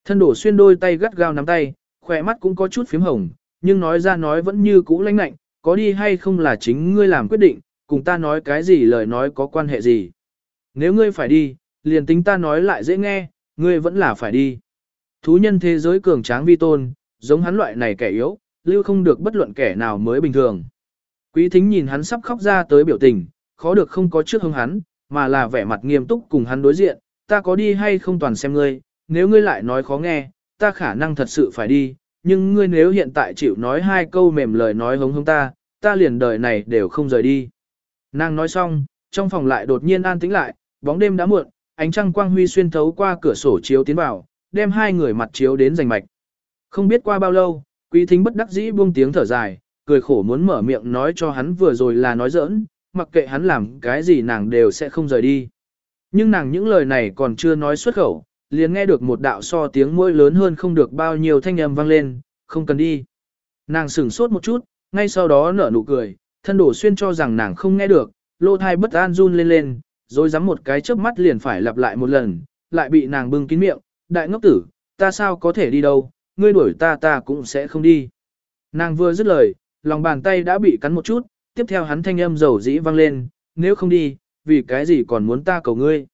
Thân đổ xuyên đôi tay gắt gao nắm tay, khỏe mắt cũng có chút phím hồng, nhưng nói ra nói vẫn như cũ lãnh lạnh, có đi hay không là chính ngươi làm quyết định, cùng ta nói cái gì lời nói có quan hệ gì. Nếu ngươi phải đi, liền tính ta nói lại dễ nghe, ngươi vẫn là phải đi. Thú nhân thế giới cường tráng vi tôn, giống hắn loại này kẻ yếu, lưu không được bất luận kẻ nào mới bình thường. Quý thính nhìn hắn sắp khóc ra tới biểu tình, khó được không có trước hông hắn, mà là vẻ mặt nghiêm túc cùng hắn đối diện, ta có đi hay không toàn xem ngươi, nếu ngươi lại nói khó nghe, ta khả năng thật sự phải đi, nhưng ngươi nếu hiện tại chịu nói hai câu mềm lời nói hống hống ta, ta liền đời này đều không rời đi. Nàng nói xong, trong phòng lại đột nhiên an tĩnh lại, bóng đêm đã muộn, ánh trăng quang huy xuyên thấu qua cửa sổ chiếu tiến vào, đem hai người mặt chiếu đến rành mạch. Không biết qua bao lâu, quý thính bất đắc dĩ buông tiếng thở dài, cười khổ muốn mở miệng nói cho hắn vừa rồi là nói giỡn, mặc kệ hắn làm cái gì nàng đều sẽ không rời đi. Nhưng nàng những lời này còn chưa nói xuất khẩu, liền nghe được một đạo so tiếng mũi lớn hơn không được bao nhiêu thanh âm vang lên, không cần đi. Nàng sửng sốt một chút, ngay sau đó nở nụ cười, thân đổ xuyên cho rằng nàng không nghe được, lô thai bất an run lên lên, rồi dám một cái chớp mắt liền phải lặp lại một lần, lại bị nàng bưng kín miệng, đại ngốc tử, ta sao có thể đi đâu, ngươi đuổi ta ta cũng sẽ không đi. Nàng vừa dứt lời, lòng bàn tay đã bị cắn một chút, tiếp theo hắn thanh âm dầu dĩ vang lên, nếu không đi, vì cái gì còn muốn ta cầu ngươi.